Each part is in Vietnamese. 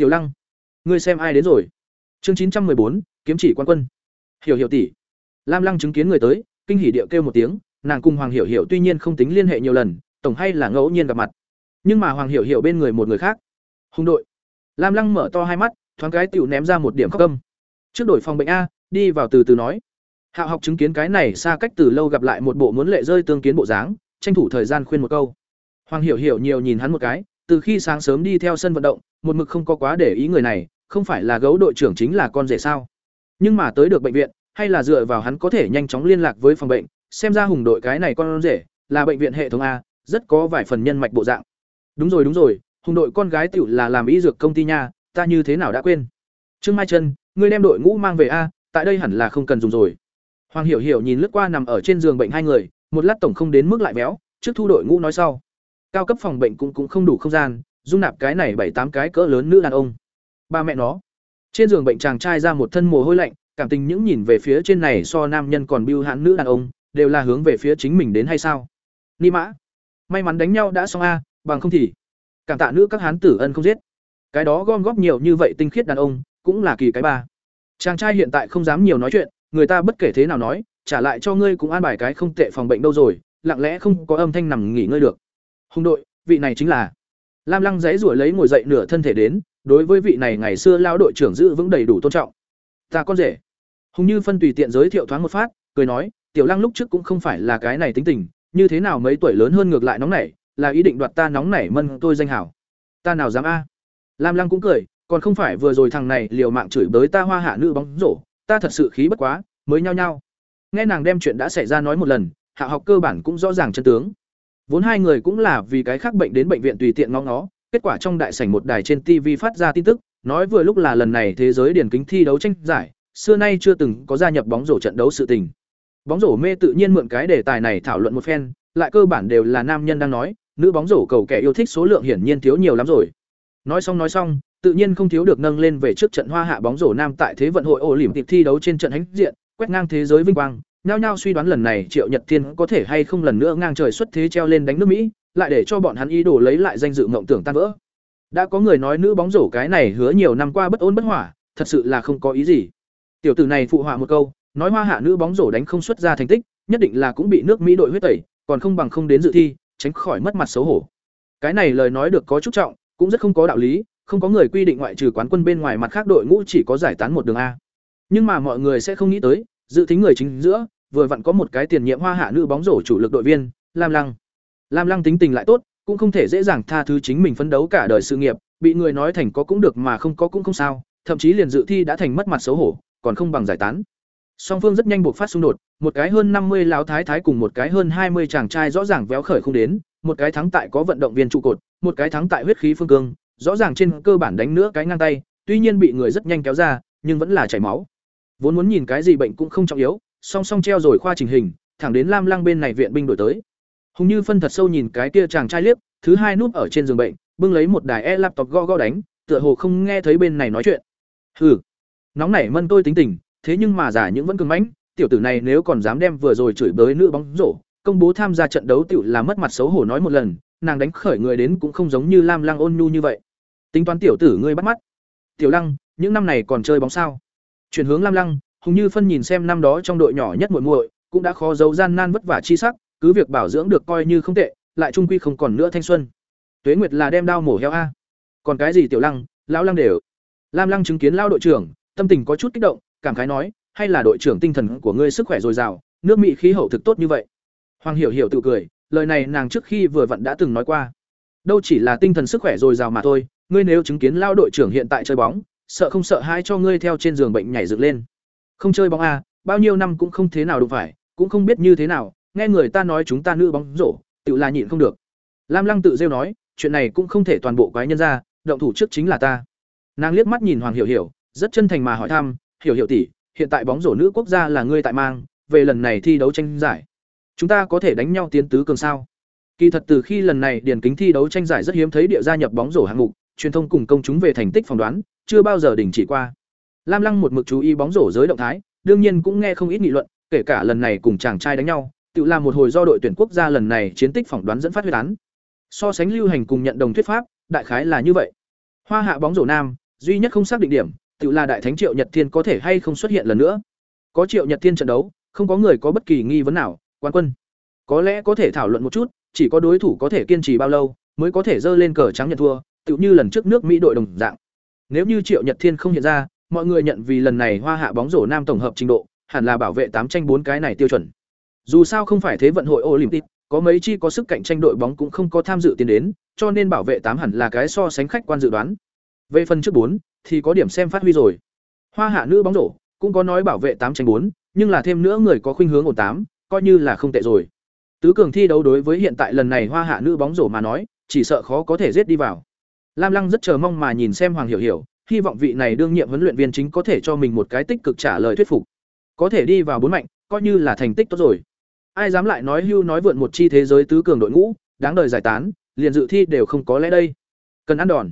tiểu lăng, ngươi xem ai đến rồi? Chương chín trăm bốn, kiếm chỉ quan quân. Hiểu hiểu tỷ. Lam lăng chứng kiến người tới, kinh hỉ điệu kêu một tiếng, nàng cùng hoàng hiểu hiểu tuy nhiên không tính liên hệ nhiều lần, tổng hay là ngẫu nhiên gặp mặt. Nhưng mà hoàng hiểu hiểu bên người một người khác. Hùng đội. Lam lăng mở to hai mắt, thoáng cái tựu ném ra một điểm khóc câm trước đổi phòng bệnh a, đi vào từ từ nói. Hạo học chứng kiến cái này xa cách từ lâu gặp lại một bộ muốn lệ rơi tương kiến bộ dáng, tranh thủ thời gian khuyên một câu. Hoàng hiểu hiểu nhiều nhìn hắn một cái, từ khi sáng sớm đi theo sân vận động một mực không có quá để ý người này không phải là gấu đội trưởng chính là con rể sao? Nhưng mà tới được bệnh viện hay là dựa vào hắn có thể nhanh chóng liên lạc với phòng bệnh xem ra hùng đội cái này con rể là bệnh viện hệ thống a rất có vài phần nhân mạch bộ dạng. Đúng rồi đúng rồi hùng đội con gái tiểu là làm y dược công ty nha ta như thế nào đã quên? Trương mai Trân, ngươi đem đội ngũ mang về a tại đây hẳn là không cần dùng rồi. Hoàng hiểu hiểu nhìn lướt qua nằm ở trên giường bệnh hai người một lát tổng không đến mức lại béo trước thu đội ngũ nói sau. Cao cấp phòng bệnh cũng cũng không đủ không gian dung nạp cái này bảy tám cái cỡ lớn nữ đàn ông. Ba mẹ nó. Trên giường bệnh chàng trai ra một thân mồ hôi lạnh, cảm tình những nhìn về phía trên này so nam nhân còn biêu hãn nữ đàn ông, đều là hướng về phía chính mình đến hay sao? Ni mã. May mắn đánh nhau đã xong a, bằng không thì cảm tạ nữ các hán tử ân không giết. Cái đó gom góp nhiều như vậy tinh khiết đàn ông, cũng là kỳ cái ba. Chàng trai hiện tại không dám nhiều nói chuyện, người ta bất kể thế nào nói, trả lại cho ngươi cũng an bài cái không tệ phòng bệnh đâu rồi, lặng lẽ không có âm thanh nằm nghỉ ngơi được. Hùng đội, vị này chính là lam lăng giãy ruổi lấy ngồi dậy nửa thân thể đến, đối với vị này ngày xưa lao đội trưởng giữ vững đầy đủ tôn trọng. Ta con rể. Hùng như phân tùy tiện giới thiệu thoáng một phát, cười nói, tiểu lăng lúc trước cũng không phải là cái này tính tình, như thế nào mấy tuổi lớn hơn ngược lại nóng nảy, là ý định đoạt ta nóng nảy mân tôi danh hảo. Ta nào dám a? Lam lăng cũng cười, còn không phải vừa rồi thằng này liều mạng chửi bới ta hoa hạ nữ bóng rổ, ta thật sự khí bất quá, mới nhao nhao. Nghe nàng đem chuyện đã xảy ra nói một lần, hạ học cơ bản cũng rõ ràng chân tướng vốn hai người cũng là vì cái khác bệnh đến bệnh viện tùy tiện ngó ngó, kết quả trong đại sảnh một đài trên tv phát ra tin tức, nói vừa lúc là lần này thế giới điển kính thi đấu tranh giải, xưa nay chưa từng có gia nhập bóng rổ trận đấu sự tình. Bóng rổ mê tự nhiên mượn cái đề tài này thảo luận một phen, lại cơ bản đều là nam nhân đang nói, nữ bóng rổ cầu kẻ yêu thích số lượng hiển nhiên thiếu nhiều lắm rồi. Nói xong nói xong, tự nhiên không thiếu được nâng lên về trước trận hoa hạ bóng rổ nam tại thế vận hội ổ lỉm thi đấu trên trận hánh diện, quét ngang thế giới vinh quang nhao nhao suy đoán lần này triệu nhật thiên có thể hay không lần nữa ngang trời xuất thế treo lên đánh nước mỹ, lại để cho bọn hắn ý đồ lấy lại danh dự mộng tưởng tan vỡ. Đã có người nói nữ bóng rổ cái này hứa nhiều năm qua bất ôn bất hỏa, thật sự là không có ý gì. Tiểu tử này phụ họa một câu, nói hoa hạ nữ bóng rổ đánh không xuất ra thành tích, nhất định là cũng bị nước mỹ đội huyết tẩy, còn không bằng không đến dự thi, tránh khỏi mất mặt xấu hổ. Cái này lời nói được có chút trọng, cũng rất không có đạo lý, không có người quy định ngoại trừ quán quân bên ngoài mặt khác đội ngũ chỉ có giải tán một đường a. Nhưng mà mọi người sẽ không nghĩ tới dự tính người chính giữa, vừa vặn có một cái tiền nhiệm hoa hạ nữ bóng rổ chủ lực đội viên, lam lăng. Lam lăng tính tình lại tốt, cũng không thể dễ dàng tha thứ chính mình phấn đấu cả đời sự nghiệp, bị người nói thành có cũng được mà không có cũng không sao, thậm chí liền dự thi đã thành mất mặt xấu hổ, còn không bằng giải tán. Song phương rất nhanh buộc phát xung đột, một cái hơn năm mươi láo thái thái cùng một cái hơn hai mươi chàng trai rõ ràng véo khởi không đến, một cái thắng tại có vận động viên trụ cột, một cái thắng tại huyết khí phương cương, rõ ràng trên cơ bản đánh nữa cái ngang tay, tuy nhiên bị người rất nhanh kéo ra, nhưng vẫn là chảy máu vốn muốn nhìn cái gì bệnh cũng không trọng yếu, song song treo rồi khoa trình hình, thẳng đến lam lăng bên này viện binh đổi tới. Hùng như phân thật sâu nhìn cái kia chàng trai liếc, thứ hai núp ở trên giường bệnh, bưng lấy một đài e laptop go go đánh, tựa hồ không nghe thấy bên này nói chuyện. Hừ, nóng nảy mân tôi tính tình, thế nhưng mà giả những vẫn cứng mãnh, tiểu tử này nếu còn dám đem vừa rồi chửi bới nữ bóng rổ, công bố tham gia trận đấu tiểu là mất mặt xấu hổ nói một lần, nàng đánh khởi người đến cũng không giống như lam lăng ôn nhu như vậy. Tính toán tiểu tử ngươi bắt mắt. Tiểu lăng, những năm này còn chơi bóng sao? Chuyển hướng lam lăng, hùng như phân nhìn xem năm đó trong đội nhỏ nhất muội muội, cũng đã khó giấu gian nan vất vả chi sắc, cứ việc bảo dưỡng được coi như không tệ, lại trung quy không còn nữa thanh xuân. Tuế nguyệt là đem đao mổ heo a. Còn cái gì tiểu lăng, lão lăng đều. Lam lăng chứng kiến lao đội trưởng, tâm tình có chút kích động, cảm khái nói, hay là đội trưởng tinh thần của ngươi sức khỏe dồi dào, nước mỹ khí hậu thực tốt như vậy. Hoàng hiểu hiểu tự cười, lời này nàng trước khi vừa vặn đã từng nói qua. Đâu chỉ là tinh thần sức khỏe dồi dào mà thôi, ngươi nếu chứng kiến lao đội trưởng hiện tại chơi bóng sợ không sợ hãi cho ngươi theo trên giường bệnh nhảy dựng lên. Không chơi bóng à bao nhiêu năm cũng không thế nào đụng phải, cũng không biết như thế nào, nghe người ta nói chúng ta nữ bóng rổ, tự là nhịn không được. Lam lăng tự rêu nói, chuyện này cũng không thể toàn bộ quái nhân ra, động thủ trước chính là ta. Nàng liếc mắt nhìn hoàng hiểu hiểu, rất chân thành mà hỏi thăm, hiểu hiểu tỷ, hiện tại bóng rổ nữ quốc gia là ngươi tại mang, về lần này thi đấu tranh giải, chúng ta có thể đánh nhau tiến tứ cường sao? Kỳ thật từ khi lần này điển kính thi đấu tranh giải rất hiếm thấy địa gia nhập bóng rổ hạng mục truyền thông cùng công chúng về thành tích phỏng đoán chưa bao giờ đình chỉ qua lam lăng một mực chú ý bóng rổ giới động thái đương nhiên cũng nghe không ít nghị luận kể cả lần này cùng chàng trai đánh nhau tự làm một hồi do đội tuyển quốc gia lần này chiến tích phỏng đoán dẫn phát huyết án so sánh lưu hành cùng nhận đồng thuyết pháp đại khái là như vậy hoa hạ bóng rổ nam Duy nhất không xác định điểm, tự là đại thánh Triệu Nhật Thiên có thể hay không xuất hiện lần nữa. Có Triệu Nhật Thiên trận đấu, không có người có bất kỳ nghi vấn nào, quan quân. Có lẽ có thể thảo luận một chút, chỉ có đối thủ có thể kiên trì bao lâu mới có thể dơ lên cờ trắng nhận thua, tựu như lần trước nước Mỹ đội đồng dạng. Nếu như Triệu Nhật Thiên không hiện ra, mọi người nhận vì lần này Hoa Hạ bóng rổ nam tổng hợp trình độ, hẳn là bảo vệ tám tranh bốn cái này tiêu chuẩn. Dù sao không phải thế vận hội Olympic, có mấy chi có sức cạnh tranh đội bóng cũng không có tham dự tiến đến, cho nên bảo vệ tám hẳn là cái so sánh khách quan dự đoán. Về phần trước bốn thì có điểm xem phát huy rồi. Hoa hạ nữ bóng rổ cũng có nói bảo vệ tám tranh bốn, nhưng là thêm nữa người có khuynh hướng ổn tám, coi như là không tệ rồi. Tứ cường thi đấu đối với hiện tại lần này Hoa hạ nữ bóng rổ mà nói, chỉ sợ khó có thể giết đi vào. Lam Lăng rất chờ mong mà nhìn xem Hoàng Hiểu Hiểu, hy vọng vị này đương nhiệm huấn luyện viên chính có thể cho mình một cái tích cực trả lời thuyết phục. Có thể đi vào bốn mạnh, coi như là thành tích tốt rồi. Ai dám lại nói hưu nói vượn một chi thế giới tứ cường đội ngũ, đáng đời giải tán, liền dự thi đều không có lẽ đây. Cần ăn đòn.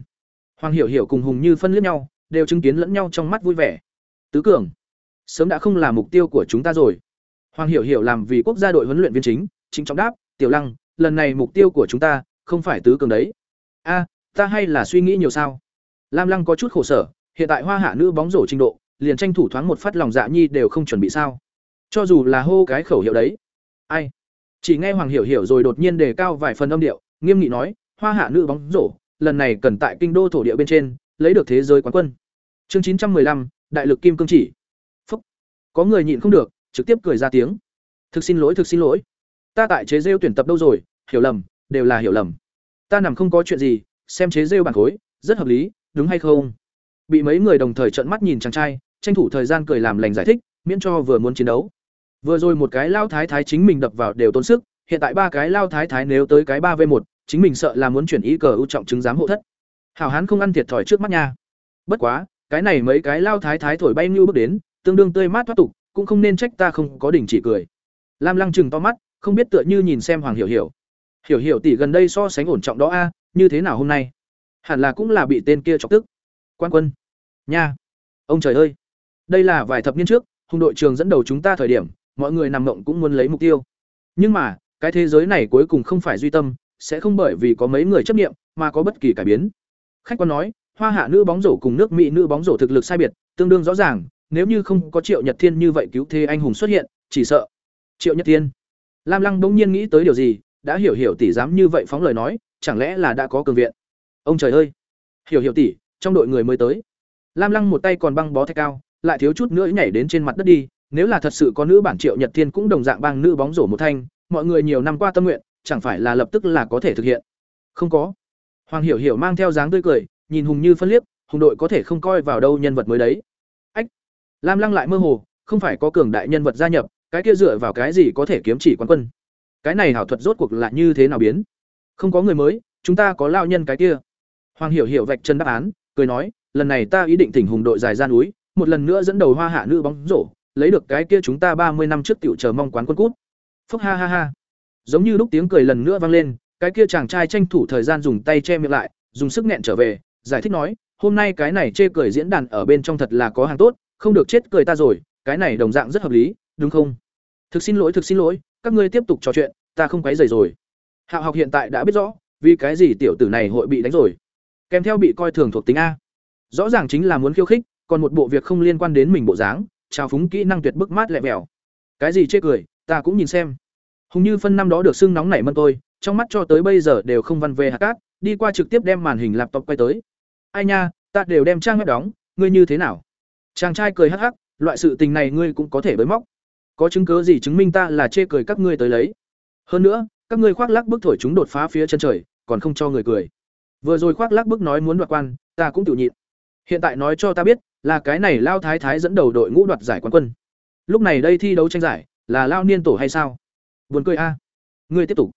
Hoàng Hiểu Hiểu cùng Hùng Như phân liếc nhau, đều chứng kiến lẫn nhau trong mắt vui vẻ. Tứ cường, sớm đã không là mục tiêu của chúng ta rồi. Hoàng Hiểu Hiểu làm vì quốc gia đội huấn luyện viên chính, chính trọng đáp, "Tiểu Lăng, lần này mục tiêu của chúng ta không phải tứ cường đấy." "A, ta hay là suy nghĩ nhiều sao?" Lam Lăng có chút khổ sở, hiện tại Hoa Hạ nữ bóng rổ trình độ, liền tranh thủ thoáng một phát lòng dạ nhi đều không chuẩn bị sao? Cho dù là hô cái khẩu hiệu đấy. Ai? Chỉ nghe Hoàng Hiểu Hiểu rồi đột nhiên đề cao vài phần âm điệu, nghiêm nghị nói, "Hoa Hạ nữ bóng rổ, lần này cần tại kinh đô thổ địa bên trên, lấy được thế giới quán quân." Chương chín trăm 915, đại lực kim cương chỉ. Phúc. Có người nhịn không được, trực tiếp cười ra tiếng. "Thực xin lỗi, thực xin lỗi. Ta tại chế rêu tuyển tập đâu rồi, hiểu lầm, đều là hiểu lầm. Ta nằm không có chuyện gì, xem chế rêu bản khối, rất hợp lý, đúng hay không?" Bị mấy người đồng thời trợn mắt nhìn chàng trai, tranh thủ thời gian cười làm lành giải thích, miễn cho vừa muốn chiến đấu. Vừa rồi một cái lao thái thái chính mình đập vào đều tốn sức, hiện tại ba cái lao thái thái nếu tới cái ba v một, chính mình sợ là muốn chuyển ý cờ ưu trọng chứng giám hộ thất. Hảo hán không ăn thiệt thòi trước mắt nha. Bất quá, cái này mấy cái lao thái thái thổi bay như bước đến, tương đương tươi mát thoát tục, cũng không nên trách ta không có đỉnh chỉ cười. Lam Lăng chừng to mắt, không biết tựa như nhìn xem Hoàng Hiểu Hiểu. Hiểu Hiểu tỷ gần đây so sánh ổn trọng đó a, như thế nào hôm nay? Hẳn là cũng là bị tên kia chọc tức. Quan quân. Nha. Ông trời ơi. Đây là vài thập niên trước, hùng đội trường dẫn đầu chúng ta thời điểm, mọi người nằm mộng cũng muốn lấy mục tiêu. Nhưng mà, cái thế giới này cuối cùng không phải duy tâm, sẽ không bởi vì có mấy người chấp niệm mà có bất kỳ cải biến. Khách quan nói, Hoa Hạ nữ bóng rổ cùng nước Mỹ nữ bóng rổ thực lực sai biệt, tương đương rõ ràng, nếu như không có Triệu Nhật Thiên như vậy cứu thế anh hùng xuất hiện, chỉ sợ. Triệu Nhật Thiên. Lam Lăng bỗng nhiên nghĩ tới điều gì, đã hiểu hiểu tỷ dám như vậy phóng lời nói, chẳng lẽ là đã có cường viện. Ông trời ơi. Hiểu hiểu tỷ, trong đội người mới tới. Lam Lăng một tay còn băng bó thạch cao, lại thiếu chút nữa nhảy đến trên mặt đất đi, nếu là thật sự có nữ bản Triệu Nhật Thiên cũng đồng dạng bang nữ bóng rổ một thanh, mọi người nhiều năm qua tâm nguyện, chẳng phải là lập tức là có thể thực hiện. Không có. Hoàng Hiểu Hiểu mang theo dáng tươi cười, nhìn Hùng Như phân liếc, hùng đội có thể không coi vào đâu nhân vật mới đấy. Ách. Lam Lăng lại mơ hồ, không phải có cường đại nhân vật gia nhập, cái kia dựa vào cái gì có thể kiếm chỉ quán quân? Cái này hảo thuật rốt cuộc là như thế nào biến? Không có người mới, chúng ta có lao nhân cái kia. Hoàng Hiểu Hiểu vạch chân đáp án, cười nói, lần này ta ý định thỉnh hùng đội dài ra núi, một lần nữa dẫn đầu Hoa Hạ nữ bóng rổ, lấy được cái kia chúng ta ba mươi năm trước tiểu chờ mong quán quân cút. Phúc ha ha ha. Giống như lúc tiếng cười lần nữa vang lên, cái kia chàng trai tranh thủ thời gian dùng tay che miệng lại, dùng sức nghẹn trở về, giải thích nói, hôm nay cái này chê cười diễn đàn ở bên trong thật là có hàng tốt, không được chết cười ta rồi, cái này đồng dạng rất hợp lý, đúng không? Thực xin lỗi, thực xin lỗi, các ngươi tiếp tục trò chuyện, ta không quấy rầy rồi. Hạo học hiện tại đã biết rõ, vì cái gì tiểu tử này hội bị đánh rồi. Kèm theo bị coi thường thuộc tính a. Rõ ràng chính là muốn khiêu khích, còn một bộ việc không liên quan đến mình bộ dáng, trao phúng kỹ năng tuyệt bức mát lẹ vẻo. Cái gì chê cười, ta cũng nhìn xem. Hùng Như phân năm đó được xưng nóng nảy mân tôi, trong mắt cho tới bây giờ đều không văn về hạt cát, đi qua trực tiếp đem màn hình laptop quay tới. Ai nha, ta đều đem trang web đóng, ngươi như thế nào? Chàng trai cười hắc hắc, loại sự tình này ngươi cũng có thể bới móc. Có chứng cứ gì chứng minh ta là chê cười các ngươi tới lấy? Hơn nữa, các ngươi khoác lác bức thổi chúng đột phá phía chân trời, còn không cho người cười. Vừa rồi khoác lác bức nói muốn đoạt quan, ta cũng tự nhịn. Hiện tại nói cho ta biết, là cái này Lao Thái Thái dẫn đầu đội ngũ đoạt giải quán quân. Lúc này đây thi đấu tranh giải, là Lao Niên tổ hay sao? Buồn cười a. Ngươi tiếp tục.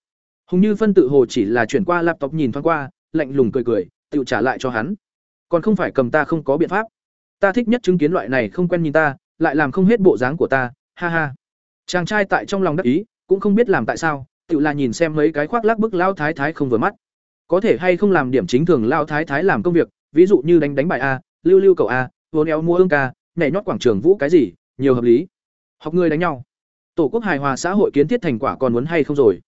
Hùng Như phân tự hồ chỉ là chuyển qua laptop nhìn thoáng qua, lạnh lùng cười cười, tự trả lại cho hắn. Còn không phải cầm ta không có biện pháp. Ta thích nhất chứng kiến loại này không quen nhìn ta, lại làm không hết bộ dáng của ta, ha ha. Chàng trai tại trong lòng đắc ý, cũng không biết làm tại sao, tự là nhìn xem mấy cái khoác lác bức lao thái thái không vừa mắt. Có thể hay không làm điểm chính thường lao thái thái làm công việc, ví dụ như đánh đánh bài a, lưu lưu cầu a, vốn éo mua ương ca, nhảy nhót quảng trường vũ cái gì, nhiều hợp lý. Học người đánh nhau. Tổ quốc hài hòa xã hội kiến thiết thành quả còn muốn hay không rồi.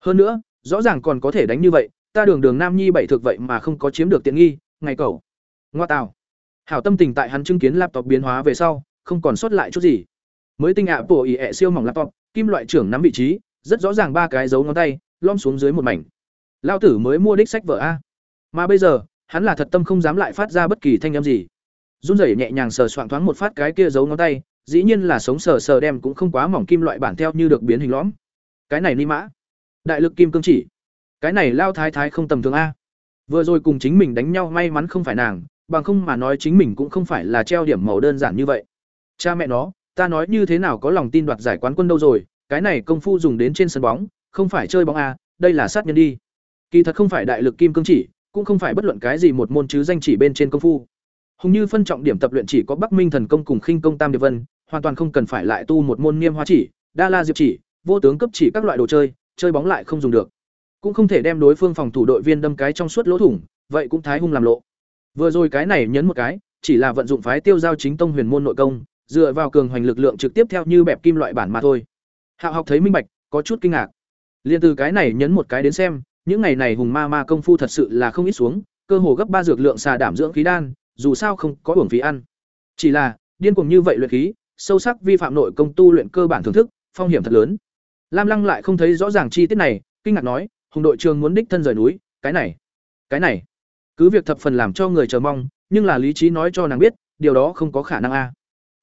Hơn nữa, rõ ràng còn có thể đánh như vậy, ta đường đường nam nhi bảy thực vậy mà không có chiếm được tiện nghi, ngày cầu. Ngoa tào. Hảo tâm tình tại hắn chứng kiến laptop biến hóa về sau, không còn sót lại chút gì. Mới tinh ạ bộ ý ẹ siêu mỏng laptop, kim loại trưởng nắm vị trí, rất rõ ràng ba cái dấu ngón tay, lom xuống dưới một mảnh. Lao tử mới mua đích sách vở a. Mà bây giờ, hắn là thật tâm không dám lại phát ra bất kỳ thanh âm gì. Run rẩy nhẹ nhàng sờ soạng thoáng một phát cái kia giấu ngón tay, dĩ nhiên là sống sờ sờ đem cũng không quá mỏng kim loại bản theo như được biến hình lõm. Cái này ni mã, đại lực kim cương chỉ. Cái này lao thái thái không tầm thường a. Vừa rồi cùng chính mình đánh nhau may mắn không phải nàng, bằng không mà nói chính mình cũng không phải là treo điểm màu đơn giản như vậy. Cha mẹ nó, ta nói như thế nào có lòng tin đoạt giải quán quân đâu rồi, cái này công phu dùng đến trên sân bóng, không phải chơi bóng a, đây là sát nhân đi. Kỳ thật không phải đại lực kim cương chỉ, cũng không phải bất luận cái gì một môn chứ danh chỉ bên trên công phu. Hùng như phân trọng điểm tập luyện chỉ có Bắc Minh thần công cùng khinh công Tam Điệp Vân, hoàn toàn không cần phải lại tu một môn niêm hoa chỉ, đa la diệp chỉ, vô tướng cấp chỉ các loại đồ chơi, chơi bóng lại không dùng được. Cũng không thể đem đối phương phòng thủ đội viên đâm cái trong suốt lỗ thủng, vậy cũng thái hung làm lộ. Vừa rồi cái này nhấn một cái, chỉ là vận dụng phái tiêu giao chính tông huyền môn nội công, dựa vào cường hoành lực lượng trực tiếp theo như bẹp kim loại bản mà thôi. Hạo học thấy minh bạch, có chút kinh ngạc. Liên từ cái này nhấn một cái đến xem, những ngày này hùng ma ma công phu thật sự là không ít xuống, cơ hồ gấp ba dược lượng xà đảm dưỡng khí đan, dù sao không có uổng phí ăn. Chỉ là, điên cuồng như vậy luyện khí, sâu sắc vi phạm nội công tu luyện cơ bản thưởng thức, phong hiểm thật lớn. Lam Lăng lại không thấy rõ ràng chi tiết này, kinh ngạc nói, hùng đội trường muốn đích thân rời núi, cái này, cái này, cứ việc thập phần làm cho người chờ mong, nhưng là lý trí nói cho nàng biết, điều đó không có khả năng a.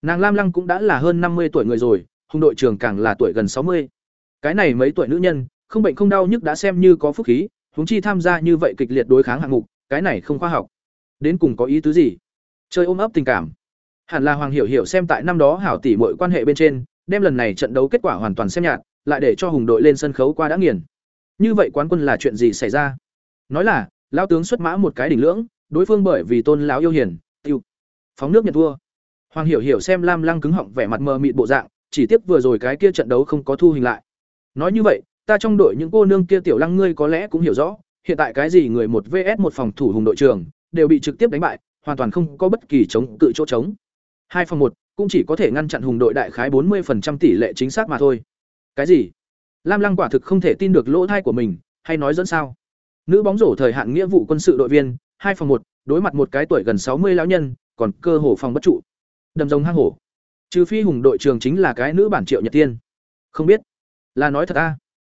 Nàng Lam Lăng cũng đã là hơn năm mươi tuổi người rồi, hùng đội trưởng càng là tuổi gần sáu mươi. Cái này mấy tuổi nữ nhân, không bệnh không đau nhức đã xem như có phúc khí, huống chi tham gia như vậy kịch liệt đối kháng hạng mục, cái này không khoa học. Đến cùng có ý tứ gì? Chơi ôm ấp tình cảm. Hẳn là Hoàng Hiểu Hiểu xem tại năm đó hảo tỷ muội quan hệ bên trên, đem lần này trận đấu kết quả hoàn toàn xem nhạt, lại để cho hùng đội lên sân khấu qua đã nghiền. Như vậy quán quân là chuyện gì xảy ra? Nói là, lão tướng xuất mã một cái đỉnh lưỡng, đối phương bởi vì tôn lão yêu hiền, tiêu phóng nước nhận thua. Hoàng Hiểu Hiểu xem Lam Lăng cứng họng vẻ mặt mờ mịt bộ dạng, chỉ tiếc vừa rồi cái kia trận đấu không có thu hình lại. Nói như vậy, ta trong đội những cô nương kia tiểu Lăng ngươi có lẽ cũng hiểu rõ, hiện tại cái gì người một VS một phòng thủ hùng đội trưởng, đều bị trực tiếp đánh bại, hoàn toàn không có bất kỳ chống cự chỗ trống Hai phòng một cũng chỉ có thể ngăn chặn hùng đội đại khái bốn 40% tỷ lệ chính xác mà thôi. Cái gì? Lam Lăng quả thực không thể tin được lỗ thai của mình, hay nói dẫn sao? Nữ bóng rổ thời hạn nghĩa vụ quân sự đội viên, hai phòng một, đối mặt một cái tuổi gần sáu mươi lão nhân, còn cơ hồ phòng bất trụ. Đầm rồng hang hổ. Trừ phi hùng đội trường chính là cái nữ bản Triệu Nhật Tiên. Không biết, là nói thật a.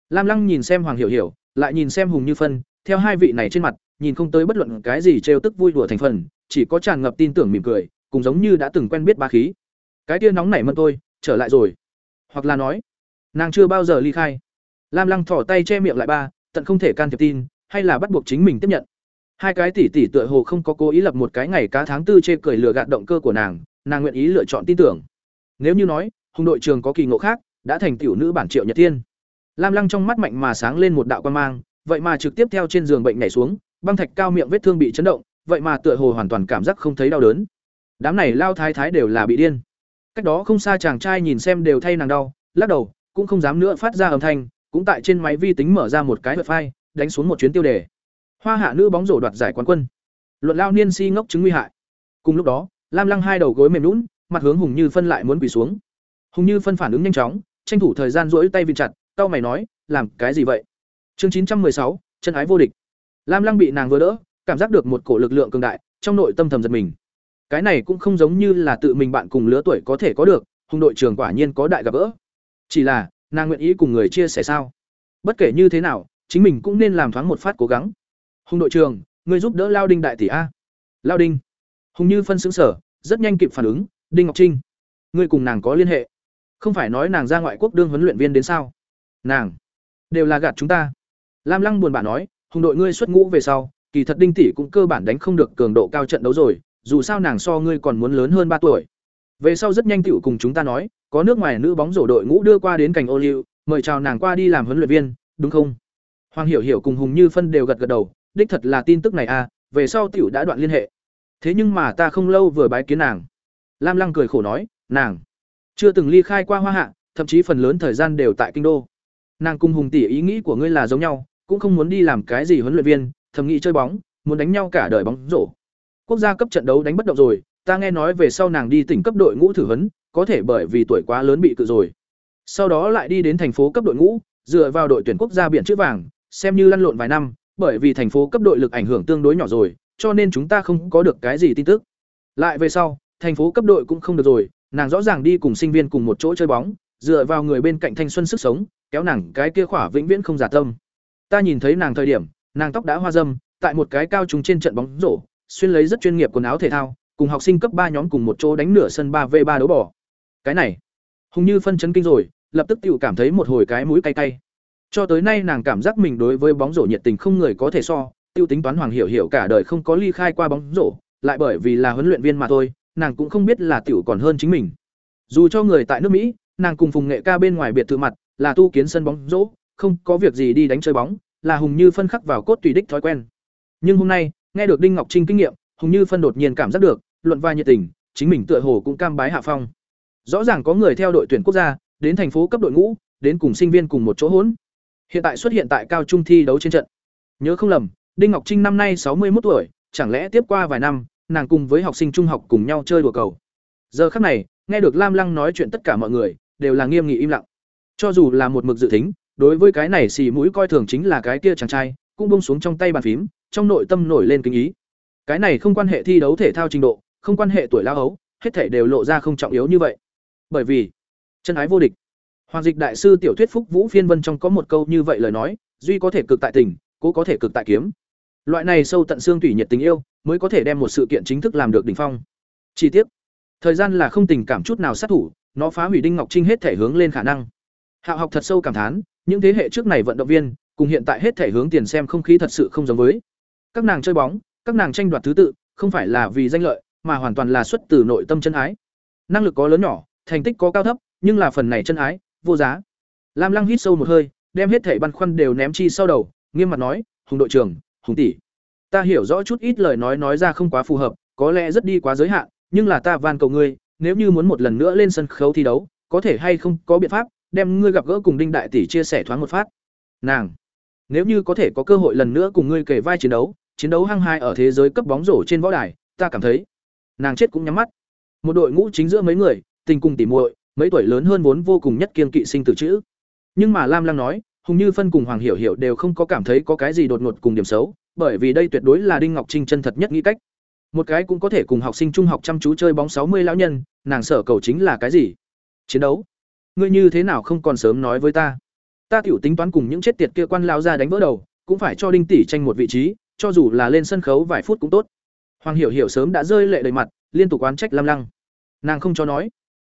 Lam Lăng nhìn xem Hoàng Hiểu Hiểu, lại nhìn xem Hùng Như Phân, theo hai vị này trên mặt, nhìn không tới bất luận cái gì trêu tức vui đùa thành phần, chỉ có tràn ngập tin tưởng mỉm cười, cùng giống như đã từng quen biết ba khí. Cái kia nóng nảy mơn tôi, trở lại rồi. Hoặc là nói, nàng chưa bao giờ ly khai. Lam Lăng thỏ tay che miệng lại ba, tận không thể can thiệp tin, hay là bắt buộc chính mình tiếp nhận. Hai cái tỷ tỷ tựa hồ không có cố ý lập một cái ngày cá tháng tư chê cười lừa gạt động cơ của nàng, nàng nguyện ý lựa chọn tin tưởng. Nếu như nói, hùng đội trường có kỳ ngộ khác, đã thành tiểu nữ bản Triệu Nhật Thiên. Lam Lăng trong mắt mạnh mà sáng lên một đạo quan mang, vậy mà trực tiếp theo trên giường bệnh nhảy xuống, băng thạch cao miệng vết thương bị chấn động, vậy mà tựa hồ hoàn toàn cảm giác không thấy đau đớn. Đám này lao thái thái đều là bị điên. Cách đó không xa chàng trai nhìn xem đều thay nàng đau, lắc đầu, cũng không dám nữa phát ra âm thanh, cũng tại trên máy vi tính mở ra một cái wifi, đánh xuống một chuyến tiêu đề. Hoa hạ nữ bóng rổ đoạt giải quán quân. Luận lao niên si ngốc chứng nguy hại. Cùng lúc đó, Lam Lăng hai đầu gối mềm nhũn, mặt hướng Hùng Như phân lại muốn quỳ xuống. Hùng Như phân phản ứng nhanh chóng, tranh thủ thời gian duỗi tay vịn chặt, cau mày nói, làm cái gì vậy? Chương chín trăm sáu, chân ái vô địch. Lam Lăng bị nàng vừa đỡ, cảm giác được một cổ lực lượng cường đại, trong nội tâm thầm giật mình. Cái này cũng không giống như là tự mình bạn cùng lứa tuổi có thể có được, Hùng đội trưởng quả nhiên có đại gặp gỡ. Chỉ là, nàng nguyện ý cùng người chia sẻ sao? Bất kể như thế nào, chính mình cũng nên làm thoáng một phát cố gắng. Hùng đội trưởng, ngươi giúp đỡ Lao Đinh đại tỷ a. Lao Đinh. Hùng Như phân sững sở, rất nhanh kịp phản ứng, Đinh Ngọc Trinh, ngươi cùng nàng có liên hệ? Không phải nói nàng ra ngoại quốc đương huấn luyện viên đến sao? Nàng đều là gạt chúng ta. Lam Lăng buồn bã nói, hùng đội ngươi xuất ngũ về sau, kỳ thật Đinh tỷ cũng cơ bản đánh không được cường độ cao trận đấu rồi, dù sao nàng so ngươi còn muốn lớn hơn ba tuổi. Về sau rất nhanh tiểu cùng chúng ta nói, có nước ngoài nữ bóng rổ đội ngũ đưa qua đến cảnh ô liu, mời chào nàng qua đi làm huấn luyện viên, đúng không? Hoàng Hiểu Hiểu cùng Hùng Như Phân đều gật gật đầu, đích thật là tin tức này à, về sau tiểu đã đoạn liên hệ. Thế nhưng mà ta không lâu vừa bái kiến nàng. Lam Lăng cười khổ nói, nàng chưa từng ly khai qua Hoa Hạ, thậm chí phần lớn thời gian đều tại kinh đô. Nàng cùng Hùng tỷ ý nghĩ của ngươi là giống nhau, cũng không muốn đi làm cái gì huấn luyện viên, thầm nghĩ chơi bóng, muốn đánh nhau cả đời bóng rổ. Quốc gia cấp trận đấu đánh bất động rồi, ta nghe nói về sau nàng đi tỉnh cấp đội ngũ thử huấn, có thể bởi vì tuổi quá lớn bị cự rồi. Sau đó lại đi đến thành phố cấp đội ngũ, dựa vào đội tuyển quốc gia biển chữ vàng, xem như lăn lộn vài năm, bởi vì thành phố cấp đội lực ảnh hưởng tương đối nhỏ rồi, cho nên chúng ta không có được cái gì tin tức. Lại về sau, thành phố cấp đội cũng không được rồi, nàng rõ ràng đi cùng sinh viên cùng một chỗ chơi bóng, dựa vào người bên cạnh thanh xuân sức sống, kéo nàng cái kia khỏa vĩnh viễn không giả tâm. Ta nhìn thấy nàng thời điểm, nàng tóc đã hoa râm, tại một cái cao trùng trên trận bóng rổ, xuyên lấy rất chuyên nghiệp quần áo thể thao, cùng học sinh cấp ba nhóm cùng một chỗ đánh nửa sân ba v ba đấu bỏ. Cái này, Hùng Như phân chấn kinh rồi, lập tức tiểu cảm thấy một hồi cái mũi cay cay. Cho tới nay nàng cảm giác mình đối với bóng rổ nhiệt tình không người có thể so, tiêu tính toán Hoàng Hiểu Hiểu cả đời không có ly khai qua bóng rổ, lại bởi vì là huấn luyện viên mà thôi, nàng cũng không biết là tiểu còn hơn chính mình. Dù cho người tại nước Mỹ, nàng cùng Phùng Nghệ Ca bên ngoài biệt thự mặt, là tu kiến sân bóng rổ, không có việc gì đi đánh chơi bóng, là Hùng Như phân khắc vào cốt tùy đích thói quen. Nhưng hôm nay, nghe được Đinh Ngọc Trinh kinh nghiệm, Hùng Như phân đột nhiên cảm giác được, luận vai nhiệt tình, chính mình tựa hồ cũng cam bái hạ phong. Rõ ràng có người theo đội tuyển quốc gia, đến thành phố cấp đội ngũ, đến cùng sinh viên cùng một chỗ hỗn. Hiện tại xuất hiện tại cao trung thi đấu trên trận. Nhớ không lầm, Đinh Ngọc Trinh năm nay sáu mươi một tuổi, chẳng lẽ tiếp qua vài năm, nàng cùng với học sinh trung học cùng nhau chơi đùa cầu. Giờ khắc này, nghe được Lam Lăng nói chuyện tất cả mọi người đều là nghiêm nghị im lặng. Cho dù là một mực dự tính, đối với cái này xì mũi coi thường chính là cái kia chàng trai, cũng buông xuống trong tay bàn phím, trong nội tâm nổi lên kính ý. Cái này không quan hệ thi đấu thể thao trình độ, không quan hệ tuổi lao ấu, hết thể đều lộ ra không trọng yếu như vậy. Bởi vì, chân ái vô địch. Hoàng dịch đại sư tiểu thuyết Phúc Vũ Phiên Vân trong có một câu như vậy lời nói, duy có thể cực tại tình, cố có thể cực tại kiếm. Loại này sâu tận xương tủy nhiệt tình yêu, mới có thể đem một sự kiện chính thức làm được đỉnh phong. Chi tiết, thời gian là không tình cảm chút nào sát thủ, nó phá hủy Đinh Ngọc Trinh hết thể hướng lên khả năng. Hạo học thật sâu cảm thán, những thế hệ trước này vận động viên, cùng hiện tại hết thể hướng tiền xem không khí thật sự không giống với. Các nàng chơi bóng, các nàng tranh đoạt thứ tự, không phải là vì danh lợi, mà hoàn toàn là xuất từ nội tâm chân ái. Năng lực có lớn nhỏ, thành tích có cao thấp, nhưng là phần này chân ái, vô giá. Lam Lăng hít sâu một hơi, đem hết thể băn khoăn đều ném chi sau đầu, nghiêm mặt nói, "Hùng đội trưởng, Hùng tỷ, ta hiểu rõ chút ít lời nói nói ra không quá phù hợp, có lẽ rất đi quá giới hạn, nhưng là ta van cầu ngươi, nếu như muốn một lần nữa lên sân khấu thi đấu, có thể hay không có biện pháp, đem ngươi gặp gỡ cùng Đinh đại tỷ chia sẻ thoáng một phát." Nàng, nếu như có thể có cơ hội lần nữa cùng ngươi kể vai chiến đấu, chiến đấu hăng hai ở thế giới cấp bóng rổ trên võ đài, ta cảm thấy, nàng chết cũng nhắm mắt. Một đội ngũ chính giữa mấy người, tình cùng tỉ muội, mấy tuổi lớn hơn vốn vô cùng nhất kiên kỵ sinh tử chữ. Nhưng mà Lam Lăng nói, Hùng Như Phân cùng Hoàng Hiểu Hiểu đều không có cảm thấy có cái gì đột ngột cùng điểm xấu, bởi vì đây tuyệt đối là Đinh Ngọc Trinh chân thật nhất nghĩ cách. Một cái cũng có thể cùng học sinh trung học chăm chú chơi bóng sáu mươi lão nhân, nàng sở cầu chính là cái gì? Chiến đấu. Ngươi như thế nào không còn sớm nói với ta? Ta tiểu tính toán cùng những chết tiệt kia quan lão ra đánh vỡ đầu, cũng phải cho Đinh tỷ tranh một vị trí, cho dù là lên sân khấu vài phút cũng tốt. Hoàng Hiểu Hiểu sớm đã rơi lệ đầy mặt, liên tục oán trách Lam Lăng. Nàng không cho nói.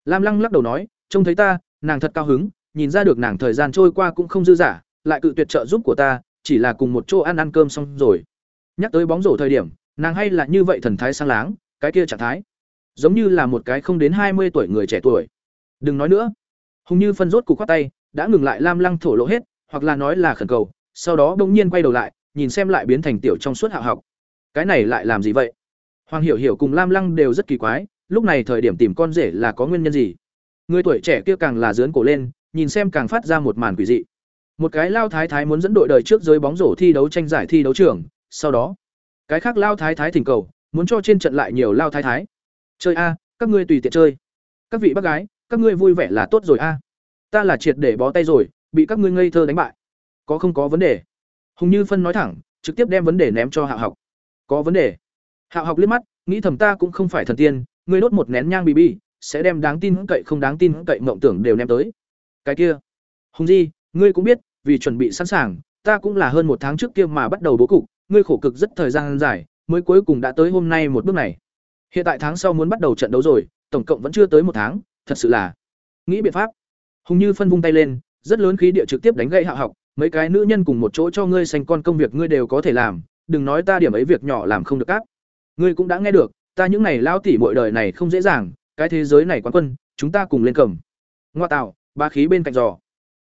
Lam Lăng lắc đầu nói, trông thấy ta, nàng thật cao hứng, nhìn ra được nàng thời gian trôi qua cũng không dư giả, lại cự tuyệt trợ giúp của ta, chỉ là cùng một chỗ ăn ăn cơm xong rồi. Nhắc tới bóng rổ thời điểm, nàng hay là như vậy thần thái sang láng, cái kia trạng thái, giống như là một cái không đến hai mươi tuổi người trẻ tuổi. Đừng nói nữa. Hùng Như phân rốt cục khoát tay, đã ngừng lại Lam Lăng thổ lộ hết, hoặc là nói là khẩn cầu, sau đó bỗng nhiên quay đầu lại, nhìn xem lại biến thành tiểu trong suốt hạ học. Cái này lại làm gì vậy? Hoàng Hiểu Hiểu cùng Lam Lăng đều rất kỳ quái, lúc này thời điểm tìm con rể là có nguyên nhân gì? Người tuổi trẻ kia càng là dướn cổ lên, nhìn xem càng phát ra một màn quỷ dị. Một cái lao thái thái muốn dẫn đội đời trước giới bóng rổ thi đấu tranh giải thi đấu trường, sau đó, cái khác lao thái thái thỉnh cầu, muốn cho trên trận lại nhiều lao thái thái. Chơi a, các ngươi tùy tiện chơi. Các vị bác gái, các ngươi vui vẻ là tốt rồi a. Ta là triệt để bó tay rồi, bị các ngươi ngây thơ đánh bại. Có không có vấn đề? Hùng Như phân nói thẳng, trực tiếp đem vấn đề ném cho Hạo Học. Có vấn đề? Hạo Học liếc mắt, nghĩ thầm ta cũng không phải thần tiên, ngươi đốt một nén nhang bì bì, sẽ đem đáng tin cậy không đáng tin cậy mộng tưởng đều ném tới. Cái kia, Hùng Di, ngươi cũng biết, vì chuẩn bị sẵn sàng, ta cũng là hơn một tháng trước kia mà bắt đầu bố cục, ngươi khổ cực rất thời gian dài, mới cuối cùng đã tới hôm nay một bước này. Hiện tại tháng sau muốn bắt đầu trận đấu rồi, tổng cộng vẫn chưa tới một tháng, thật sự là nghĩ biện pháp. Hùng Như phân vung tay lên, rất lớn khí địa trực tiếp đánh gậy hạ Học, mấy cái nữ nhân cùng một chỗ cho ngươi sành con công việc ngươi đều có thể làm, đừng nói ta điểm ấy việc nhỏ làm không được áp. Ngươi cũng đã nghe được, ta những này lao tỉ mọi đời này không dễ dàng, cái thế giới này quán quân, chúng ta cùng lên cầm. Ngoa tạo, ba khí bên cạnh giò.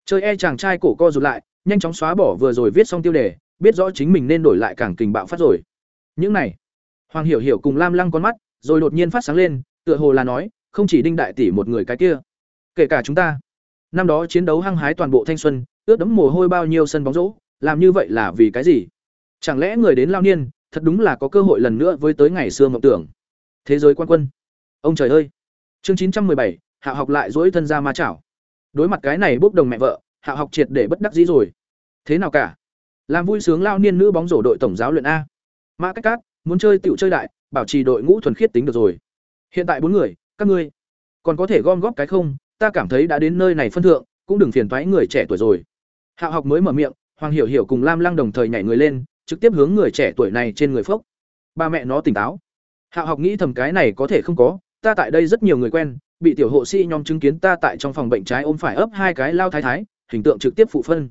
Chơi e chàng trai cổ co rụt lại, nhanh chóng xóa bỏ vừa rồi viết xong tiêu đề, biết rõ chính mình nên đổi lại càng kình bạo phát rồi. Những này, Hoàng Hiểu Hiểu cùng Lam Lăng con mắt, rồi đột nhiên phát sáng lên, tựa hồ là nói, không chỉ Đinh đại tỷ một người cái kia, kể cả chúng ta. Năm đó chiến đấu hăng hái toàn bộ thanh xuân, ướt đẫm mồ hôi bao nhiêu sân bóng rổ, làm như vậy là vì cái gì? Chẳng lẽ người đến lao niên, thật đúng là có cơ hội lần nữa với tới ngày xưa mộng tưởng. Thế giới quan quân. Ông trời ơi. Chương chín trăm bảy, Hạ học lại dỗi thân ra ma chảo. Đối mặt cái này bốc đồng mẹ vợ, Hạ học triệt để bất đắc dĩ rồi. Thế nào cả? Làm vui sướng lao niên nữ bóng rổ đội tổng giáo luyện a. Mã Cách Cát, muốn chơi tựu chơi đại, bảo trì đội ngũ thuần khiết tính được rồi. Hiện tại bốn người, các ngươi còn có thể gom góp cái không? Ta cảm thấy đã đến nơi này phân thượng, cũng đừng phiền thoái người trẻ tuổi rồi. Hạo học mới mở miệng, Hoàng Hiểu Hiểu cùng Lam Lăng đồng thời nhảy người lên, trực tiếp hướng người trẻ tuổi này trên người phốc. Ba mẹ nó tỉnh táo. Hạo học nghĩ thầm cái này có thể không có, ta tại đây rất nhiều người quen, bị tiểu hộ sĩ nhóm chứng kiến ta tại trong phòng bệnh trái ôm phải ấp hai cái lao thái thái, hình tượng trực tiếp phụ phân.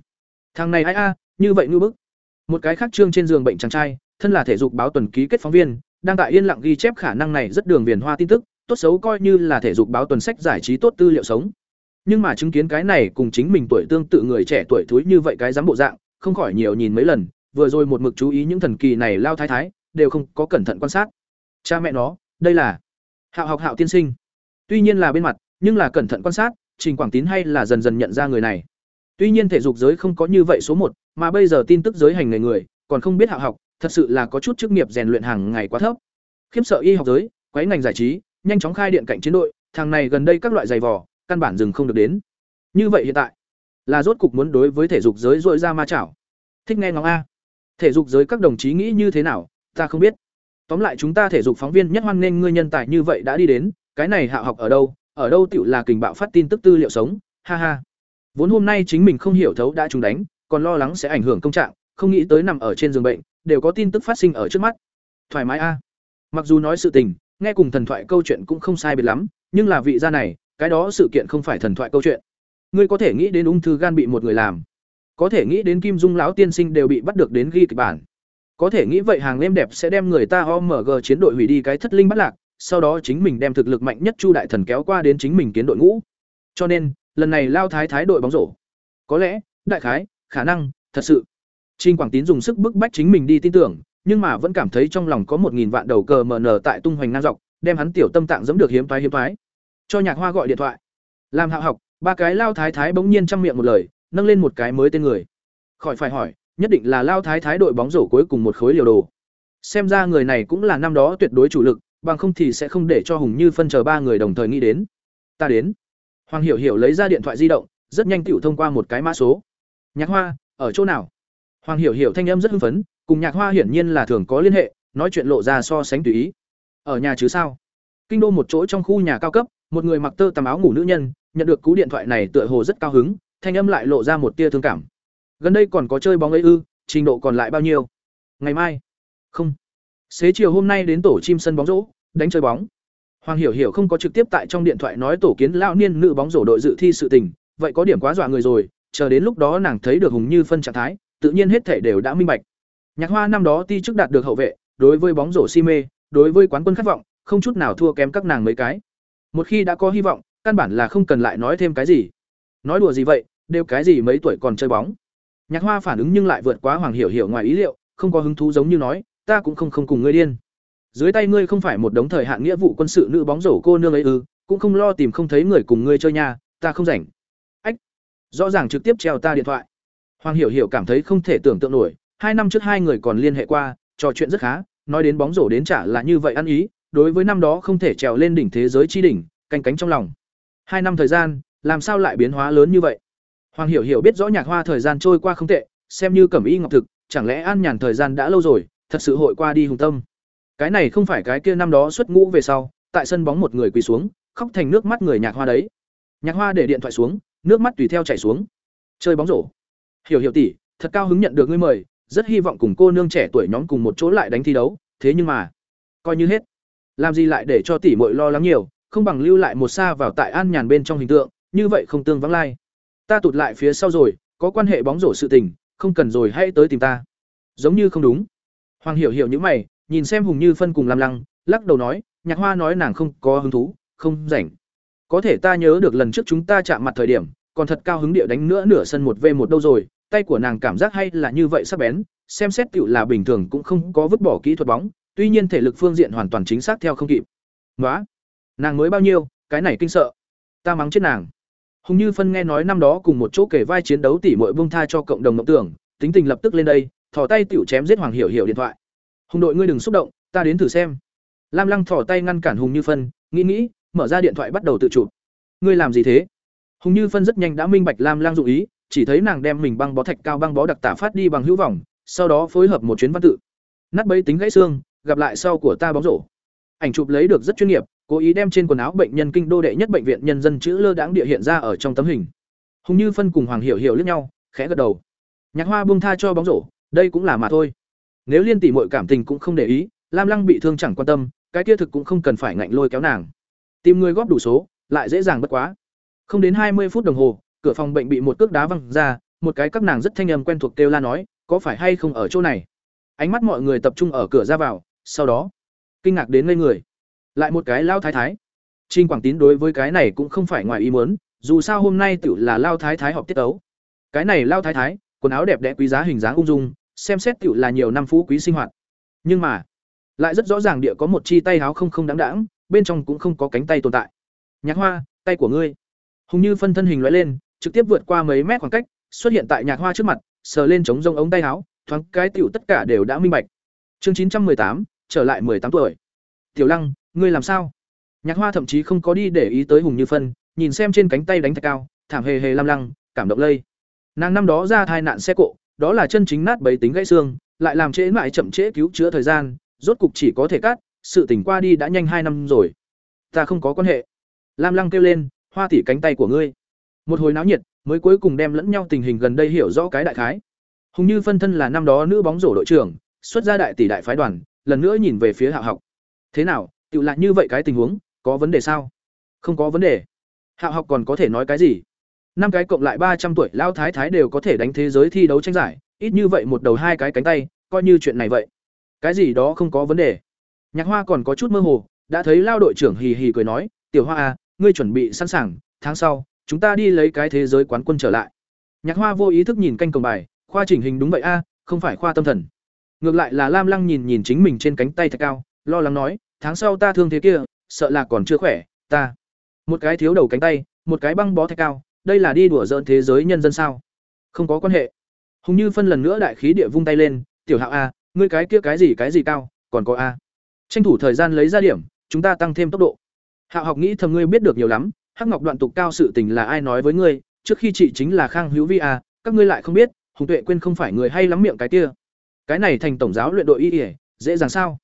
Thằng này ai a, như vậy ngư bức. Một cái khác trương trên giường bệnh chàng trai, thân là thể dục báo tuần ký kết phóng viên, đang tại yên lặng ghi chép khả năng này rất đường viền hoa tin tức, tốt xấu coi như là thể dục báo tuần sách giải trí tốt tư liệu sống. Nhưng mà chứng kiến cái này cùng chính mình tuổi tương tự người trẻ tuổi thúi như vậy cái dám bộ dạng, không khỏi nhiều nhìn mấy lần, vừa rồi một mực chú ý những thần kỳ này lao thái thái, đều không có cẩn thận quan sát. Cha mẹ nó, đây là Hạo học Hạo tiên sinh. Tuy nhiên là bên mặt, nhưng là cẩn thận quan sát, Trình Quảng Tín hay là dần dần nhận ra người này. Tuy nhiên thể dục giới không có như vậy số một, mà bây giờ tin tức giới hành người người, còn không biết hạ học, thật sự là có chút chức nghiệp rèn luyện hàng ngày quá thấp. Khiếm sợ y học giới, quấy ngành giải trí, nhanh chóng khai điện cạnh chiến đội, thằng này gần đây các loại giày vò, căn bản dừng không được đến. Như vậy hiện tại, là rốt cục muốn đối với thể dục giới rọi ra ma chảo. Thích nghe ngóng a. Thể dục giới các đồng chí nghĩ như thế nào, ta không biết. Tóm lại chúng ta thể dục phóng viên nhất hoan nghênh ngươi nhân tài như vậy đã đi đến, cái này hạ học ở đâu, ở đâu tiểu là kình bạo phát tin tức tư liệu sống, ha ha. Vốn hôm nay chính mình không hiểu thấu đã trúng đánh, còn lo lắng sẽ ảnh hưởng công trạng, không nghĩ tới nằm ở trên giường bệnh, đều có tin tức phát sinh ở trước mắt. Thoải mái a. Mặc dù nói sự tình, nghe cùng thần thoại câu chuyện cũng không sai biệt lắm, nhưng là vị gia này, cái đó sự kiện không phải thần thoại câu chuyện. Ngươi có thể nghĩ đến ung thư gan bị một người làm, có thể nghĩ đến Kim Dung lão tiên sinh đều bị bắt được đến ghi kịch bản. Có thể nghĩ vậy hàng êm đẹp sẽ đem người ta OMG chiến đội hủy đi cái thất linh bắt lạc, sau đó chính mình đem thực lực mạnh nhất Chu đại thần kéo qua đến chính mình kiến đội ngũ. Cho nên, lần này lao thái thái đội bóng rổ. Có lẽ, đại khái, khả năng, thật sự. Trình Quảng Tín dùng sức bức bách chính mình đi tin tưởng, nhưng mà vẫn cảm thấy trong lòng có một nghìn vạn đầu cờ nở tại tung hoành ngang dọc, đem hắn tiểu tâm tạng giẫm được hiếm toái hiếm toái. Cho Nhạc Hoa gọi điện thoại. Làm Hạo học, ba cái lao thái thái bỗng nhiên trong miệng một lời, nâng lên một cái mới tên người. Khỏi phải hỏi, nhất định là lao thái thái đội bóng rổ cuối cùng một khối liều đồ. Xem ra người này cũng là năm đó tuyệt đối chủ lực, bằng không thì sẽ không để cho Hùng Như phân chờ ba người đồng thời nghĩ đến. Ta đến. Hoàng Hiểu Hiểu lấy ra điện thoại di động, rất nhanh tiểu thông qua một cái mã số. Nhạc Hoa, ở chỗ nào? Hoàng Hiểu Hiểu thanh âm rất hưng phấn, cùng Nhạc Hoa hiển nhiên là thường có liên hệ, nói chuyện lộ ra so sánh tùy ý. Ở nhà chứ sao? Kinh đô một chỗ trong khu nhà cao cấp, một người mặc tơ tằm áo ngủ nữ nhân, nhận được cú điện thoại này tựa hồ rất cao hứng, thanh âm lại lộ ra một tia thương cảm. Gần đây còn có chơi bóng ấy ư, trình độ còn lại bao nhiêu? Ngày mai? Không. Xế chiều hôm nay đến tổ chim sân bóng rổ, đánh chơi bóng. Hoàng Hiểu Hiểu không có trực tiếp tại trong điện thoại nói tổ kiến lão niên nữ bóng rổ đội dự thi sự tình, vậy có điểm quá dọa người rồi, chờ đến lúc đó nàng thấy được Hùng Như phân trạng thái, tự nhiên hết thể đều đã minh bạch. Nhạc Hoa năm đó ti chức đạt được hậu vệ, đối với bóng rổ si mê, đối với quán quân khát vọng, không chút nào thua kém các nàng mấy cái. Một khi đã có hy vọng, căn bản là không cần lại nói thêm cái gì. Nói đùa gì vậy, đều cái gì mấy tuổi còn chơi bóng. Nhạc Hoa phản ứng nhưng lại vượt quá Hoàng Hiểu Hiểu ngoài ý liệu, không có hứng thú giống như nói, ta cũng không không cùng ngươi điên. Dưới tay ngươi không phải một đống thời hạn nghĩa vụ quân sự nữ bóng rổ cô nương ấy ư, cũng không lo tìm không thấy người cùng ngươi chơi nha, ta không rảnh. Ách. Rõ ràng trực tiếp treo ta điện thoại. Hoàng Hiểu Hiểu cảm thấy không thể tưởng tượng nổi, hai năm trước hai người còn liên hệ qua, trò chuyện rất khá, nói đến bóng rổ đến trả là như vậy ăn ý, đối với năm đó không thể trèo lên đỉnh thế giới chi đỉnh, canh cánh trong lòng. Hai năm thời gian, làm sao lại biến hóa lớn như vậy? Hoàng Hiểu Hiểu biết rõ Nhạc Hoa thời gian trôi qua không tệ, xem như cẩm y ngọc thực, chẳng lẽ an nhàn thời gian đã lâu rồi, thật sự hội qua đi hùng tâm. Cái này không phải cái kia năm đó xuất ngũ về sau, tại sân bóng một người quỳ xuống, khóc thành nước mắt người Nhạc Hoa đấy. Nhạc Hoa để điện thoại xuống, nước mắt tùy theo chảy xuống. Chơi bóng rổ. Hiểu Hiểu tỷ, thật cao hứng nhận được ngươi mời, rất hy vọng cùng cô nương trẻ tuổi nhóm cùng một chỗ lại đánh thi đấu, thế nhưng mà, coi như hết. Làm gì lại để cho tỷ muội lo lắng nhiều, không bằng lưu lại một xa vào tại an nhàn bên trong hình tượng, như vậy không tương vắng lai ta tụt lại phía sau rồi có quan hệ bóng rổ sự tình không cần rồi hãy tới tìm ta giống như không đúng hoàng hiểu hiểu những mày nhìn xem hùng như phân cùng làm lăng lắc đầu nói nhạc hoa nói nàng không có hứng thú không rảnh. Có thể ta nhớ được lần trước chúng ta chạm mặt thời điểm còn thật cao hứng địa đánh nữa nửa sân một v một đâu rồi tay của nàng cảm giác hay là như vậy sắc bén xem xét tựu là bình thường cũng không có vứt bỏ kỹ thuật bóng tuy nhiên thể lực phương diện hoàn toàn chính xác theo không kịp. Ngoá, nàng mới bao nhiêu cái này kinh sợ. Ta mắng chết nàng. Hùng Như Phân nghe nói năm đó cùng một chỗ kể vai chiến đấu tỉ muội buông tha cho cộng đồng mộng tưởng, tính tình lập tức lên đây, thò tay tiểu chém giết Hoàng Hiểu Hiểu điện thoại. "Hùng đội ngươi đừng xúc động, ta đến thử xem." Lam Lăng thò tay ngăn cản Hùng Như Phân, nghĩ nghĩ, mở ra điện thoại bắt đầu tự chụp. "Ngươi làm gì thế?" Hùng Như Phân rất nhanh đã minh bạch Lam Lăng dụng ý, chỉ thấy nàng đem mình băng bó thạch cao băng bó đặc tả phát đi bằng hữu vọng, sau đó phối hợp một chuyến văn tự. Nát bấy tính gãy xương, gặp lại sau của ta bóng rổ ảnh chụp lấy được rất chuyên nghiệp cố ý đem trên quần áo bệnh nhân kinh đô đệ nhất bệnh viện nhân dân chữ lơ đãng địa hiện ra ở trong tấm hình hùng như phân cùng hoàng hiểu hiểu liếc nhau khẽ gật đầu nhạc hoa buông tha cho bóng rổ đây cũng là mà thôi. Nếu liên tỷ mọi cảm tình cũng không để ý, lam lăng bị thương chẳng quan tâm, cái kia thực cũng không cần phải ngạnh lôi kéo nàng. Tìm người góp đủ số, lại dễ dàng bất quá. Không đến hai mươi phút đồng hồ, cửa phòng bệnh bị một cước đá văng ra, một cái các nàng rất thanh âm quen thuộc kêu la nói, có phải hay không ở chỗ này? Ánh mắt mọi người tập trung ở cửa ra vào, sau đó, kinh ngạc đến ngây người. Lại một cái lao thái thái. Trinh quảng tín đối với cái này cũng không phải ngoài ý muốn, dù sao hôm nay tự là lao thái thái họp tiết tấu. Cái này lao thái thái, quần áo đẹp đẽ quý giá hình dáng ung dung xem xét tiểu là nhiều năm phú quý sinh hoạt. Nhưng mà, lại rất rõ ràng địa có một chi tay áo không không đáng đáng bên trong cũng không có cánh tay tồn tại. Nhạc hoa, tay của ngươi. Hùng như phân thân hình lóe lên, trực tiếp vượt qua mấy mét khoảng cách, xuất hiện tại nhạc hoa trước mặt, sờ lên chống rông ống tay áo thoáng cái tiểu tất cả đều đã minh bạch. Chương chín trăm tám, trở lại tám tuổi. Tiểu lăng, ngươi làm sao? Nhạc hoa thậm chí không có đi để ý tới hùng như phân, nhìn xem trên cánh tay đánh thạch cao, thảm hề hề lam lăng, cảm động lây. Nàng năm đó ra thai nạn xe cộ đó là chân chính nát bấy tính gãy xương, lại làm trễ mãi chậm trễ cứu chữa thời gian, rốt cục chỉ có thể cắt, sự tỉnh qua đi đã nhanh hai năm rồi. Ta không có quan hệ. Lam lăng kêu lên, hoa tỉ cánh tay của ngươi. Một hồi náo nhiệt, mới cuối cùng đem lẫn nhau tình hình gần đây hiểu rõ cái đại khái. Hùng như phân thân là năm đó nữ bóng rổ đội trưởng, xuất ra đại tỷ đại phái đoàn, lần nữa nhìn về phía hạ học. Thế nào, tựu lại như vậy cái tình huống, có vấn đề sao? Không có vấn đề. Hạ học còn có thể nói cái gì? Năm cái cộng lại ba trăm tuổi lao thái thái đều có thể đánh thế giới thi đấu tranh giải, ít như vậy một đầu hai cái cánh tay, coi như chuyện này vậy. Cái gì đó không có vấn đề. Nhạc hoa còn có chút mơ hồ, đã thấy lao đội trưởng hì hì cười nói, tiểu hoa à ngươi chuẩn bị sẵn sàng, tháng sau, chúng ta đi lấy cái thế giới quán quân trở lại. Nhạc hoa vô ý thức nhìn canh cổng bài, khoa chỉnh hình đúng vậy a, không phải khoa tâm thần. Ngược lại là lam lăng nhìn nhìn chính mình trên cánh tay thật cao, lo lắng nói, tháng sau ta thương thế kia, sợ là còn chưa khỏe, ta. Một cái thiếu đầu cánh tay, một cái băng bó thạch cao đây là đi đùa dỡn thế giới nhân dân sao? Không có quan hệ. Hùng như phân lần nữa đại khí địa vung tay lên, tiểu hạo a, ngươi cái kia cái gì cái gì cao, còn có a. Tranh thủ thời gian lấy ra điểm, chúng ta tăng thêm tốc độ. Hạo học nghĩ thầm, ngươi biết được nhiều lắm, hắc ngọc đoạn tục cao sự tình là ai nói với ngươi, trước khi chị chính là khang hữu vi a, các ngươi lại không biết, hùng tuệ quên không phải người hay lắm miệng cái kia. Cái này thành tổng giáo luyện đội y ỉa dễ dàng sao?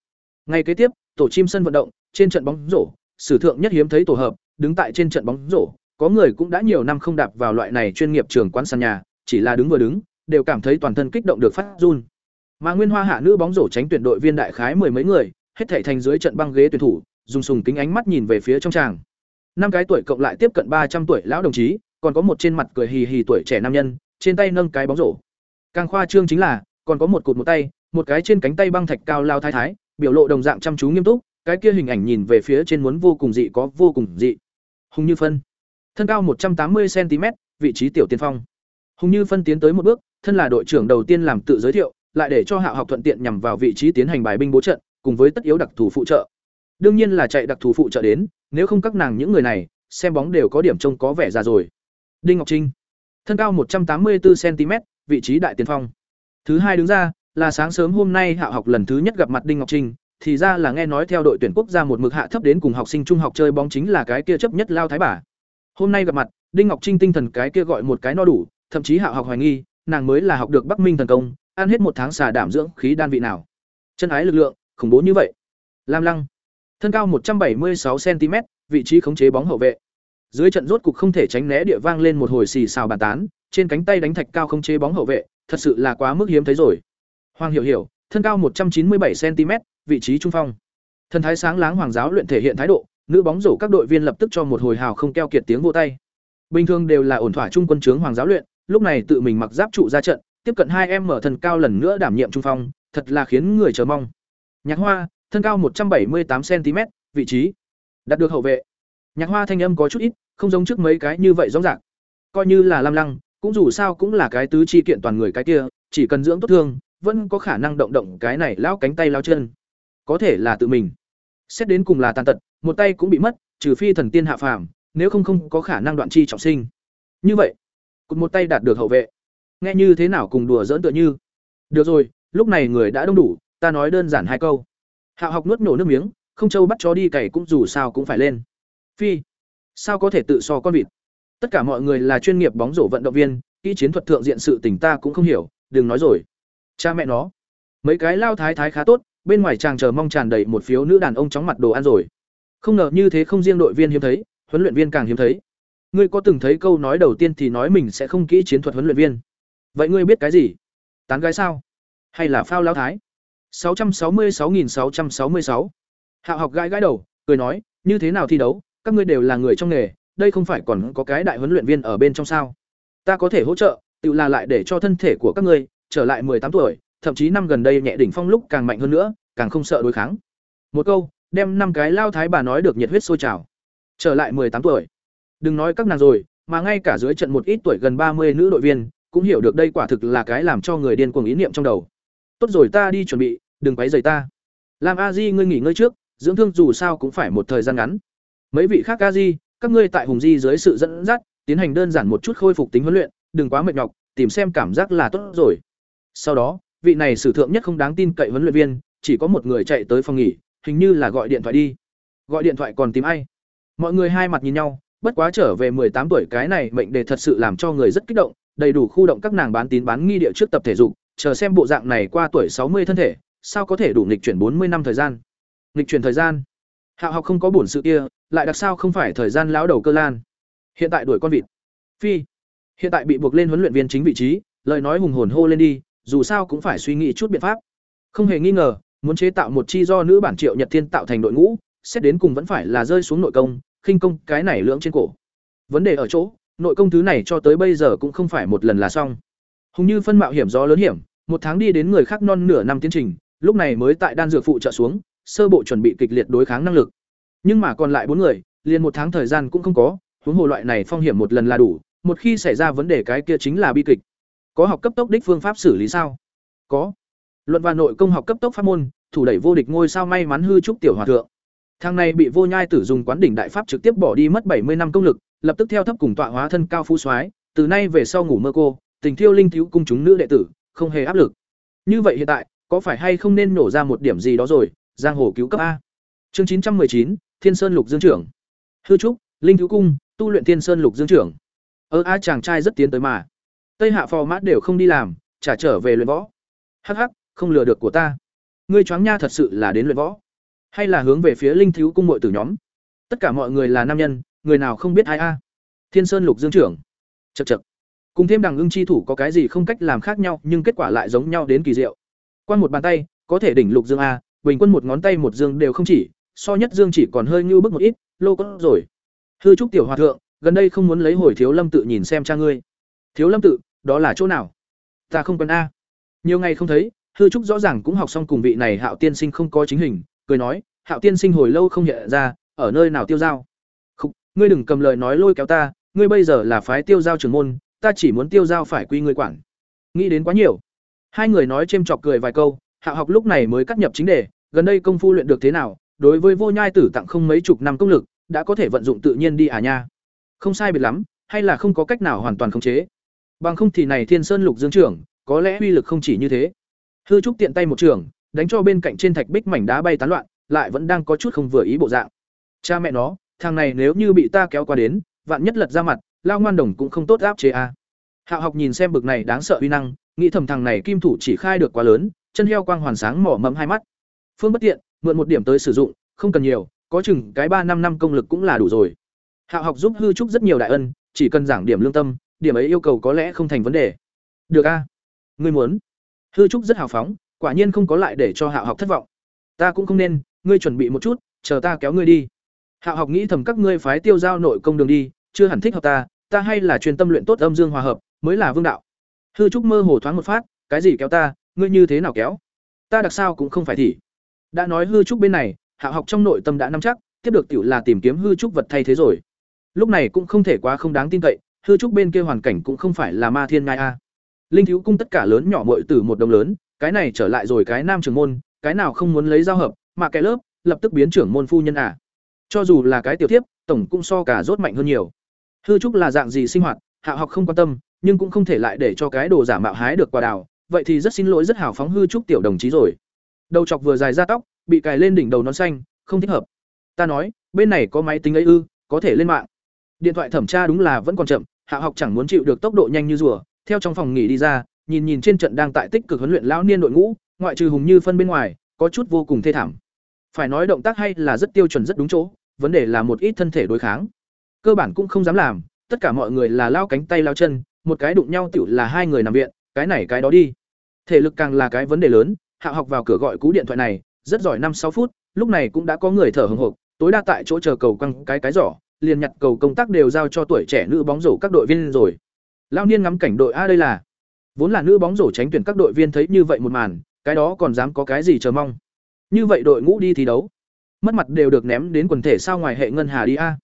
Ngay kế tiếp, tổ chim sân vận động, trên trận bóng rổ, sử thượng nhất hiếm thấy tổ hợp, đứng tại trên trận bóng rổ có người cũng đã nhiều năm không đạp vào loại này chuyên nghiệp trường quán sàn nhà, chỉ là đứng vừa đứng, đều cảm thấy toàn thân kích động được phát run. Mà nguyên hoa hạ nữ bóng rổ tránh tuyển đội viên đại khái mười mấy người, hết thảy thành dưới trận băng ghế tuyển thủ, dùng sùng kính ánh mắt nhìn về phía trong tràng. Năm cái tuổi cộng lại tiếp cận ba trăm tuổi lão đồng chí, còn có một trên mặt cười hì hì tuổi trẻ nam nhân, trên tay nâng cái bóng rổ. Càng khoa trương chính là, còn có một cụt một tay, một cái trên cánh tay băng thạch cao lao thái thái, biểu lộ đồng dạng chăm chú nghiêm túc, cái kia hình ảnh nhìn về phía trên muốn vô cùng dị có vô cùng dị. Hùng như phân thân cao một trăm tám mươi cm vị trí tiểu tiên phong. Hùng như phân tiến tới một bước, thân là đội trưởng đầu tiên làm tự giới thiệu, lại để cho Hạo học thuận tiện nhằm vào vị trí tiến hành bài binh bố trận, cùng với tất yếu đặc thù phụ trợ. Đương nhiên là chạy đặc thù phụ trợ đến, nếu không các nàng những người này, xem bóng đều có điểm trông có vẻ già rồi. Đinh ngọc trinh, thân cao một trăm tám mươi bốn cm vị trí đại tiền phong. Thứ hai đứng ra, là sáng sớm hôm nay Hạo học lần thứ nhất gặp mặt đinh ngọc trinh, thì ra là nghe nói theo đội tuyển quốc gia một mực hạ thấp đến cùng học sinh trung học chơi bóng chính là cái kia chấp nhất lao thái bà hôm nay gặp mặt, đinh ngọc trinh tinh thần cái kia gọi một cái no đủ, thậm chí hạ học hoài nghi, nàng mới là học được bắc minh thần công, ăn hết một tháng xà đảm dưỡng khí đan vị nào. Chân ái lực lượng, khủng bố như vậy. Lam lăng. Thân cao một trăm bảy mươi sáu cm vị trí khống chế bóng hậu vệ. Dưới trận rốt cục không thể tránh né địa vang lên một hồi xì xào bàn tán, trên cánh tay đánh thạch cao khống chế bóng hậu vệ, thật sự là quá mức hiếm thấy rồi. Hoàng hiểu hiểu, thân cao một trăm chín mươi bảy cm vị trí trung phong. Thần thái sáng láng hoàng giáo luyện thể hiện thái độ nữ bóng rổ các đội viên lập tức cho một hồi hào không keo kiệt tiếng vô tay. Bình thường đều là ổn thỏa trung quân trướng hoàng giáo luyện, lúc này tự mình mặc giáp trụ ra trận, tiếp cận hai em mở thần cao lần nữa đảm nhiệm trung phong, thật là khiến người chờ mong. Nhạc hoa, thân cao một trăm bảy mươi tám cm vị trí. Đạt được hậu vệ. Nhạc hoa thanh âm có chút ít, không giống trước mấy cái như vậy rõ ràng. Coi như là lam lăng, cũng dù sao cũng là cái tứ chi kiện toàn người cái kia, chỉ cần dưỡng tốt thương, vẫn có khả năng động động cái này lão cánh tay lão chân. Có thể là tự mình. Xét đến cùng là tàn tật một tay cũng bị mất, trừ phi thần tiên hạ phàm, nếu không không có khả năng đoạn chi trọng sinh. Như vậy, cụt một tay đạt được hậu vệ. Nghe như thế nào cùng đùa dỡn tựa như? Được rồi, lúc này người đã đông đủ, ta nói đơn giản hai câu. Hạ học nuốt nổ nước miếng, không châu bắt chó đi cày cũng dù sao cũng phải lên. Phi, sao có thể tự so con vịt? Tất cả mọi người là chuyên nghiệp bóng rổ vận động viên, kỹ chiến thuật thượng diện sự tình ta cũng không hiểu, đừng nói rồi. Cha mẹ nó, mấy cái lao thái thái khá tốt, bên ngoài chàng chờ mong tràn đầy một phiếu nữ đàn ông chóng mặt đồ ăn rồi không ngờ như thế không riêng đội viên hiếm thấy, huấn luyện viên càng hiếm thấy. Ngươi có từng thấy câu nói đầu tiên thì nói mình sẽ không kỹ chiến thuật huấn luyện viên. Vậy ngươi biết cái gì? Tán gái sao? Hay là phao lão thái? 666666 hạo học gãi gãi đầu, cười nói, như thế nào thi đấu, các ngươi đều là người trong nghề, đây không phải còn có cái đại huấn luyện viên ở bên trong sao? Ta có thể hỗ trợ, tự là lại để cho thân thể của các ngươi trở lại 18 tuổi, thậm chí năm gần đây nhẹ đỉnh phong lúc càng mạnh hơn nữa, càng không sợ đối kháng. Một câu đem năm cái lao thái bà nói được nhiệt huyết sôi trào. Trở lại tám tuổi. Đừng nói các nàng rồi, mà ngay cả dưới trận một ít tuổi gần ba mươi nữ đội viên, cũng hiểu được đây quả thực là cái làm cho người điên cuồng ý niệm trong đầu. Tốt rồi ta đi chuẩn bị, đừng quấy rầy ta. Làm a di, ngươi nghỉ ngơi trước, dưỡng thương dù sao cũng phải một thời gian ngắn. Mấy vị khác a di, các ngươi tại hùng di dưới sự dẫn dắt, tiến hành đơn giản một chút khôi phục tính huấn luyện, đừng quá mệt nhọc, tìm xem cảm giác là tốt rồi. Sau đó, vị này sử thượng nhất không đáng tin cậy huấn luyện viên, chỉ có một người chạy tới phòng nghỉ hình như là gọi điện thoại đi. Gọi điện thoại còn tìm ai? Mọi người hai mặt nhìn nhau, bất quá trở về tám tuổi cái này mệnh đề thật sự làm cho người rất kích động, đầy đủ khu động các nàng bán tín bán nghi địa trước tập thể dục, chờ xem bộ dạng này qua tuổi sáu mươi thân thể, sao có thể đủ nghịch chuyển bốn mươi năm thời gian? Nghịch chuyển thời gian? Hạo học không có bổn sự kia, lại đặc sao không phải thời gian lão đầu cơ lan? Hiện tại đuổi con vịt. Phi, hiện tại bị buộc lên huấn luyện viên chính vị trí, lời nói hùng hồn hô lên đi, dù sao cũng phải suy nghĩ chút biện pháp. Không hề nghi ngờ muốn chế tạo một chi do nữ bản triệu nhật thiên tạo thành đội ngũ, xét đến cùng vẫn phải là rơi xuống nội công, khinh công cái này lưỡng trên cổ. Vấn đề ở chỗ, nội công thứ này cho tới bây giờ cũng không phải một lần là xong. Hùng như phân mạo hiểm gió lớn hiểm, một tháng đi đến người khác non nửa năm tiến trình, lúc này mới tại đan dược phụ trợ xuống, sơ bộ chuẩn bị kịch liệt đối kháng năng lực. Nhưng mà còn lại bốn người, liền một tháng thời gian cũng không có, huống hồ loại này phong hiểm một lần là đủ, một khi xảy ra vấn đề cái kia chính là bi kịch. Có học cấp tốc đích phương pháp xử lý sao? Có. Luận và nội công học cấp tốc pháp môn thủ đẩy vô địch ngôi sao may mắn hư trúc tiểu hòa thượng. Thang này bị vô nhai tử dùng quán đỉnh đại pháp trực tiếp bỏ đi mất bảy mươi năm công lực, lập tức theo thấp cùng tọa hóa thân cao phú soái, từ nay về sau ngủ mơ cô, tình thiêu linh thiếu cung chúng nữ đệ tử, không hề áp lực. Như vậy hiện tại, có phải hay không nên nổ ra một điểm gì đó rồi, giang hồ cứu cấp a. Chương chín trăm chín, thiên sơn lục dương trưởng. Hư trúc, linh thiếu cung, tu luyện thiên sơn lục dương trưởng. Ơ a, chàng trai rất tiến tới mà. Tây hạ phò mát đều không đi làm trả trở về luyện võ. Hắc hắc, không lừa được của ta ngươi choáng nha thật sự là đến luyện võ. Hay là hướng về phía linh thiếu cung Mội tử nhóm. Tất cả mọi người là nam nhân, người nào không biết ai a? Thiên sơn lục dương trưởng. Chật chật cùng thêm đằng ưng chi thủ có cái gì không cách làm khác nhau, nhưng kết quả lại giống nhau đến kỳ diệu. Quan một bàn tay, có thể đỉnh lục dương a, bình quân một ngón tay một dương đều không chỉ, so nhất dương chỉ còn hơi ngưu bức một ít, lô có rồi. Hư trúc tiểu hòa thượng, gần đây không muốn lấy hồi thiếu lâm tự nhìn xem cha ngươi. Thiếu lâm tự, đó là chỗ nào? Ta không cần a. Nhiều ngày không thấy hư trúc rõ ràng cũng học xong cùng vị này hạo tiên sinh không có chính hình, cười nói, hạo tiên sinh hồi lâu không hiện ra, ở nơi nào tiêu giao? Không ngươi đừng cầm lời nói lôi kéo ta, ngươi bây giờ là phái tiêu giao trưởng môn, ta chỉ muốn tiêu giao phải quy ngươi quản. Nghĩ đến quá nhiều. Hai người nói chêm chọc cười vài câu, hạo học lúc này mới cắt nhập chính đề, gần đây công phu luyện được thế nào? Đối với vô nhai tử tặng không mấy chục năm công lực, đã có thể vận dụng tự nhiên đi à nha? Không sai biệt lắm, hay là không có cách nào hoàn toàn khống chế. Bằng không thì này thiên sơn lục dương trưởng, có lẽ uy lực không chỉ như thế hư trúc tiện tay một trường, đánh cho bên cạnh trên thạch bích mảnh đá bay tán loạn, lại vẫn đang có chút không vừa ý bộ dạng. Cha mẹ nó, thằng này nếu như bị ta kéo qua đến, vạn nhất lật ra mặt, lao ngoan đồng cũng không tốt áp chế a. À. hạ học nhìn xem bực này đáng sợ uy năng, nghĩ thầm thằng này kim thủ chỉ khai được quá lớn, chân heo quang hoàn sáng mỏ mẫm hai mắt. Phương bất tiện, mượn một điểm tới sử dụng, không cần nhiều, có chừng cái ba năm năm công lực cũng là đủ rồi. Hạ học giúp hư trúc rất nhiều đại ân, chỉ cần giảng điểm lương tâm, điểm ấy yêu cầu có lẽ không thành vấn đề. Được a. Ngươi muốn? Hư trúc rất hào phóng, quả nhiên không có lại để cho Hạo học thất vọng. Ta cũng không nên, ngươi chuẩn bị một chút, chờ ta kéo ngươi đi. Hạo học nghĩ thầm các ngươi phái tiêu giao nội công đường đi, chưa hẳn thích hợp ta ta hay là truyền tâm luyện tốt âm dương hòa hợp, mới là vương đạo. Hư trúc mơ hồ thoáng một phát, cái gì kéo ta, ngươi như thế nào kéo? Ta đặc sao cũng không phải thì. Đã nói hư trúc bên này, Hạo học trong nội tâm đã nắm chắc, tiếp được tiểu là tìm kiếm hư trúc vật thay thế rồi. Lúc này cũng không thể quá không đáng tin cậy, hư trúc bên kia hoàn cảnh cũng không phải là ma thiên ngai a linh thiếu cung tất cả lớn nhỏ muội tử một đồng lớn, cái này trở lại rồi cái nam trưởng môn, cái nào không muốn lấy giao hợp, mà cái lớp, lập tức biến trưởng môn phu nhân à. Cho dù là cái tiểu tiếp tổng cũng so cả rốt mạnh hơn nhiều. Hư trúc là dạng gì sinh hoạt, hạ học không quan tâm, nhưng cũng không thể lại để cho cái đồ giả mạo hái được quả đào, vậy thì rất xin lỗi rất hào phóng hư trúc tiểu đồng chí rồi. Đầu chọc vừa dài ra tóc, bị cài lên đỉnh đầu nón xanh, không thích hợp. Ta nói, bên này có máy tính ấy ư, có thể lên mạng. Điện thoại thẩm tra đúng là vẫn còn chậm, hạ học chẳng muốn chịu được tốc độ nhanh như rùa theo trong phòng nghỉ đi ra, nhìn nhìn trên trận đang tại tích cực huấn luyện lão niên đội ngũ, ngoại trừ hùng như phân bên ngoài, có chút vô cùng thê thảm. Phải nói động tác hay là rất tiêu chuẩn rất đúng chỗ, vấn đề là một ít thân thể đối kháng. Cơ bản cũng không dám làm, tất cả mọi người là lao cánh tay lao chân, một cái đụng nhau tựu là hai người nằm viện, cái này cái đó đi. Thể lực càng là cái vấn đề lớn, hạ học vào cửa gọi cú điện thoại này, rất giỏi năm sáu phút, lúc này cũng đã có người thở hồng hộc tối đa tại chỗ chờ cầu căng cái cái giỏ, liền nhặt cầu công tác đều giao cho tuổi trẻ nữ bóng rổ các đội viên rồi lao niên ngắm cảnh đội a đây là. Vốn là nữ bóng rổ tránh tuyển các đội viên thấy như vậy một màn, cái đó còn dám có cái gì chờ mong. Như vậy đội ngũ đi thi đấu. Mất mặt đều được ném đến quần thể sao ngoài hệ ngân hà đi a.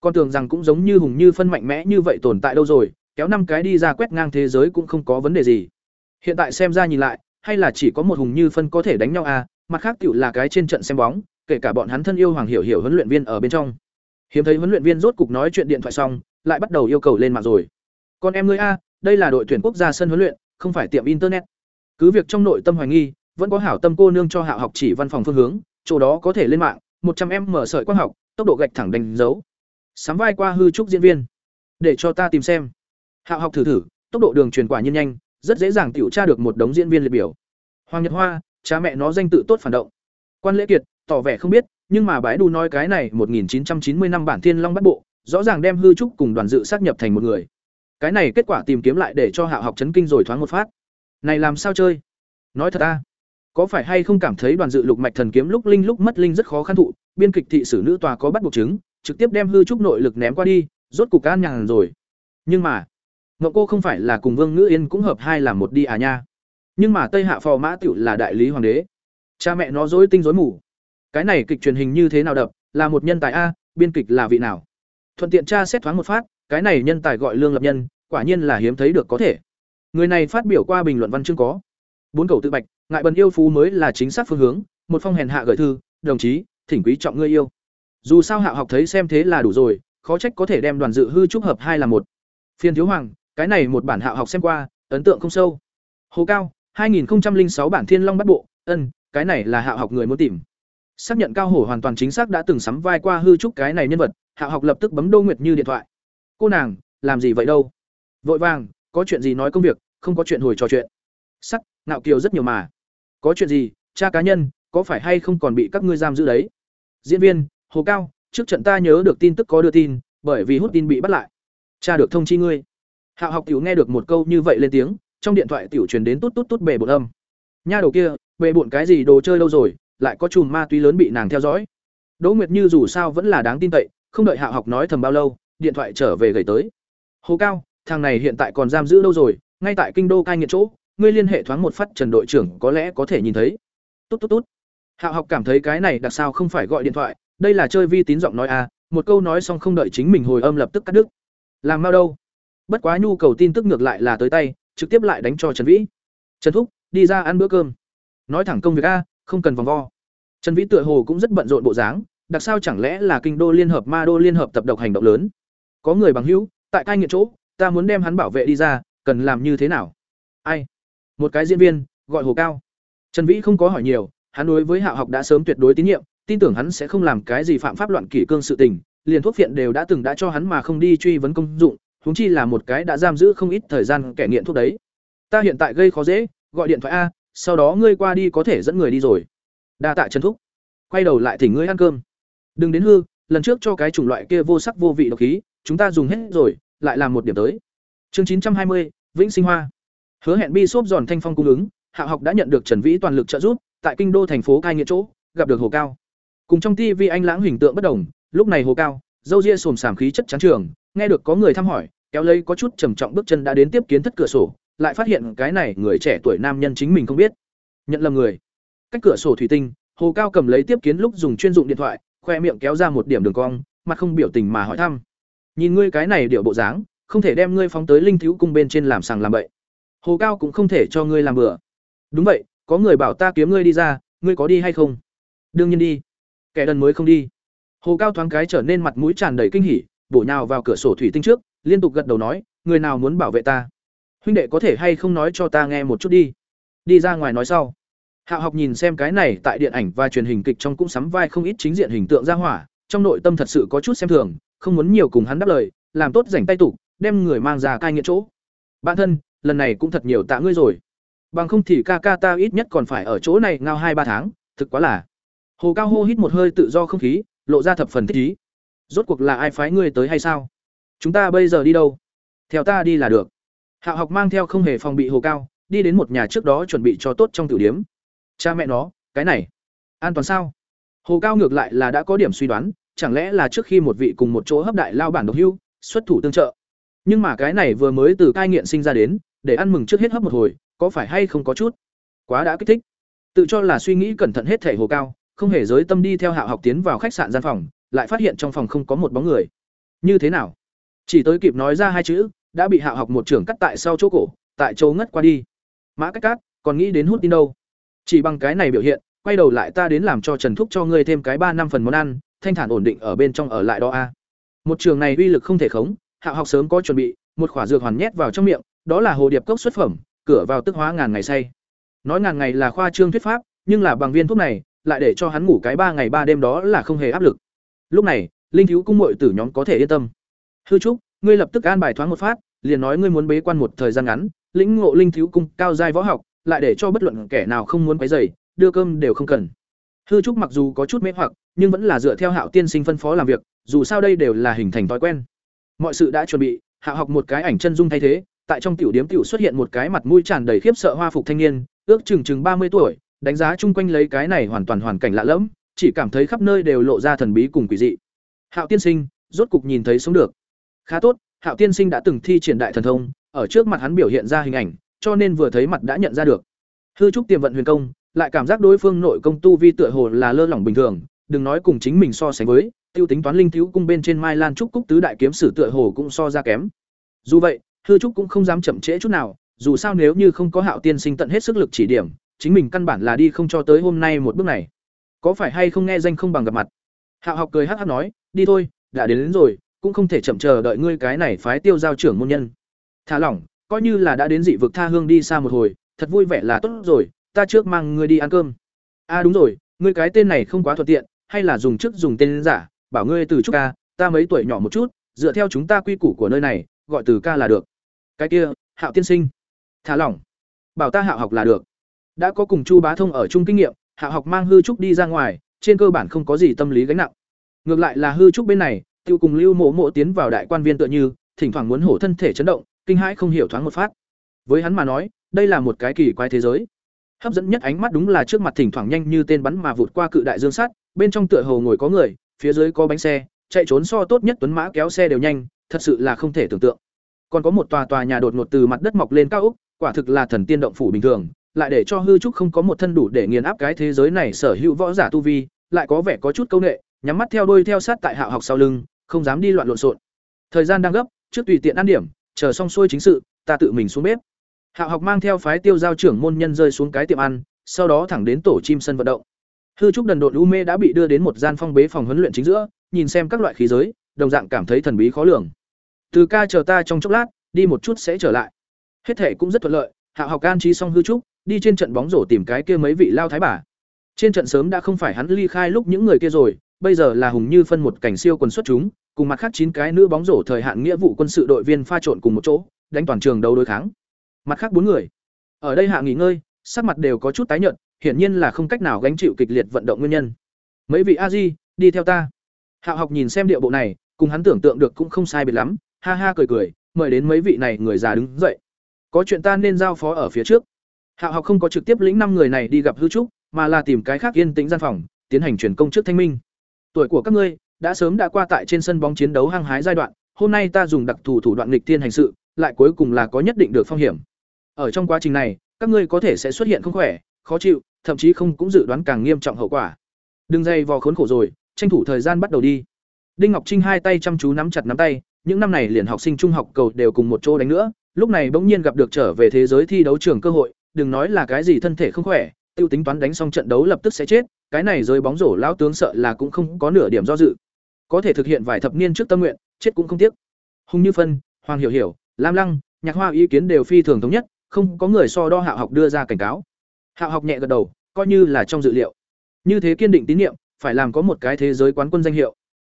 Con tưởng rằng cũng giống như hùng như phân mạnh mẽ như vậy tồn tại đâu rồi, kéo năm cái đi ra quét ngang thế giới cũng không có vấn đề gì. Hiện tại xem ra nhìn lại, hay là chỉ có một hùng như phân có thể đánh nhau a, mặt khác cựu là cái trên trận xem bóng, kể cả bọn hắn thân yêu hoàng hiểu hiểu huấn luyện viên ở bên trong. Hiếm thấy huấn luyện viên rốt cục nói chuyện điện thoại xong, lại bắt đầu yêu cầu lên mạng rồi con em ngươi a, đây là đội tuyển quốc gia sân huấn luyện, không phải tiệm internet. Cứ việc trong nội tâm hoài nghi, vẫn có hảo tâm cô nương cho hạ học chỉ văn phòng phương hướng, chỗ đó có thể lên mạng, một trăm em mở sợi quang học, tốc độ gạch thẳng đánh dấu. Sắm vai qua hư trúc diễn viên. Để cho ta tìm xem. Hạ học thử thử, tốc độ đường truyền quả nhiên nhanh, rất dễ dàng tiểu tra được một đống diễn viên liệt biểu. Hoàng nhật hoa, cha mẹ nó danh tự tốt phản động. Quan lễ kiệt, tỏ vẻ không biết, nhưng mà bái đu nói cái này 1990 năm bản thiên long bắt bộ, rõ ràng đem hư trúc cùng đoàn dự xác nhập thành một người cái này kết quả tìm kiếm lại để cho hạ học chấn kinh rồi thoáng một phát. Này làm sao chơi? Nói thật ta, có phải hay không cảm thấy đoàn dự lục mạch thần kiếm lúc linh lúc mất linh rất khó khăn thụ, biên kịch thị sử nữ tòa có bắt buộc chứng, trực tiếp đem hư trúc nội lực ném qua đi, rốt cục an nhàn rồi. Nhưng mà, ngọc cô không phải là cùng vương ngữ yên cũng hợp hai làm một đi à nha. Nhưng mà tây hạ phò mã tiểu là đại lý hoàng đế. Cha mẹ nó dối tinh dối mù. Cái này kịch truyền hình như thế nào đập, là một nhân tài a, biên kịch là vị nào? Thuận tiện tra xét thoáng một phát cái này nhân tài gọi lương lập nhân, quả nhiên là hiếm thấy được có thể. Người này phát biểu qua bình luận văn chương có. Bốn cầu tự bạch, ngại bần yêu phú mới là chính xác phương hướng, một phong hèn hạ gửi thư, đồng chí, thỉnh quý trọng ngươi yêu. Dù sao hạ học thấy xem thế là đủ rồi, khó trách có thể đem đoàn dự hư trúc hợp hai là một. Phiên thiếu hoàng, cái này một bản hạ học xem qua, ấn tượng không sâu. Hồ cao 2006 bản thiên long bắt bộ, ân, cái này là hạ học người muốn tìm. Xác nhận cao hổ hoàn toàn chính xác đã từng sắm vai qua hư trúc cái này nhân vật, hạ học lập tức bấm đô nguyệt như điện thoại cô nàng, làm gì vậy đâu? Vội vàng, có chuyện gì nói công việc, không có chuyện hồi trò chuyện. Sắc nạo kiều rất nhiều mà. Có chuyện gì, cha cá nhân, có phải hay không còn bị các ngươi giam giữ đấy? Diễn viên, hồ cao, trước trận ta nhớ được tin tức có đưa tin, bởi vì hút tin bị bắt lại. Cha được thông chi ngươi. Hạ học tiểu nghe được một câu như vậy lên tiếng, trong điện thoại tiểu truyền đến tút tút tút bề bột âm. Nha đầu kia bề bộn cái gì đồ chơi lâu rồi, lại có chùm ma túy lớn bị nàng theo dõi. Đỗ nguyệt như dù sao vẫn là đáng tin cậy, không đợi hạ học nói thầm bao lâu điện thoại trở về gửi tới. Hồ cao, thằng này hiện tại còn giam giữ đâu rồi, ngay tại kinh đô cai nghiện chỗ, ngươi liên hệ thoáng một phát trần đội trưởng có lẽ có thể nhìn thấy. Tốt tốt tốt. Hạo học cảm thấy cái này đặc sao không phải gọi điện thoại, đây là chơi vi tín giọng nói à một câu nói xong không đợi chính mình hồi âm lập tức cắt đứt. Làm mau đâu? Bất quá nhu cầu tin tức ngược lại là tới tay, trực tiếp lại đánh cho trần vĩ. Trần thúc, đi ra ăn bữa cơm. Nói thẳng công việc a, không cần vòng vo. Trần vĩ tựa hồ cũng rất bận rộn bộ dáng, đặc sao chẳng lẽ là kinh đô liên hợp ma đô liên hợp tập độc hành động lớn? Có người bằng hữu, tại cai nghiện chỗ, ta muốn đem hắn bảo vệ đi ra, cần làm như thế nào? Ai? Một cái diễn viên, gọi hồ cao. Trần vĩ không có hỏi nhiều, hắn đối với hạ học đã sớm tuyệt đối tín nhiệm, tin tưởng hắn sẽ không làm cái gì phạm pháp loạn kỷ cương sự tình, liền thuốc viện đều đã từng đã cho hắn mà không đi truy vấn công dụng, huống chi là một cái đã giam giữ không ít thời gian kẻ nghiện thuốc đấy. Ta hiện tại gây khó dễ, gọi điện thoại a, sau đó ngươi qua đi có thể dẫn người đi rồi. Đa tạ trần thúc. Quay đầu lại thỉnh ngươi ăn cơm. Đừng đến hư lần trước cho cái chủng loại kia vô sắc vô vị độc khí, chúng ta dùng hết rồi, lại làm một điểm tới. Chương chín trăm hai mươi, vĩnh sinh hoa. Hứa hẹn bi xốp giòn thanh phong cung ứng, hạ học đã nhận được trần vĩ toàn lực trợ giúp, tại kinh đô thành phố cai nghiện chỗ, gặp được hồ cao. Cùng trong tv anh lãng hình tượng bất đồng, lúc này hồ cao, dâu ria sồm sàm khí chất trắng trường, nghe được có người thăm hỏi, kéo lấy có chút trầm trọng bước chân đã đến tiếp kiến thất cửa sổ, lại phát hiện cái này người trẻ tuổi nam nhân chính mình không biết. Nhận lầm người. Cách cửa sổ thủy tinh, hồ cao cầm lấy tiếp kiến lúc dùng chuyên dụng điện thoại khoe miệng kéo ra một điểm đường cong, mặt không biểu tình mà hỏi thăm. Nhìn ngươi cái này điệu bộ dáng, không thể đem ngươi phóng tới linh thiếu cung bên trên làm sàng làm bậy. Hồ cao cũng không thể cho ngươi làm bừa. Đúng vậy, có người bảo ta kiếm ngươi đi ra, ngươi có đi hay không? Đương nhiên đi. Kẻ đần mới không đi. Hồ cao thoáng cái trở nên mặt mũi tràn đầy kinh hỉ, bổ nhào vào cửa sổ thủy tinh trước, liên tục gật đầu nói, người nào muốn bảo vệ ta? Huynh đệ có thể hay không nói cho ta nghe một chút đi? Đi ra ngoài nói sau hạ học nhìn xem cái này tại điện ảnh và truyền hình kịch trong cũng sắm vai không ít chính diện hình tượng ra hỏa, trong nội tâm thật sự có chút xem thường, không muốn nhiều cùng hắn đáp lời, làm tốt rảnh tay tục đem người mang ra cai nghiện chỗ. Bạn thân, lần này cũng thật nhiều tạ ngươi rồi. Bằng không thì ca ca ta ít nhất còn phải ở chỗ này ngao hai ba tháng, thực quá là. Hồ cao hô hít một hơi tự do không khí, lộ ra thập phần thích ý. Rốt cuộc là ai phái ngươi tới hay sao? Chúng ta bây giờ đi đâu? Theo ta đi là được. Hạo học mang theo không hề phòng bị hồ cao, đi đến một nhà trước đó chuẩn bị cho tốt trong tử điếm cha mẹ nó, cái này, an toàn sao? Hồ cao ngược lại là đã có điểm suy đoán, chẳng lẽ là trước khi một vị cùng một chỗ hấp đại lao bản độc hưu, xuất thủ tương trợ? Nhưng mà cái này vừa mới từ cai nghiện sinh ra đến, để ăn mừng trước hết hấp một hồi, có phải hay không có chút quá đã kích thích? Tự cho là suy nghĩ cẩn thận hết thể hồ cao, không hề giới tâm đi theo hạ học tiến vào khách sạn gian phòng, lại phát hiện trong phòng không có một bóng người. Như thế nào? Chỉ tới kịp nói ra hai chữ, đã bị hạ học một trưởng cắt tại sau chỗ cổ, tại chỗ ngất qua đi. Mã cách cát, còn nghĩ đến hút tin đâu? Chỉ bằng cái này biểu hiện, quay đầu lại ta đến làm cho trần thúc cho ngươi thêm cái ba năm phần món ăn, thanh thản ổn định ở bên trong ở lại đó a. Một trường này uy lực không thể khống, hạ học sớm có chuẩn bị, một khỏa dược hoàn nhét vào trong miệng, đó là hồ điệp cốc xuất phẩm, cửa vào tức hóa ngàn ngày say. Nói ngàn ngày là khoa trương thuyết pháp, nhưng là bằng viên thuốc này, lại để cho hắn ngủ cái ba ngày ba đêm đó là không hề áp lực. Lúc này, linh thiếu cung muội tử nhóm có thể yên tâm. Hư trúc, ngươi lập tức an bài thoáng một phát, liền nói ngươi muốn bế quan một thời gian ngắn, lĩnh ngộ linh thiếu cung cao giai võ học lại để cho bất luận kẻ nào không muốn quấy rầy, đưa cơm đều không cần. Hư trúc mặc dù có chút mê hoặc, nhưng vẫn là dựa theo hạo tiên sinh phân phó làm việc, dù sao đây đều là hình thành thói quen. Mọi sự đã chuẩn bị, hạo học một cái ảnh chân dung thay thế, tại trong tiểu điếm tiểu xuất hiện một cái mặt mũi tràn đầy khiếp sợ hoa phục thanh niên, ước chừng chừng ba mươi tuổi, đánh giá chung quanh lấy cái này hoàn toàn hoàn cảnh lạ lẫm, chỉ cảm thấy khắp nơi đều lộ ra thần bí cùng quỷ dị. Hạo tiên sinh, rốt cục nhìn thấy sống được. Khá tốt, hạo tiên sinh đã từng thi triển đại thần thông, ở trước mặt hắn biểu hiện ra hình ảnh cho nên vừa thấy mặt đã nhận ra được. Hư trúc tiềm vận huyền công lại cảm giác đối phương nội công tu vi tựa hồ là lơ lỏng bình thường đừng nói cùng chính mình so sánh với tiêu tính toán linh thiếu cung bên trên mai lan trúc cúc tứ đại kiếm sử tựa hồ cũng so ra kém. Dù vậy hư trúc cũng không dám chậm trễ chút nào dù sao nếu như không có hạo tiên sinh tận hết sức lực chỉ điểm chính mình căn bản là đi không cho tới hôm nay một bước này. Có phải hay không nghe danh không bằng gặp mặt? Hạo học cười hắc hắc nói đi thôi đã đến, đến rồi cũng không thể chậm chờ đợi ngươi cái này phái tiêu giao trưởng môn nhân. Thả lỏng coi như là đã đến dị vực tha hương đi xa một hồi, thật vui vẻ là tốt rồi, ta trước mang ngươi đi ăn cơm. A à đúng rồi, ngươi cái tên này không quá thuận tiện, hay là dùng trước dùng tên giả, bảo ngươi từ trúc ca, ta mấy tuổi nhỏ một chút, dựa theo chúng ta quy củ của nơi này, gọi từ ca là được. Cái kia, hạo tiên sinh. Thả lỏng. Bảo ta hạo học là được. Đã có cùng chu bá thông ở chung kinh nghiệm, hạo học mang hư trúc đi ra ngoài, trên cơ bản không có gì tâm lý gánh nặng. Ngược lại là hư trúc bên này, tiêu cùng lưu mộ mộ tiến vào đại quan viên tựa như, thỉnh thoảng muốn hổ thân thể chấn động kinh hãi không hiểu thoáng một phát. Với hắn mà nói đây là một cái kỳ quái thế giới. Hấp dẫn nhất ánh mắt đúng là trước mặt thỉnh thoảng nhanh như tên bắn mà vụt qua cự đại dương sắt bên trong tựa hồ ngồi có người phía dưới có bánh xe chạy trốn so tốt nhất tuấn mã kéo xe đều nhanh thật sự là không thể tưởng tượng. Còn có một tòa tòa nhà đột ngột từ mặt đất mọc lên cao úc quả thực là thần tiên động phủ bình thường lại để cho hư trúc không có một thân đủ để nghiền áp cái thế giới này sở hữu võ giả tu vi lại có vẻ có chút câu nệ, nhắm mắt theo đuôi theo sát tại hạo học sau lưng không dám đi loạn lộn xộn. Thời gian đang gấp trước tùy tiện ăn điểm chờ xong xuôi chính sự, ta tự mình xuống bếp. Hạo học mang theo phái tiêu giao trưởng môn nhân rơi xuống cái tiệm ăn, sau đó thẳng đến tổ chim sân vận động. Hư trúc đần độn u mê đã bị đưa đến một gian phong bế phòng huấn luyện chính giữa, nhìn xem các loại khí giới, đồng dạng cảm thấy thần bí khó lường. Từ ca chờ ta trong chốc lát, đi một chút sẽ trở lại. Hết thể cũng rất thuận lợi hạo học an trí xong hư trúc, đi trên trận bóng rổ tìm cái kia mấy vị lao thái bà. Trên trận sớm đã không phải hắn ly khai lúc những người kia rồi bây giờ là hùng như phân một cảnh siêu quần xuất chúng, cùng mặt khác chín cái nữ bóng rổ thời hạn nghĩa vụ quân sự đội viên pha trộn cùng một chỗ, đánh toàn trường đấu đối kháng. Mặt khác bốn người, ở đây hạ nghỉ ngơi, sắc mặt đều có chút tái nhợt, hiển nhiên là không cách nào gánh chịu kịch liệt vận động nguyên nhân. Mấy vị a di đi theo ta. Hạo học nhìn xem địa bộ này, cùng hắn tưởng tượng được cũng không sai biệt lắm, ha ha cười cười, mời đến mấy vị này người già đứng dậy. Có chuyện ta nên giao phó ở phía trước. Hạo học không có trực tiếp lĩnh năm người này đi gặp hư trúc, mà là tìm cái khác yên tĩnh gian phòng, tiến hành truyền công trước thanh minh tuổi của các ngươi đã sớm đã qua tại trên sân bóng chiến đấu hăng hái giai đoạn, hôm nay ta dùng đặc thù thủ đoạn nghịch tiên hành sự, lại cuối cùng là có nhất định được phong hiểm. Ở trong quá trình này, các ngươi có thể sẽ xuất hiện không khỏe, khó chịu, thậm chí không cũng dự đoán càng nghiêm trọng hậu quả. Đừng dây vò khốn khổ rồi, tranh thủ thời gian bắt đầu đi. Đinh ngọc trinh hai tay chăm chú nắm chặt nắm tay, những năm này liền học sinh trung học cầu đều cùng một chỗ đánh nữa, lúc này bỗng nhiên gặp được trở về thế giới thi đấu trường cơ hội, đừng nói là cái gì thân thể không khỏe tiêu tính toán đánh xong trận đấu lập tức sẽ chết, cái này rơi bóng rổ lão tướng sợ là cũng không có nửa điểm do dự. Có thể thực hiện vài thập niên trước tâm nguyện, chết cũng không tiếc. Hùng như phân, hoàng hiểu hiểu, lam lăng, nhạc hoa ý kiến đều phi thường thống nhất, không có người so đo hạ học đưa ra cảnh cáo. Hạ học nhẹ gật đầu, coi như là trong dự liệu. Như thế kiên định tín nhiệm, phải làm có một cái thế giới quán quân danh hiệu.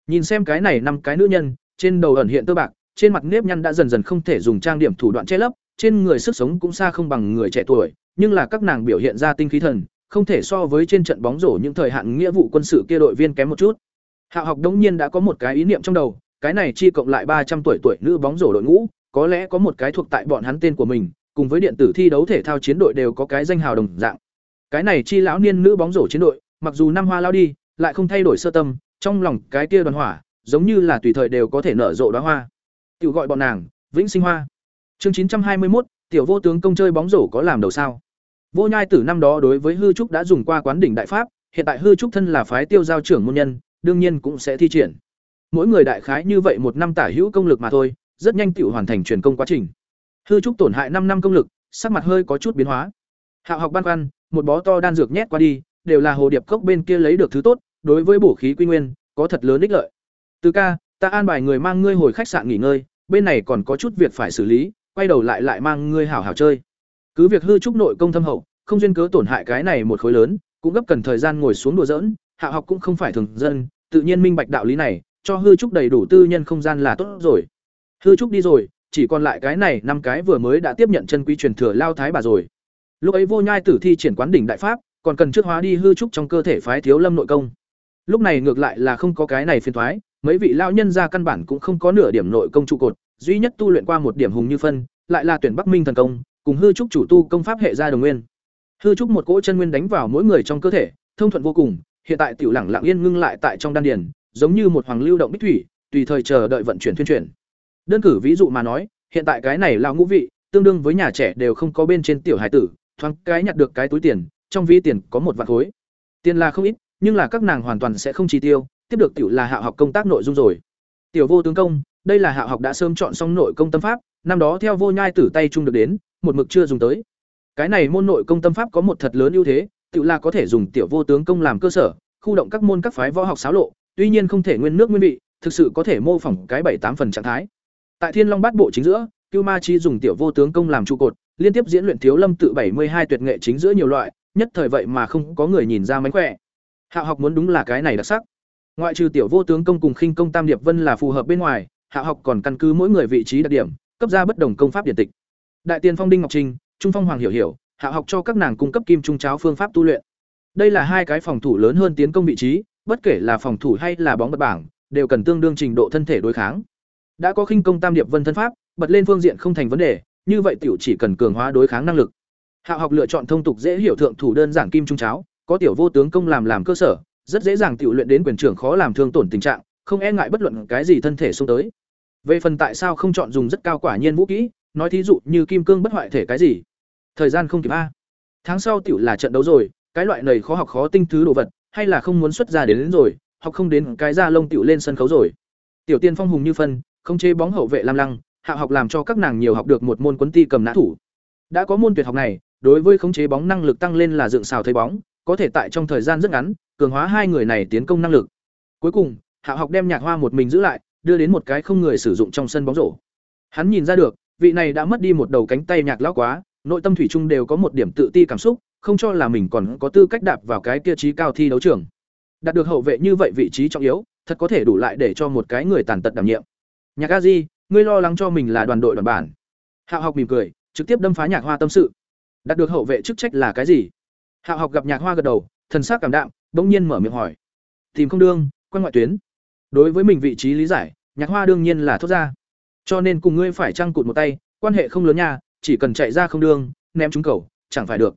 Nhìn xem cái này năm cái nữ nhân, trên đầu ẩn hiện tơ bạc, trên mặt nếp nhăn đã dần dần không thể dùng trang điểm thủ đoạn che lấp, trên người sức sống cũng xa không bằng người trẻ tuổi nhưng là các nàng biểu hiện ra tinh khí thần không thể so với trên trận bóng rổ những thời hạn nghĩa vụ quân sự kia đội viên kém một chút. Hạ học đống nhiên đã có một cái ý niệm trong đầu, cái này chi cộng lại ba trăm tuổi tuổi nữ bóng rổ đội ngũ, có lẽ có một cái thuộc tại bọn hắn tên của mình, cùng với điện tử thi đấu thể thao chiến đội đều có cái danh hào đồng dạng. Cái này chi lão niên nữ bóng rổ chiến đội, mặc dù năm hoa lao đi, lại không thay đổi sơ tâm, trong lòng cái kia đoàn hỏa, giống như là tùy thời đều có thể nở rộ đóa hoa. Tiểu gọi bọn nàng, Vĩnh Sinh Hoa. Chương chín trăm hai mươi một tiểu vô tướng công chơi bóng rổ có làm đầu sao? Vô Nhai Tử năm đó đối với hư trúc đã dùng qua quán đỉnh đại pháp, hiện tại hư trúc thân là phái tiêu giao trưởng môn nhân, đương nhiên cũng sẽ thi triển. Mỗi người đại khái như vậy một năm tả hữu công lực mà thôi, rất nhanh tiểu hoàn thành truyền công quá trình. Hư trúc tổn hại năm năm công lực, sắc mặt hơi có chút biến hóa. Hạo học ban quan, một bó to đan dược nhét qua đi, đều là hồ điệp cốc bên kia lấy được thứ tốt, đối với bổ khí quy nguyên, có thật lớn ích lợi. Từ ca, ta an bài người mang ngươi hồi khách sạn nghỉ ngơi, bên này còn có chút việc phải xử lý, quay đầu lại lại mang ngươi hảo hảo chơi. Cứ việc hư trúc nội công thâm hậu, không duyên cớ tổn hại cái này một khối lớn, cũng gấp cần thời gian ngồi xuống đùa giỡn, hạ học cũng không phải thường dân, tự nhiên minh bạch đạo lý này, cho hư trúc đầy đủ tư nhân không gian là tốt rồi. Hư trúc đi rồi, chỉ còn lại cái này năm cái vừa mới đã tiếp nhận chân quý truyền thừa lao thái bà rồi. Lúc ấy vô nhai tử thi triển quán đỉnh đại pháp, còn cần trước hóa đi hư trúc trong cơ thể phái thiếu lâm nội công. Lúc này ngược lại là không có cái này phiền thoái, mấy vị lao nhân ra căn bản cũng không có nửa điểm nội công trụ cột, duy nhất tu luyện qua một điểm hùng như phân, lại là tuyển Bắc Minh thần công, cùng hư trúc chủ tu công pháp hệ gia đồng nguyên. Hư trúc một cỗ chân nguyên đánh vào mỗi người trong cơ thể, thông thuận vô cùng, hiện tại tiểu lẳng lặng yên ngưng lại tại trong đan điền, giống như một hoàng lưu động bích thủy, tùy thời chờ đợi vận chuyển thuyên chuyển. Đơn cử ví dụ mà nói, hiện tại cái này lão ngũ vị, tương đương với nhà trẻ đều không có bên trên tiểu hải tử, thoáng cái nhặt được cái túi tiền, trong ví tiền có một vạn khối. Tiền là không ít, nhưng là các nàng hoàn toàn sẽ không chi tiêu, tiếp được tiểu là hạ học công tác nội dung rồi. Tiểu vô tướng công, đây là hạ học đã sớm chọn xong nội công tâm pháp, năm đó theo vô nhai tử tay trung được đến, một mực chưa dùng tới. Cái này môn nội công tâm pháp có một thật lớn ưu thế, tự là có thể dùng tiểu vô tướng công làm cơ sở, khu động các môn các phái võ học xáo lộ, tuy nhiên không thể nguyên nước nguyên vị, thực sự có thể mô phỏng cái bảy tám phần trạng thái. Tại Thiên Long Bát Bộ chính giữa, Cưu Ma Chi dùng tiểu vô tướng công làm trụ cột, liên tiếp diễn luyện thiếu lâm tự bảy mươi hai tuyệt nghệ chính giữa nhiều loại, nhất thời vậy mà không có người nhìn ra mánh khỏe. Hạ học muốn đúng là cái này đặc sắc. Ngoại trừ tiểu vô tướng công cùng khinh công tam điệp vân là phù hợp bên ngoài, hạ học còn căn cứ mỗi người vị trí đặc điểm, cấp ra bất đồng công pháp điển tịch. Đại tiên phong đinh ngọc trinh, trung phong hoàng hiểu hiểu, hạ học cho các nàng cung cấp kim trung cháo phương pháp tu luyện. Đây là hai cái phòng thủ lớn hơn tiến công vị trí, bất kể là phòng thủ hay là bóng bật bảng, đều cần tương đương trình độ thân thể đối kháng. Đã có khinh công tam điệp vân thân pháp, bật lên phương diện không thành vấn đề, như vậy tiểu chỉ cần cường hóa đối kháng năng lực. Hạ học lựa chọn thông tục dễ hiểu thượng thủ đơn giản kim trung cháo, có tiểu vô tướng công làm làm cơ sở, rất dễ dàng tiểu luyện đến quyền trưởng khó làm thương tổn tình trạng, không e ngại bất luận cái gì thân thể xông tới. Về phần tại sao không chọn dùng rất cao quả nhiên vũ kỹ, nói thí dụ như kim cương bất hoại thể cái gì. Thời gian không kịp a. Tháng sau tiểu là trận đấu rồi, cái loại này khó học khó tinh thứ đồ vật, hay là không muốn xuất ra đến, đến rồi, học không đến cái da lông tiểu lên sân khấu rồi. Tiểu tiên phong hùng như phân, không chế bóng hậu vệ lam lăng, hạ học làm cho các nàng nhiều học được một môn quấn ti cầm nã thủ. Đã có môn tuyệt học này, đối với khống chế bóng năng lực tăng lên là dựng xào thấy bóng, có thể tại trong thời gian rất ngắn, cường hóa hai người này tiến công năng lực. Cuối cùng, Hạ học đem Nhạc Hoa một mình giữ lại, đưa đến một cái không người sử dụng trong sân bóng rổ. Hắn nhìn ra được, vị này đã mất đi một đầu cánh tay nhạc lão quá, nội tâm thủy chung đều có một điểm tự ti cảm xúc, không cho là mình còn có tư cách đạp vào cái kia trí cao thi đấu trường. Đạt được hậu vệ như vậy vị trí trọng yếu, thật có thể đủ lại để cho một cái người tàn tật đảm nhiệm. Nhạc A Di, ngươi lo lắng cho mình là đoàn đội đoàn bản. Hạo học mỉm cười, trực tiếp đâm phá Nhạc Hoa tâm sự. Đạt được hậu vệ chức trách là cái gì? Hạo học gặp Nhạc Hoa gật đầu, thần sắc cảm đạm, bỗng nhiên mở miệng hỏi. Tìm không đương, quan ngoại tuyến. Đối với mình vị trí lý giải, Nhạc Hoa đương nhiên là thốt ra. Cho nên cùng ngươi phải trăng cụt một tay, quan hệ không lớn nha, chỉ cần chạy ra không đương, ném trúng cầu, chẳng phải được.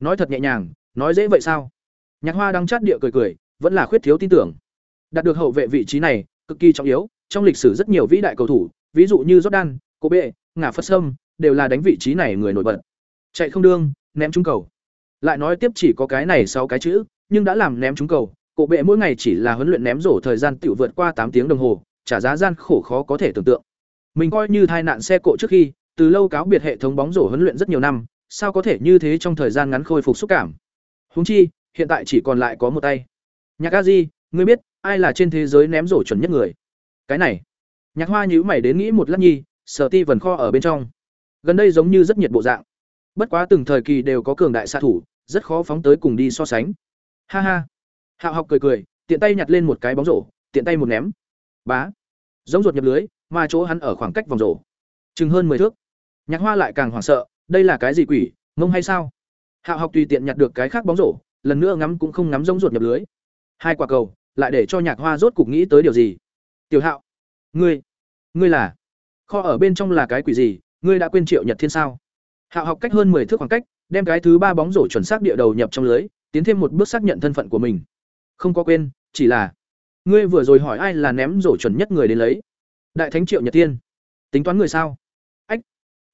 Nói thật nhẹ nhàng, nói dễ vậy sao? Nhạc Hoa đang chát địa cười cười, vẫn là khuyết thiếu tin tưởng. Đạt được hậu vệ vị trí này, cực kỳ trọng yếu, trong lịch sử rất nhiều vĩ đại cầu thủ, ví dụ như Jordan, Kobe, Ngả Phất Sâm, đều là đánh vị trí này người nổi bật. Chạy không đương, ném trúng cầu. Lại nói tiếp chỉ có cái này sáu cái chữ, nhưng đã làm ném trúng cầu, cổ bệ mỗi ngày chỉ là huấn luyện ném rổ thời gian tiểu vượt qua tám tiếng đồng hồ, trả giá gian khổ khó có thể tưởng tượng. Mình coi như tai nạn xe cộ trước khi, từ lâu cáo biệt hệ thống bóng rổ huấn luyện rất nhiều năm, sao có thể như thế trong thời gian ngắn khôi phục xúc cảm. Huống chi, hiện tại chỉ còn lại có một tay. Nhạc A Di, ngươi biết ai là trên thế giới ném rổ chuẩn nhất người? Cái này. Nhạc Hoa nhíu mày đến nghĩ một lát nhi, Sở Ti vần kho ở bên trong. Gần đây giống như rất nhiệt bộ dạng. Bất quá từng thời kỳ đều có cường đại xạ thủ, rất khó phóng tới cùng đi so sánh. Ha ha. Hạo học cười cười, tiện tay nhặt lên một cái bóng rổ, tiện tay một ném. Bá. Giống ruột nhập lưới, mà chỗ hắn ở khoảng cách vòng rổ, chừng hơn 10 thước. Nhạc Hoa lại càng hoảng sợ, đây là cái gì quỷ, mông hay sao? Hạo học tùy tiện nhặt được cái khác bóng rổ, lần nữa ngắm cũng không ngắm giống ruột nhập lưới. Hai quả cầu lại để cho nhạc hoa rốt cục nghĩ tới điều gì? Tiểu hạo ngươi ngươi là? Kho ở bên trong là cái quỷ gì? Ngươi đã quên triệu nhật thiên sao? Hạo học cách hơn mười thước khoảng cách đem cái thứ ba bóng rổ chuẩn xác địa đầu nhập trong lưới tiến thêm một bước xác nhận thân phận của mình. Không có quên chỉ là ngươi vừa rồi hỏi ai là ném rổ chuẩn nhất người đến lấy? Đại thánh triệu nhật thiên tính toán người sao? Ách.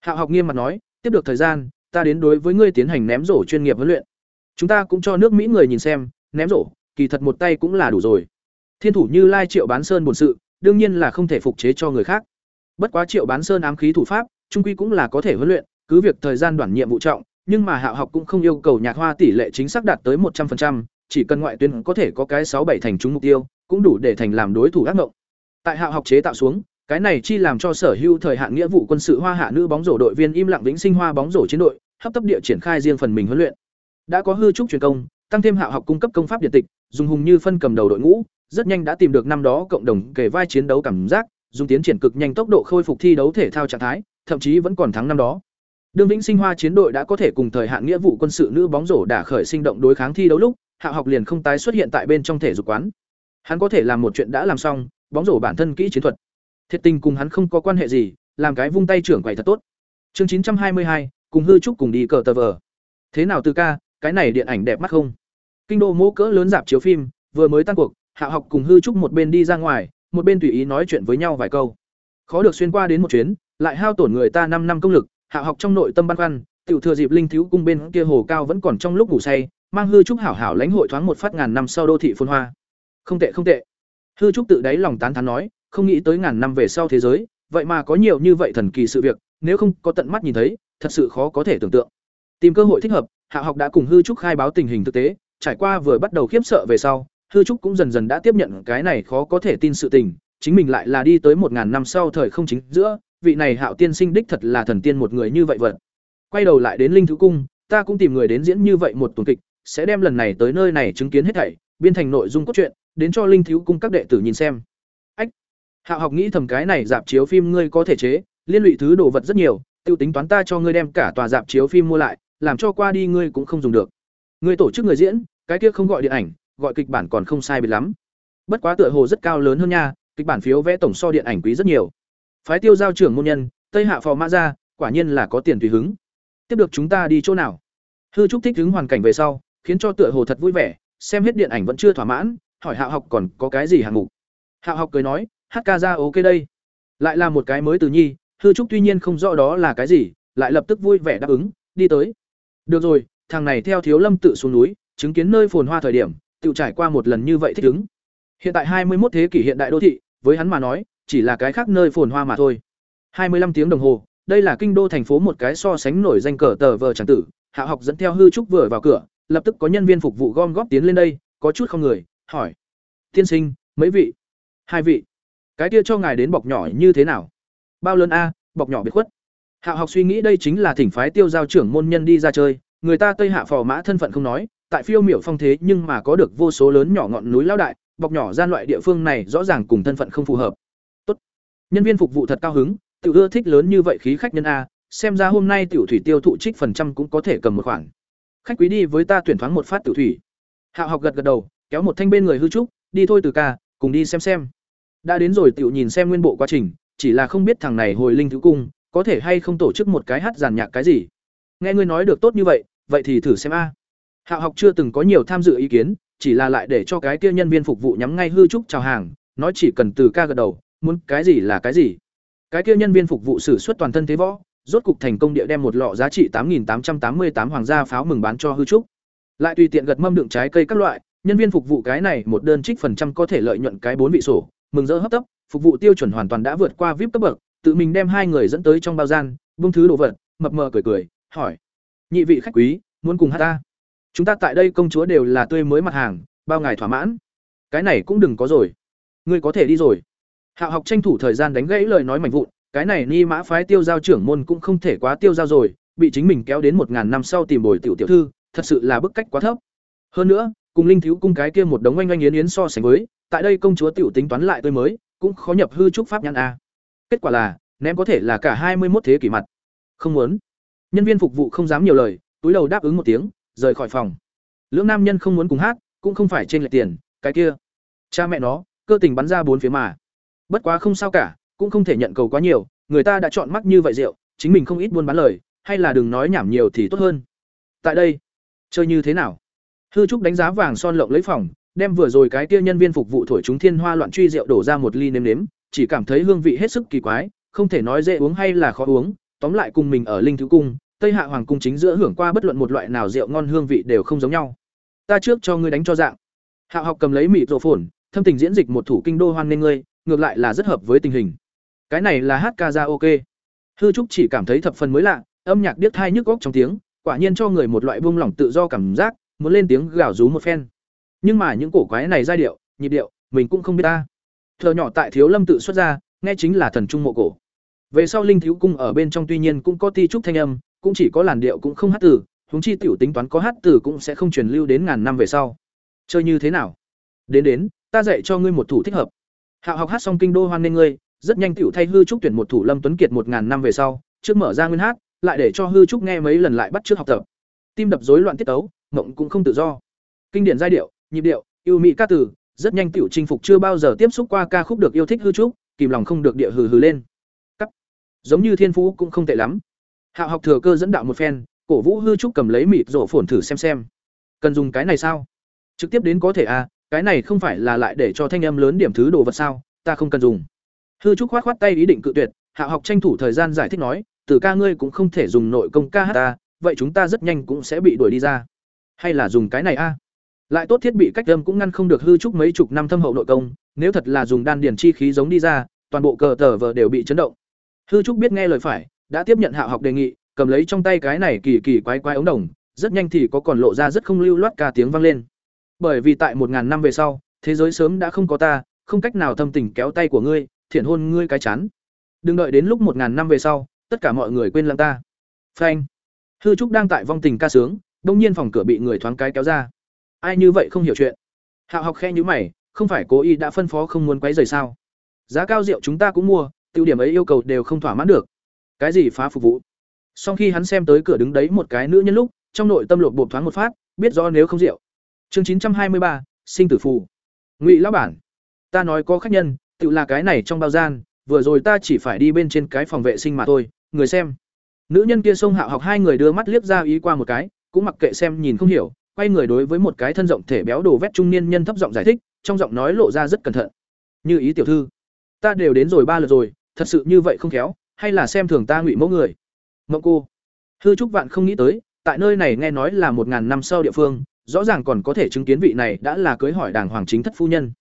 Hạo học nghiêm mặt nói, tiếp được thời gian, ta đến đối với ngươi tiến hành ném rổ chuyên nghiệp huấn luyện. Chúng ta cũng cho nước mỹ người nhìn xem, ném rổ, kỳ thật một tay cũng là đủ rồi. Thiên thủ như lai triệu bán sơn bổn sự, đương nhiên là không thể phục chế cho người khác. Bất quá triệu bán sơn ám khí thủ pháp, trung quy cũng là có thể huấn luyện, cứ việc thời gian đoàn nhiệm vụ trọng, nhưng mà hạo học cũng không yêu cầu nhạc hoa tỷ lệ chính xác đạt tới một trăm linh chỉ cần ngoại tuyến có thể có cái sáu bảy thành trúng mục tiêu cũng đủ để thành làm đối thủ ác mộng tại hạo học chế tạo xuống, cái này chi làm cho sở hữu thời hạn nghĩa vụ quân sự hoa hạ nữ bóng rổ đội viên im lặng vĩnh sinh hoa bóng rổ chiến đội, hấp tấp địa triển khai riêng phần mình huấn luyện. Đã có hư trúc truyền công, tăng thêm hạo học cung cấp công pháp điện tịch, dùng hùng như phân cầm đầu đội ngũ, rất nhanh đã tìm được năm đó cộng đồng kề vai chiến đấu cảm giác, dùng tiến triển cực nhanh tốc độ khôi phục thi đấu thể thao trạng thái, thậm chí vẫn còn thắng năm đó. Đương vĩnh sinh hoa chiến đội đã có thể cùng thời hạn nghĩa vụ quân sự nữ bóng rổ đả khởi sinh động đối kháng thi đấu lúc, hạ học liền không tái xuất hiện tại bên trong thể dục quán hắn có thể làm một chuyện đã làm xong, bóng rổ bản thân kỹ chiến thuật. Thiệt tình cùng hắn không có quan hệ gì, làm cái vung tay trưởng quầy thật tốt. Chương chín trăm hai mươi hai, cùng hư trúc cùng đi cờ tờ vờ. Thế nào từ ca, cái này điện ảnh đẹp mắt không? Kinh đô mỗ cỡ lớn dạp chiếu phim, vừa mới tan cuộc, hạ học cùng hư trúc một bên đi ra ngoài, một bên tùy ý nói chuyện với nhau vài câu. Khó được xuyên qua đến một chuyến, lại hao tổn người ta năm năm công lực, hạ học trong nội tâm băn khoăn, tiểu thừa dịp linh thiếu cung bên kia hồ cao vẫn còn trong lúc ngủ say, mang hư trúc hảo hảo lãnh hội thoáng một phát ngàn năm sau đô thị phồn hoa không tệ không tệ. Hư trúc tự đáy lòng tán thán nói, không nghĩ tới ngàn năm về sau thế giới, vậy mà có nhiều như vậy thần kỳ sự việc, nếu không có tận mắt nhìn thấy, thật sự khó có thể tưởng tượng. Tìm cơ hội thích hợp, hạ học đã cùng hư trúc khai báo tình hình thực tế, trải qua vừa bắt đầu khiếp sợ về sau, hư trúc cũng dần dần đã tiếp nhận cái này khó có thể tin sự tình, chính mình lại là đi tới một ngàn năm sau thời không chính giữa, vị này hạo tiên sinh đích thật là thần tiên một người như vậy vật. Quay đầu lại đến linh thứ cung, ta cũng tìm người đến diễn như vậy một tuần kịch, sẽ đem lần này tới nơi này chứng kiến hết thảy, biên thành nội dung cốt truyện đến cho linh thiếu cung các đệ tử nhìn xem. Ách hạo học nghĩ thầm cái này dạp chiếu phim ngươi có thể chế, liên lụy thứ đồ vật rất nhiều, tiêu tính toán ta cho ngươi đem cả tòa dạp chiếu phim mua lại, làm cho qua đi ngươi cũng không dùng được. Ngươi tổ chức người diễn, cái kia không gọi điện ảnh, gọi kịch bản còn không sai biệt lắm. Bất quá tựa hồ rất cao lớn hơn nha, kịch bản phiếu vẽ tổng so điện ảnh quý rất nhiều. Phái tiêu giao trưởng môn nhân, tây hạ phò mã ra, quả nhiên là có tiền tùy hứng. Tiếp được chúng ta đi chỗ nào? Hư trúc thích hứng hoàn cảnh về sau, khiến cho tựa hồ thật vui vẻ, xem hết điện ảnh vẫn chưa thỏa mãn hỏi hạ học còn có cái gì hạng mục? Hạ học cười nói, hát ca ra ok đây. Lại là một cái mới từ nhi, hư trúc tuy nhiên không rõ đó là cái gì, lại lập tức vui vẻ đáp ứng, đi tới. Được rồi, thằng này theo thiếu lâm tự xuống núi, chứng kiến nơi phồn hoa thời điểm, tự trải qua một lần như vậy thích ứng. Hiện tại hai mươi 21 thế kỷ hiện đại đô thị, với hắn mà nói, chỉ là cái khác nơi phồn hoa mà thôi. hai mươi 25 tiếng đồng hồ, đây là kinh đô thành phố một cái so sánh nổi danh cờ tờ vờ chẳng tử. Hạ học dẫn theo hư trúc vừa vào cửa, lập tức có nhân viên phục vụ gom góp tiến lên đây, có chút không người hỏi. Tiên sinh, mấy vị? Hai vị. Cái kia cho ngài đến bọc nhỏ như thế nào? Bao lớn a, bọc nhỏ biệt khuất. Hạ học suy nghĩ đây chính là thỉnh phái tiêu giao trưởng môn nhân đi ra chơi. Người ta tây hạ phò mã thân phận không nói, tại phiêu miểu phong thế nhưng mà có được vô số lớn nhỏ ngọn núi lao đại, bọc nhỏ gian loại địa phương này rõ ràng cùng thân phận không phù hợp. Tốt. nhân viên phục vụ thật cao hứng tự ưa thích lớn như vậy khí khách nhân a, xem ra hôm nay tiểu thủy tiêu thụ trích phần trăm cũng có thể cầm một khoản. Khách quý đi với ta tuyển thoáng một phát tiểu thủy. Hạo học gật gật đầu kéo một thanh bên người hư trúc, đi thôi từ ca, cùng đi xem xem. Đã đến rồi tựu nhìn xem nguyên bộ quá trình, chỉ là không biết thằng này hồi linh thứ cung, có thể hay không tổ chức một cái hát giàn nhạc cái gì. Nghe ngươi nói được tốt như vậy vậy thì thử xem a. Hạo học chưa từng có nhiều tham dự ý kiến, chỉ là lại để cho cái kia nhân viên phục vụ nhắm ngay hư trúc chào hàng, nói chỉ cần từ ca gật đầu, muốn cái gì là cái gì. Cái kia nhân viên phục vụ xử suất toàn thân thế võ, rốt cục thành công địa đem một lọ giá trị tám tám trăm tám mươi tám hoàng gia pháo mừng bán cho hư trúc. Lại tùy tiện gật mâm đựng trái cây các loại nhân viên phục vụ cái này một đơn trích phần trăm có thể lợi nhuận cái bốn vị sổ. Mừng rỡ hấp tấp, phục vụ tiêu chuẩn hoàn toàn đã vượt qua vip cấp bậc, tự mình đem hai người dẫn tới trong bao gian, bung thứ đồ vật, mập mờ cười cười, hỏi. Nhị vị khách quý, muốn cùng hát ta? Chúng ta tại đây công chúa đều là tươi mới mặt hàng, bao ngày thỏa mãn. Cái này cũng đừng có rồi. Ngươi có thể đi rồi. Hạ học tranh thủ thời gian đánh gãy lời nói mạnh vụn, cái này ni mã phái tiêu giao trưởng môn cũng không thể quá tiêu giao rồi, bị chính mình kéo đến một ngàn năm sau tìm bồi tiểu tiểu thư, thật sự là bức cách quá thấp. Hơn nữa cùng linh thiếu cung cái kia một đống oanh oanh yến yến so sánh với, tại đây công chúa tiểu tính toán lại tôi mới, cũng khó nhập hư trúc pháp nhãn a. Kết quả là, ném có thể là cả hai mươi một thế kỷ mặt. Không muốn. Nhân viên phục vụ không dám nhiều lời, túi đầu đáp ứng một tiếng, rời khỏi phòng. Lưỡng nam nhân không muốn cùng hát, cũng không phải trên lệ tiền, cái kia. Cha mẹ nó, cơ tình bắn ra bốn phía mà. Bất quá không sao cả, cũng không thể nhận cầu quá nhiều, người ta đã chọn mắc như vậy rượu, chính mình không ít buôn bán lời, hay là đừng nói nhảm nhiều thì tốt hơn. Tại đây, chơi như thế nào? Hư trúc đánh giá vàng son lộng lấy phòng, đem vừa rồi cái kia nhân viên phục vụ thổi chúng thiên hoa loạn truy rượu đổ ra một ly nếm nếm, chỉ cảm thấy hương vị hết sức kỳ quái, không thể nói dễ uống hay là khó uống, tóm lại cùng mình ở linh thứ cung, tây hạ hoàng cung chính giữa hưởng qua bất luận một loại nào rượu ngon hương vị đều không giống nhau. Ta trước cho ngươi đánh cho dạng. Hạo học cầm lấy mịt rổ phồn, thâm tình diễn dịch một thủ kinh đô hoan nên ngươi, ngược lại là rất hợp với tình hình. Cái này là hát ca ra ok. Hư trúc chỉ cảm thấy thập phần mới lạ, âm nhạc điếc thai nhức góc trong tiếng, quả nhiên cho người một loại buông lỏng tự do cảm giác muốn lên tiếng gào rú một phen. Nhưng mà những cổ quái này giai điệu, nhịp điệu, mình cũng không biết ta. Thợ nhỏ tại thiếu lâm tự xuất ra, nghe chính là thần trung mộ cổ. Về sau linh thiếu cung ở bên trong tuy nhiên cũng có ti trúc thanh âm, cũng chỉ có làn điệu cũng không hát từ, huống chi tiểu tính toán có hát từ cũng sẽ không truyền lưu đến ngàn năm về sau. Chơi như thế nào? Đến đến, ta dạy cho ngươi một thủ thích hợp. Hạo học hát xong kinh đô hoan nên ngươi, rất nhanh tiểu thay hư trúc tuyển một thủ lâm tuấn kiệt một ngàn năm về sau, trước mở ra nguyên hát, lại để cho hư trúc nghe mấy lần lại bắt trước học tập. Tim đập rối loạn tiết tấu mộng cũng không tự do. Kinh điển giai điệu, nhịp điệu, yêu mỹ ca từ, rất nhanh tiểu chinh phục chưa bao giờ tiếp xúc qua ca khúc được yêu thích hư trúc, kìm lòng không được địa hừ hừ lên. Cắt. Giống như thiên phú cũng không tệ lắm. Hạo học thừa cơ dẫn đạo một phen, cổ vũ hư trúc cầm lấy mịt rổ phồn thử xem xem. Cần dùng cái này sao? Trực tiếp đến có thể à cái này không phải là lại để cho thanh âm lớn điểm thứ đồ vật sao, ta không cần dùng. Hư trúc khoát khoát tay ý định cự tuyệt hạo học tranh thủ thời gian giải thích nói, từ ca ngươi cũng không thể dùng nội công ca hát ta, vậy chúng ta rất nhanh cũng sẽ bị đuổi đi ra hay là dùng cái này a? Lại tốt thiết bị cách âm cũng ngăn không được hư trúc mấy chục năm thâm hậu nội công, nếu thật là dùng đan điền chi khí giống đi ra, toàn bộ cờ tờ vờ đều bị chấn động. Hư trúc biết nghe lời phải, đã tiếp nhận hạ học đề nghị, cầm lấy trong tay cái này kỳ kỳ quái quái ống đồng, rất nhanh thì có còn lộ ra rất không lưu loát ca tiếng vang lên. Bởi vì tại một ngàn năm về sau, thế giới sớm đã không có ta, không cách nào thâm tình kéo tay của ngươi, thiện hôn ngươi cái chán. Đừng đợi đến lúc một ngàn năm về sau, tất cả mọi người quên lặng ta. Phanh. Hư trúc đang tại vong tình ca sướng đông nhiên phòng cửa bị người thoáng cái kéo ra. Ai như vậy không hiểu chuyện? Hạo học khe nhữ mày, không phải cố ý đã phân phó không muốn quấy rầy sao? Giá cao rượu chúng ta cũng mua, tiêu điểm ấy yêu cầu đều không thỏa mãn được. Cái gì phá phục vụ? Sau khi hắn xem tới cửa đứng đấy một cái nữ nhân lúc, trong nội tâm lột bột thoáng một phát, biết rõ nếu không rượu. Chương chín trăm hai mươi ba, sinh tử phù. Ngụy lão bản, ta nói có khách nhân, tự là cái này trong bao gian, vừa rồi ta chỉ phải đi bên trên cái phòng vệ sinh mà thôi, người xem. Nữ nhân kia xông hạo học hai người đưa mắt liếc ra ý qua một cái cũng mặc kệ xem nhìn không hiểu, quay người đối với một cái thân rộng thể béo đồ vét trung niên nhân thấp giọng giải thích, trong giọng nói lộ ra rất cẩn thận. Như ý tiểu thư, ta đều đến rồi ba lượt rồi, thật sự như vậy không khéo, hay là xem thường ta ngụy mẫu người? Mộng cô. Hư trúc vạn không nghĩ tới, tại nơi này nghe nói là một ngàn năm sau địa phương, rõ ràng còn có thể chứng kiến vị này đã là cưới hỏi đàng hoàng chính thất phu nhân.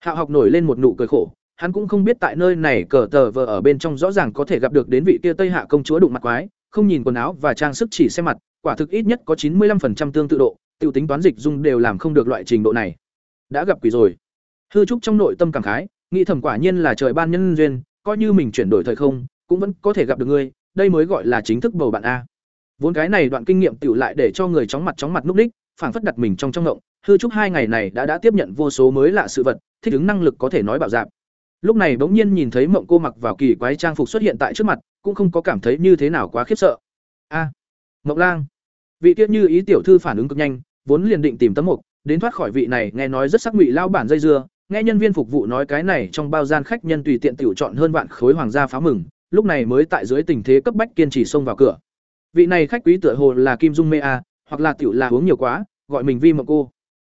Hạo học nổi lên một nụ cười khổ, hắn cũng không biết tại nơi này cờ tờ vờ ở bên trong rõ ràng có thể gặp được đến vị kia tây hạ công chúa đụng mặt quái, không nhìn quần áo và trang sức chỉ xem mặt quả thực ít nhất có chín mươi 95% tương tự độ tiêu tính toán dịch dung đều làm không được loại trình độ này. Đã gặp quỷ rồi. Hư trúc trong nội tâm cảm khái nghĩ thầm quả nhiên là trời ban nhân duyên coi như mình chuyển đổi thời không cũng vẫn có thể gặp được ngươi đây mới gọi là chính thức bầu bạn a. Vốn cái này đoạn kinh nghiệm tiểu lại để cho người chóng mặt chóng mặt núp đích phảng phất đặt mình trong trong động, hư trúc hai ngày này đã đã tiếp nhận vô số mới lạ sự vật thích ứng năng lực có thể nói bạo dạp lúc này bỗng nhiên nhìn thấy mộng cô mặc vào kỳ quái trang phục xuất hiện tại trước mặt cũng không có cảm thấy như thế nào quá khiếp sợ. A. Mộc lang. Vị tiết như ý tiểu thư phản ứng cực nhanh, vốn liền định tìm tấm mục, đến thoát khỏi vị này nghe nói rất sắc ngụy lao bản dây dưa, nghe nhân viên phục vụ nói cái này trong bao gian khách nhân tùy tiện tiểu chọn hơn vạn khối hoàng gia phá mừng, lúc này mới tại dưới tình thế cấp bách kiên trì xông vào cửa. Vị này khách quý tựa hồ là kim dung mê a, hoặc là tiểu là uống nhiều quá, gọi mình vi mộng cô.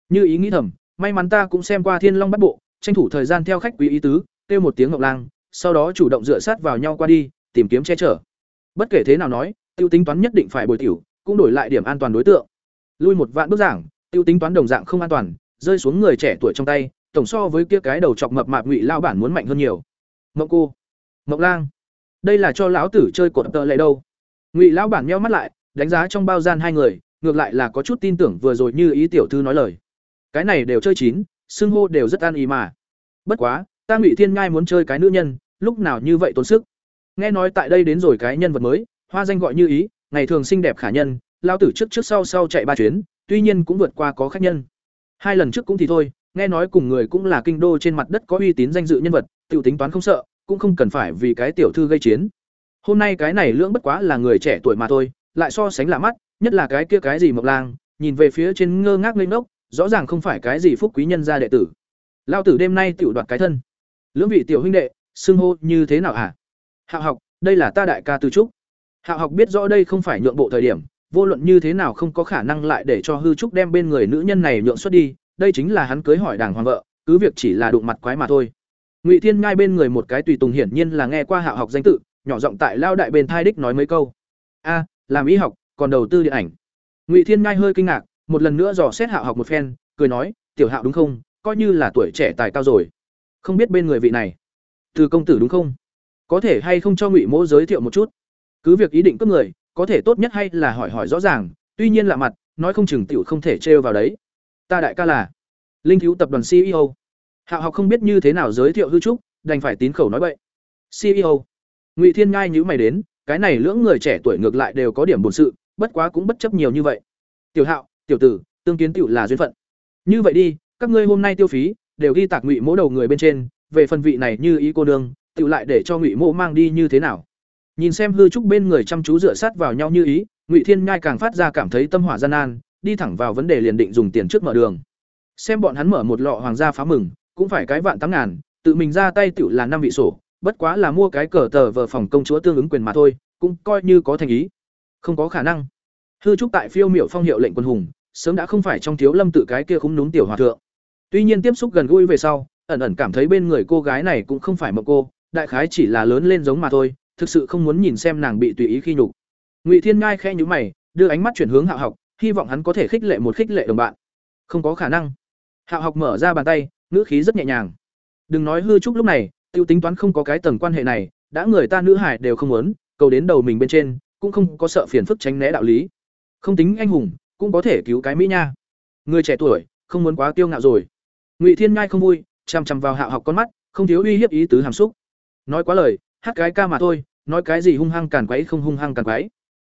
Như ý nghĩ thầm, may mắn ta cũng xem qua thiên long bắt bộ, tranh thủ thời gian theo khách quý ý tứ, kêu một tiếng ngọc lang, sau đó chủ động dựa sát vào nhau qua đi, tìm kiếm che chở. Bất kể thế nào nói tiêu tính toán nhất định phải bồi tiểu, cũng đổi lại điểm an toàn đối tượng. Lui một vạn bước giảng, tiêu tính toán đồng dạng không an toàn, rơi xuống người trẻ tuổi trong tay, tổng so với kia cái đầu chọc mập mạp ngụy lao bản muốn mạnh hơn nhiều. Mộng cô, mộng lang, đây là cho lão tử chơi cột tợ lệ đâu. Ngụy lão bản nheo mắt lại, đánh giá trong bao gian hai người, ngược lại là có chút tin tưởng vừa rồi như ý tiểu thư nói lời. Cái này đều chơi chín, xưng hô đều rất an ý mà. Bất quá, ta ngụy thiên ngai muốn chơi cái nữ nhân, lúc nào như vậy tốn sức. Nghe nói tại đây đến rồi cái nhân vật mới hoa danh gọi như ý, ngày thường xinh đẹp khả nhân lao tử trước trước sau sau chạy ba chuyến, tuy nhiên cũng vượt qua có khách nhân. Hai lần trước cũng thì thôi, nghe nói cùng người cũng là kinh đô trên mặt đất có uy tín danh dự nhân vật tự tính toán không sợ, cũng không cần phải vì cái tiểu thư gây chiến. Hôm nay cái này lưỡng bất quá là người trẻ tuổi mà thôi, lại so sánh lạ mắt, nhất là cái kia cái gì mộc lang, nhìn về phía trên ngơ ngác lên ngốc, rõ ràng không phải cái gì phúc quý nhân gia đệ tử. Lao tử đêm nay tiểu đoạt cái thân. Lưỡng vị tiểu huynh đệ, xưng hô như thế nào hả? Hạ học, đây là ta đại ca từ trúc hạ học biết rõ đây không phải nhượng bộ thời điểm, vô luận như thế nào không có khả năng lại để cho hư trúc đem bên người nữ nhân này nhượng xuất đi, đây chính là hắn cưới hỏi đàng hoàng vợ, cứ việc chỉ là đụng mặt quái mà thôi. Ngụy thiên ngai bên người một cái tùy tùng hiển nhiên là nghe qua hạ học danh tự, nhỏ giọng tại lao đại bên thai đích nói mấy câu. A, làm y học, còn đầu tư điện ảnh. Ngụy thiên ngai hơi kinh ngạc, một lần nữa dò xét hạ học một phen, cười nói, tiểu hạo đúng không? Coi như là tuổi trẻ tài cao rồi. Không biết bên người vị này, từ công tử đúng không? Có thể hay không cho ngụy mỗ giới thiệu một chút? Cứ việc ý định cướp người, có thể tốt nhất hay là hỏi hỏi rõ ràng, tuy nhiên lạ mặt, nói không chừng tiểu không thể trêu vào đấy. Ta đại ca là linh thiếu tập đoàn ceo hạ học không biết như thế nào giới thiệu hư trúc, đành phải tín khẩu nói vậy ceo ngụy thiên ngai nhữ mày đến, cái này lưỡng người trẻ tuổi ngược lại đều có điểm bổn sự, bất quá cũng bất chấp nhiều như vậy. Tiểu hạo, tiểu tử, tương kiến tiểu là duyên phận. Như vậy đi, các ngươi hôm nay tiêu phí, đều ghi tạc ngụy mỗ đầu người bên trên, về phần vị này như ý cô nương, tiểu lại để cho ngụy mỗ mang đi như thế nào? Nhìn xem hư trúc bên người chăm chú dựa sát vào nhau như ý, ngụy thiên nhai càng phát ra cảm thấy tâm hỏa gian nan, đi thẳng vào vấn đề liền định dùng tiền trước mở đường. Xem bọn hắn mở một lọ hoàng gia phá mừng, cũng phải cái vạn tám ngàn, tự mình ra tay tựu là năm vị sổ, bất quá là mua cái cờ tờ vờ phòng công chúa tương ứng quyền mà thôi, cũng coi như có thành ý. Không có khả năng. Hư trúc tại phiêu miểu phong hiệu lệnh quân hùng, sớm đã không phải trong thiếu lâm tự cái kia khúng núm tiểu hòa thượng. Tuy nhiên tiếp xúc gần gũi về sau, ẩn ẩn cảm thấy bên người cô gái này cũng không phải một cô, đại khái chỉ là lớn lên giống mà thôi thực sự không muốn nhìn xem nàng bị tùy ý khi nhục. Ngụy thiên ngai khẽ nhíu mày, đưa ánh mắt chuyển hướng hạo học, hy vọng hắn có thể khích lệ một khích lệ đồng bạn. Không có khả năng. Hạo học mở ra bàn tay, ngữ khí rất nhẹ nhàng. Đừng nói hư trúc lúc này, tiêu tính toán không có cái tầng quan hệ này, đã người ta nữ hải đều không muốn, cầu đến đầu mình bên trên, cũng không có sợ phiền phức tránh né đạo lý. Không tính anh hùng, cũng có thể cứu cái mỹ nha. Người trẻ tuổi, không muốn quá tiêu ngạo rồi. Ngụy thiên ngai không vui, chằm chằm vào hạo học con mắt, không thiếu uy hiếp ý tứ hàm xúc. Nói quá lời, hát cái ca mà thôi nói cái gì hung hăng càn quấy không hung hăng càn quấy.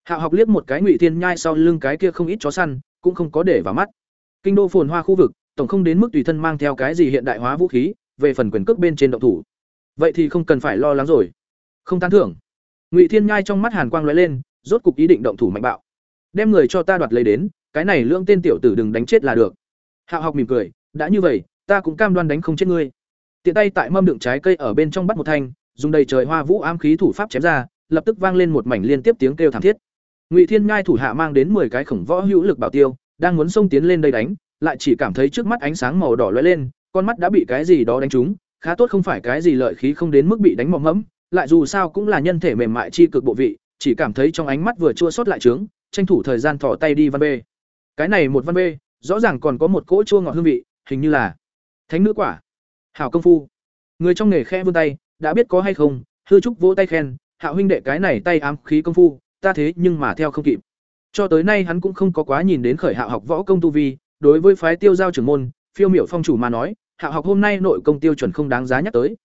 Hạ học liếc một cái ngụy thiên nhai sau lưng cái kia không ít chó săn, cũng không có để vào mắt. Kinh đô phồn hoa khu vực, tổng không đến mức tùy thân mang theo cái gì hiện đại hóa vũ khí, về phần quyền cước bên trên động thủ. Vậy thì không cần phải lo lắng rồi. Không tán thưởng. Ngụy thiên nhai trong mắt hàn quang lóe lên, rốt cục ý định động thủ mạnh bạo. Đem người cho ta đoạt lấy đến, cái này lượng tên tiểu tử đừng đánh chết là được. Hạo học mỉm cười, đã như vậy, ta cũng cam đoan đánh không chết ngươi. Tiện tay tại mâm đựng trái cây ở bên trong bắt một thanh dùng đầy trời hoa vũ ám khí thủ pháp chém ra, lập tức vang lên một mảnh liên tiếp tiếng kêu thảm thiết. Ngụy thiên ngai thủ hạ mang đến 10 cái khổng võ hữu lực bảo tiêu, đang muốn xông tiến lên đây đánh, lại chỉ cảm thấy trước mắt ánh sáng màu đỏ lóe lên, con mắt đã bị cái gì đó đánh trúng, khá tốt không phải cái gì lợi khí không đến mức bị đánh mỏng mẫm, lại dù sao cũng là nhân thể mềm mại chi cực bộ vị, chỉ cảm thấy trong ánh mắt vừa chua xót lại trướng, tranh thủ thời gian thò tay đi văn bê. Cái này một văn bê, rõ ràng còn có một cỗ chua ngọt hương vị, hình như là thánh nữ quả. Hảo công phu. Người trong nghề khe vươn tay đã biết có hay không, hư trúc vỗ tay khen, hạ huynh đệ, cái này tay ám khí công phu, ta thế nhưng mà theo không kịp. Cho tới nay hắn cũng không có quá nhìn đến khởi hạ học võ công tu vi, đối với phái tiêu giao trưởng môn, phiêu miểu phong chủ mà nói, hạ học hôm nay nội công tiêu chuẩn không đáng giá nhắc tới.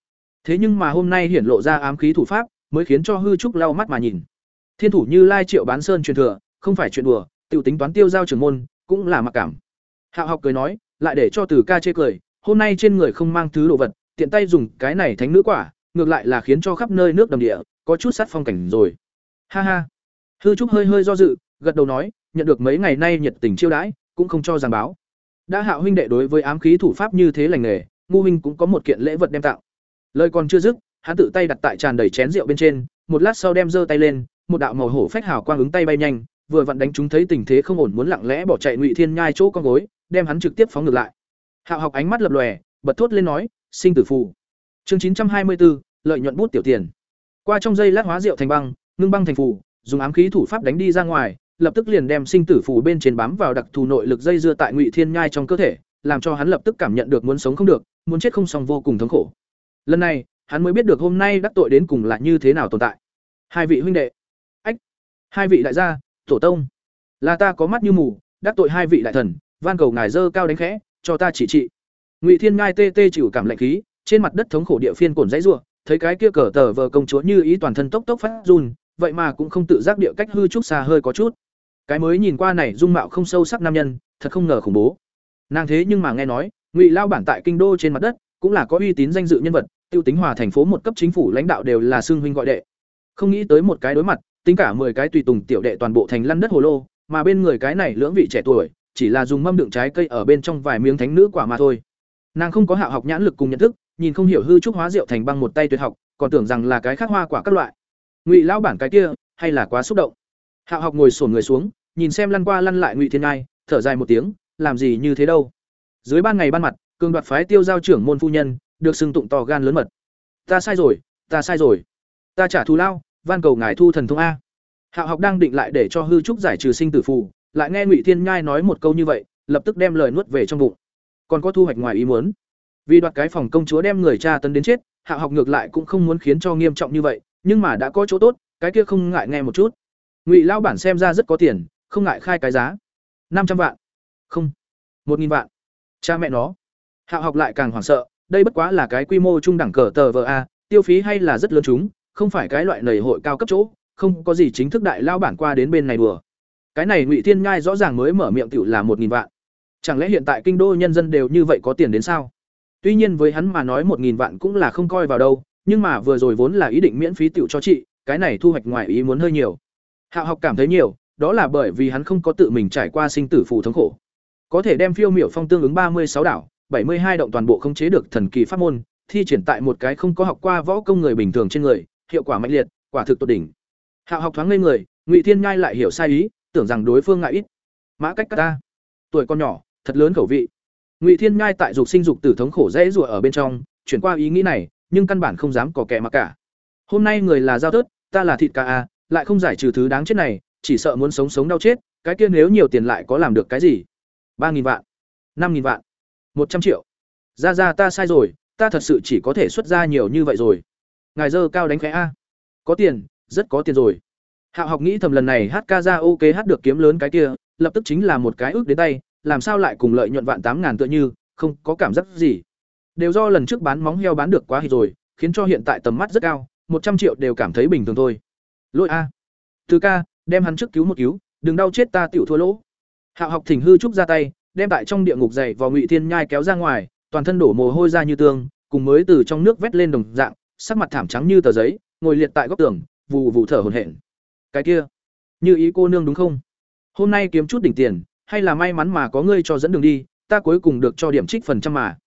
Thế nhưng mà hôm nay hiển lộ ra ám khí thủ pháp, mới khiến cho hư trúc lau mắt mà nhìn. Thiên thủ như lai triệu bán sơn truyền thừa, không phải chuyện đùa, tiểu tính toán tiêu giao trưởng môn, cũng là mặc cảm. Hạ học cười nói, lại để cho từ ca chê cười, hôm nay trên người không mang thứ đồ vật, tiện tay dùng cái này thánh nữ quả ngược lại là khiến cho khắp nơi nước đầm địa, có chút sát phong cảnh rồi. Ha ha. Hư trúc hơi hơi do dự, gật đầu nói, nhận được mấy ngày nay nhiệt tình chiêu đãi, cũng không cho giảng báo. Đã hạo huynh đệ đối với ám khí thủ pháp như thế lành nghề, ngu huynh cũng có một kiện lễ vật đem tặng. Lời còn chưa dứt, hắn tự tay đặt tại tràn đầy chén rượu bên trên, một lát sau đem giơ tay lên, một đạo màu hổ phách hào quang ứng tay bay nhanh, vừa vặn đánh chúng thấy tình thế không ổn muốn lặng lẽ bỏ chạy ngụy thiên nhai chỗ con gối, đem hắn trực tiếp phóng ngược lại. Hạo học ánh mắt lập lòe, bật thốt lên nói, sinh tử phù chương chín trăm hai mươi bốn lợi nhuận bút tiểu tiền. Qua trong dây lát hóa rượu thành băng, ngưng băng thành phù, dùng ám khí thủ pháp đánh đi ra ngoài, lập tức liền đem sinh tử phù bên trên bám vào đặc thù nội lực dây dưa tại ngụy thiên nhai trong cơ thể, làm cho hắn lập tức cảm nhận được muốn sống không được, muốn chết không xong vô cùng thống khổ. Lần này, hắn mới biết được hôm nay đắc tội đến cùng là như thế nào tồn tại. Hai vị huynh đệ. Ách, hai vị đại gia, tổ tông. Là ta có mắt như mù, đắc tội hai vị đại thần, van cầu ngài dơ cao đánh khẽ, cho ta chỉ trị. Ngụy thiên ngai tê tê chịu cảm lạnh khí trên mặt đất thống khổ địa phiên cồn dãy rủa, thấy cái kia cờ tờ vờ công chúa như ý toàn thân tốc tốc phát run, vậy mà cũng không tự giác địa cách hư trúc xa hơi có chút. Cái mới nhìn qua này dung mạo không sâu sắc nam nhân, thật không ngờ khủng bố. Nàng thế nhưng mà nghe nói, ngụy lao bản tại kinh đô trên mặt đất, cũng là có uy tín danh dự nhân vật, tiêu tính hòa thành phố một cấp chính phủ lãnh đạo đều là xương huynh gọi đệ. Không nghĩ tới một cái đối mặt, tính cả mười cái tùy tùng tiểu đệ toàn bộ thành lăn đất hồ lô, mà bên người cái này lưỡng vị trẻ tuổi, chỉ là dùng mâm đựng trái cây ở bên trong vài miếng thánh nữ quả mà thôi. Nàng không có hạ học nhãn lực cùng nhận thức nhìn không hiểu hư trúc hóa rượu thành băng một tay tuyệt học, còn tưởng rằng là cái khác hoa quả các loại. Ngụy lão bản cái kia, hay là quá xúc động. Hạo học ngồi sổn người xuống, nhìn xem lăn qua lăn lại ngụy thiên ngai, thở dài một tiếng, làm gì như thế đâu. Dưới ban ngày ban mặt, cường đoạt phái tiêu giao trưởng môn phu nhân, được xưng tụng to gan lớn mật. Ta sai rồi, ta sai rồi. Ta trả thù lao, van cầu ngài thu thần thông a. Hạo học đang định lại để cho hư trúc giải trừ sinh tử phù, lại nghe ngụy thiên nhai nói một câu như vậy, lập tức đem lời nuốt về trong bụng. Còn có thu hoạch ngoài ý muốn vì đoạt cái phòng công chúa đem người cha tấn đến chết, hạ học ngược lại cũng không muốn khiến cho nghiêm trọng như vậy, nhưng mà đã có chỗ tốt, cái kia không ngại nghe một chút. Ngụy lao bản xem ra rất có tiền, không ngại khai cái giá. Năm trăm vạn. Không. Một nghìn vạn. Cha mẹ nó. Hạ học lại càng hoảng sợ, đây bất quá là cái quy mô trung đẳng cờ tờ vờ a, tiêu phí hay là rất lớn chúng, không phải cái loại nầy hội cao cấp chỗ, không có gì chính thức đại lao bản qua đến bên này đùa. Cái này ngụy thiên nhai rõ ràng mới mở miệng tiểu là một nghìn vạn. Chẳng lẽ hiện tại kinh đô nhân dân đều như vậy có tiền đến sao? Tuy nhiên với hắn mà nói một nghìn vạn cũng là không coi vào đâu, nhưng mà vừa rồi vốn là ý định miễn phí tiểu cho chị, cái này thu hoạch ngoài ý muốn hơi nhiều. Hạ học cảm thấy nhiều, đó là bởi vì hắn không có tự mình trải qua sinh tử phù thống khổ. Có thể đem phiêu miểu phong tương ứng ba mươi sáu đảo, bảy mươi hai động toàn bộ khống chế được thần kỳ pháp môn, thi triển tại một cái không có học qua võ công người bình thường trên người, hiệu quả mạnh liệt, quả thực tột đỉnh. Hạ học thoáng ngây người, ngụy thiên nhai lại hiểu sai ý, tưởng rằng đối phương ngại ít. Mã cách ta, tuổi con nhỏ, thật lớn khẩu vị ngụy thiên nhai tại dục sinh dục tử thống khổ dễ rủa ở bên trong, chuyển qua ý nghĩ này, nhưng căn bản không dám có kẻ mặc cả. Hôm nay người là giao tớt ta là thịt ca a à, lại không giải trừ thứ đáng chết này, chỉ sợ muốn sống sống đau chết, cái kia nếu nhiều tiền lại có làm được cái gì? Ba nghìn vạn, năm nghìn vạn, một trăm triệu. Ra ra, ta sai rồi, ta thật sự chỉ có thể xuất ra nhiều như vậy rồi. Ngài dơ cao đánh khẽ a. Có tiền, rất có tiền rồi. Hạ học nghĩ thầm lần này hát ca ra ok hát được kiếm lớn cái kia, lập tức chính là một cái ước đến tay làm sao lại cùng lợi nhuận vạn tám ngàn tựa như, không có cảm giác gì. Đều do lần trước bán móng heo bán được quá hít rồi, khiến cho hiện tại tầm mắt rất cao, một trăm triệu đều cảm thấy bình thường thôi. Lỗi a. Từ ca, đem hắn trước cứu một cứu, đừng đau chết ta tiểu thua lỗ. Hạo học thỉnh hư trúc ra tay, đem tại trong địa ngục dày vào ngụy thiên nhai kéo ra ngoài, toàn thân đổ mồ hôi ra như tương, cùng mới từ trong nước vét lên đồng dạng, sắc mặt thảm trắng như tờ giấy, ngồi liệt tại góc tường, vù vù thở hổn hển. Cái kia, như ý cô nương đúng không? Hôm nay kiếm chút đỉnh tiền hay là may mắn mà có ngươi cho dẫn đường đi, ta cuối cùng được cho điểm trích phần trăm mà.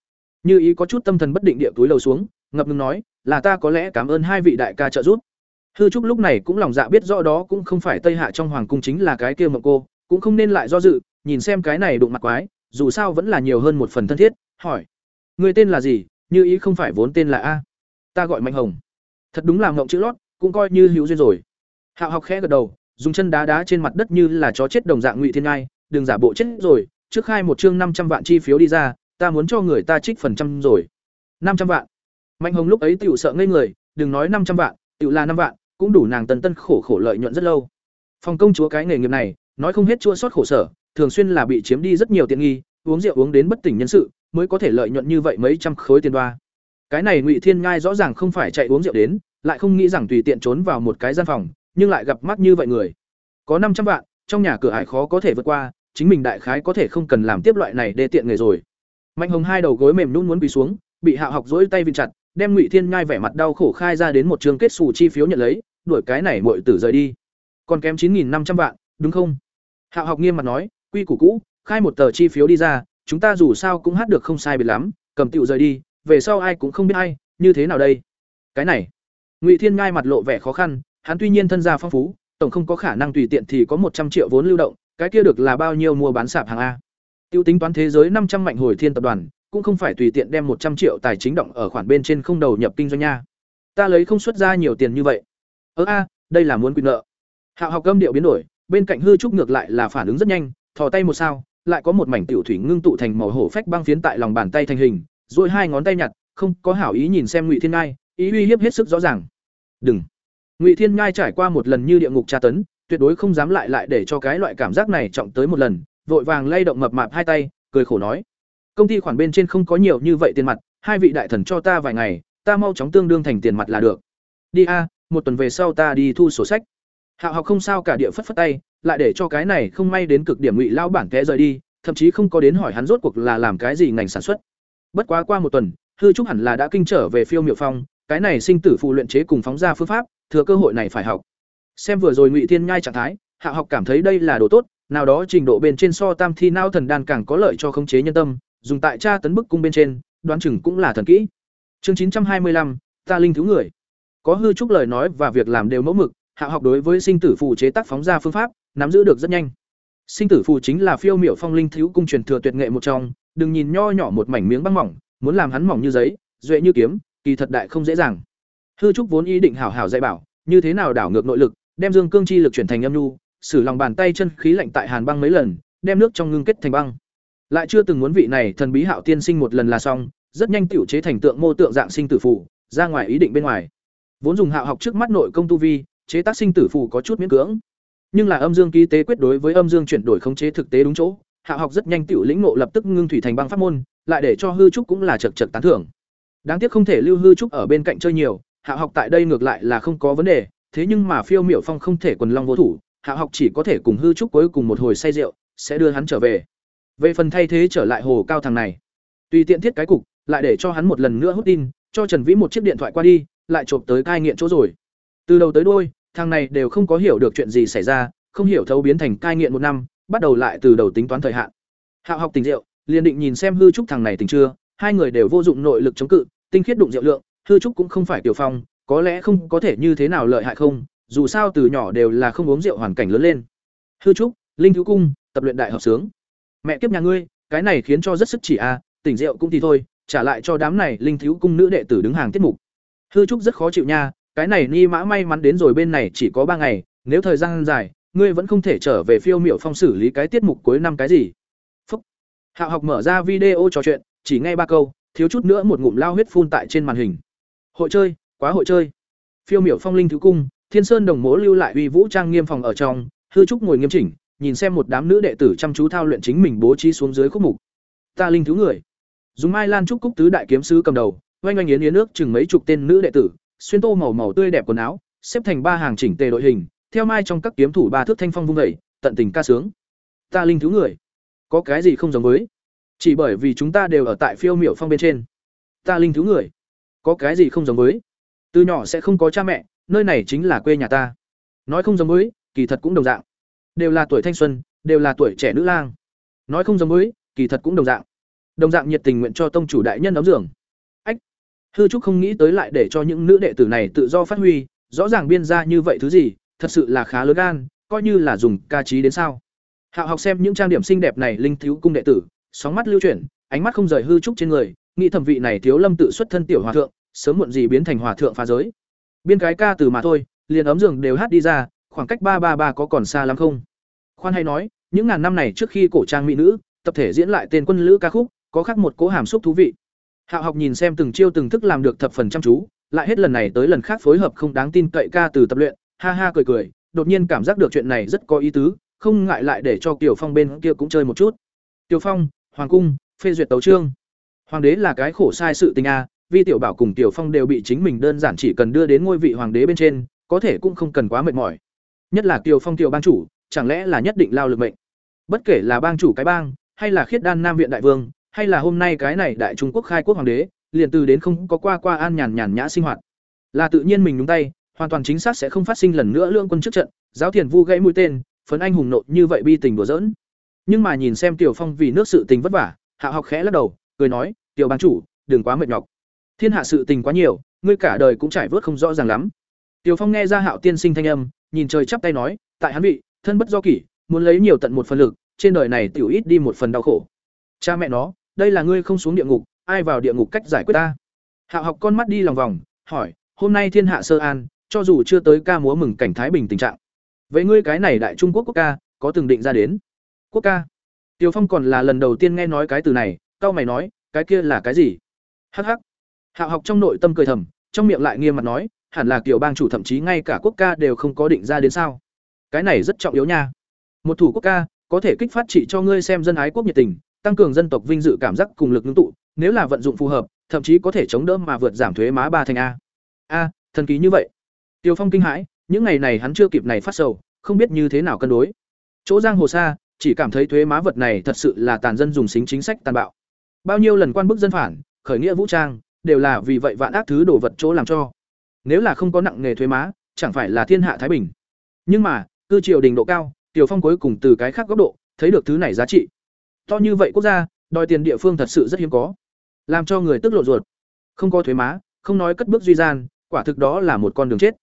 Như ý có chút tâm thần bất định địa túi lầu xuống, ngập ngừng nói, là ta có lẽ cảm ơn hai vị đại ca trợ giúp. Hư trúc lúc này cũng lòng dạ biết rõ đó cũng không phải tây hạ trong hoàng cung chính là cái kia mộng cô, cũng không nên lại do dự, nhìn xem cái này đụng mặt quái, dù sao vẫn là nhiều hơn một phần thân thiết, hỏi người tên là gì? Như ý không phải vốn tên là a. Ta gọi mạnh hồng. Thật đúng là mộng chữ lót, cũng coi như hữu duyên rồi. Hạo học khẽ gật đầu, dùng chân đá đá trên mặt đất như là chó chết đồng dạng ngụy thiên ngai đừng giả bộ chết rồi, trước khai một chương năm trăm vạn chi phiếu đi ra, ta muốn cho người ta trích phần trăm rồi. Năm trăm vạn. Mạnh hồng lúc ấy tựu sợ ngây người, đừng nói năm trăm vạn tựu là năm vạn, cũng đủ nàng tần tân khổ khổ lợi nhuận rất lâu. Phòng công chúa cái nghề nghiệp này, nói không hết chua sót khổ sở, thường xuyên là bị chiếm đi rất nhiều tiện nghi, uống rượu uống đến bất tỉnh nhân sự, mới có thể lợi nhuận như vậy mấy trăm khối tiền đoa. Cái này ngụy thiên ngai rõ ràng không phải chạy uống rượu đến, lại không nghĩ rằng tùy tiện trốn vào một cái gian phòng, nhưng lại gặp mắt như vậy người. Có năm trăm vạn, trong nhà cửa ải khó có thể vượt qua chính mình đại khái có thể không cần làm tiếp loại này để tiện nghề rồi. Mạnh hồng hai đầu gối mềm nhún muốn quỳ xuống, bị hạ học dỗi tay vịn chặt, đem ngụy thiên nhai vẻ mặt đau khổ khai ra đến một trường kết xù chi phiếu nhận lấy, đuổi cái này muội tử rời đi. Còn kém chín nghìn năm trăm vạn, đúng không? Hạ học nghiêm mặt nói, quy củ cũ, khai một tờ chi phiếu đi ra, chúng ta dù sao cũng hát được không sai biệt lắm, cầm tiệu rời đi, về sau ai cũng không biết ai, như thế nào đây? Cái này, ngụy thiên ngai mặt lộ vẻ khó khăn, hắn tuy nhiên thân gia phong phú, tổng không có khả năng tùy tiện thì có một trăm triệu vốn lưu động cái kia được là bao nhiêu mua bán sạp hàng a. Tiêu tính toán thế giới năm trăm mạnh hồi thiên tập đoàn, cũng không phải tùy tiện đem một trăm triệu tài chính động ở khoản bên trên không đầu nhập kinh doanh nha. Ta lấy không xuất ra nhiều tiền như vậy. Ơ a, đây là muốn quyền nợ. Hạo học âm điệu biến đổi, bên cạnh hư trúc ngược lại là phản ứng rất nhanh, thò tay một sao, lại có một mảnh tiểu thủy ngưng tụ thành màu hổ phách băng phiến tại lòng bàn tay thành hình rồi hai ngón tay nhặt, không có hảo ý nhìn xem ngụy thiên ngai, ý uy hiếp hết sức rõ ràng. Đừng. Ngụy thiên ngai trải qua một lần như địa ngục tra tấn tuyệt đối không dám lại lại để cho cái loại cảm giác này trọng tới một lần, vội vàng lay động mập mạp hai tay, cười khổ nói. Công ty khoản bên trên không có nhiều như vậy tiền mặt, hai vị đại thần cho ta vài ngày, ta mau chóng tương đương thành tiền mặt là được. Đi a, một tuần về sau ta đi thu sổ sách. Hạo học không sao cả địa phất phất tay, lại để cho cái này không may đến cực điểm ngụy lao bản té rời đi, thậm chí không có đến hỏi hắn rốt cuộc là làm cái gì ngành sản xuất. Bất quá qua một tuần, hư trúc hẳn là đã kinh trở về phiêu miệu phong, cái này sinh tử phụ luyện chế cùng phóng ra phương pháp, thừa cơ hội này phải học xem vừa rồi ngụy thiên nhai trạng thái hạ học cảm thấy đây là đồ tốt nào đó trình độ bên trên so tam thi não thần đan càng có lợi cho khống chế nhân tâm, dùng tại tra tấn bức cung bên trên, đoán chừng cũng là thần kỹ. Chương chín trăm hai mươi lăm, ta linh thiếu người. Có hư trúc lời nói và việc làm đều mẫu mực, hạ học đối với sinh tử phù chế tác phóng ra phương pháp, nắm giữ được rất nhanh. Sinh tử phù chính là phiêu miểu phong linh thiếu cung truyền thừa tuyệt nghệ một trong, đừng nhìn nho nhỏ một mảnh miếng băng mỏng, muốn làm hắn mỏng như giấy, duệ như kiếm, kỳ thật đại không dễ dàng. Hư trúc vốn ý định hảo hảo dạy bảo, như thế nào đảo ngược nội lực, đem dương cương chi lực chuyển thành âm nhu, sử lòng bàn tay chân khí lạnh tại hàn băng mấy lần, đem nước trong ngưng kết thành băng. Lại chưa từng muốn vị này thần bí hạo tiên sinh một lần là xong, rất nhanh tiểu chế thành tượng mô tượng dạng sinh tử phủ ra ngoài ý định bên ngoài. Vốn dùng hạo học trước mắt nội công tu vi, chế tác sinh tử phủ có chút miễn cưỡng. Nhưng là âm dương ký tế quyết đối với âm dương chuyển đổi khống chế thực tế đúng chỗ, hạo học rất nhanh tiểu lĩnh ngộ lập tức ngưng thủy thành băng pháp môn, lại để cho hư trúc cũng là chật chật tán thưởng. Đáng tiếc không thể lưu hư trúc ở bên cạnh chơi nhiều, hạo học tại đây ngược lại là không có vấn đề, thế nhưng mà phiêu miểu phong không thể quần long vô thủ, hạ học chỉ có thể cùng hư trúc cuối cùng một hồi say rượu, sẽ đưa hắn trở về. Về phần thay thế trở lại hồ cao thằng này, tùy tiện thiết cái cục, lại để cho hắn một lần nữa hút tin, cho Trần Vĩ một chiếc điện thoại qua đi, lại chộp tới cai nghiện chỗ rồi. Từ đầu tới đuôi, thằng này đều không có hiểu được chuyện gì xảy ra, không hiểu thấu biến thành cai nghiện một năm, bắt đầu lại từ đầu tính toán thời hạn. hạ học tình rượu, liền định nhìn xem hư trúc thằng này tình chưa, hai người đều vô dụng nội lực chống cự, tinh khiết đụng rượu lượng, hư trúc cũng không phải tiểu phong, có lẽ không có thể như thế nào lợi hại không, dù sao từ nhỏ đều là không uống rượu hoàn cảnh lớn lên. Hư trúc, linh thiếu cung, tập luyện đại hợp sướng. Mẹ kiếp nhà ngươi, cái này khiến cho rất sức chỉ a, à, tỉnh rượu cũng thì thôi, trả lại cho đám này linh thiếu cung nữ đệ tử đứng hàng tiết mục. Hư trúc rất khó chịu nha, cái này ni mã may mắn đến rồi bên này chỉ có ba ngày, nếu thời gian dài, ngươi vẫn không thể trở về phiêu miểu phong xử lý cái tiết mục cuối năm cái gì. Phúc. Hạo học mở ra video trò chuyện, chỉ nghe ba câu, thiếu chút nữa một ngụm lao huyết phun tại trên màn hình. Hội chơi, quá hội chơi. Phiêu miểu phong linh thứ cung, Thiên Sơn đồng mố lưu lại uy vũ trang nghiêm phòng ở trong, hư trúc ngồi nghiêm chỉnh, nhìn xem một đám nữ đệ tử chăm chú thao luyện chính mình bố trí xuống dưới khúc mục. Ta linh thứ người. Dùng Mai Lan trúc cúc tứ đại kiếm sứ cầm đầu, oanh oanh yến yến nước chừng mấy chục tên nữ đệ tử, xuyên tô màu màu tươi đẹp quần áo, xếp thành ba hàng chỉnh tề đội hình, theo mai trong các kiếm thủ ba thước thanh phong vung dậy, tận tình ca sướng. Ta linh thứ người, có cái gì không giống với? Chỉ bởi vì chúng ta đều ở tại phiêu miểu phong bên trên. Ta linh thứ người, có cái gì không giống với? Từ nhỏ sẽ không có cha mẹ, nơi này chính là quê nhà ta. Nói không giống mới kỳ thật cũng đồng dạng. Đều là tuổi thanh xuân, đều là tuổi trẻ nữ lang. Nói không giống mới kỳ thật cũng đồng dạng. Đồng dạng nhiệt tình nguyện cho tông chủ đại nhân đóng giường. Ách. Hư Trúc không nghĩ tới lại để cho những nữ đệ tử này tự do phát huy, rõ ràng biên ra như vậy thứ gì, thật sự là khá lớn gan, coi như là dùng ca trí đến sao. Hạo học xem những trang điểm xinh đẹp này linh thiếu cung đệ tử, sóng mắt lưu chuyển, ánh mắt không rời hư trúc trên người, nghĩ thẩm vị này thiếu lâm tự xuất thân tiểu hòa thượng, sớm muộn gì biến thành hòa thượng phá giới. Biên cái ca từ mà thôi, liền ấm giường đều hát đi ra, khoảng cách ba ba ba có còn xa lắm không? Khoan hay nói, những ngàn năm này trước khi cổ trang mỹ nữ, tập thể diễn lại tên quân lữ ca khúc, có khác một cố hàm xúc thú vị. Hạo học nhìn xem từng chiêu từng thức làm được thập phần chăm chú, lại hết lần này tới lần khác phối hợp không đáng tin cậy ca từ tập luyện, ha ha cười cười, đột nhiên cảm giác được chuyện này rất có ý tứ, không ngại lại để cho Kiều Phong bên kia cũng chơi một chút. Kiều Phong, hoàng cung, phê duyệt tấu chương. Hoàng đế là cái khổ sai sự tình a, Vi tiểu bảo cùng Tiểu Phong đều bị chính mình đơn giản chỉ cần đưa đến ngôi vị hoàng đế bên trên, có thể cũng không cần quá mệt mỏi. Nhất là Tiểu Phong tiểu bang chủ, chẳng lẽ là nhất định lao lực mệnh. Bất kể là bang chủ cái bang, hay là khiết đan nam viện đại vương, hay là hôm nay cái này đại trung quốc khai quốc hoàng đế, liền từ đến không có qua qua an nhàn nhàn nhã sinh hoạt. Là tự nhiên mình nhúng tay, hoàn toàn chính xác sẽ không phát sinh lần nữa lương quân trước trận, giáo thiền vu gãy mũi tên, phấn anh hùng nộ như vậy bi tình đùa giỡn. Nhưng mà nhìn xem Tiểu Phong vì nước sự tình vất vả, Hạ học khẽ lắc đầu, cười nói, "Tiểu bang chủ, đừng quá mệt nhọc. Thiên hạ sự tình quá nhiều, ngươi cả đời cũng trải vớt không rõ ràng lắm." Tiểu Phong nghe ra Hạo tiên sinh thanh âm, nhìn trời chắp tay nói, "Tại hắn vị, thân bất do kỷ, muốn lấy nhiều tận một phần lực, trên đời này tiểu ít đi một phần đau khổ. Cha mẹ nó, đây là ngươi không xuống địa ngục, ai vào địa ngục cách giải quyết ta?" Hạo học con mắt đi lòng vòng, hỏi, "Hôm nay thiên hạ sơ an, cho dù chưa tới ca múa mừng cảnh thái bình tình trạng vậy ngươi cái này đại trung quốc quốc ca có từng định ra đến quốc ca tiều phong còn là lần đầu tiên nghe nói cái từ này cao mày nói cái kia là cái gì hh ắ c ắ c hạo học trong nội tâm cười thầm trong miệng lại nghiêm mặt nói hẳn là tiểu bang chủ thậm chí ngay cả quốc ca đều không có định ra đến sao cái này rất trọng yếu nha một thủ quốc ca có thể kích phát trị cho ngươi xem dân ái quốc nhiệt tình tăng cường dân tộc vinh dự cảm giác cùng lực ngưng tụ nếu là vận dụng phù hợp thậm chí có thể chống đỡ mà vượt giảm thuế má ba thành a a thần ký như vậy Tiêu Phong kinh hãi, những ngày này hắn chưa kịp này phát sầu, không biết như thế nào cân đối. Chỗ giang hồ xa, chỉ cảm thấy thuế má vật này thật sự là tàn dân dùng xính chính sách tàn bạo. Bao nhiêu lần quan bức dân phản, khởi nghĩa vũ trang, đều là vì vậy vạn ác thứ đổ vật chỗ làm cho. Nếu là không có nặng nghề thuế má, chẳng phải là thiên hạ thái bình. Nhưng mà, cư triều đình độ cao, Tiểu Phong cuối cùng từ cái khác góc độ, thấy được thứ này giá trị. To như vậy quốc gia, đòi tiền địa phương thật sự rất hiếm có. Làm cho người tức lộ ruột. Không có thuế má, không nói cất bước duy gian, quả thực đó là một con đường chết.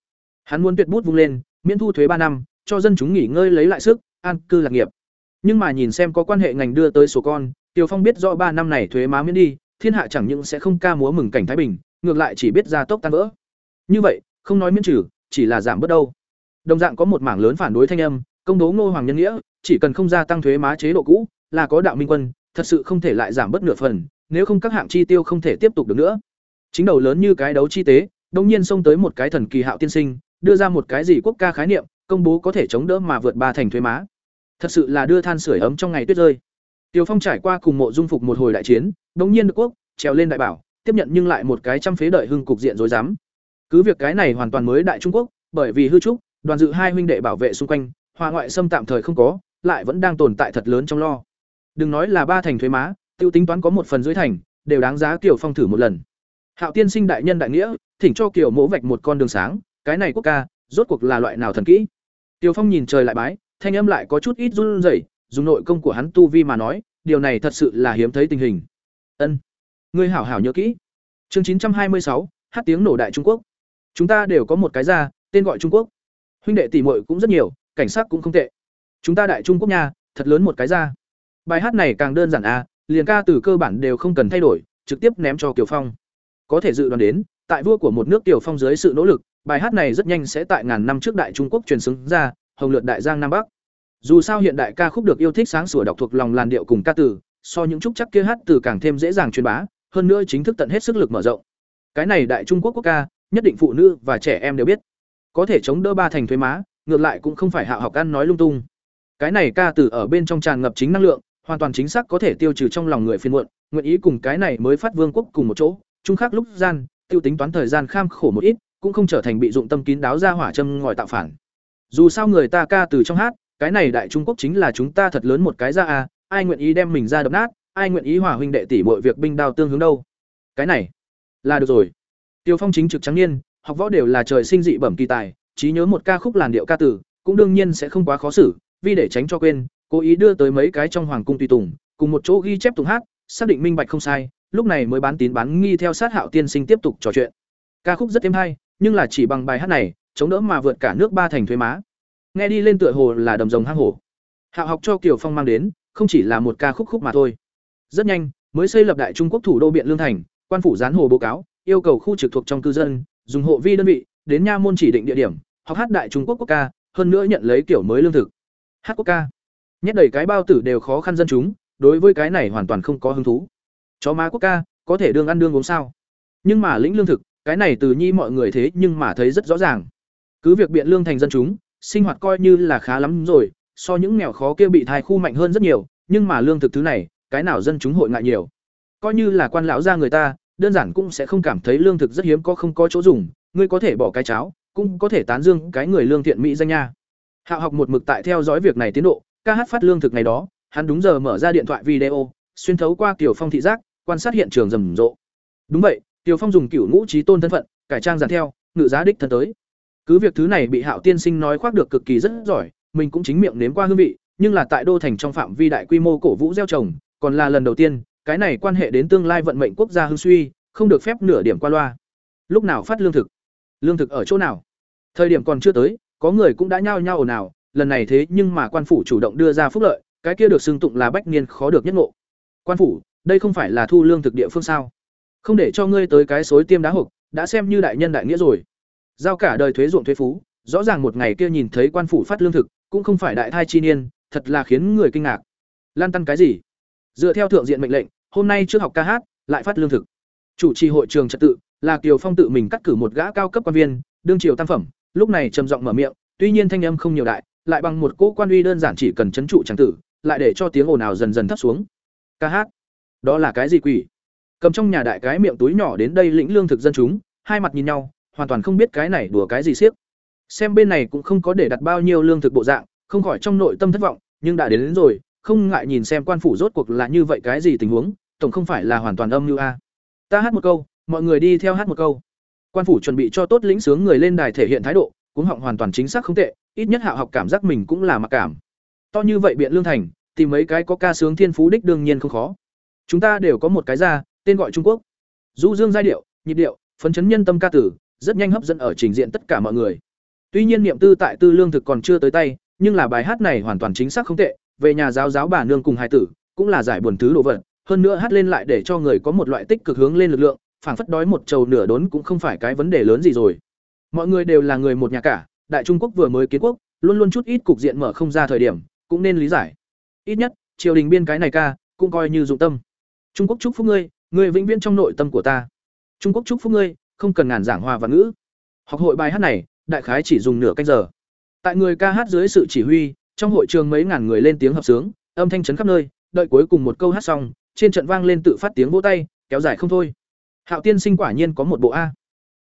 Hắn muốn tuyệt bút vung lên, miễn thu thuế ba năm, cho dân chúng nghỉ ngơi lấy lại sức, an cư lạc nghiệp. Nhưng mà nhìn xem có quan hệ ngành đưa tới sổ con, Tiểu Phong biết rõ ba năm này thuế má miễn đi, thiên hạ chẳng những sẽ không ca múa mừng cảnh thái bình, ngược lại chỉ biết gia tốc tan vỡ. Như vậy, không nói miễn trừ, chỉ là giảm bớt đâu. Đồng dạng có một mảng lớn phản đối thanh âm, công bố Ngô Hoàng nhân nghĩa, chỉ cần không gia tăng thuế má chế độ cũ, là có đạo minh quân, thật sự không thể lại giảm bớt nửa phần, nếu không các hạng chi tiêu không thể tiếp tục được nữa. Chính đầu lớn như cái đấu chi tế, đông nhiên xông tới một cái thần kỳ hạo tiên sinh, đưa ra một cái gì quốc ca khái niệm, công bố có thể chống đỡ mà vượt ba thành thuế má. Thật sự là đưa than sửa ấm trong ngày tuyết rơi. Tiêu Phong trải qua cùng mộ dung phục một hồi đại chiến, đống nhiên được quốc, trèo lên đại bảo, tiếp nhận nhưng lại một cái trăm phế đợi hưng cục diện rối rắm. Cứ việc cái này hoàn toàn mới đại Trung Quốc, bởi vì hư trúc, đoàn dự hai huynh đệ bảo vệ xung quanh, hòa ngoại xâm tạm thời không có, lại vẫn đang tồn tại thật lớn trong lo. Đừng nói là ba thành thuế má, tiêu tính toán có một phần dưới thành, đều đáng giá tiểu Phong thử một lần. Hạo tiên sinh đại nhân đại nghĩa, thỉnh cho Kiều Mỗ vạch một con đường sáng, cái này quốc ca, rốt cuộc là loại nào thần kỹ. Tiêu Phong nhìn trời lại bái, thanh âm lại có chút ít run rẩy, dùng nội công của hắn tu vi mà nói, điều này thật sự là hiếm thấy tình hình. Ân, ngươi hảo hảo nhớ kỹ. Chương chín trăm hai mươi sáu, hát tiếng nổ đại Trung Quốc. Chúng ta đều có một cái ra, tên gọi Trung Quốc. Huynh đệ tỷ muội cũng rất nhiều, cảnh sát cũng không tệ. Chúng ta đại Trung Quốc nha, thật lớn một cái ra. Bài hát này càng đơn giản à, liền ca từ cơ bản đều không cần thay đổi, trực tiếp ném cho Kiều Phong. Có thể dự đoán đến, tại vua của một nước Kiều Phong dưới sự nỗ lực, bài hát này rất nhanh sẽ tại ngàn năm trước đại Trung Quốc truyền xứng ra, hồng lượt đại giang nam bắc. Dù sao hiện đại ca khúc được yêu thích sáng sủa đọc thuộc lòng làn điệu cùng ca từ, so những trúc chắc kia hát từ càng thêm dễ dàng truyền bá, hơn nữa chính thức tận hết sức lực mở rộng. Cái này đại Trung Quốc quốc ca, nhất định phụ nữ và trẻ em đều biết. Có thể chống đỡ ba thành thuế má, ngược lại cũng không phải hạ học ăn nói lung tung. Cái này ca từ ở bên trong tràn ngập chính năng lượng, hoàn toàn chính xác có thể tiêu trừ trong lòng người phiền muộn, nguyện ý cùng cái này mới phát vương quốc cùng một chỗ, chung khác lúc gian, tiêu tính toán thời gian kham khổ một ít, cũng không trở thành bị dụng tâm kín đáo ra hỏa châm ngòi tạo phản. Dù sao người ta ca từ trong hát, cái này đại Trung Quốc chính là chúng ta thật lớn một cái ra à, ai nguyện ý đem mình ra đập nát, ai nguyện ý hòa huynh đệ tỷ mọi việc binh đao tương hướng đâu. Cái này là được rồi. Tiêu Phong chính trực trắng niên, học võ đều là trời sinh dị bẩm kỳ tài, trí nhớ một ca khúc làn điệu ca tử, cũng đương nhiên sẽ không quá khó xử, vì để tránh cho quên, cố ý đưa tới mấy cái trong hoàng cung tùy tùng, cùng một chỗ ghi chép tụng hát, xác định minh bạch không sai, lúc này mới bán tín bán nghi theo sát Hạo tiên sinh tiếp tục trò chuyện. Ca khúc rất êm hay, nhưng là chỉ bằng bài hát này, chống đỡ mà vượt cả nước ba thành thuế má. Nghe đi lên tựa hồ là đầm rồng hang hổ. Hạo học cho Kiều Phong mang đến, không chỉ là một ca khúc khúc mà thôi. Rất nhanh, mới xây lập đại Trung Quốc thủ đô Biện Lương thành, quan phủ gián hồ báo cáo, yêu cầu khu trực thuộc trong cư dân, dùng hộ vi đơn vị, đến nha môn chỉ định địa điểm, học hát đại Trung Quốc quốc ca, hơn nữa nhận lấy kiểu mới lương thực. Hát quốc ca. Nhét đầy cái bao tử đều khó khăn dân chúng, đối với cái này hoàn toàn không có hứng thú. Chó má quốc ca, có thể đương ăn đương uống sao? Nhưng mà lĩnh lương thực, cái này từ nhi mọi người thế nhưng mà thấy rất rõ ràng. Cứ việc biện lương thành dân chúng, sinh hoạt coi như là khá lắm rồi, so những nghèo khó kia bị thai khu mạnh hơn rất nhiều, nhưng mà lương thực thứ này, cái nào dân chúng hội ngại nhiều. Coi như là quan lão gia người ta, đơn giản cũng sẽ không cảm thấy lương thực rất hiếm có không có chỗ dùng, ngươi có thể bỏ cái cháo, cũng có thể tán dương cái người lương thiện mỹ danh nha. Hạo học một mực tại theo dõi việc này tiến độ, ca hát phát lương thực ngày đó, hắn đúng giờ mở ra điện thoại video, xuyên thấu qua Tiểu Phong thị giác, quan sát hiện trường rầm rộ. Đúng vậy, Tiểu Phong dùng cửu ngũ trí tôn thân phận, cải trang giản theo, ngự giá đích thân tới. Cứ việc thứ này bị Hạo tiên sinh nói khoác được cực kỳ rất giỏi, mình cũng chính miệng nếm qua hương vị, nhưng là tại đô thành trong phạm vi đại quy mô cổ vũ gieo trồng, còn là lần đầu tiên, cái này quan hệ đến tương lai vận mệnh quốc gia hưng suy, không được phép nửa điểm qua loa. Lúc nào phát lương thực? Lương thực ở chỗ nào? Thời điểm còn chưa tới, có người cũng đã nhao nhao ồn ào, lần này thế nhưng mà quan phủ chủ động đưa ra phúc lợi, cái kia được xưng tụng là bách niên khó được nhất ngộ. Quan phủ, đây không phải là thu lương thực địa phương sao? Không để cho ngươi tới cái xối tiêm đá hộp, đã xem như đại nhân đại nghĩa rồi. Giao cả đời thuế ruộng thuế phú, rõ ràng một ngày kia nhìn thấy quan phủ phát lương thực, cũng không phải đại thai chi niên, thật là khiến người kinh ngạc. Lan tăn cái gì? Dựa theo thượng diện mệnh lệnh, hôm nay trước học ca hát, lại phát lương thực. Chủ trì hội trường trật tự, là Kiều Phong tự mình cắt cử một gã cao cấp quan viên, đương triều tam phẩm, lúc này trầm giọng mở miệng, tuy nhiên thanh âm không nhiều đại, lại bằng một cỗ quan uy đơn giản chỉ cần chấn trụ tràng tử, lại để cho tiếng ồn ào dần dần thấp xuống. Ca hát, đó là cái gì quỷ? Cầm trong nhà đại cái miệng túi nhỏ đến đây lĩnh lương thực dân chúng, hai mặt nhìn nhau, hoàn toàn không biết cái này đùa cái gì siếc. Xem bên này cũng không có để đặt bao nhiêu lương thực bộ dạng, không khỏi trong nội tâm thất vọng, nhưng đã đến, đến rồi, không ngại nhìn xem quan phủ rốt cuộc là như vậy cái gì tình huống, tổng không phải là hoàn toàn âm như a. Ta hát một câu, mọi người đi theo hát một câu. Quan phủ chuẩn bị cho tốt lĩnh sướng người lên đài thể hiện thái độ, cũng họng hoàn toàn chính xác không tệ, ít nhất Hạo học cảm giác mình cũng là mặc cảm. To như vậy biện lương thành, tìm mấy cái có ca sướng thiên phú đích đương nhiên không khó. Chúng ta đều có một cái ra, tên gọi Trung Quốc. Du dương giai điệu, nhịp điệu, phấn chấn nhân tâm ca tử, rất nhanh hấp dẫn ở trình diện tất cả mọi người. Tuy nhiên niệm tư tại tư lương thực còn chưa tới tay, nhưng là bài hát này hoàn toàn chính xác không tệ, về nhà giáo giáo bà nương cùng hài tử, cũng là giải buồn thứ đồ vật, hơn nữa hát lên lại để cho người có một loại tích cực hướng lên lực lượng, phảng phất đói một trầu nửa đốn cũng không phải cái vấn đề lớn gì rồi. Mọi người đều là người một nhà cả, Đại Trung Quốc vừa mới kiến quốc, luôn luôn chút ít cục diện mở không ra thời điểm, cũng nên lý giải. Ít nhất, triều đình biên cái này ca, cũng coi như dụng tâm. Trung Quốc chúc phúc ngươi, ngươi vĩnh viễn trong nội tâm của ta. Trung Quốc chúc phúc ngươi, không cần ngàn giảng hòa và ngữ. Học hội bài hát này, đại khái chỉ dùng nửa canh giờ. Tại người ca hát dưới sự chỉ huy, trong hội trường mấy ngàn người lên tiếng hợp sướng, âm thanh chấn khắp nơi, đợi cuối cùng một câu hát xong, trên trận vang lên tự phát tiếng vỗ tay, kéo dài không thôi. Hạo Tiên Sinh quả nhiên có một bộ a.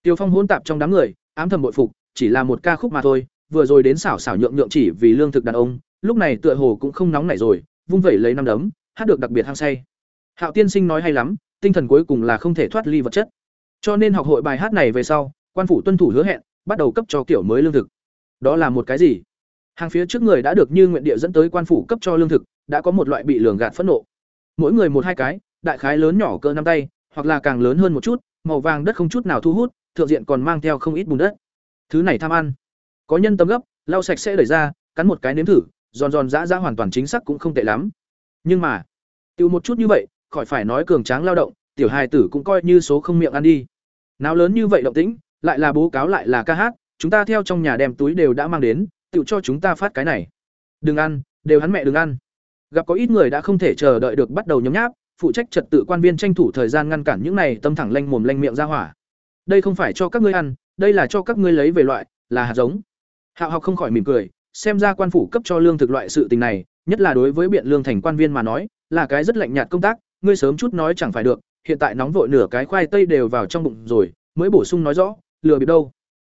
Tiêu Phong hỗn tạp trong đám người, ám thầm bội phục, chỉ là một ca khúc mà thôi, vừa rồi đến xảo xảo nhượng nhượng chỉ vì lương thực đàn ông, lúc này tựa hồ cũng không nóng nảy rồi, vung vẩy lấy năm đấm, hát được đặc biệt hăng say. Hạo Tiên Sinh nói hay lắm, tinh thần cuối cùng là không thể thoát ly vật chất. Cho nên học hội bài hát này về sau, quan phủ tuân thủ hứa hẹn, bắt đầu cấp cho kiểu mới lương thực. Đó là một cái gì? Hàng phía trước người đã được như nguyện địa dẫn tới quan phủ cấp cho lương thực, đã có một loại bị lường gạt phẫn nộ. Mỗi người một hai cái, đại khái lớn nhỏ cỡ năm tay, hoặc là càng lớn hơn một chút, màu vàng đất không chút nào thu hút, thượng diện còn mang theo không ít bùn đất. Thứ này tham ăn. Có nhân tâm gấp, lau sạch sẽ đẩy ra, cắn một cái nếm thử, giòn giòn giã dã hoàn toàn chính xác cũng không tệ lắm. Nhưng mà, tiêu một chút như vậy, khỏi phải nói cường tráng lao động, tiểu hài tử cũng coi như số không miệng ăn đi náo lớn như vậy động tĩnh, lại là bố cáo lại là ca hát, chúng ta theo trong nhà đem túi đều đã mang đến, tự cho chúng ta phát cái này. Đừng ăn, đều hắn mẹ đừng ăn. Gặp có ít người đã không thể chờ đợi được bắt đầu nhấm nháp, phụ trách trật tự quan viên tranh thủ thời gian ngăn cản những này tâm thẳng lanh mồm lanh miệng ra hỏa. Đây không phải cho các ngươi ăn, đây là cho các ngươi lấy về loại, là hạt giống. Hạo học không khỏi mỉm cười, xem ra quan phủ cấp cho lương thực loại sự tình này, nhất là đối với biện lương thành quan viên mà nói, là cái rất lạnh nhạt công tác, ngươi sớm chút nói chẳng phải được, hiện tại nóng vội nửa cái khoai tây đều vào trong bụng rồi, mới bổ sung nói rõ, lừa bịp đâu.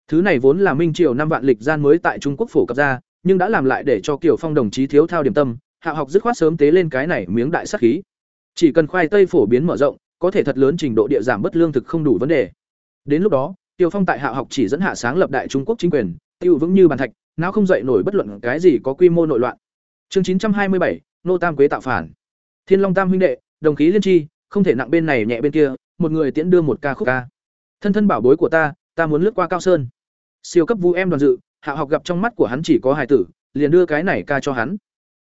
Thứ này vốn là minh triều năm vạn lịch gian mới tại Trung Quốc phổ cập ra, nhưng đã làm lại để cho Kiều Phong đồng chí thiếu thao điểm tâm, Hạ học dứt khoát sớm tế lên cái này miếng đại sát khí. Chỉ cần khoai tây phổ biến mở rộng, có thể thật lớn trình độ địa giảm bất lương thực không đủ vấn đề. Đến lúc đó, Tiêu Phong tại Hạ học chỉ dẫn hạ sáng lập đại Trung Quốc chính quyền, tiêu vững như bàn thạch, não không dậy nổi bất luận cái gì có quy mô nội loạn. Chương chín trăm hai mươi bảy, nô tam quế tạo phản. Thiên Long Tam huynh đệ, đồng khí liên chi, không thể nặng bên này nhẹ bên kia, một người tiễn đưa một ca khúc ca. Thân thân bảo bối của ta, ta muốn lướt qua cao sơn. Siêu cấp vũ em đoàn dự, Hạ học gặp trong mắt của hắn chỉ có hài tử, liền đưa cái này ca cho hắn.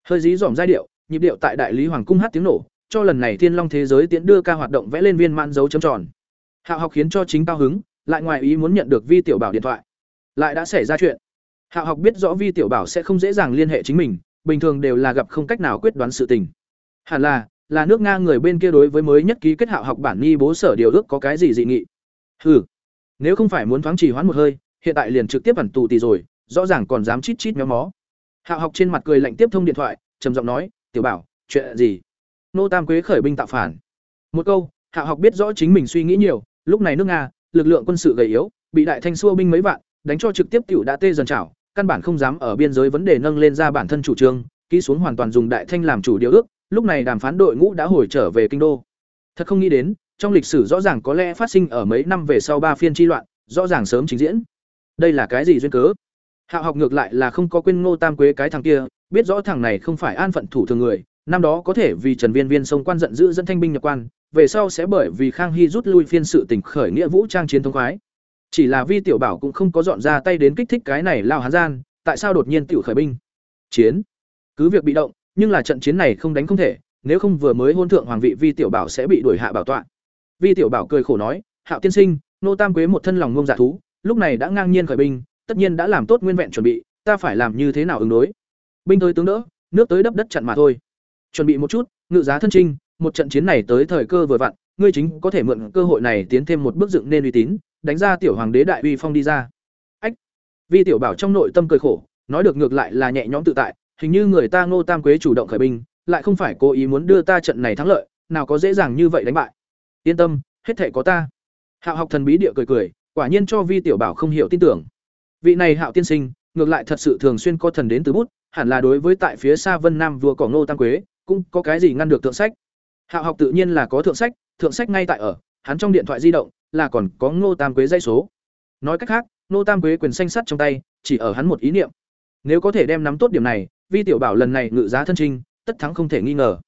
Hơi dí dỏm giai điệu, nhịp điệu tại đại lý hoàng cung hát tiếng nổ, cho lần này Thiên Long thế giới tiễn đưa ca hoạt động vẽ lên viên mãn dấu chấm tròn. Hạ học khiến cho chính cao hứng, lại ngoài ý muốn nhận được Vi tiểu bảo điện thoại. Lại đã xảy ra chuyện. Hạ học biết rõ Vi tiểu bảo sẽ không dễ dàng liên hệ chính mình, bình thường đều là gặp không cách nào quyết đoán sự tình. Hẳn là, là nước Nga người bên kia đối với mới nhất ký kết Hạo học bản nghi bố sở điều ước có cái gì dị nghị. Hừ, nếu không phải muốn thoáng trì hoãn một hơi, hiện tại liền trực tiếp ẩn tù tì rồi, rõ ràng còn dám chít chít méo mó. Hạo học trên mặt cười lạnh tiếp thông điện thoại, trầm giọng nói, "Tiểu Bảo, chuyện gì?" Nô Tam Quế khởi binh tạo phản. Một câu, Hạo học biết rõ chính mình suy nghĩ nhiều, lúc này nước Nga, lực lượng quân sự gầy yếu, bị đại thanh xua binh mấy vạn, đánh cho trực tiếp tiểu đã tê dần chảo, căn bản không dám ở biên giới vấn đề nâng lên ra bản thân chủ trương, ký xuống hoàn toàn dùng đại thanh làm chủ điều ước, lúc này đàm phán đội ngũ đã hồi trở về kinh đô. Thật không nghĩ đến, trong lịch sử rõ ràng có lẽ phát sinh ở mấy năm về sau ba phiên chi loạn, rõ ràng sớm trình diễn. Đây là cái gì duyên cớ? Hạo học ngược lại là không có quên Ngô Tam Quế cái thằng kia, biết rõ thằng này không phải an phận thủ thường người, năm đó có thể vì Trần Viên Viên sông quan giận dữ dẫn thanh binh nhập quan, về sau sẽ bởi vì Khang Hy rút lui phiên sự tỉnh khởi nghĩa vũ trang chiến thống khoái. Chỉ là Vi tiểu bảo cũng không có dọn ra tay đến kích thích cái này lao hán gian, tại sao đột nhiên tiểu khởi binh? Chiến. Cứ việc bị động, nhưng là trận chiến này không đánh không thể, nếu không vừa mới hôn thượng hoàng vị Vi tiểu bảo sẽ bị đuổi hạ bảo tọa. Vi tiểu bảo cười khổ nói, "Hạo tiên sinh, nô tam quế một thân lòng ngông dạ thú, lúc này đã ngang nhiên khởi binh, tất nhiên đã làm tốt nguyên vẹn chuẩn bị, ta phải làm như thế nào ứng đối? Binh tới tướng đỡ, nước tới đắp đất chặn mà thôi. Chuẩn bị một chút, ngự giá thân trinh, một trận chiến này tới thời cơ vừa vặn, ngươi chính có thể mượn cơ hội này tiến thêm một bước dựng nên uy tín, đánh ra tiểu hoàng đế đại uy phong đi ra. Ách. Vi tiểu bảo trong nội tâm cười khổ, nói được ngược lại là nhẹ nhõm tự tại, hình như người ta Ngô Tam Quế chủ động khởi binh, lại không phải cố ý muốn đưa ta trận này thắng lợi, nào có dễ dàng như vậy đánh bại. Yên tâm, hết thể có ta. Hạo học thần bí địa cười cười, quả nhiên cho Vi tiểu bảo không hiểu tin tưởng. Vị này Hạo tiên sinh, ngược lại thật sự thường xuyên có thần đến từ bút, hẳn là đối với tại phía xa Vân Nam vua cỏ Ngô Tam Quế, cũng có cái gì ngăn được thượng sách. Hạo học tự nhiên là có thượng sách, thượng sách ngay tại ở, hắn trong điện thoại di động là còn có Ngô Tam Quế dây số. Nói cách khác, Ngô Tam Quế quyền xanh sắt trong tay, chỉ ở hắn một ý niệm. Nếu có thể đem nắm tốt điểm này, vi tiểu bảo lần này ngự giá thân trinh, tất thắng không thể nghi ngờ.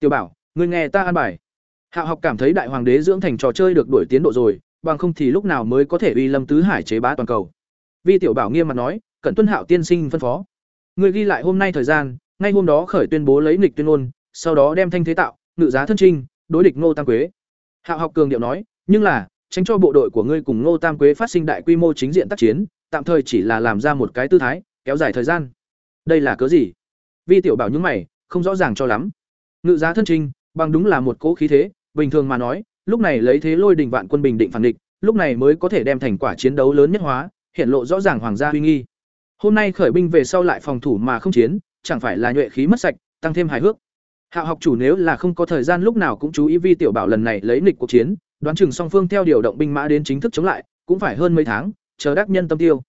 Tiểu bảo, ngươi nghe ta an bài. Hạo học cảm thấy đại hoàng đế dưỡng thành trò chơi được đổi tiến độ rồi, bằng không thì lúc nào mới có thể uy lâm tứ hải chế bá toàn cầu. Vi tiểu bảo nghiêm mặt nói cận tuân hạo tiên sinh phân phó. Người ghi lại hôm nay thời gian, ngay hôm đó khởi tuyên bố lấy nghịch tuyên ngôn, sau đó đem thanh thế tạo, ngự giá thân trinh, đối địch ngô tam quế. Hạo học cường điệu nói, nhưng là, tránh cho bộ đội của ngươi cùng ngô tam quế phát sinh đại quy mô chính diện tác chiến, tạm thời chỉ là làm ra một cái tư thái, kéo dài thời gian đây là cớ gì? Vi tiểu bảo những mày, không rõ ràng cho lắm. Ngự giá thân trinh bằng đúng là một cỗ khí thế, bình thường mà nói, lúc này lấy thế lôi đình vạn quân bình định phản địch, lúc này mới có thể đem thành quả chiến đấu lớn nhất hóa, hiện lộ rõ ràng hoàng gia uy nghi. Hôm nay khởi binh về sau lại phòng thủ mà không chiến, chẳng phải là nhuệ khí mất sạch, tăng thêm hài hước. Hạo học chủ nếu là không có thời gian lúc nào cũng chú ý vi tiểu bảo lần này lấy nịch cuộc chiến, đoán chừng song phương theo điều động binh mã đến chính thức chống lại, cũng phải hơn mấy tháng, chờ đắc nhân tâm tiêu.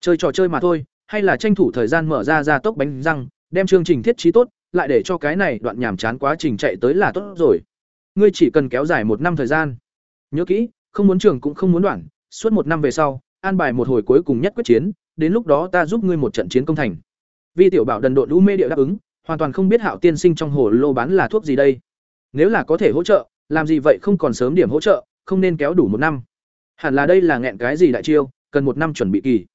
Chơi trò chơi mà thôi hay là tranh thủ thời gian mở ra ra tốc bánh răng, đem chương trình thiết trí tốt, lại để cho cái này đoạn nhàm chán quá trình chạy tới là tốt rồi. Ngươi chỉ cần kéo dài một năm thời gian. Nhớ kỹ, không muốn trường cũng không muốn đoạn, suốt một năm về sau, an bài một hồi cuối cùng nhất quyết chiến, đến lúc đó ta giúp ngươi một trận chiến công thành. Vi tiểu bảo đần độn lũ mê điệu đáp ứng, hoàn toàn không biết hạo tiên sinh trong hồ lô bán là thuốc gì đây. Nếu là có thể hỗ trợ, làm gì vậy không còn sớm điểm hỗ trợ, không nên kéo đủ một năm. Hẳn là đây là nghẹn cái gì đại chiêu, cần một năm chuẩn bị kỳ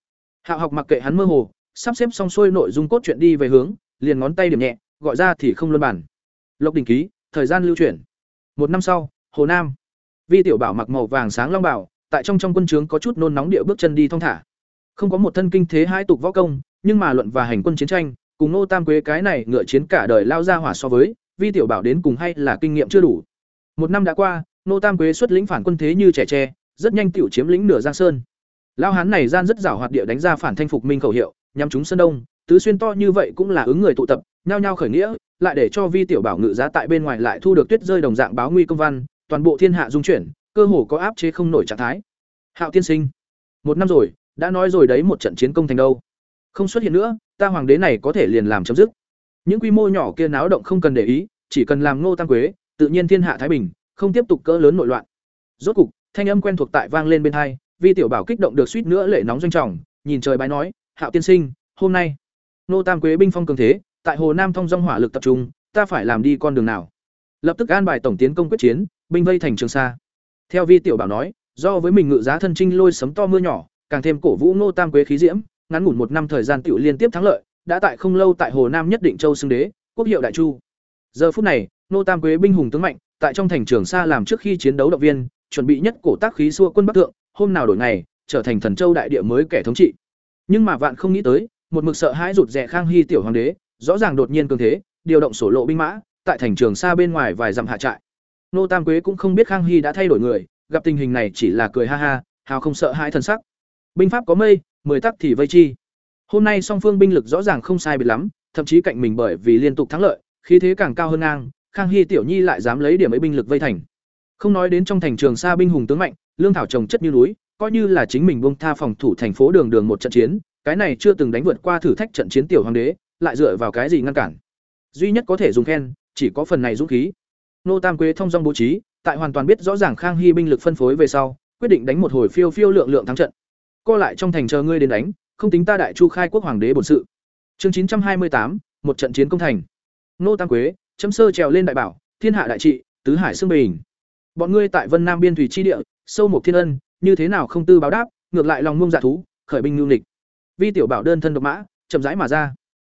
hạo học mặc kệ hắn mơ hồ, sắp xếp xong xuôi nội dung cốt truyện đi về hướng, liền ngón tay điểm nhẹ, gọi ra thì không luân bản. Lộc đình ký, thời gian lưu chuyển. Một năm sau, hồ nam. Vi tiểu bảo mặc màu vàng sáng long bảo, tại trong trong quân trướng có chút nôn nóng địa bước chân đi thong thả. Không có một thân kinh thế hai tục võ công, nhưng mà luận và hành quân chiến tranh, cùng nô tam quế cái này ngựa chiến cả đời lao ra hỏa so với, vi tiểu bảo đến cùng hay là kinh nghiệm chưa đủ. Một năm đã qua nô tam quế xuất lĩnh phản quân thế như trẻ tre, rất nhanh tiểu chiếm lĩnh nửa giang sơn lao hán này gian rất giảo hoạt địa đánh ra phản thanh phục minh khẩu hiệu nhằm chúng sơn đông, tứ xuyên to như vậy cũng là ứng người tụ tập, nhao nhao khởi nghĩa, lại để cho vi tiểu bảo ngự giá tại bên ngoài lại thu được tuyết rơi đồng dạng báo nguy công văn, toàn bộ thiên hạ dung chuyển, cơ hồ có áp chế không nổi trạng thái. Hạo tiên sinh, một năm rồi, đã nói rồi đấy một trận chiến công thành đâu. Không xuất hiện nữa, ta hoàng đế này có thể liền làm chấm dứt. Những quy mô nhỏ kia náo động không cần để ý, chỉ cần làm ngô tam quế, tự nhiên thiên hạ thái bình, không tiếp tục cỡ lớn nội loạn. Rốt cục, thanh âm quen thuộc tại vang lên bên hai vi tiểu bảo kích động được suýt nữa lệ nóng doanh trọng, nhìn trời bái nói, hạo tiên sinh, hôm nay, nô tam quế binh phong cường thế, tại hồ nam thông dong hỏa lực tập trung, ta phải làm đi con đường nào? Lập tức an bài tổng tiến công quyết chiến, binh vây thành trường sa. Theo vi tiểu bảo nói, do với mình ngự giá thân trinh lôi sấm to mưa nhỏ, càng thêm cổ vũ nô tam quế khí diễm, ngắn ngủn một năm thời gian tiểu liên tiếp thắng lợi, đã tại không lâu tại hồ nam nhất định châu xưng đế, quốc hiệu đại chu. Giờ phút này, nô tam quế binh hùng tướng mạnh, tại trong thành trường sa làm trước khi chiến đấu động viên, chuẩn bị nhất cổ tác khí xua quân bắc thượng hôm nào đổi ngày, trở thành thần châu đại địa mới kẻ thống trị. Nhưng mà vạn không nghĩ tới, một mực sợ hãi rụt rè khang hy tiểu hoàng đế, rõ ràng đột nhiên cường thế, điều động sổ lộ binh mã, tại thành trường xa bên ngoài vài dặm hạ trại. Nô tam quế cũng không biết khang hy đã thay đổi người, gặp tình hình này chỉ là cười ha ha, hào không sợ hãi thần sắc. Binh pháp có mây, mười tắc thì vây chi. Hôm nay song phương binh lực rõ ràng không sai biệt lắm, thậm chí cạnh mình bởi vì liên tục thắng lợi, khí thế càng cao hơn ngang, khang hy tiểu nhi lại dám lấy điểm ấy binh lực vây thành. Không nói đến trong thành trường xa binh hùng tướng mạnh lương thảo trồng chất như núi, coi như là chính mình bông tha phòng thủ thành phố đường đường một trận chiến, cái này chưa từng đánh vượt qua thử thách trận chiến tiểu hoàng đế, lại dựa vào cái gì ngăn cản? Duy nhất có thể dùng khen, chỉ có phần này dũng khí. Nô tam quế thông dong bố trí, tại hoàn toàn biết rõ ràng khang hy binh lực phân phối về sau, quyết định đánh một hồi phiêu phiêu lượng lượng thắng trận. Co lại trong thành chờ ngươi đến đánh, không tính ta đại chu khai quốc hoàng đế bổn sự. Chương chín trăm hai mươi tám, một trận chiến công thành. Nô tam quế, chấm sơ trèo lên đại bảo, thiên hạ đại trị, tứ hải xương bình. Bọn ngươi tại vân nam biên thủy chi địa sâu một thiên ân, như thế nào không tư báo đáp, ngược lại lòng ngông dạ thú, khởi binh lưu nịch vi tiểu bảo đơn thân độc mã, chậm rãi mà ra.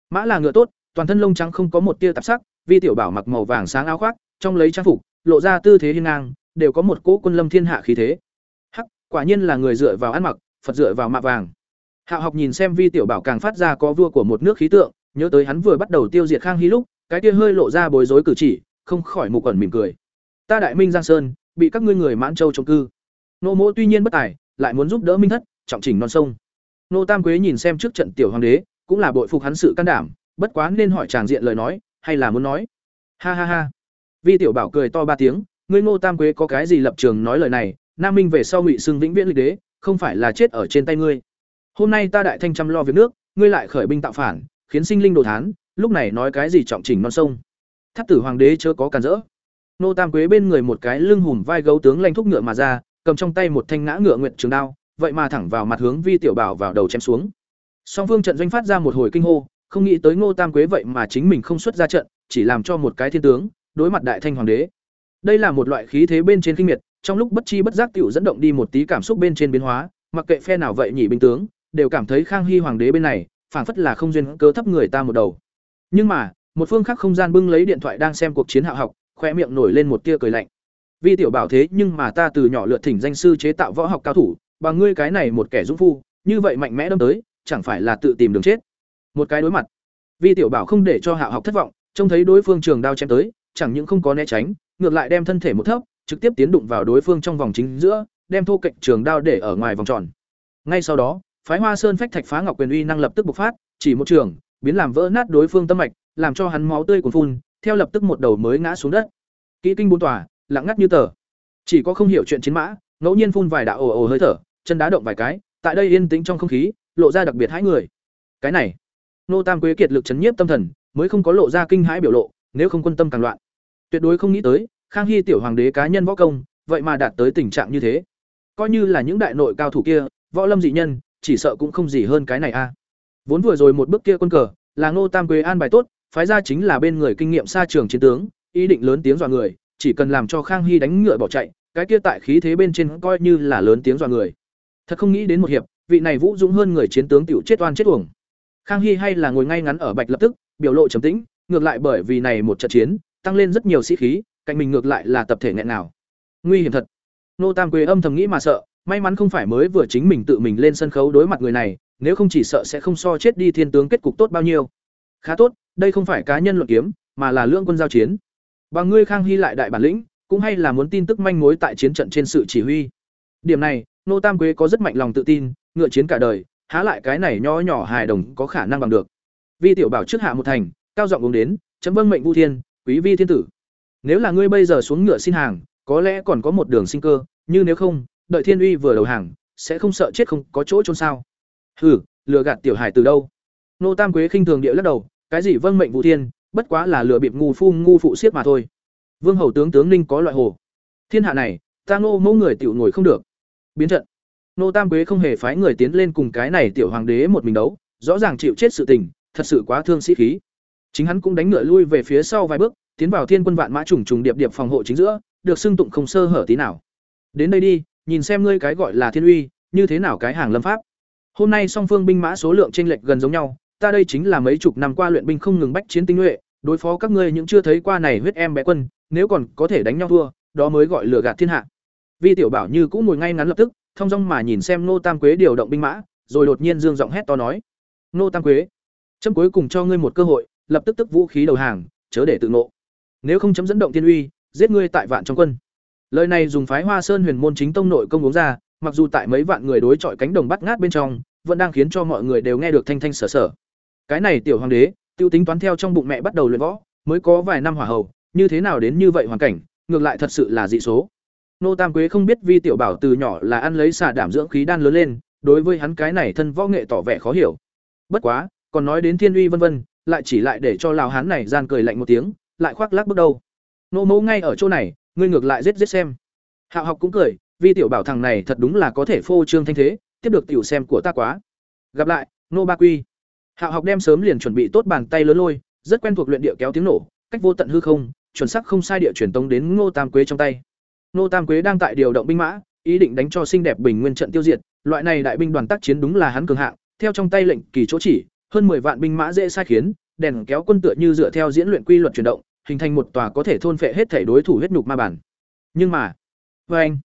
Mã là ngựa tốt, toàn thân lông trắng không có một tia tạp sắc, vi tiểu bảo mặc màu vàng sáng áo khoác, trong lấy trang phục, lộ ra tư thế hiên ngang, đều có một cỗ quân lâm thiên hạ khí thế. Hắc, quả nhiên là người dựa vào ăn mặc, phật dựa vào mạ vàng. Hạo học nhìn xem vi tiểu bảo càng phát ra có vua của một nước khí tượng, nhớ tới hắn vừa bắt đầu tiêu diệt khang hy lúc, cái tia hơi lộ ra bối rối cử chỉ, không khỏi mục ẩn mỉm cười. Ta đại minh giang sơn, bị các ngươi người mãn châu trông cư nô mỗ tuy nhiên bất tài, lại muốn giúp đỡ minh thất, trọng chỉnh non sông. Nô tam quế nhìn xem trước trận tiểu hoàng đế, cũng là bội phục hắn sự can đảm, bất quá nên hỏi tràng diện lời nói, hay là muốn nói. Ha ha ha. Vi tiểu bảo cười to ba tiếng, ngươi ngô tam quế có cái gì lập trường nói lời này, nam minh về sau ngụy xưng vĩnh viễn lịch đế, không phải là chết ở trên tay ngươi. Hôm nay ta đại thanh chăm lo việc nước, ngươi lại khởi binh tạo phản, khiến sinh linh đồ thán, lúc này nói cái gì trọng chỉnh non sông. Tháp tử hoàng đế chớ có cản rỡ. Nô tam quế bên người một cái lưng hùm vai gấu tướng lanh thúc ngựa mà ra cầm trong tay một thanh ngã ngựa nguyện trường đao vậy mà thẳng vào mặt hướng vi tiểu bảo vào đầu chém xuống song phương trận doanh phát ra một hồi kinh hô không nghĩ tới Ngô Tam Quế vậy mà chính mình không xuất ra trận, chỉ làm cho một cái thiên tướng đối mặt đại thanh hoàng đế. Đây là một loại khí thế bên trên kinh miệt, trong lúc bất chi bất giác tiểu dẫn động đi một tí cảm xúc bên trên biến hóa, mặc kệ phe nào vậy nhỉ binh tướng, đều cảm thấy Khang Hy hoàng đế bên này, phảng phất là không duyên cớ thấp người ta một đầu. Nhưng mà, một phương khác không gian bưng lấy điện thoại đang xem cuộc chiến hạo học, khoe miệng nổi lên một tia cười lạnh. Vi tiểu bảo thế, nhưng mà ta từ nhỏ lượt thỉnh danh sư chế tạo võ học cao thủ, bằng ngươi cái này một kẻ dũng phu, như vậy mạnh mẽ đâm tới, chẳng phải là tự tìm đường chết. Một cái đối mặt. Vi tiểu bảo không để cho hạ học thất vọng, trông thấy đối phương trường đao chém tới, chẳng những không có né tránh, ngược lại đem thân thể một thấp, trực tiếp tiến đụng vào đối phương trong vòng chính giữa, đem thô cạnh trường đao để ở ngoài vòng tròn. Ngay sau đó, phái Hoa Sơn phách thạch phá ngọc quyền uy năng lập tức bộc phát, chỉ một trường, biến làm vỡ nát đối phương tâm mạch, làm cho hắn máu tươi cuồn phun, theo lập tức một đầu mới ngã xuống đất. Kỹ kinh bốn tòa, lặng ngắt như tờ. Chỉ có không hiểu chuyện chiến mã, ngẫu nhiên phun vài đạo ồ ồ hơi thở, chân đá động vài cái, tại đây yên tĩnh trong không khí, lộ ra đặc biệt hãi người. Cái này, nô Tam Quế kiệt lực chấn nhiếp tâm thần, mới không có lộ ra kinh hãi biểu lộ, nếu không quân tâm càng loạn. Tuyệt đối không nghĩ tới, Khang Hy tiểu hoàng đế cá nhân võ công, vậy mà đạt tới tình trạng như thế. Coi như là những đại nội cao thủ kia, võ lâm dị nhân, chỉ sợ cũng không gì hơn cái này a. Vốn vừa rồi một bước kia quân cờ, là Ngô Tam Quế an bài tốt, phái ra chính là bên người kinh nghiệm xa trường chiến tướng, ý định lớn tiếng dọa người, chỉ cần làm cho Khang Hy đánh ngựa bỏ chạy, cái kia tại khí thế bên trên coi như là lớn tiếng dọa người. Thật không nghĩ đến một hiệp, vị này vũ dũng hơn người chiến tướng tiểu chết oan chết uổng. Khang Hy hay là ngồi ngay ngắn ở bạch lập tức, biểu lộ trầm tĩnh, ngược lại bởi vì này một trận chiến, tăng lên rất nhiều sĩ khí, cạnh mình ngược lại là tập thể nghẹn nào. Nguy hiểm thật. Nô Tam Quế âm thầm nghĩ mà sợ, may mắn không phải mới vừa chính mình tự mình lên sân khấu đối mặt người này, nếu không chỉ sợ sẽ không so chết đi thiên tướng kết cục tốt bao nhiêu. Khá tốt, đây không phải cá nhân luận kiếm, mà là lưỡng quân giao chiến. Bằng ngươi Khang Hy lại đại bản lĩnh, cũng hay là muốn tin tức manh mối tại chiến trận trên sự chỉ huy. Điểm này, Nô Tam Quế có rất mạnh lòng tự tin, ngựa chiến cả đời, há lại cái này nho nhỏ hài đồng có khả năng bằng được. Vi tiểu bảo trước hạ một thành, cao giọng uống đến, chấm vâng mệnh Vu Thiên, quý vi thiên tử. Nếu là ngươi bây giờ xuống ngựa xin hàng, có lẽ còn có một đường sinh cơ, như nếu không, đợi Thiên Uy vừa đầu hàng, sẽ không sợ chết không có chỗ chôn sao? Hừ, lừa gạt tiểu hài từ đâu? Nô Tam Quế khinh thường địa lắc đầu, cái gì vâng mệnh Vu Thiên, bất quá là lừa bịp ngu phu ngu phụ siết mà thôi. Vương hầu tướng tướng Ninh có loại hồ. Thiên hạ này, ta Ngô mẫu người tiểu ngồi không được. Biến trận. Nô Tam Quế không hề phái người tiến lên cùng cái này tiểu hoàng đế một mình đấu, rõ ràng chịu chết sự tình, thật sự quá thương sĩ khí. Chính hắn cũng đánh ngựa lui về phía sau vài bước, tiến vào thiên quân vạn mã trùng trùng điệp điệp phòng hộ chính giữa, được xưng tụng không sơ hở tí nào. Đến đây đi, nhìn xem ngươi cái gọi là thiên uy, như thế nào cái hàng lâm pháp. Hôm nay song phương binh mã số lượng chênh lệch gần giống nhau, ta đây chính là mấy chục năm qua luyện binh không ngừng bách chiến tinh nhuệ, đối phó các ngươi những chưa thấy qua này huyết em bé quân, nếu còn có thể đánh nhau thua, đó mới gọi lừa gạt thiên hạ. Vi tiểu bảo như cũng ngồi ngay ngắn lập tức, thông dong mà nhìn xem Nô Tam Quế điều động binh mã, rồi đột nhiên dương giọng hét to nói: "Nô Tam Quế, chấm cuối cùng cho ngươi một cơ hội, lập tức tức vũ khí đầu hàng, chớ để tự nộ. Nếu không chấm dẫn động tiên uy, giết ngươi tại vạn trong quân." Lời này dùng phái Hoa Sơn Huyền môn chính tông nội công uống ra, mặc dù tại mấy vạn người đối chọi cánh đồng bắt ngát bên trong, vẫn đang khiến cho mọi người đều nghe được thanh thanh sở sở. Cái này tiểu hoàng đế, tiêu tính toán theo trong bụng mẹ bắt đầu luyện võ, mới có vài năm hỏa hầu, như thế nào đến như vậy hoàn cảnh, ngược lại thật sự là dị số. Nô Tam Quế không biết Vi tiểu bảo từ nhỏ là ăn lấy xả đảm dưỡng khí đan lớn lên, đối với hắn cái này thân võ nghệ tỏ vẻ khó hiểu. Bất quá, còn nói đến thiên uy vân vân, lại chỉ lại để cho lào hán này gian cười lạnh một tiếng, lại khoác lác bước đầu. Nô mẫu ngay ở chỗ này, ngươi ngược lại giết giết xem. Hạo học cũng cười, Vi tiểu bảo thằng này thật đúng là có thể phô trương thanh thế, tiếp được tiểu xem của ta quá. Gặp lại, nô ba quy. Hạo học đem sớm liền chuẩn bị tốt bàn tay lớn lôi, rất quen thuộc luyện địa kéo tiếng nổ, cách vô tận hư không, chuẩn xác không sai địa truyền tống đến Ngô Tam Quế trong tay. Ngô Tam Quế đang tại điều động binh mã, ý định đánh cho xinh đẹp bình nguyên trận tiêu diệt, loại này đại binh đoàn tác chiến đúng là hắn cường hạng, theo trong tay lệnh kỳ chỗ chỉ, hơn 10 vạn binh mã dễ sai khiến, đèn kéo quân tựa như dựa theo diễn luyện quy luật chuyển động, hình thành một tòa có thể thôn phệ hết thể đối thủ huyết nhục ma bản. Nhưng mà, vâng oeng!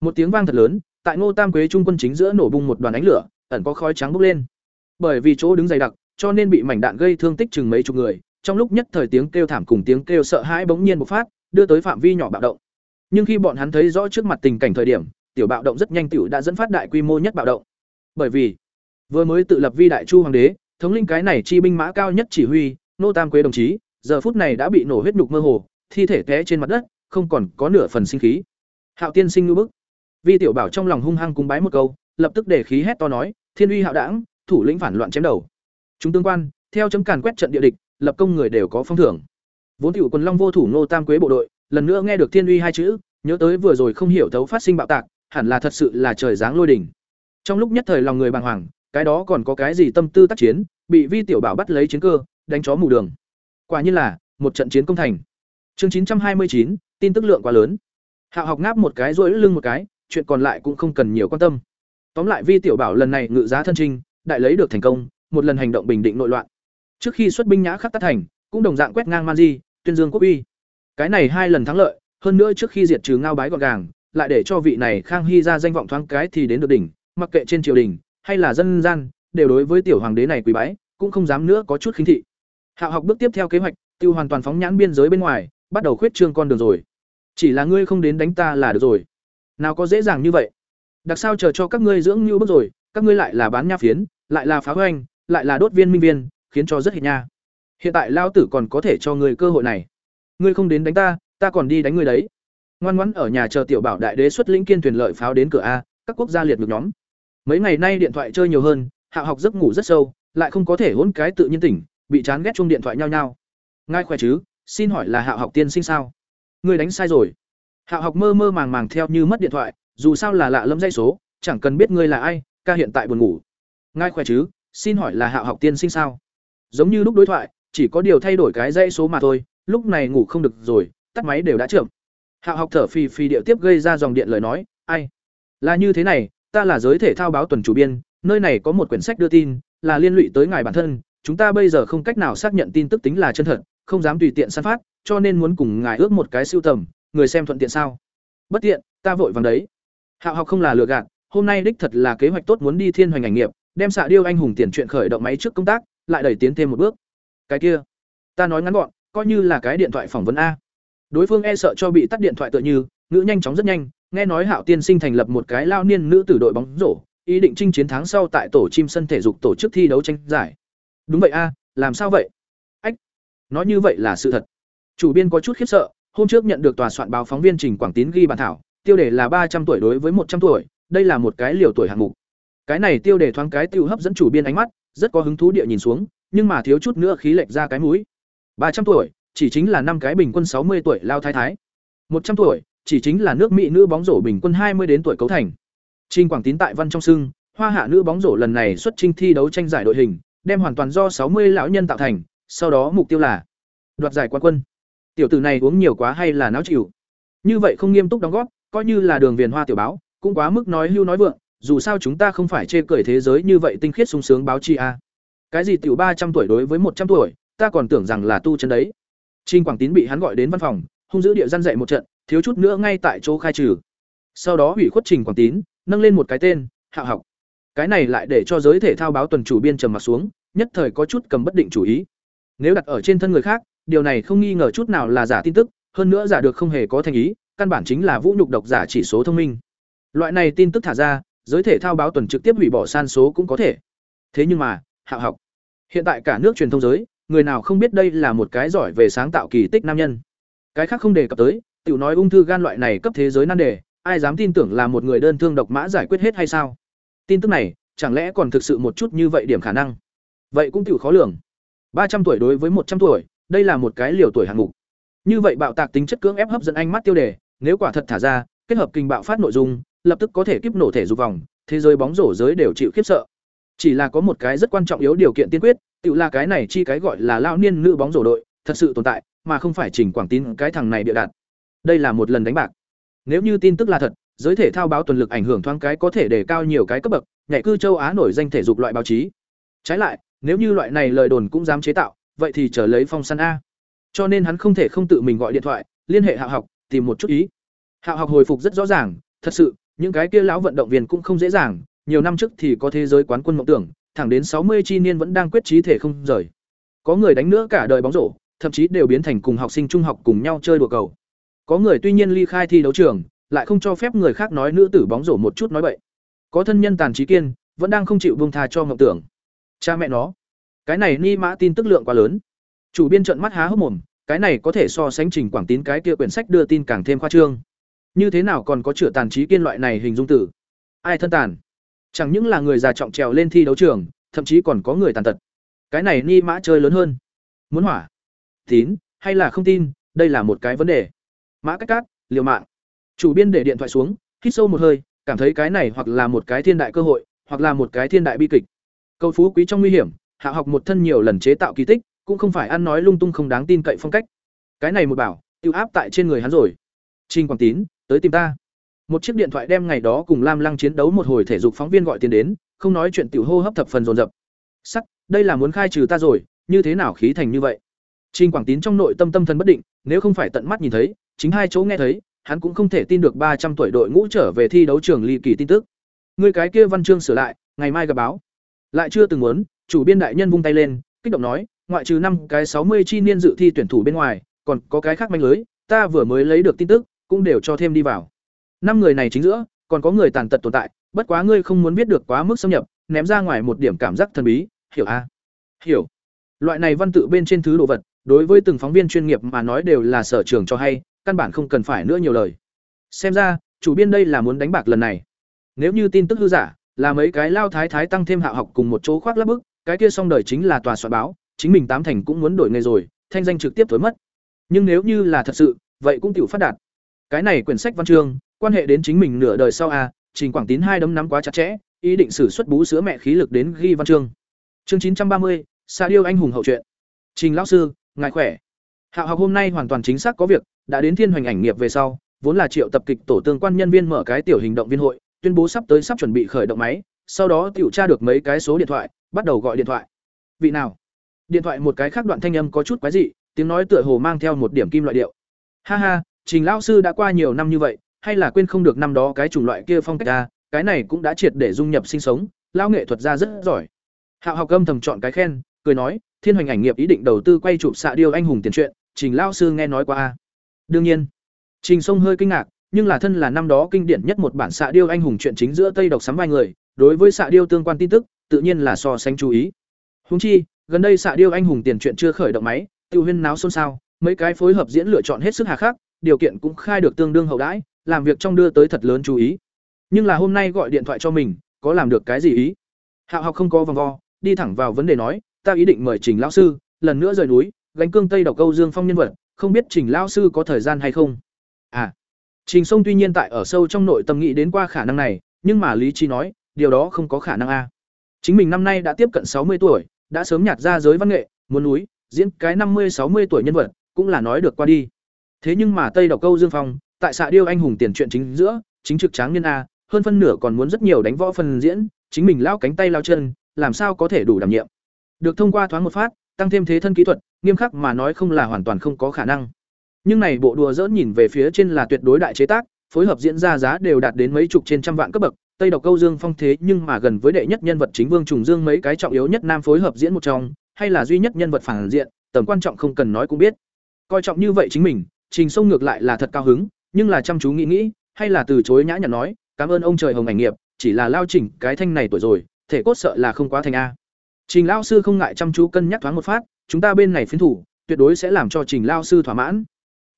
một tiếng vang thật lớn, tại Ngô Tam Quế trung quân chính giữa nổ bung một đoàn ánh lửa, ẩn có khói trắng bốc lên. Bởi vì chỗ đứng dày đặc, cho nên bị mảnh đạn gây thương tích chừng mấy chục người, trong lúc nhất thời tiếng kêu thảm cùng tiếng kêu sợ hãi bỗng nhiên bộc phát, đưa tới phạm vi nhỏ bạo động. Nhưng khi bọn hắn thấy rõ trước mặt tình cảnh thời điểm, tiểu bạo động rất nhanh tiểu đã dẫn phát đại quy mô nhất bạo động. Bởi vì, vừa mới tự lập vi đại chu hoàng đế, thống linh cái này chi binh mã cao nhất chỉ huy, nô tam quế đồng chí, giờ phút này đã bị nổ huyết nhục mơ hồ, thi thể té trên mặt đất, không còn có nửa phần sinh khí. Hạo tiên sinh lưu bức. Vi tiểu bảo trong lòng hung hăng cung bái một câu, lập tức để khí hét to nói, thiên uy hạo đảng, thủ lĩnh phản loạn chém đầu. Chúng tương quan, theo chấm càn quét trận địa địch, lập công người đều có phong thưởng. Vốn tiểu quân long vô thủ nô tam quế bộ đội, lần nữa nghe được thiên uy hai chữ, nhớ tới vừa rồi không hiểu thấu phát sinh bạo tạc, hẳn là thật sự là trời giáng lôi đỉnh. Trong lúc nhất thời lòng người bàng hoàng, cái đó còn có cái gì tâm tư tác chiến, bị Vi tiểu bảo bắt lấy chiến cơ, đánh chó mù đường. Quả nhiên là một trận chiến công thành. Chương chín trăm hai mươi chín, tin tức lượng quá lớn. Hạo học ngáp một cái rỗi lưng một cái, chuyện còn lại cũng không cần nhiều quan tâm. Tóm lại Vi tiểu bảo lần này ngự giá thân trinh, đại lấy được thành công, một lần hành động bình định nội loạn. Trước khi xuất binh nhã khắc tát thành, cũng đồng dạng quét ngang Man Di, tuyên dương quốc uy. Cái này hai lần thắng lợi, hơn nữa trước khi diệt trừ ngao bái gọn gàng, lại để cho vị này Khang Hy ra danh vọng thoáng cái thì đến được đỉnh, mặc kệ trên triều đình hay là dân gian, đều đối với tiểu hoàng đế này quỳ bái, cũng không dám nữa có chút khinh thị. Hạo học bước tiếp theo kế hoạch, tiêu hoàn toàn phóng nhãn biên giới bên ngoài, bắt đầu khuyết trương con đường rồi. Chỉ là ngươi không đến đánh ta là được rồi. Nào có dễ dàng như vậy. Đặc sao chờ cho các ngươi dưỡng như bước rồi, các ngươi lại là bán nha phiến, lại là phá hoành, lại là đốt viên minh viên, khiến cho rất hệ nha. Hiện tại lao tử còn có thể cho ngươi cơ hội này. Ngươi không đến đánh ta, ta còn đi đánh ngươi đấy. Ngoan ngoãn ở nhà chờ tiểu bảo đại đế xuất lĩnh kiên thuyền lợi pháo đến cửa a, các quốc gia liệt ngược nhóm. Mấy ngày nay điện thoại chơi nhiều hơn, Hạ học giấc ngủ rất sâu, lại không có thể hỗn cái tự nhiên tỉnh, bị chán ghét chung điện thoại nhau nhau. Ngay khỏe chứ, xin hỏi là Hạ học tiên sinh sao? Ngươi đánh sai rồi. Hạ học mơ mơ màng màng theo như mất điện thoại, dù sao là lạ lẫm dây số, chẳng cần biết ngươi là ai, ca hiện tại buồn ngủ. Ngay khỏe chứ, xin hỏi là Hạ học tiên sinh sao? Giống như lúc đối thoại, chỉ có điều thay đổi cái dãy số mà thôi, lúc này ngủ không được rồi, tắt máy đều đã trưởng. Hạ học thở phì phì điệu tiếp gây ra dòng điện lời nói, "Ai? Là như thế này, ta là giới thể thao báo tuần chủ biên, nơi này có một quyển sách đưa tin, là liên lụy tới ngài bản thân, chúng ta bây giờ không cách nào xác nhận tin tức tính là chân thật, không dám tùy tiện săn phát, cho nên muốn cùng ngài ước một cái siêu tầm, người xem thuận tiện sao?" Bất tiện, ta vội vàng đấy. Hạ học không là lừa gạt, hôm nay đích thật là kế hoạch tốt muốn đi thiên hoành ảnh nghiệp, đem xạ điêu anh hùng tiền chuyện khởi động máy trước công tác, lại đẩy tiến thêm một bước. Cái kia, ta nói ngắn gọn, coi như là cái điện thoại phỏng vấn a. Đối phương e sợ cho bị tắt điện thoại tựa như, ngữ nhanh chóng rất nhanh, nghe nói Hạo Tiên Sinh thành lập một cái lao niên nữ tử đội bóng rổ, ý định chinh chiến tháng sau tại tổ chim sân thể dục tổ chức thi đấu tranh giải. Đúng vậy a, làm sao vậy? Ách, nói như vậy là sự thật. Chủ biên có chút khiếp sợ, hôm trước nhận được tòa soạn báo phóng viên Trình Quảng Tín ghi bản thảo, tiêu đề là ba trăm tuổi đối với một trăm tuổi, đây là một cái liều tuổi hạng mục. Cái này tiêu đề thoáng cái tiêu hấp dẫn chủ biên ánh mắt, rất có hứng thú địa nhìn xuống, nhưng mà thiếu chút nữa khí lệch ra cái mũi. ba trăm tuổi, chỉ chính là năm cái bình quân sáu mươi tuổi lao thái thái. một trăm tuổi, chỉ chính là nước Mỹ nữ bóng rổ bình quân hai mươi đến tuổi cấu thành. Trình Quảng Tín tại văn trong sưng, hoa hạ nữ bóng rổ lần này xuất trình thi đấu tranh giải đội hình, đem hoàn toàn do sáu mươi lão nhân tạo thành, sau đó mục tiêu là đoạt giải quán quân. Tiểu tử này uống nhiều quá hay là náo chịu? Như vậy không nghiêm túc đóng góp, coi như là đường viền hoa tiểu báo, cũng quá mức nói hưu nói vượng, dù sao chúng ta không phải chê cười thế giới như vậy tinh khiết sung sướng báo chi a. Cái gì tiểu ba trăm tuổi đối với một trăm tuổi, ta còn tưởng rằng là tu chân đấy. Trình Quảng Tín bị hắn gọi đến văn phòng, hung dữ địa gian dạy một trận, thiếu chút nữa ngay tại chỗ khai trừ. Sau đó hủy khuất Trình Quảng Tín, nâng lên một cái tên, Hạ học. Cái này lại để cho giới thể thao báo tuần chủ biên trầm mặt xuống, nhất thời có chút cầm bất định chủ ý. Nếu đặt ở trên thân người khác, điều này không nghi ngờ chút nào là giả tin tức, hơn nữa giả được không hề có thành ý, căn bản chính là vũ nhục độc giả chỉ số thông minh. Loại này tin tức thả ra, giới thể thao báo tuần trực tiếp hủy bỏ san số cũng có thể. Thế nhưng mà, Hạ học. Hiện tại cả nước truyền thông giới, người nào không biết đây là một cái giỏi về sáng tạo kỳ tích nam nhân. Cái khác không đề cập tới, tiểu nói ung thư gan loại này cấp thế giới nan đề, ai dám tin tưởng là một người đơn thương độc mã giải quyết hết hay sao? Tin tức này, chẳng lẽ còn thực sự một chút như vậy điểm khả năng? Vậy cũng tiểu khó lường. ba trăm tuổi đối với một trăm tuổi, đây là một cái liều tuổi hạng mục. Như vậy bạo tạc tính chất cưỡng ép hấp dẫn ánh mắt tiêu đề, nếu quả thật thả ra, kết hợp kinh bạo phát nội dung, lập tức có thể kiếp nổ thể dục vòng, thế giới bóng rổ giới đều chịu khiếp sợ. Chỉ là có một cái rất quan trọng yếu điều kiện tiên quyết, tự là cái này chi cái gọi là lao niên nữ bóng rổ đội, thật sự tồn tại, mà không phải chỉnh Quảng Tín cái thằng này bịa đặt. Đây là một lần đánh bạc. Nếu như tin tức là thật, giới thể thao báo tuần lực ảnh hưởng thoáng cái có thể đề cao nhiều cái cấp bậc, nhảy cư châu Á nổi danh thể dục loại báo chí. Trái lại, nếu như loại này lời đồn cũng dám chế tạo, vậy thì trở lấy phong săn a. Cho nên hắn không thể không tự mình gọi điện thoại, liên hệ Hạ học, tìm một chút ý. Hạ học hồi phục rất rõ ràng, thật sự, những cái kia lão vận động viên cũng không dễ dàng, nhiều năm trước thì có thế giới quán quân mộng tưởng, thẳng đến sáu mươi chi niên vẫn đang quyết trí thể không rời. Có người đánh nữa cả đời bóng rổ, thậm chí đều biến thành cùng học sinh trung học cùng nhau chơi đùa cầu. Có người tuy nhiên ly khai thi đấu trường, lại không cho phép người khác nói nữ tử bóng rổ một chút nói bậy. Có thân nhân tàn trí kiên, vẫn đang không chịu buông tha cho mộng tưởng. Cha mẹ nó, cái này ni mã tin tức lượng quá lớn. Chủ biên trận mắt há hốc mồm, cái này có thể so sánh trình quảng tín cái kia quyển sách đưa tin càng thêm khoa trương. Như thế nào còn có chữa tàn trí kiên loại này hình dung tử? Ai thân tàn? Chẳng những là người già trọng trèo lên thi đấu trường, thậm chí còn có người tàn tật. Cái này ni mã chơi lớn hơn. Muốn hỏa? Tín, hay là không tin, đây là một cái vấn đề. Mã cách cát, liều mạng. Chủ biên để điện thoại xuống, hít sâu một hơi, cảm thấy cái này hoặc là một cái thiên đại cơ hội, hoặc là một cái thiên đại bi kịch. Cầu phú quý trong nguy hiểm, hạ học một thân nhiều lần chế tạo kỳ tích cũng không phải ăn nói lung tung không đáng tin cậy phong cách cái này một bảo tiêu áp tại trên người hắn rồi trình quảng tín tới tìm ta. Một chiếc điện thoại đem ngày đó cùng lam lăng chiến đấu một hồi thể dục phóng viên gọi tiền đến, không nói chuyện tiểu hô hấp thập phần dồn dập. Sắc, đây là muốn khai trừ ta rồi, như thế nào khí thành như vậy? Trình quảng tín trong nội tâm tâm thần bất định, nếu không phải tận mắt nhìn thấy, chính hai chỗ nghe thấy, hắn cũng không thể tin được ba trăm tuổi đội ngũ trở về thi đấu trường ly kỳ tin tức. Người cái kia văn chương sửa lại, ngày mai gặp báo. Lại chưa từng muốn, chủ biên đại nhân vung tay lên, kích động nói, ngoại trừ năm cái sáu mươi chi niên dự thi tuyển thủ bên ngoài, còn có cái khác manh lưới, ta vừa mới lấy được tin tức cũng đều cho thêm đi vào. Năm người này chính giữa, còn có người tàn tật tồn tại, bất quá ngươi không muốn biết được quá mức xâm nhập, ném ra ngoài một điểm cảm giác thần bí, hiểu a? Hiểu. Loại này văn tự bên trên thứ đồ vật, đối với từng phóng viên chuyên nghiệp mà nói đều là sở trường cho hay, căn bản không cần phải nữa nhiều lời. Xem ra, chủ biên đây là muốn đánh bạc lần này. Nếu như tin tức hư giả, là mấy cái lao thái thái tăng thêm hạ học cùng một chỗ khoác lắp bức, cái kia xong đời chính là tòa soạn báo, chính mình tám thành cũng muốn đổi nghề rồi, thanh danh trực tiếp thối mất. Nhưng nếu như là thật sự, vậy cũng tiểu phát đạt cái này quyển sách văn chương, quan hệ đến chính mình nửa đời sau à? trình quảng tín hai đấm nắm quá chặt chẽ, ý định xử xuất bú sữa mẹ khí lực đến ghi văn chương. Chương chín trăm ba mươi xa điêu anh hùng hậu truyện trình lão sư, ngài khỏe? Hạo học hôm nay hoàn toàn chính xác có việc, đã đến thiên hoành ảnh nghiệp về sau, vốn là triệu tập kịch tổ tương quan nhân viên mở cái tiểu hình động viên hội, tuyên bố sắp tới sắp chuẩn bị khởi động máy, sau đó tiểu tra được mấy cái số điện thoại, bắt đầu gọi điện thoại. Vị nào? Điện thoại một cái khác đoạn thanh âm có chút quái dị, tiếng nói tựa hồ mang theo một điểm kim loại điệu. Ha ha trình lão sư đã qua nhiều năm như vậy hay là quên không được năm đó cái chủng loại kia phong cách a, cái này cũng đã triệt để dung nhập sinh sống lao nghệ thuật ra rất giỏi. Hạo học âm thầm chọn cái khen cười nói thiên hoành ảnh nghiệp ý định đầu tư quay chụp xạ điêu anh hùng tiền truyện trình Lão sư nghe nói qua đương nhiên trình sông hơi kinh ngạc nhưng là thân là năm đó kinh điển nhất một bản xạ điêu anh hùng truyện chính giữa tây độc sắm vai người đối với xạ điêu tương quan tin tức tự nhiên là so sánh chú ý. Huống chi gần đây xạ điêu anh hùng tiền truyện chưa khởi động máy tiêu huyên náo xôn xao mấy cái phối hợp diễn lựa chọn hết sức hà khắc điều kiện cũng khai được tương đương hậu đãi, làm việc trong đưa tới thật lớn chú ý. Nhưng là hôm nay gọi điện thoại cho mình, có làm được cái gì ý? Hạo học không có vòng vo, đi thẳng vào vấn đề nói, ta ý định mời trình lão sư, lần nữa rời núi, gánh cương tây độc câu dương phong nhân vật, không biết trình lão sư có thời gian hay không? À trình sông tuy nhiên tại ở sâu trong nội tâm nghĩ đến qua khả năng này, nhưng mà lý trí nói, điều đó không có khả năng a. Chính mình năm nay đã tiếp cận sáu mươi tuổi, đã sớm nhạt ra giới văn nghệ, muốn núi, diễn cái năm mươi, sáu mươi tuổi nhân vật, cũng là nói được qua đi thế nhưng mà tây độc câu dương phong, tại xạ điêu anh hùng tiền truyện chính giữa, chính trực tráng nhân a, hơn phân nửa còn muốn rất nhiều đánh võ phần diễn, chính mình lao cánh tay lao chân, làm sao có thể đủ đảm nhiệm. Được thông qua thoáng một phát, tăng thêm thế thân kỹ thuật, nghiêm khắc mà nói không là hoàn toàn không có khả năng. Nhưng này bộ đùa dỡn nhìn về phía trên là tuyệt đối đại chế tác, phối hợp diễn ra giá đều đạt đến mấy chục trên trăm vạn cấp bậc. Tây độc câu dương phong thế nhưng mà gần với đệ nhất nhân vật chính vương trùng dương mấy cái trọng yếu nhất nam phối hợp diễn một trong, hay là duy nhất nhân vật phản diện, tầm quan trọng không cần nói cũng biết. Coi trọng như vậy chính mình trình sông ngược lại là thật cao hứng, nhưng là chăm chú nghĩ nghĩ, hay là từ chối nhã nhặn nói, cảm ơn ông trời hồng ảnh nghiệp, chỉ là lao chỉnh cái thanh này tuổi rồi, thể cốt sợ là không quá thành a. Trình lão sư không ngại chăm chú cân nhắc thoáng một phát, chúng ta bên này phiến thủ, tuyệt đối sẽ làm cho trình lão sư thỏa mãn.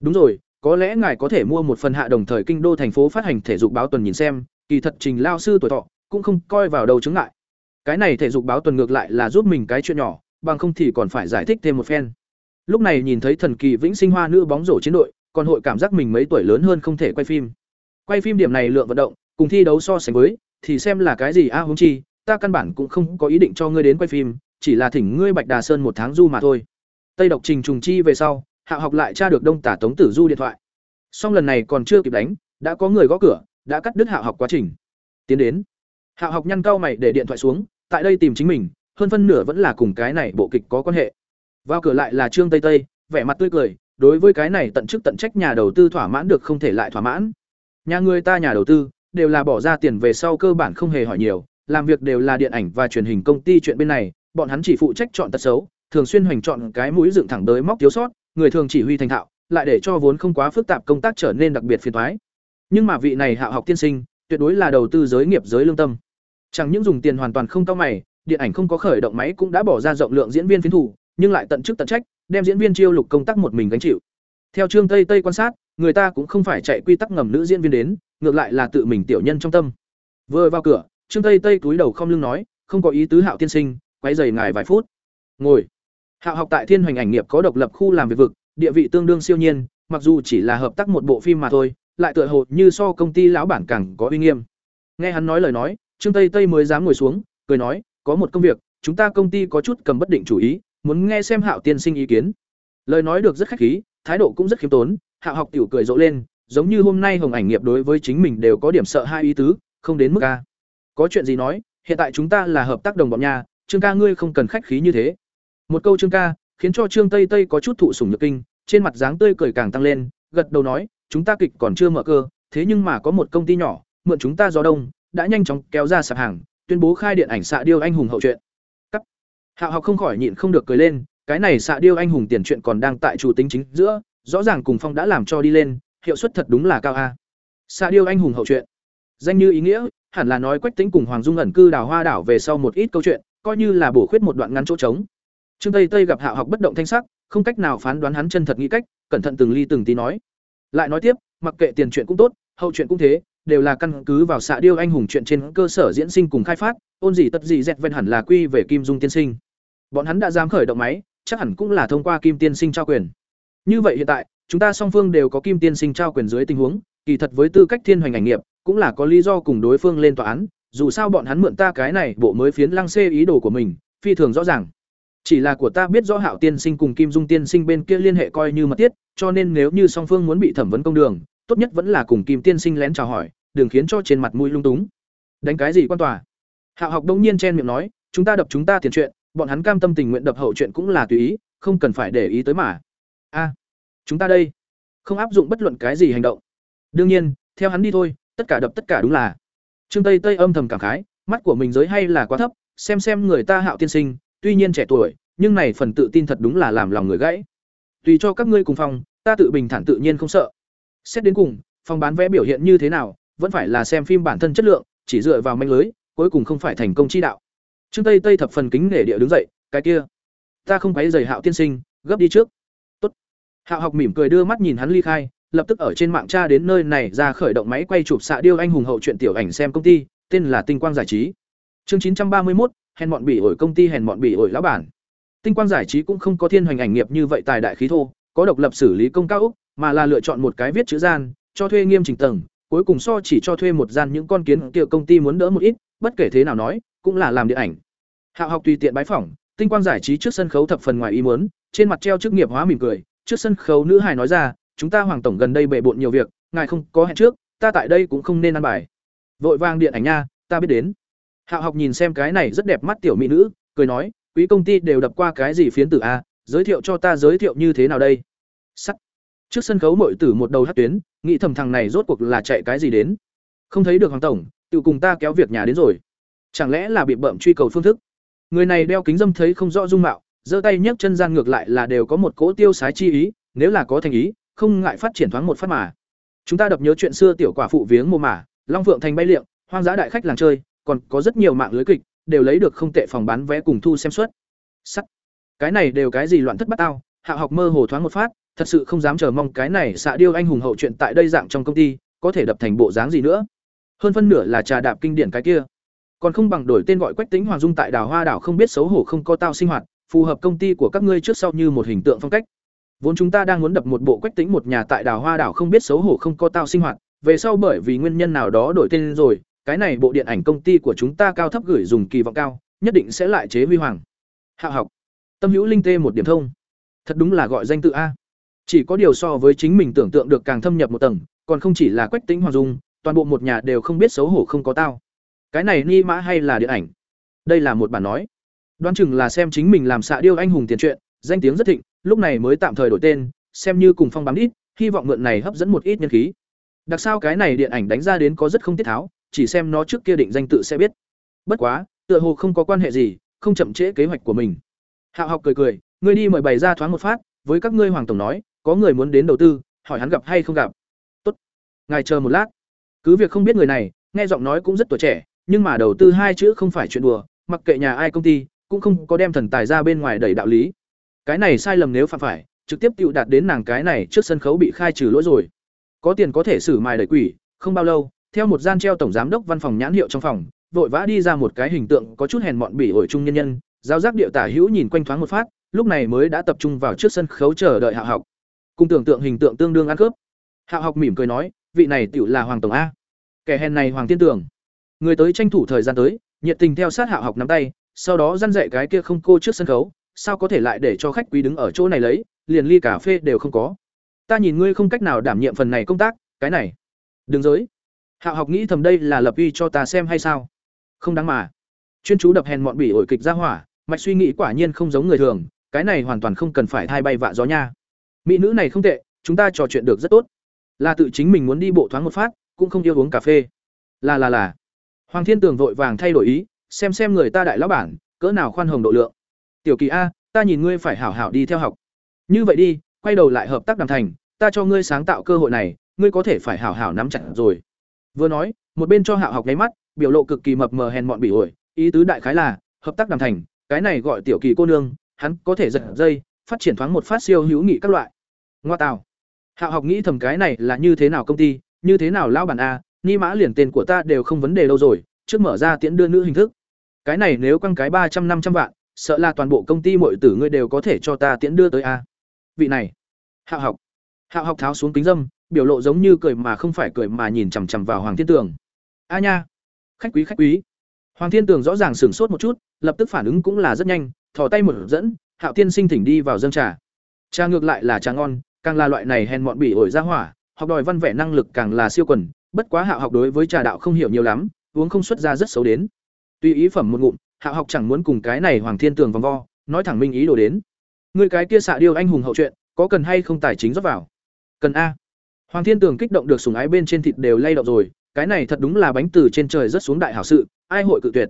Đúng rồi, có lẽ ngài có thể mua một phần hạ đồng thời kinh đô thành phố phát hành thể dục báo tuần nhìn xem, kỳ thật trình lão sư tuổi thọ cũng không coi vào đầu chứng ngại. Cái này thể dục báo tuần ngược lại là giúp mình cái chuyện nhỏ, bằng không thì còn phải giải thích thêm một phen lúc này nhìn thấy thần kỳ vĩnh sinh hoa nữ bóng rổ chiến đội còn hội cảm giác mình mấy tuổi lớn hơn không thể quay phim. Quay phim điểm này lượng vận động cùng thi đấu so sánh với thì xem là cái gì a à, húng chi ta căn bản cũng không có ý định cho ngươi đến quay phim chỉ là thỉnh ngươi bạch đà sơn một tháng du mà thôi. Tây độc trình trùng chi về sau hạ học lại tra được đông tả tống tử du điện thoại. Song lần này còn chưa kịp đánh đã có người gõ cửa đã cắt đứt hạ học quá trình. Tiến đến. Hạ học nhăn cao mày để điện thoại xuống tại đây tìm chính mình hơn phân nửa vẫn là cùng cái này bộ kịch có quan hệ vào cửa lại là trương tây tây, vẻ mặt tươi cười, đối với cái này tận chức tận trách nhà đầu tư thỏa mãn được không thể lại thỏa mãn. Nhà người ta nhà đầu tư, đều là bỏ ra tiền về sau cơ bản không hề hỏi nhiều, làm việc đều là điện ảnh và truyền hình công ty chuyện bên này, bọn hắn chỉ phụ trách chọn tật xấu, thường xuyên hoành chọn cái mũi dựng thẳng tới móc thiếu sót, người thường chỉ huy thành thạo, lại để cho vốn không quá phức tạp công tác trở nên đặc biệt phiền thoái nhưng mà vị này hạ học tiên sinh, tuyệt đối là đầu tư giới nghiệp giới lương tâm. Chẳng những dùng tiền hoàn toàn không cao mày, điện ảnh không có khởi động máy cũng đã bỏ ra rộng lượng diễn viên phiến thủ nhưng lại tận chức tận trách, đem diễn viên chiêu lục công tác một mình gánh chịu. Theo trương tây tây quan sát, người ta cũng không phải chạy quy tắc ngầm nữ diễn viên đến, ngược lại là tự mình tiểu nhân trong tâm. Vừa vào cửa, trương tây tây túi đầu không lưng nói, không có ý tứ hạo tiên sinh quay rầy ngài vài phút. Ngồi. Hạo học tại thiên hoành ảnh nghiệp có độc lập khu làm việc vực, địa vị tương đương siêu nhiên, mặc dù chỉ là hợp tác một bộ phim mà thôi, lại tựa hồ như so công ty lão bản càng có uy nghiêm. Nghe hắn nói lời nói, trương tây tây mới dám ngồi xuống, cười nói, có một công việc, chúng ta công ty có chút cầm bất định chủ ý muốn nghe xem hạo tiên sinh ý kiến. Lời nói được rất khách khí, thái độ cũng rất khiêm tốn, hạo học tiểu cười rộ lên, giống như hôm nay hồng ảnh nghiệp đối với chính mình đều có điểm sợ hai ý tứ, không đến mức ca có chuyện gì nói, hiện tại chúng ta là hợp tác đồng bọn nhà trương ca ngươi không cần khách khí như thế. Một câu trương ca, khiến cho trương tây tây có chút thụ sủng nhược kinh, trên mặt dáng tươi cười càng tăng lên, gật đầu nói, chúng ta kịch còn chưa mở cơ, thế nhưng mà có một công ty nhỏ, mượn chúng ta gió đông, đã nhanh chóng kéo ra sạp hàng, tuyên bố khai điện ảnh xạ điêu anh hùng hậu truyện hạo học không khỏi nhịn không được cười lên, cái này xạ điêu anh hùng tiền truyện còn đang tại chủ tính chính giữa, rõ ràng cùng phong đã làm cho đi lên, hiệu suất thật đúng là cao a. Xạ điêu anh hùng hậu truyện danh như ý nghĩa, hẳn là nói quách tính cùng hoàng dung ẩn cư đào hoa đảo về sau một ít câu chuyện, coi như là bổ khuyết một đoạn ngắn chỗ trống. Trương tây tây gặp hạo học bất động thanh sắc, không cách nào phán đoán hắn chân thật nghĩ cách, cẩn thận từng ly từng tí nói. Lại nói tiếp, mặc kệ tiền chuyện cũng tốt, hậu chuyện cũng thế đều là căn cứ vào xạ điêu anh hùng chuyện trên cơ sở diễn sinh cùng khai phát, ôn gì tất gì dẹt ven hẳn là quy về kim dung tiên sinh. Bọn hắn đã dám khởi động máy, chắc hẳn cũng là thông qua kim tiên sinh trao quyền. Như vậy hiện tại, chúng ta song phương đều có kim tiên sinh trao quyền dưới tình huống, kỳ thật với tư cách thiên hoành ảnh nghiệp, cũng là có lý do cùng đối phương lên tòa án, dù sao bọn hắn mượn ta cái này bộ mới phiến lăng xê ý đồ của mình, phi thường rõ ràng. Chỉ là của ta biết rõ hạo tiên sinh cùng kim dung tiên sinh bên kia liên hệ coi như mật thiết, cho nên nếu như song phương muốn bị thẩm vấn công đường tốt nhất vẫn là cùng kim tiên sinh lén chào hỏi, đừng khiến cho trên mặt mũi lung túng. Đánh cái gì quan tòa? Hạo học đông nhiên chen miệng nói, chúng ta đập chúng ta tiền chuyện, bọn hắn cam tâm tình nguyện đập hậu chuyện cũng là tùy ý, không cần phải để ý tới mà. A à, chúng ta đây, không áp dụng bất luận cái gì hành động. Đương nhiên, theo hắn đi thôi, tất cả đập tất cả đúng là. Trương tây tây âm thầm cảm khái, mắt của mình giới hay là quá thấp, xem xem người ta hạo tiên sinh, tuy nhiên trẻ tuổi, nhưng này phần tự tin thật đúng là làm lòng người gãy. Tùy cho các ngươi cùng phòng, ta tự bình thản tự nhiên không sợ xét đến cùng, phòng bán vé biểu hiện như thế nào, vẫn phải là xem phim bản thân chất lượng, chỉ dựa vào manh lưới, cuối cùng không phải thành công chi đạo. Trương tây tây thập phần kính nể địa đứng dậy, cái kia, ta không quấy giày hạo tiên sinh, gấp đi trước. Tốt. hạo học mỉm cười đưa mắt nhìn hắn ly khai, lập tức ở trên mạng tra đến nơi này ra khởi động máy quay chụp xạ điêu anh hùng hậu truyện tiểu ảnh xem công ty, tên là tinh quang giải trí. Chương chín trăm ba mươi một hèn bọn bị ổi công ty hèn bọn bị ổi lão bản. Tinh quang giải trí cũng không có thiên hoành ảnh nghiệp như vậy tài đại khí thô, có độc lập xử lý công cao úc mà là lựa chọn một cái viết chữ gian, cho thuê nghiêm chỉnh tầng, cuối cùng so chỉ cho thuê một gian những con kiến kia công ty muốn đỡ một ít, bất kể thế nào nói, cũng là làm điện ảnh. Hạo học tùy tiện bái phỏng, tinh quang giải trí trước sân khấu thập phần ngoài ý muốn, trên mặt treo chức nghiệp hóa mỉm cười, trước sân khấu nữ hài nói ra, chúng ta hoàng tổng gần đây bệ bộn nhiều việc, ngài không có hẹn trước, ta tại đây cũng không nên ăn bài. Vội vàng điện ảnh nha, ta biết đến. Hạo học nhìn xem cái này rất đẹp mắt tiểu mỹ nữ, cười nói, quý công ty đều đập qua cái gì phiến tử a, giới thiệu cho ta giới thiệu như thế nào đây? Sắt trước sân khấu mội tử một đầu hát tuyến, nghĩ thầm thằng này rốt cuộc là chạy cái gì đến. Không thấy được hoàng tổng, tự cùng ta kéo việc nhà đến rồi. Chẳng lẽ là bị bợm truy cầu phương thức? Người này đeo kính dâm thấy không rõ dung mạo, giơ tay nhấc chân gian ngược lại là đều có một cỗ tiêu sái chi ý, nếu là có thành ý, không ngại phát triển thoáng một phát mà. Chúng ta đập nhớ chuyện xưa tiểu quả phụ viếng mồ mả, long phượng thành bay liệng, hoang dã đại khách làng chơi, còn có rất nhiều mạng lưới kịch, đều lấy được không tệ phòng bán vé cùng thu xem suất. Sắt. Cái này đều cái gì loạn thất bát tao, hạ học mơ hồ thoáng một phát thật sự không dám chờ mong cái này xạ điêu anh hùng hậu chuyện tại đây dạng trong công ty, có thể đập thành bộ dáng gì nữa. Hơn phân nửa là trà đạp kinh điển cái kia. Còn không bằng đổi tên gọi quách tính hoàng dung tại đảo hoa đảo không biết xấu hổ không có tao sinh hoạt, phù hợp công ty của các ngươi trước sau như một hình tượng phong cách. Vốn chúng ta đang muốn đập một bộ quách tính một nhà tại đảo hoa đảo không biết xấu hổ không có tao sinh hoạt, về sau bởi vì nguyên nhân nào đó đổi tên rồi, cái này bộ điện ảnh công ty của chúng ta cao thấp gửi dùng kỳ vọng cao, nhất định sẽ lại chế huy hoàng. Hạ học. Tâm hữu linh tê một điểm thông. Thật đúng là gọi danh tự a chỉ có điều so với chính mình tưởng tượng được càng thâm nhập một tầng, còn không chỉ là quách tính hoàng dung, toàn bộ một nhà đều không biết xấu hổ không có tao. Cái này ni mã hay là điện ảnh? Đây là một bản nói. Đoán chừng là xem chính mình làm xạ điêu anh hùng tiền truyện, danh tiếng rất thịnh, lúc này mới tạm thời đổi tên, xem như cùng phong bám ít, hy vọng mượn này hấp dẫn một ít nhân khí. Đặc sao cái này điện ảnh đánh ra đến có rất không tiết tháo, chỉ xem nó trước kia định danh tự sẽ biết. Bất quá, tựa hồ không có quan hệ gì, không chậm trễ kế hoạch của mình. Hạo học cười cười, ngươi đi mời bày ra thoáng một phát, với các ngươi hoàng tổng nói có người muốn đến đầu tư, hỏi hắn gặp hay không gặp. Tốt, ngài chờ một lát. Cứ việc không biết người này, nghe giọng nói cũng rất tuổi trẻ, nhưng mà đầu tư hai chữ không phải chuyện đùa, mặc kệ nhà ai công ty, cũng không có đem thần tài ra bên ngoài đẩy đạo lý. Cái này sai lầm nếu phạm phải, trực tiếp tự đạt đến nàng cái này trước sân khấu bị khai trừ lỗi rồi. Có tiền có thể xử mài đẩy quỷ, không bao lâu, theo một gian treo tổng giám đốc văn phòng nhãn hiệu trong phòng, vội vã đi ra một cái hình tượng có chút hèn mọn bỉ ổi trung nhân nhân, giáo giác điệu tả hữu nhìn quanh thoáng một phát, lúc này mới đã tập trung vào trước sân khấu chờ đợi hạ học cùng tưởng tượng hình tượng tương đương ăn cướp hạ học mỉm cười nói vị này tựu là hoàng tổng a kẻ hèn này hoàng tiên tưởng người tới tranh thủ thời gian tới nhiệt tình theo sát hạ học nắm tay sau đó dăn dạy cái kia không cô trước sân khấu, sao có thể lại để cho khách quý đứng ở chỗ này lấy, liền ly cà phê đều không có. Ta nhìn ngươi không cách nào đảm nhiệm phần này công tác, cái này. Đừng giới. hạ học nghĩ thầm đây là lập uy cho ta xem hay sao? Không đáng mà. Chuyên chú đập hèn mọn bỉ ổi kịch ra hỏa, mạch suy nghĩ quả nhiên không giống người thường, cái này hoàn toàn không cần phải thay bay vạ gió nha. Mỹ nữ này không tệ, chúng ta trò chuyện được rất tốt. Là tự chính mình muốn đi bộ thoáng một phát, cũng không yêu uống cà phê. Là là là. Hoàng Thiên Tường vội vàng thay đổi ý, xem xem người ta đại lão bản, cỡ nào khoan hồng độ lượng. Tiểu Kỳ a, ta nhìn ngươi phải hảo hảo đi theo học. Như vậy đi, quay đầu lại hợp tác đàm thành, ta cho ngươi sáng tạo cơ hội này, ngươi có thể phải hảo hảo nắm chặt rồi. Vừa nói, một bên cho Hạo học nháy mắt, biểu lộ cực kỳ mập mờ hèn mọn bỉ ổi, ý tứ đại khái là, hợp tác đàm thành, cái này gọi tiểu kỳ cô nương, hắn có thể giật dây, phát triển thoáng một phát siêu hữu nghị các loại. Ngoa tào. Hạo học nghĩ thầm cái này là như thế nào công ty, như thế nào lão bản a, ni mã liền tên của ta đều không vấn đề lâu rồi, trước mở ra tiễn đưa nữ hình thức. Cái này nếu quăng cái ba trăm năm trăm vạn, sợ là toàn bộ công ty mọi tử ngươi đều có thể cho ta tiễn đưa tới a. Vị này. Hạo học. Hạo học tháo xuống kính dâm, biểu lộ giống như cười mà không phải cười mà nhìn chằm chằm vào Hoàng Thiên Tường. A nha, khách quý khách quý. Hoàng Thiên Tường rõ ràng sửng sốt một chút, lập tức phản ứng cũng là rất nhanh, thò tay một dẫn, Hạo Tiên Sinh thỉnh đi vào dâng trà. Trà ngược lại là trà ngon, càng là loại này hèn mọn bỉ ổi ra hỏa, học đòi văn vẻ năng lực càng là siêu quần, bất quá hạ học đối với trà đạo không hiểu nhiều lắm, uống không xuất ra rất xấu đến. Tuy ý phẩm một ngụm, hạ học chẳng muốn cùng cái này Hoàng Thiên Tường vòng vo, nói thẳng minh ý đồ đến. Người cái kia xạ điêu anh hùng hậu chuyện, có cần hay không tài chính rót vào? Cần a. Hoàng Thiên Tường kích động được sủng ái bên trên thịt đều lay động rồi, cái này thật đúng là bánh từ trên trời rất xuống đại hảo sự, ai hội cự tuyệt.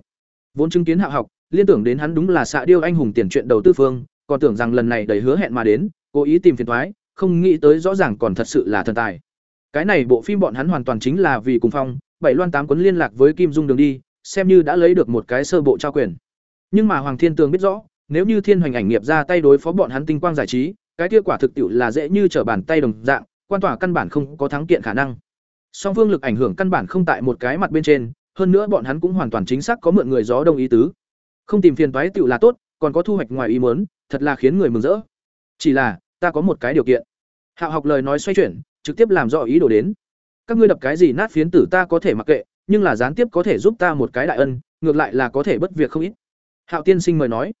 Vốn chứng kiến hạ học, liên tưởng đến hắn đúng là xạ điêu anh hùng tiền chuyện đầu tư phương, còn tưởng rằng lần này đầy hứa hẹn mà đến, cố ý tìm phiền toái, không nghĩ tới rõ ràng còn thật sự là thần tài. Cái này bộ phim bọn hắn hoàn toàn chính là vì cùng phong, bảy loan tám quấn liên lạc với Kim Dung đường đi, xem như đã lấy được một cái sơ bộ trao quyền. Nhưng mà Hoàng Thiên Tường biết rõ, nếu như Thiên Hoành ảnh nghiệp ra tay đối phó bọn hắn tinh quang giải trí, cái kia quả thực tiệu là dễ như trở bàn tay đồng dạng, quan tòa căn bản không có thắng kiện khả năng. Song phương lực ảnh hưởng căn bản không tại một cái mặt bên trên, hơn nữa bọn hắn cũng hoàn toàn chính xác có mượn người gió đồng ý tứ. Không tìm phiền toái tiểu là tốt, còn có thu hoạch ngoài ý muốn, thật là khiến người mừng rỡ. Chỉ là, ta có một cái điều kiện. Hạo học lời nói xoay chuyển, trực tiếp làm rõ ý đồ đến. Các ngươi đập cái gì nát phiến tử ta có thể mặc kệ, nhưng là gián tiếp có thể giúp ta một cái đại ân, ngược lại là có thể bất việc không ít. Hạo tiên sinh mời nói.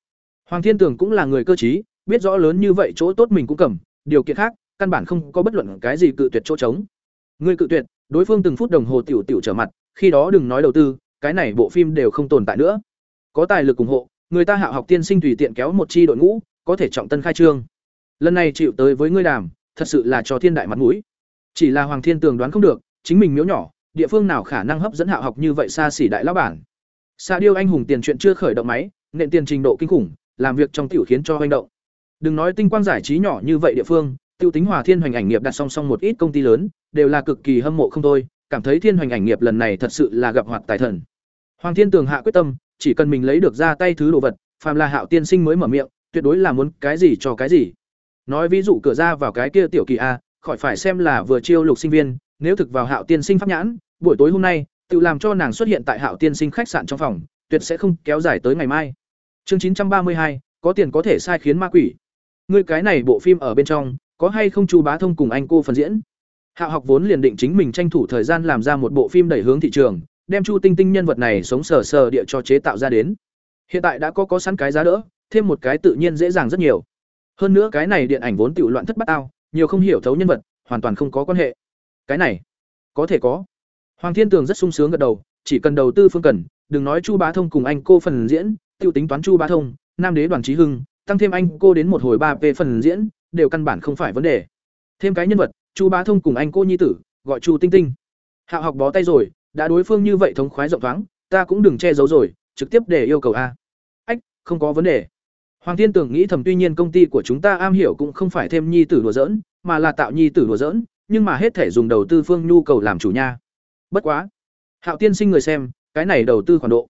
Hoàng Thiên Tường cũng là người cơ trí, biết rõ lớn như vậy chỗ tốt mình cũng cầm, điều kiện khác, căn bản không có bất luận cái gì cự tuyệt chỗ trống. Ngươi cự tuyệt, đối phương từng phút đồng hồ tiểu tiểu trở mặt, khi đó đừng nói đầu tư, cái này bộ phim đều không tồn tại nữa. Có tài lực ủng hộ, người ta Hạo học tiên sinh tùy tiện kéo một chi đội ngũ, có thể trọng tân khai trương. Lần này chịu tới với ngươi đàm, thật sự là cho thiên đại mặt mũi. Chỉ là Hoàng Thiên Tường đoán không được, chính mình miếu nhỏ, địa phương nào khả năng hấp dẫn Hạo học như vậy xa xỉ đại lão bản. xa điêu anh hùng tiền chuyện chưa khởi động máy, nền tiền trình độ kinh khủng, làm việc trong tiểu khiến cho hoành động. Đừng nói tinh quang giải trí nhỏ như vậy địa phương, tiêu tính Hòa Thiên Hoành ảnh nghiệp đặt song song một ít công ty lớn, đều là cực kỳ hâm mộ không thôi, cảm thấy Thiên Hoành ảnh nghiệp lần này thật sự là gặp hoạt tài thần. Hoàng Thiên Tường hạ quyết tâm, chỉ cần mình lấy được ra tay thứ đồ vật, phàm là Hạo tiên sinh mới mở miệng, tuyệt đối là muốn cái gì cho cái gì. Nói ví dụ cửa ra vào cái kia tiểu kỳ a, khỏi phải xem là vừa chiêu lục sinh viên, nếu thực vào Hạo tiên sinh pháp nhãn, buổi tối hôm nay, tự làm cho nàng xuất hiện tại Hạo tiên sinh khách sạn trong phòng, tuyệt sẽ không kéo dài tới ngày mai. Chương chín trăm ba mươi hai, có tiền có thể sai khiến ma quỷ. Ngươi cái này bộ phim ở bên trong, có hay không Chu Bá Thông cùng anh cô phần diễn? Hạo học vốn liền định chính mình tranh thủ thời gian làm ra một bộ phim đẩy hướng thị trường, đem Chu Tinh Tinh nhân vật này sống sờ sờ địa cho chế tạo ra đến. Hiện tại đã có có sẵn cái giá đỡ, thêm một cái tự nhiên dễ dàng rất nhiều. Hơn nữa cái này điện ảnh vốn tiểu loạn thất bát ao, nhiều không hiểu thấu nhân vật, hoàn toàn không có quan hệ. Cái này, có thể có. Hoàng Thiên Tường rất sung sướng gật đầu, chỉ cần đầu tư phương cần, đừng nói Chu Bá Thông cùng anh cô phần diễn, tiêu tính toán Chu Bá Thông, Nam Đế Đoàn trí Hưng, tăng thêm anh cô đến một hồi ba p phần diễn, đều căn bản không phải vấn đề. Thêm cái nhân vật, Chu Bá Thông cùng anh cô nhi tử, gọi Chu Tinh Tinh. Hạo học bó tay rồi, đã đối phương như vậy thống khoái rộng thoáng, ta cũng đừng che giấu rồi, trực tiếp để yêu cầu a. Ách, không có vấn đề. Hoàng Thiên Tưởng nghĩ thầm tuy nhiên công ty của chúng ta am hiểu cũng không phải thêm nhi tử đùa giỡn, mà là tạo nhi tử đùa giỡn, nhưng mà hết thể dùng đầu tư phương nhu cầu làm chủ nha. Bất quá, Hạo tiên sinh người xem, cái này đầu tư khoản độ.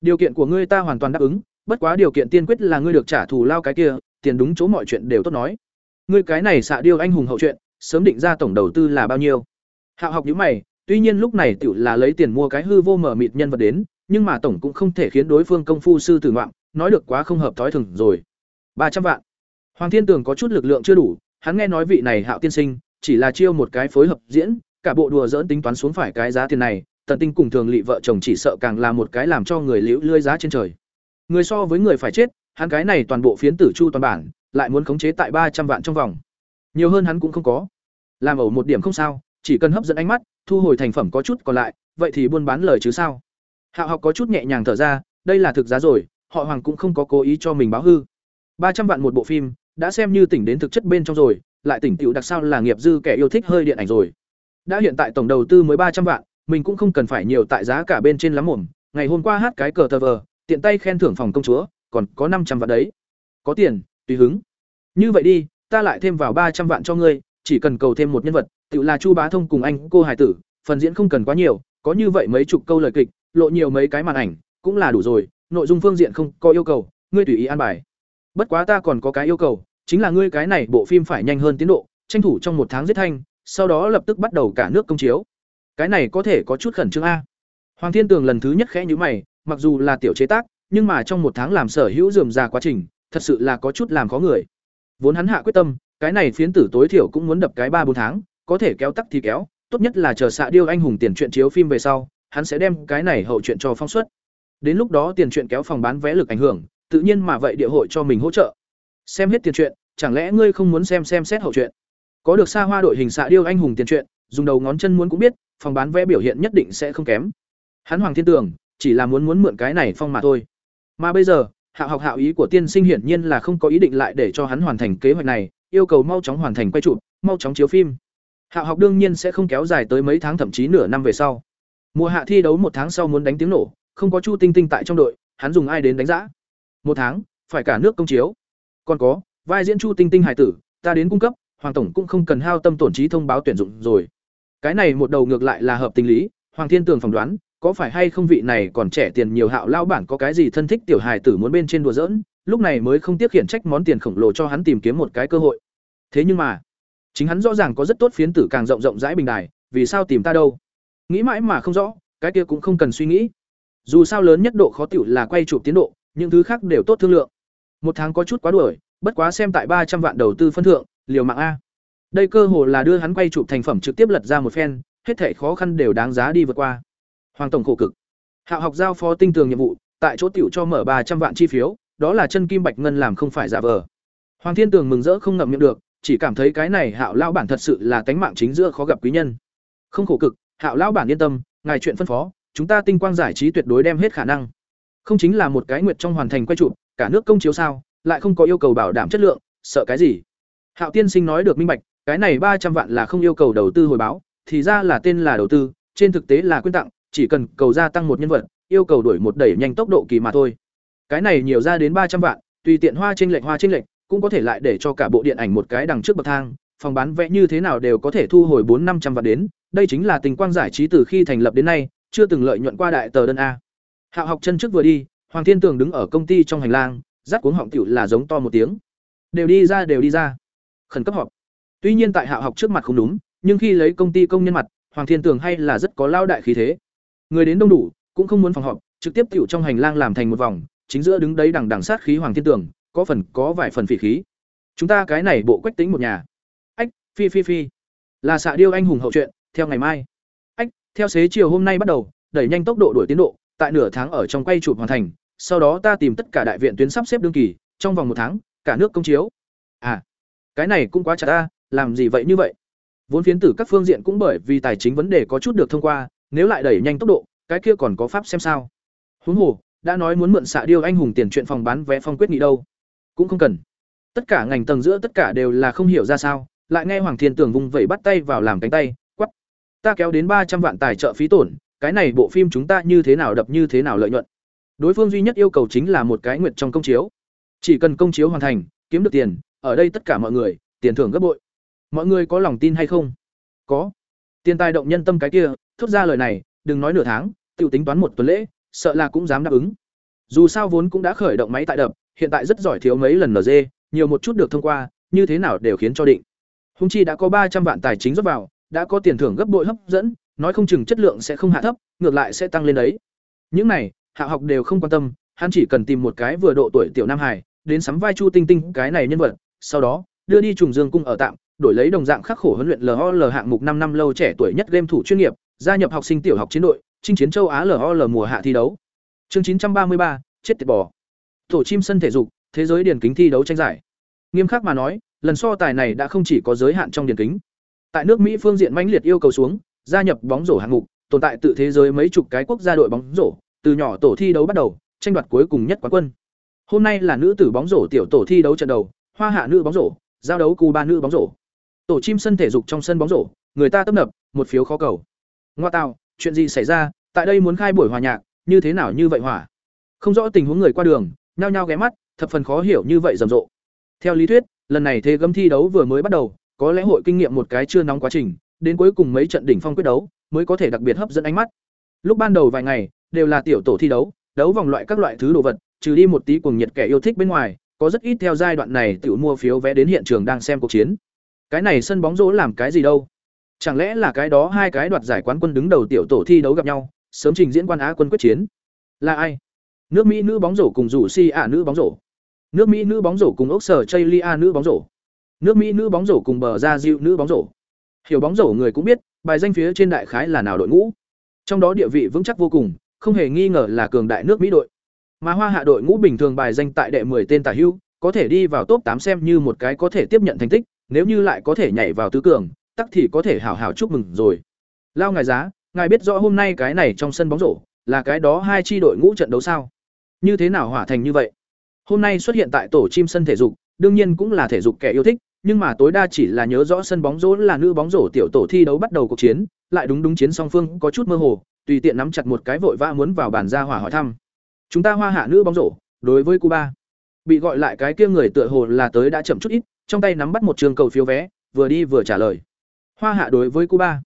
Điều kiện của ngươi ta hoàn toàn đáp ứng, bất quá điều kiện tiên quyết là ngươi được trả thù lao cái kia, tiền đúng chỗ mọi chuyện đều tốt nói. Ngươi cái này xạ điêu anh hùng hậu chuyện, sớm định ra tổng đầu tư là bao nhiêu? Hạo học nhíu mày, tuy nhiên lúc này tiểu là lấy tiền mua cái hư vô mở mịt nhân vật đến, nhưng mà tổng cũng không thể khiến đối phương công phu sư tử ngoạn, nói được quá không hợp thói thường rồi. ba trăm vạn. Hoàng Thiên Tường có chút lực lượng chưa đủ, hắn nghe nói vị này Hạo tiên sinh, chỉ là chiêu một cái phối hợp diễn, cả bộ đùa dỡn tính toán xuống phải cái giá tiền này, Tần Tinh cùng Thường lị vợ chồng chỉ sợ càng là một cái làm cho người liễu lươi giá trên trời. Người so với người phải chết, hắn cái này toàn bộ phiến tử chu toàn bản, lại muốn khống chế tại ba trăm vạn trong vòng. Nhiều hơn hắn cũng không có. Làm ẩu một điểm không sao, chỉ cần hấp dẫn ánh mắt, thu hồi thành phẩm có chút còn lại, vậy thì buôn bán lời chứ sao? Hạo học có chút nhẹ nhàng thở ra, đây là thực giá rồi, họ Hoàng cũng không có cố ý cho mình báo hư. ba trăm vạn một bộ phim, đã xem như tỉnh đến thực chất bên trong rồi, lại tỉnh tiểu đặc sao là nghiệp dư kẻ yêu thích hơi điện ảnh rồi. Đã hiện tại tổng đầu tư mới ba trăm vạn, mình cũng không cần phải nhiều tại giá cả bên trên lắm mồm, ngày hôm qua hát cái cờ tờ vờ, tiện tay khen thưởng phòng công chúa, còn có năm trăm vạn đấy. Có tiền, tùy hứng. Như vậy đi, ta lại thêm vào ba trăm vạn cho ngươi, chỉ cần cầu thêm một nhân vật, tự là Chu Bá Thông cùng anh cô hải tử, phần diễn không cần quá nhiều, có như vậy mấy chục câu lời kịch, lộ nhiều mấy cái màn ảnh, cũng là đủ rồi, nội dung phương diện không có yêu cầu, ngươi tùy ý an bài. Bất quá ta còn có cái yêu cầu, chính là ngươi cái này bộ phim phải nhanh hơn tiến độ, tranh thủ trong một tháng giết thanh, sau đó lập tức bắt đầu cả nước công chiếu. Cái này có thể có chút khẩn trương a. Hoàng Thiên Tường lần thứ nhất khẽ nhíu mày, mặc dù là tiểu chế tác, nhưng mà trong một tháng làm sở hữu rườm rà quá trình, thật sự là có chút làm khó người. Vốn hắn hạ quyết tâm, cái này phiến tử tối thiểu cũng muốn đập cái ba bốn tháng, có thể kéo tắc thì kéo, tốt nhất là chờ xạ điêu anh hùng tiền truyện chiếu phim về sau, hắn sẽ đem cái này hậu truyện cho phong suất. Đến lúc đó tiền truyện kéo phòng bán vé lực ảnh hưởng, tự nhiên mà vậy địa hội cho mình hỗ trợ. Xem hết tiền truyện, chẳng lẽ ngươi không muốn xem xem xét hậu truyện? Có được xa hoa đội hình xạ điêu anh hùng tiền truyện, dùng đầu ngón chân muốn cũng biết, phòng bán vé biểu hiện nhất định sẽ không kém. Hắn Hoàng Thiên Tường, chỉ là muốn muốn mượn cái này phong mà thôi. Mà bây giờ, Hạ học Hạo ý của tiên sinh hiển nhiên là không có ý định lại để cho hắn hoàn thành kế hoạch này, yêu cầu mau chóng hoàn thành quay chụp, mau chóng chiếu phim. Hạ học đương nhiên sẽ không kéo dài tới mấy tháng thậm chí nửa năm về sau. Mùa hạ thi đấu một tháng sau muốn đánh tiếng nổ, không có Chu Tinh Tinh tại trong đội, hắn dùng ai đến đánh giá? Một tháng, phải cả nước công chiếu. Còn có, vai diễn Chu Tinh Tinh hải tử, ta đến cung cấp, Hoàng tổng cũng không cần hao tâm tổn trí thông báo tuyển dụng rồi. Cái này một đầu ngược lại là hợp tình lý, Hoàng Thiên Tường phỏng đoán, có phải hay không vị này còn trẻ tiền nhiều hạo lao bản có cái gì thân thích tiểu hài tử muốn bên trên đùa giỡn, lúc này mới không tiếc khiển trách món tiền khổng lồ cho hắn tìm kiếm một cái cơ hội. Thế nhưng mà, chính hắn rõ ràng có rất tốt phiến tử càng rộng rộng rãi bình đài, vì sao tìm ta đâu? Nghĩ mãi mà không rõ, cái kia cũng không cần suy nghĩ. Dù sao lớn nhất độ khó tiểu là quay chụp tiến độ, những thứ khác đều tốt thương lượng. Một tháng có chút quá đuổi, bất quá xem tại ba trăm vạn đầu tư phân thượng, liều mạng a. Đây cơ hồ là đưa hắn quay chụp thành phẩm trực tiếp lật ra một phen, hết thảy khó khăn đều đáng giá đi vượt qua. Hoàng tổng khổ cực. Hạo học giao phó tinh tường nhiệm vụ, tại chỗ tiểu cho mở ba trăm vạn chi phiếu, đó là chân kim bạch ngân làm không phải giả vờ. Hoàng Thiên Tường mừng rỡ không ngậm miệng được, chỉ cảm thấy cái này Hạo lão bản thật sự là tánh mạng chính giữa khó gặp quý nhân. Không khổ cực, Hạo lão bản yên tâm, ngài chuyện phân phó, chúng ta tinh quang giải trí tuyệt đối đem hết khả năng. Không chính là một cái nguyệt trong hoàn thành quay chụp, cả nước công chiếu sao, lại không có yêu cầu bảo đảm chất lượng, sợ cái gì? Hạo tiên sinh nói được minh bạch, cái này ba trăm vạn là không yêu cầu đầu tư hồi báo, thì ra là tên là đầu tư, trên thực tế là quyên tặng, chỉ cần cầu gia tăng một nhân vật, yêu cầu đổi một đẩy nhanh tốc độ kỳ mà thôi. Cái này nhiều ra đến ba trăm vạn, tùy tiện hoa trên lệch hoa trên lệch, cũng có thể lại để cho cả bộ điện ảnh một cái đằng trước bậc thang, phòng bán vẽ như thế nào đều có thể thu hồi bốn năm trăm vạn đến, đây chính là tình quang giải trí từ khi thành lập đến nay, chưa từng lợi nhuận qua đại tờ đơn a. Hạo học chân trước vừa đi, Hoàng Thiên Tường đứng ở công ty trong hành lang, rắc cuống họng tiểu là giống to một tiếng. Đều đi ra, đều đi ra. Khẩn cấp họp. Tuy nhiên tại Hạo học trước mặt không đúng, nhưng khi lấy công ty công nhân mặt, Hoàng Thiên Tường hay là rất có lao đại khí thế. Người đến đông đủ, cũng không muốn phòng họp, trực tiếp tiểu trong hành lang làm thành một vòng, chính giữa đứng đấy đằng đằng sát khí Hoàng Thiên Tường, có phần có vài phần phỉ khí. Chúng ta cái này bộ quách tính một nhà. Ách, phi phi phi. Là xạ điêu anh hùng hậu chuyện, theo ngày mai. Theo xế chiều hôm nay bắt đầu, đẩy nhanh tốc độ đuổi tiến độ, tại nửa tháng ở trong quay chụp hoàn thành, sau đó ta tìm tất cả đại viện tuyến sắp xếp đương kỳ, trong vòng một tháng, cả nước công chiếu. À, cái này cũng quá chặt ta, làm gì vậy như vậy? Vốn phiến tử các phương diện cũng bởi vì tài chính vấn đề có chút được thông qua, nếu lại đẩy nhanh tốc độ, cái kia còn có pháp xem sao? Huống hồ, đã nói muốn mượn xạ điêu anh hùng tiền chuyện phòng bán vé phong quyết nghị đâu, cũng không cần. Tất cả ngành tầng giữa tất cả đều là không hiểu ra sao, lại nghe Hoàng Thiên tưởng vùng vẩy bắt tay vào làm cánh tay. Ta kéo đến ba trăm vạn tài trợ phí tổn, cái này bộ phim chúng ta như thế nào đập như thế nào lợi nhuận. Đối phương duy nhất yêu cầu chính là một cái nguyện trong công chiếu. Chỉ cần công chiếu hoàn thành, kiếm được tiền, ở đây tất cả mọi người, tiền thưởng gấp bội. Mọi người có lòng tin hay không? Có. Tiền tài động nhân tâm cái kia, thốt ra lời này, đừng nói nửa tháng, tiểu tính toán một tuần lễ, sợ là cũng dám đáp ứng. Dù sao vốn cũng đã khởi động máy tại đập, hiện tại rất giỏi thiếu mấy lần NG, nhiều một chút được thông qua, như thế nào đều khiến cho định. Hùng chi đã có ba trăm vạn tài chính rót vào, đã có tiền thưởng gấp bội hấp dẫn, nói không chừng chất lượng sẽ không hạ thấp, ngược lại sẽ tăng lên đấy. Những này, Hạ học đều không quan tâm, hắn chỉ cần tìm một cái vừa độ tuổi tiểu nam hải, đến sắm vai Chu Tinh Tinh cái này nhân vật, sau đó đưa đi trùng dương cung ở tạm, đổi lấy đồng dạng khắc khổ huấn luyện LOL hạng mục năm năm lâu trẻ tuổi nhất game thủ chuyên nghiệp, gia nhập học sinh tiểu học chiến đội, chinh chiến châu Á LOL mùa hạ thi đấu. Chương 933, chết tiệt bò. Tổ chim sân thể dục, thế giới điền kính thi đấu tranh giải. Nghiêm khắc mà nói, lần so tài này đã không chỉ có giới hạn trong điền kính. Tại nước Mỹ phương diện mãnh liệt yêu cầu xuống, gia nhập bóng rổ hạng mục, tồn tại tự thế giới mấy chục cái quốc gia đội bóng rổ, từ nhỏ tổ thi đấu bắt đầu, tranh đoạt cuối cùng nhất quán quân. Hôm nay là nữ tử bóng rổ tiểu tổ thi đấu trận đầu, Hoa Hạ nữ bóng rổ, giao đấu Cuba nữ bóng rổ. Tổ chim sân thể dục trong sân bóng rổ, người ta tấp nập, một phiếu khó cầu. Ngoa Tạo, chuyện gì xảy ra? Tại đây muốn khai buổi hòa nhạc, như thế nào như vậy hỏa? Không rõ tình huống người qua đường, nhao nhao ghé mắt, thập phần khó hiểu như vậy rầm rộ. Theo lý thuyết, lần này thế gấm thi đấu vừa mới bắt đầu, có lẽ hội kinh nghiệm một cái chưa nóng quá trình, đến cuối cùng mấy trận đỉnh phong quyết đấu mới có thể đặc biệt hấp dẫn ánh mắt. Lúc ban đầu vài ngày đều là tiểu tổ thi đấu, đấu vòng loại các loại thứ đồ vật, trừ đi một tí cuồng nhiệt kẻ yêu thích bên ngoài, có rất ít theo giai đoạn này tiểu mua phiếu vé đến hiện trường đang xem cuộc chiến. Cái này sân bóng rổ làm cái gì đâu? Chẳng lẽ là cái đó hai cái đoạt giải quán quân đứng đầu tiểu tổ thi đấu gặp nhau, sớm trình diễn quan á quân quyết chiến? Là ai? Nước Mỹ nữ bóng rổ cùng rủ si ả nữ bóng rổ. Nước Mỹ nữ bóng rổ cùng ốc sở Chaylia nữ bóng rổ. Nước Mỹ nữ bóng rổ cùng bờ ra dịu nữ bóng rổ. Hiểu bóng rổ người cũng biết, bài danh phía trên đại khái là nào đội ngũ. Trong đó địa vị vững chắc vô cùng, không hề nghi ngờ là cường đại nước Mỹ đội. Mà Hoa Hạ đội ngũ bình thường bài danh tại đệ 10 tên tả hữu, có thể đi vào top 8 xem như một cái có thể tiếp nhận thành tích, nếu như lại có thể nhảy vào tứ cường, tắc thì có thể hảo hảo chúc mừng rồi. Lao ngài giá, ngài biết rõ hôm nay cái này trong sân bóng rổ, là cái đó hai chi đội ngũ trận đấu sao? Như thế nào hỏa thành như vậy? Hôm nay xuất hiện tại tổ chim sân thể dục, đương nhiên cũng là thể dục kẻ yêu thích, nhưng mà tối đa chỉ là nhớ rõ sân bóng rổ là nữ bóng rổ tiểu tổ thi đấu bắt đầu cuộc chiến, lại đúng đúng chiến song phương có chút mơ hồ, tùy tiện nắm chặt một cái vội vã muốn vào bàn ra hỏa hỏi thăm. Chúng ta hoa hạ nữ bóng rổ, đối với Cuba. Bị gọi lại cái kia người tựa hồ là tới đã chậm chút ít, trong tay nắm bắt một trường cầu phiếu vé, vừa đi vừa trả lời. Hoa hạ đối với Cuba.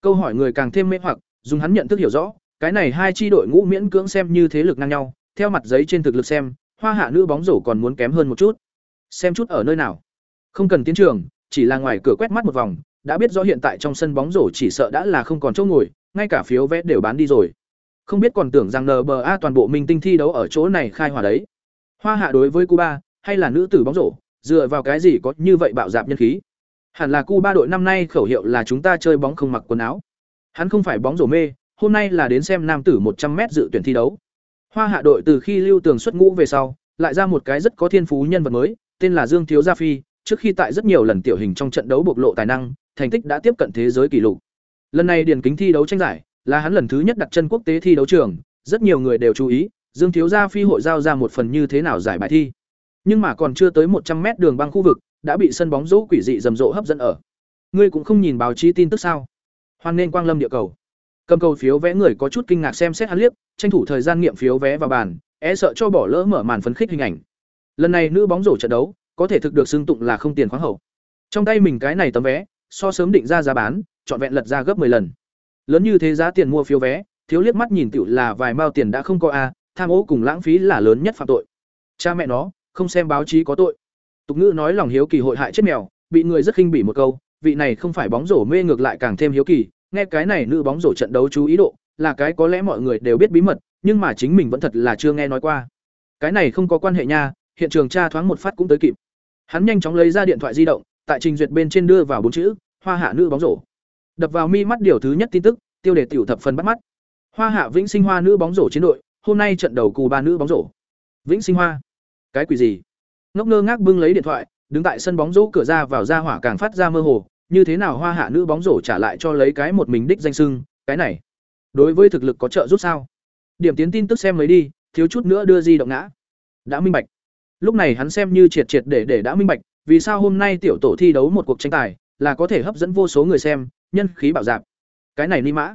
Câu hỏi người càng thêm mê hoặc, dùng hắn nhận thức hiểu rõ, cái này hai chi đội ngũ miễn cưỡng xem như thế lực ngang nhau, theo mặt giấy trên thực lực xem, hoa hạ nữ bóng rổ còn muốn kém hơn một chút. Xem chút ở nơi nào? Không cần tiến trường, chỉ là ngoài cửa quét mắt một vòng, đã biết rõ hiện tại trong sân bóng rổ chỉ sợ đã là không còn chỗ ngồi, ngay cả phiếu vé đều bán đi rồi. Không biết còn tưởng rằng NBA toàn bộ minh tinh thi đấu ở chỗ này khai hỏa đấy. Hoa hạ đối với Cuba, hay là nữ tử bóng rổ, dựa vào cái gì có như vậy bạo dạp nhân khí? Hẳn là Cuba đội năm nay khẩu hiệu là chúng ta chơi bóng không mặc quần áo. Hắn không phải bóng rổ mê, hôm nay là đến xem nam tử một trăm m dự tuyển thi đấu. Hoa hạ đội từ khi lưu tường xuất ngũ về sau, lại ra một cái rất có thiên phú nhân vật mới, tên là Dương Thiếu Gia Phi, trước khi tại rất nhiều lần tiểu hình trong trận đấu bộc lộ tài năng, thành tích đã tiếp cận thế giới kỷ lục. Lần này điền kính thi đấu tranh giải, là hắn lần thứ nhất đặt chân quốc tế thi đấu trường, rất nhiều người đều chú ý, Dương Thiếu Gia Phi hội giao ra một phần như thế nào giải bài thi. Nhưng mà còn chưa tới một trăm mét đường băng khu vực, đã bị sân bóng rổ quỷ dị rầm rộ hấp dẫn ở. Ngươi cũng không nhìn báo chí tin tức sao? Hoan nên quang lâm địa cầu. Cầm cầu phiếu vé người có chút kinh ngạc xem xét hắn liếc, tranh thủ thời gian nghiệm phiếu vé vào bàn, e sợ cho bỏ lỡ mở màn phấn khích hình ảnh. Lần này nữ bóng rổ trận đấu, có thể thực được xưng tụng là không tiền khoáng hậu. Trong tay mình cái này tấm vé, so sớm định ra giá bán, chọn vẹn lật ra gấp 10 lần. Lớn như thế giá tiền mua phiếu vé, thiếu liếc mắt nhìn tiểu là vài mao tiền đã không có a, tham ô cùng lãng phí là lớn nhất phạm tội. Cha mẹ nó, không xem báo chí có tội. Tục ngữ nói lòng hiếu kỳ hội hại chết mèo, bị người rất khinh bỉ một câu, vị này không phải bóng rổ mê ngược lại càng thêm hiếu kỳ, nghe cái này nữ bóng rổ trận đấu chú ý độ, là cái có lẽ mọi người đều biết bí mật, nhưng mà chính mình vẫn thật là chưa nghe nói qua. Cái này không có quan hệ nha, hiện trường cha thoáng một phát cũng tới kịp. Hắn nhanh chóng lấy ra điện thoại di động, tại trình duyệt bên trên đưa vào bốn chữ, Hoa Hạ nữ bóng rổ. Đập vào mi mắt điều thứ nhất tin tức, tiêu đề tiểu thập phần bắt mắt. Hoa Hạ Vĩnh Sinh Hoa nữ bóng rổ chiến đội, hôm nay trận đầu cù ba nữ bóng rổ. Vĩnh Sinh Hoa? Cái quỷ gì? Ngốc ngơ ngác bưng lấy điện thoại, đứng tại sân bóng rổ cửa ra vào ra hỏa càng phát ra mơ hồ, như thế nào Hoa Hạ nữ bóng rổ trả lại cho lấy cái một mình đích danh sưng, cái này, đối với thực lực có trợ giúp sao? Điểm tiến tin tức xem lấy đi, thiếu chút nữa đưa di động ngã. Đã minh bạch. Lúc này hắn xem như triệt triệt để để đã minh bạch, vì sao hôm nay tiểu tổ thi đấu một cuộc tranh tài, là có thể hấp dẫn vô số người xem, nhân khí bảo giảm. Cái này ni mã.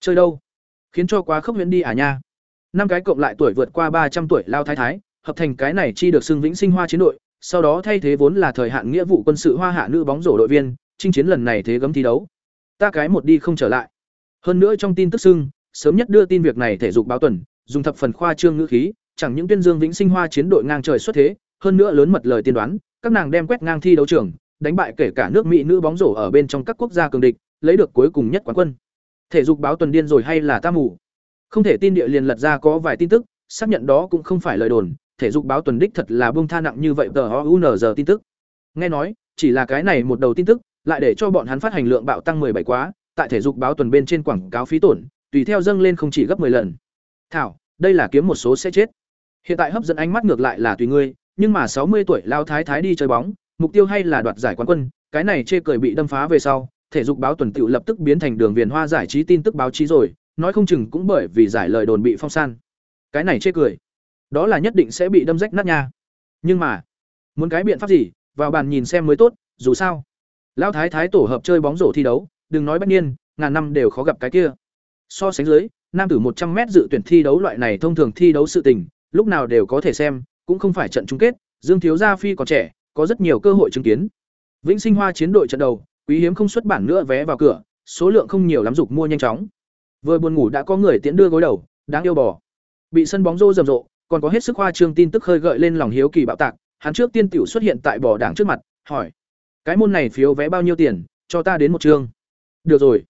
Chơi đâu? Khiến cho quá khốc huyễn đi à nha. Năm cái cộng lại tuổi vượt qua ba trăm tuổi lao thái thái, hợp thành cái này chi được xưng vĩnh sinh hoa chiến đội, sau đó thay thế vốn là thời hạn nghĩa vụ quân sự hoa hạ nữ bóng rổ đội viên, chinh chiến lần này thế gấm thi đấu. Ta cái một đi không trở lại. Hơn nữa trong tin tức xưng, sớm nhất đưa tin việc này thể dục báo tuần, dùng thập phần khoa trương ngữ khí, chẳng những tuyên dương vĩnh sinh hoa chiến đội ngang trời xuất thế, hơn nữa lớn mật lời tiên đoán, các nàng đem quét ngang thi đấu trường, đánh bại kể cả nước Mỹ nữ bóng rổ ở bên trong các quốc gia cường địch, lấy được cuối cùng nhất quán quân. Thể dục báo tuần điên rồi hay là ta mù? Không thể tin địa liền lật ra có vài tin tức, xác nhận đó cũng không phải lời đồn, thể dục báo tuần đích thật là bông tha nặng như vậy tờ giờ tin tức. Nghe nói, chỉ là cái này một đầu tin tức, lại để cho bọn hắn phát hành lượng bạo tăng 17 quá, tại thể dục báo tuần bên trên quảng cáo phí tổn, tùy theo dâng lên không chỉ gấp 10 lần. Thảo, đây là kiếm một số sẽ chết. Hiện tại hấp dẫn ánh mắt ngược lại là tùy ngươi, nhưng mà sáu mươi tuổi lao thái thái đi chơi bóng, mục tiêu hay là đoạt giải quán quân, cái này chê cười bị đâm phá về sau, thể dục báo tuần tự lập tức biến thành đường viền hoa giải trí tin tức báo chí rồi, nói không chừng cũng bởi vì giải lời đồn bị phong san. Cái này chê cười, đó là nhất định sẽ bị đâm rách nát nha. Nhưng mà, muốn cái biện pháp gì, vào bàn nhìn xem mới tốt, dù sao, lão thái thái tổ hợp chơi bóng rổ thi đấu, đừng nói bất niên, ngàn năm đều khó gặp cái kia. So sánh dưới, nam tử một trăm m dự tuyển thi đấu loại này thông thường thi đấu sự tình, lúc nào đều có thể xem, cũng không phải trận chung kết, Dương thiếu gia phi còn trẻ, có rất nhiều cơ hội chứng kiến. Vĩnh Sinh Hoa chiến đội trận đầu, quý hiếm không xuất bản nữa vé vào cửa, số lượng không nhiều lắm dục mua nhanh chóng. Vừa buồn ngủ đã có người tiễn đưa gối đầu, đáng yêu bò. Bị sân bóng rô rầm rộ, còn có hết sức hoa trương tin tức khơi gợi lên lòng hiếu kỳ bạo tạc, hắn trước tiên tiểu xuất hiện tại bò đảng trước mặt, hỏi: "Cái môn này phiếu vé bao nhiêu tiền, cho ta đến một trường. "Được rồi.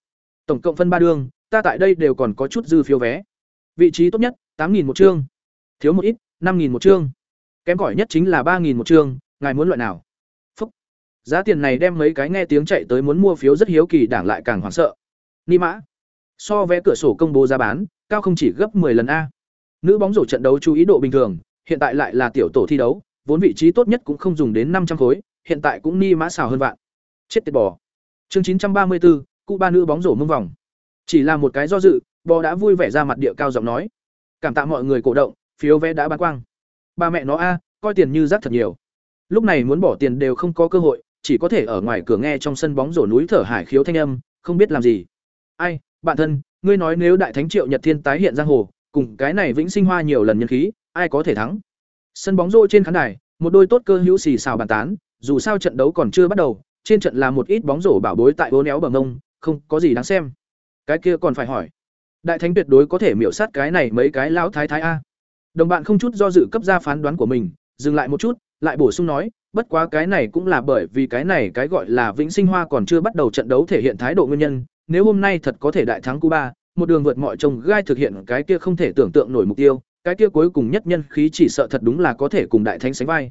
Tổng cộng phân ba đường, ta tại đây đều còn có chút dư phiếu vé. Vị trí tốt nhất, tám nghìn một chương. Thiếu một ít, năm nghìn một chương. Kém cỏi nhất chính là ba nghìn một chương, ngài muốn loại nào?" Phúc. Giá tiền này đem mấy cái nghe tiếng chạy tới muốn mua phiếu rất hiếu kỳ đảng lại càng hoảng sợ. Ni mã. So vé cửa sổ công bố giá bán, cao không chỉ gấp 10 lần a. Nữ bóng rổ trận đấu chú ý độ bình thường, hiện tại lại là tiểu tổ thi đấu, vốn vị trí tốt nhất cũng không dùng đến năm trăm khối, hiện tại cũng ni mã xào hơn vạn. Chết tiệt bò. Chương chín trăm ba mươi bốn cụ ba nữ bóng rổ mông vòng. Chỉ là một cái do dự, bò đã vui vẻ ra mặt địa cao giọng nói: "Cảm tạ mọi người cổ động, phiếu vé đã bán quang." Ba mẹ nó a, coi tiền như rác thật nhiều. Lúc này muốn bỏ tiền đều không có cơ hội, chỉ có thể ở ngoài cửa nghe trong sân bóng rổ núi thở hải khiếu thanh âm, không biết làm gì. Ai, bạn thân, ngươi nói nếu đại thánh Triệu Nhật Thiên tái hiện giang hồ, cùng cái này vĩnh sinh hoa nhiều lần nhân khí, ai có thể thắng? Sân bóng rổ trên khán đài, một đôi tốt cơ hữu xì xào bàn tán, dù sao trận đấu còn chưa bắt đầu, trên trận là một ít bóng rổ bảo bối tại bố néo bờ ngông, không có gì đáng xem. Cái kia còn phải hỏi, đại thánh tuyệt đối có thể miểu sát cái này mấy cái lão thái thái a. Đồng bạn không chút do dự cấp ra phán đoán của mình, dừng lại một chút, lại bổ sung nói, bất quá cái này cũng là bởi vì cái này cái gọi là vĩnh sinh hoa còn chưa bắt đầu trận đấu thể hiện thái độ nguyên nhân, nếu hôm nay thật có thể đại thắng Cuba, một đường vượt mọi trông gai thực hiện cái kia không thể tưởng tượng nổi mục tiêu, cái kia cuối cùng nhất nhân khí chỉ sợ thật đúng là có thể cùng đại thánh sánh vai.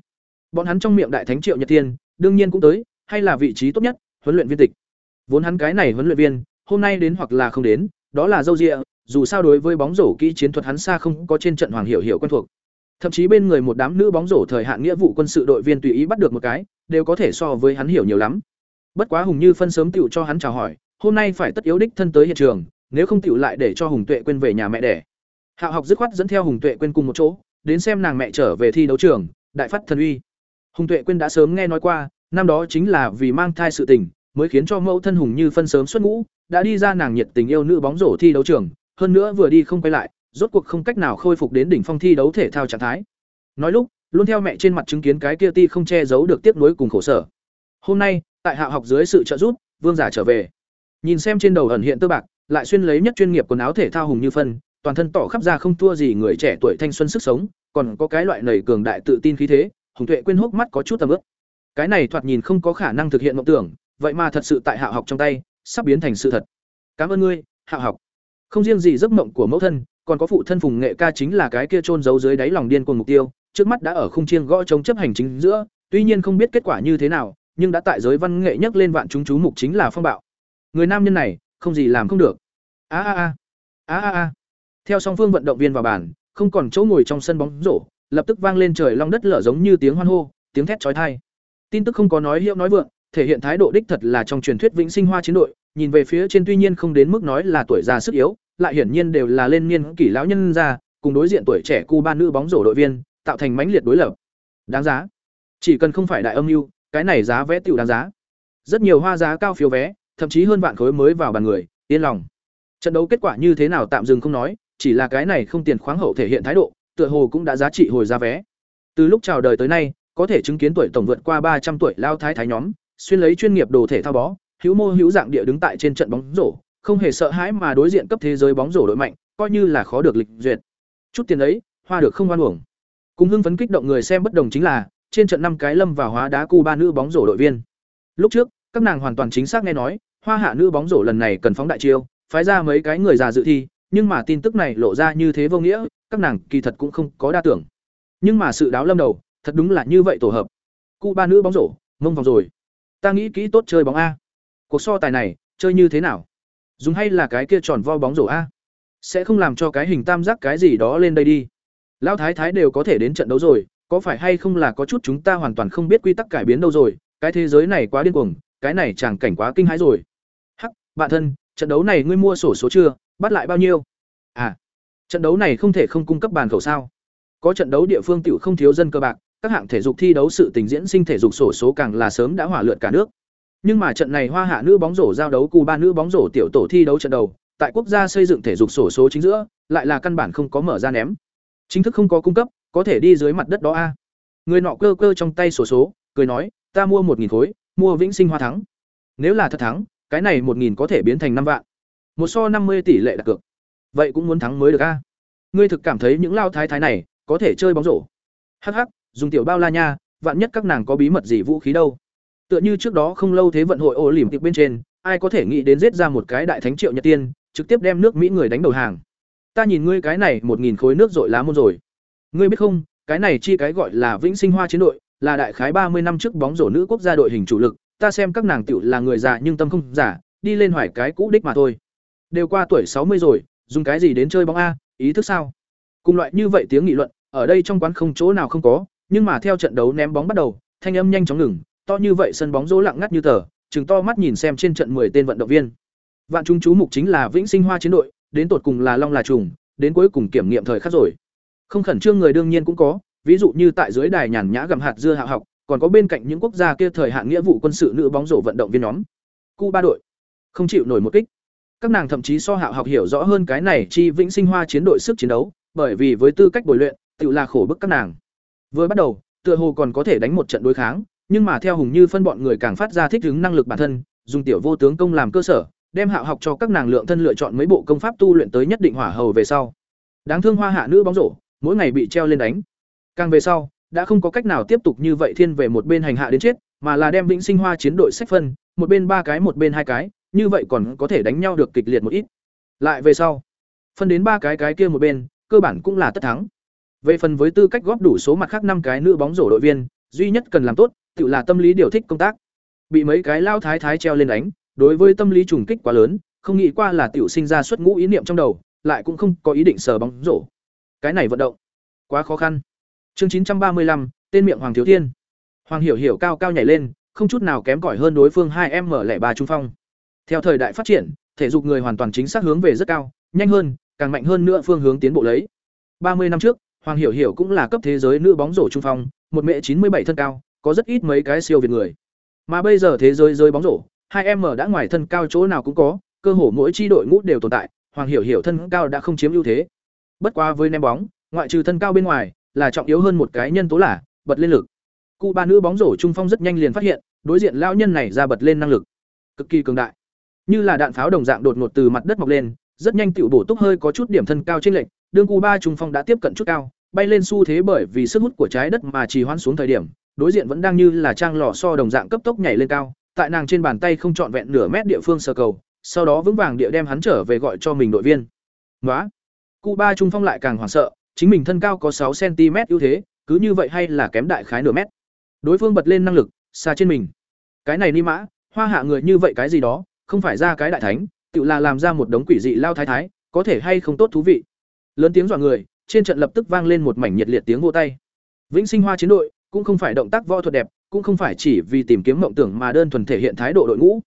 Bọn hắn trong miệng đại thánh Triệu Nhật Thiên, đương nhiên cũng tới, hay là vị trí tốt nhất, huấn luyện viên tịch. Vốn hắn cái này huấn luyện viên, hôm nay đến hoặc là không đến, đó là dâu dịa, dù sao đối với bóng rổ kỹ chiến thuật hắn xa không có trên trận hoàng hiểu hiểu quen thuộc. Thậm chí bên người một đám nữ bóng rổ thời hạn nghĩa vụ quân sự đội viên tùy ý bắt được một cái, đều có thể so với hắn hiểu nhiều lắm. Bất quá Hùng Như phân sớm tựu cho hắn chào hỏi, hôm nay phải tất yếu đích thân tới hiện trường, nếu không tựu lại để cho Hùng Tuệ quên về nhà mẹ đẻ. Hạo học dứt khoát dẫn theo Hùng Tuệ quên cùng một chỗ, đến xem nàng mẹ trở về thi đấu trường, đại phát thần uy. Hùng Tuệ quên đã sớm nghe nói qua, năm đó chính là vì mang thai sự tình, mới khiến cho mẫu thân Hùng Như phân sớm xuất ngũ, đã đi ra nàng nhiệt tình yêu nữ bóng rổ thi đấu trường, hơn nữa vừa đi không quay lại, rốt cuộc không cách nào khôi phục đến đỉnh phong thi đấu thể thao trạng thái. Nói lúc, luôn theo mẹ trên mặt chứng kiến cái kia ti không che giấu được tiếc nuối cùng khổ sở. Hôm nay, tại hạ học dưới sự trợ giúp, Vương giả trở về. Nhìn xem trên đầu ẩn hiện tơ bạc, lại xuyên lấy nhất chuyên nghiệp quần áo thể thao hùng như phân, toàn thân tỏ khắp ra không thua gì người trẻ tuổi thanh xuân sức sống, còn có cái loại nảy cường đại tự tin khí thế, Hùng Tuệ quên hốc mắt có chút tầm ướp. Cái này thoạt nhìn không có khả năng thực hiện mộng tưởng, vậy mà thật sự tại hạ học trong tay, sắp biến thành sự thật. Cảm ơn ngươi, hạ học. Không riêng gì giấc mộng của mẫu thân, còn có phụ thân Phùng Nghệ ca chính là cái kia trôn giấu dưới đáy lòng điên cuồng mục tiêu, trước mắt đã ở khung chiêng gõ chống chấp hành chính giữa, tuy nhiên không biết kết quả như thế nào, nhưng đã tại giới văn nghệ nhắc lên vạn chúng chú mục chính là phong bạo. Người nam nhân này, không gì làm không được. A a a. A a a. Theo song phương vận động viên vào bàn, không còn chỗ ngồi trong sân bóng rổ, lập tức vang lên trời long đất lở giống như tiếng hoan hô, tiếng thét chói tai. Tin tức không có nói hiệu nói vượng, thể hiện thái độ đích thật là trong truyền thuyết vĩnh sinh hoa chiến đội, nhìn về phía trên tuy nhiên không đến mức nói là tuổi già sức yếu, lại hiển nhiên đều là lên niên kỷ lão nhân ra, cùng đối diện tuổi trẻ Cuba nữ bóng rổ đội viên, tạo thành mãnh liệt đối lập. Đáng giá. Chỉ cần không phải đại âm mưu, cái này giá vé tiểu đáng giá. Rất nhiều hoa giá cao phiếu vé, thậm chí hơn vạn khối mới vào bàn người, yên lòng. Trận đấu kết quả như thế nào tạm dừng không nói, chỉ là cái này không tiền khoáng hậu thể hiện thái độ, tựa hồ cũng đã giá trị hồi giá vé. Từ lúc chào đời tới nay, có thể chứng kiến tuổi tổng vượt qua ba trăm tuổi lao thái thái nhóm, xuyên lấy chuyên nghiệp đồ thể thao bó, hữu mô hữu dạng địa đứng tại trên trận bóng rổ, không hề sợ hãi mà đối diện cấp thế giới bóng rổ đội mạnh, coi như là khó được lịch duyệt. Chút tiền ấy, hoa được không oan uổng. Cùng hưng phấn kích động người xem bất đồng chính là, trên trận năm cái lâm vào hóa đá cu ba nữ bóng rổ đội viên. Lúc trước, các nàng hoàn toàn chính xác nghe nói, hoa hạ nữ bóng rổ lần này cần phóng đại chiêu, phái ra mấy cái người già dự thi, nhưng mà tin tức này lộ ra như thế vô nghĩa, các nàng kỳ thật cũng không có đa tưởng. Nhưng mà sự đáo lâm đầu, thật đúng là như vậy tổ hợp. Cu ba nữ bóng rổ, mông vòng rồi. Ta nghĩ kỹ tốt chơi bóng a. Cuộc so tài này, chơi như thế nào? Dùng hay là cái kia tròn vo bóng rổ a? Sẽ không làm cho cái hình tam giác cái gì đó lên đây đi. Lão thái thái đều có thể đến trận đấu rồi, có phải hay không là có chút chúng ta hoàn toàn không biết quy tắc cải biến đâu rồi, cái thế giới này quá điên cuồng, cái này chẳng cảnh quá kinh hãi rồi. Hắc, bạn thân, trận đấu này ngươi mua sổ số chưa, bắt lại bao nhiêu? À, trận đấu này không thể không cung cấp bàn khẩu sao? Có trận đấu địa phương tiểu không thiếu dân cơ bạc, các hạng thể dục thi đấu sự tình diễn sinh thể dục sổ số càng là sớm đã hỏa lượn cả nước. Nhưng mà trận này Hoa Hạ nữ bóng rổ giao đấu Cuba nữ bóng rổ tiểu tổ thi đấu trận đầu, tại quốc gia xây dựng thể dục sổ số chính giữa, lại là căn bản không có mở ra ném. Chính thức không có cung cấp, có thể đi dưới mặt đất đó a. Người nọ cơ cơ trong tay sổ số, cười nói, ta mua một nghìn khối, mua Vĩnh Sinh Hoa thắng. Nếu là thật thắng, cái này một nghìn có thể biến thành năm vạn. Một so năm mươi tỷ lệ đặt cược. Vậy cũng muốn thắng mới được a. Ngươi thực cảm thấy những lao thái thái này có thể chơi bóng rổ. Hắc hắc, dùng tiểu bao la nha, vạn nhất các nàng có bí mật gì vũ khí đâu. Tựa như trước đó không lâu thế vận hội ô lỉm tiệp bên trên, ai có thể nghĩ đến giết ra một cái đại thánh triệu nhật tiên, trực tiếp đem nước Mỹ người đánh đầu hàng. Ta nhìn ngươi cái này một nghìn khối nước rội lá môn rồi. Ngươi biết không, cái này chi cái gọi là Vĩnh Sinh Hoa chiến đội, là đại khái ba mươi năm trước bóng rổ nữ quốc gia đội hình chủ lực, ta xem các nàng tiểu là người già nhưng tâm không giả, đi lên hoài cái cũ đích mà thôi. Đều qua tuổi sáu mươi rồi, dùng cái gì đến chơi bóng a, ý thức sao? Cùng loại như vậy tiếng nghị luận, ở đây trong quán không chỗ nào không có, nhưng mà theo trận đấu ném bóng bắt đầu, thanh âm nhanh chóng ngừng, to như vậy sân bóng rỗ lặng ngắt như tờ, chừng to mắt nhìn xem trên trận 10 tên vận động viên. Vạn chúng chú mục chính là Vĩnh Sinh Hoa chiến đội, đến tột cùng là Long là trùng, đến cuối cùng kiểm nghiệm thời khắc rồi. Không khẩn trương người đương nhiên cũng có, ví dụ như tại dưới đài nhàn nhã gầm hạt dưa hạ học, còn có bên cạnh những quốc gia kia thời hạn nghĩa vụ quân sự nữ bóng rổ vận động viên nhóm. Cuba đội không chịu nổi một kích. Các nàng thậm chí so hạ học hiểu rõ hơn cái này chi Vĩnh Sinh Hoa chiến đội sức chiến đấu, bởi vì với tư cách bồi luyện, tự là khổ bức các nàng. Vừa bắt đầu, tựa hồ còn có thể đánh một trận đối kháng, nhưng mà theo hùng như phân bọn người càng phát ra thích ứng năng lực bản thân, dùng tiểu vô tướng công làm cơ sở, đem hạ học cho các nàng lượng thân lựa chọn mấy bộ công pháp tu luyện tới nhất định hỏa hầu về sau. Đáng thương hoa hạ nữ bóng rổ, mỗi ngày bị treo lên đánh. Càng về sau, đã không có cách nào tiếp tục như vậy thiên về một bên hành hạ đến chết, mà là đem vĩnh sinh hoa chiến đội sách phân, một bên ba cái một bên hai cái, như vậy còn có thể đánh nhau được kịch liệt một ít. Lại về sau, phân đến ba cái cái kia một bên, cơ bản cũng là tất thắng. Về phần với tư cách góp đủ số mặt khác năm cái nữ bóng rổ đội viên, duy nhất cần làm tốt tự là tâm lý điều thích công tác. Bị mấy cái lao thái thái treo lên đánh, đối với tâm lý trùng kích quá lớn, không nghĩ qua là tiểu sinh ra xuất ngũ ý niệm trong đầu, lại cũng không có ý định sờ bóng rổ. Cái này vận động, quá khó khăn. Chương chín trăm ba mươi lăm, tên miệng hoàng thiếu thiên. Hoàng hiểu hiểu cao cao nhảy lên, không chút nào kém cỏi hơn đối phương hai em mở lẻ ba trung phong. Theo thời đại phát triển, thể dục người hoàn toàn chính xác hướng về rất cao, nhanh hơn, càng mạnh hơn nữa phương hướng tiến bộ lấy. ba mươi năm trước, hoàng hiểu hiểu cũng là cấp thế giới nữ bóng rổ trung phong, một mẹ chín mươi bảy thân cao có rất ít mấy cái siêu việt người. Mà bây giờ thế giới rơi bóng rổ, hai em mở đã ngoài thân cao chỗ nào cũng có, cơ hồ mỗi chi đội ngũ đều tồn tại, Hoàng Hiểu Hiểu thân cao đã không chiếm ưu thế. Bất quá với ném bóng, ngoại trừ thân cao bên ngoài, là trọng yếu hơn một cái nhân tố là bật lên lực. Cụ ba nữ bóng rổ trung phong rất nhanh liền phát hiện, đối diện lão nhân này ra bật lên năng lực cực kỳ cường đại. Như là đạn pháo đồng dạng đột ngột từ mặt đất mọc lên, rất nhanh tiểu bổ túc hơi có chút điểm thân cao trên lệch, đương cụ ba trung phong đã tiếp cận chút cao, bay lên xu thế bởi vì sức hút của trái đất mà trì hoãn xuống thời điểm, đối diện vẫn đang như là trang lò so đồng dạng cấp tốc nhảy lên cao, tại nàng trên bàn tay không trọn vẹn nửa mét địa phương sờ cầu, sau đó vững vàng địa đem hắn trở về gọi cho mình đội viên. nói Cụ ba trung phong lại càng hoảng sợ, chính mình thân cao có sáu cm ưu thế, cứ như vậy hay là kém đại khái nửa mét. Đối phương bật lên năng lực, xa trên mình. Cái này ni mã, hoa hạ người như vậy cái gì đó, không phải ra cái đại thánh, tự là làm ra một đống quỷ dị lao thái thái, có thể hay không tốt thú vị. Lớn tiếng dọa người, trên trận lập tức vang lên một mảnh nhiệt liệt tiếng vỗ tay. Vĩnh Sinh Hoa chiến đội, cũng không phải động tác võ thuật đẹp, cũng không phải chỉ vì tìm kiếm mộng tưởng mà đơn thuần thể hiện thái độ đội ngũ.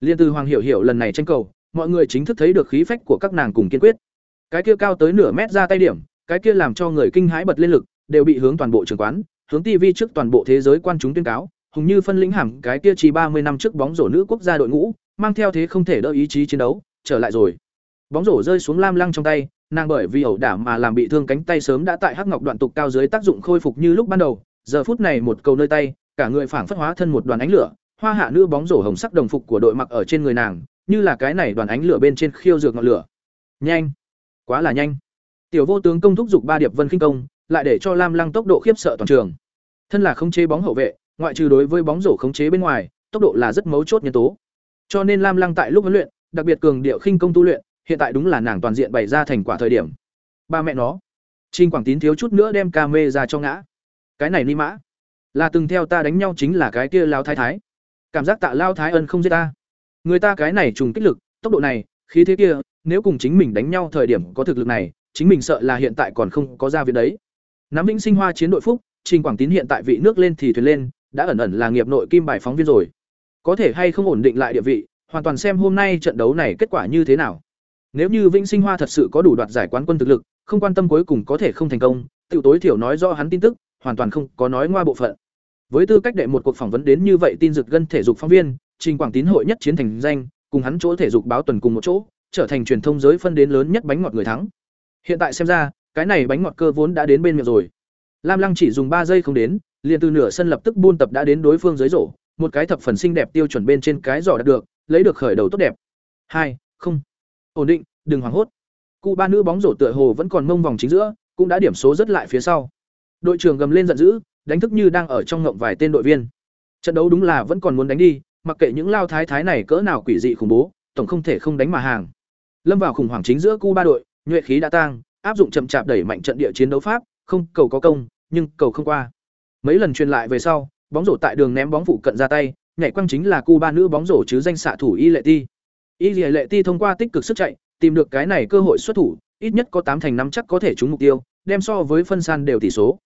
Liên từ Hoàng Hiểu Hiểu lần này tranh cầu, mọi người chính thức thấy được khí phách của các nàng cùng kiên quyết. Cái kia cao tới nửa mét ra tay điểm, cái kia làm cho người kinh hãi bật lên lực, đều bị hướng toàn bộ trường quán, hướng TV trước toàn bộ thế giới quan chúng tuyên cáo, hùng như phân lĩnh hẳn cái kia chỉ mươi năm trước bóng rổ nữ quốc gia đội ngũ, mang theo thế không thể đỡ ý chí chiến đấu, trở lại rồi. Bóng rổ rơi xuống lam lăng trong tay, nàng bởi vì ẩu đả mà làm bị thương cánh tay sớm đã tại hắc ngọc đoạn tục cao dưới tác dụng khôi phục như lúc ban đầu, giờ phút này một cầu nơi tay, cả người phảng phất hóa thân một đoàn ánh lửa, hoa hạ nữ bóng rổ hồng sắc đồng phục của đội mặc ở trên người nàng, như là cái này đoàn ánh lửa bên trên khiêu dược ngọn lửa. Nhanh! Quá là nhanh! Tiểu vô tướng công thúc giục ba điệp vân khinh công, lại để cho lam lăng tốc độ khiếp sợ toàn trường. Thân là không chế bóng hậu vệ, ngoại trừ đối với bóng rổ khống chế bên ngoài, tốc độ là rất mấu chốt nhân tố. Cho nên lam lăng tại lúc huấn luyện, đặc biệt cường điệu khinh công tu luyện, hiện tại đúng là nàng toàn diện bày ra thành quả thời điểm. Ba mẹ nó! Trinh quảng tín thiếu chút nữa đem ca mê ra cho ngã cái này ni mã là từng theo ta đánh nhau chính là cái kia lao thái thái cảm giác tạ lao thái ân không giết ta người ta cái này trùng kích lực tốc độ này khí thế kia nếu cùng chính mình đánh nhau thời điểm có thực lực này chính mình sợ là hiện tại còn không có ra viện đấy Nắm Vĩnh Sinh Hoa chiến đội phúc, Trình Quảng Tín hiện tại vị nước lên thì thuyền lên, đã ẩn ẩn là nghiệp nội kim bài phóng viên rồi. Có thể hay không ổn định lại địa vị, hoàn toàn xem hôm nay trận đấu này kết quả như thế nào. Nếu như Vĩnh Sinh Hoa thật sự có đủ đoạt giải quán quân thực lực, không quan tâm cuối cùng có thể không thành công, tiểu tối thiểu nói rõ hắn tin tức, hoàn toàn không có nói ngoa bộ phận. Với tư cách đệ một cuộc phỏng vấn đến như vậy tin dực gân thể dục phóng viên, Trình Quảng Tín hội nhất chiến thành danh, cùng hắn chỗ thể dục báo tuần cùng một chỗ, trở thành truyền thông giới phân đến lớn nhất bánh ngọt người thắng. Hiện tại xem ra, cái này bánh ngọt cơ vốn đã đến bên miệng rồi. Lam Lăng chỉ dùng ba giây không đến, liền từ nửa sân lập tức buôn tập đã đến đối phương dưới rổ, một cái thập phần xinh đẹp tiêu chuẩn bên trên cái giỏ đạt được, lấy được khởi đầu tốt đẹp. Hai, không. Ổn định, đừng hoảng hốt. Cụ ba nữ bóng rổ tựa hồ vẫn còn mông vòng chính giữa, cũng đã điểm số rất lại phía sau. Đội trưởng gầm lên giận dữ, đánh thức như đang ở trong ngộng vài tên đội viên. Trận đấu đúng là vẫn còn muốn đánh đi, mặc kệ những lao thái thái này cỡ nào quỷ dị khủng bố, tổng không thể không đánh mà hàng. Lâm vào khủng hoảng chính giữa cu ba đội, nhuệ khí đã tang, áp dụng chậm chạp đẩy mạnh trận địa chiến đấu pháp, không cầu có công, nhưng cầu không qua. Mấy lần truyền lại về sau, bóng rổ tại đường ném bóng phụ cận ra tay, nhảy quăng chính là cu ba nữ bóng rổ chứ danh xạ thủ Y Lệ Ti. Y Lệ Ti thông qua tích cực sức chạy, tìm được cái này cơ hội xuất thủ, ít nhất có tám thành năm chắc có thể trúng mục tiêu, đem so với phân san đều tỷ số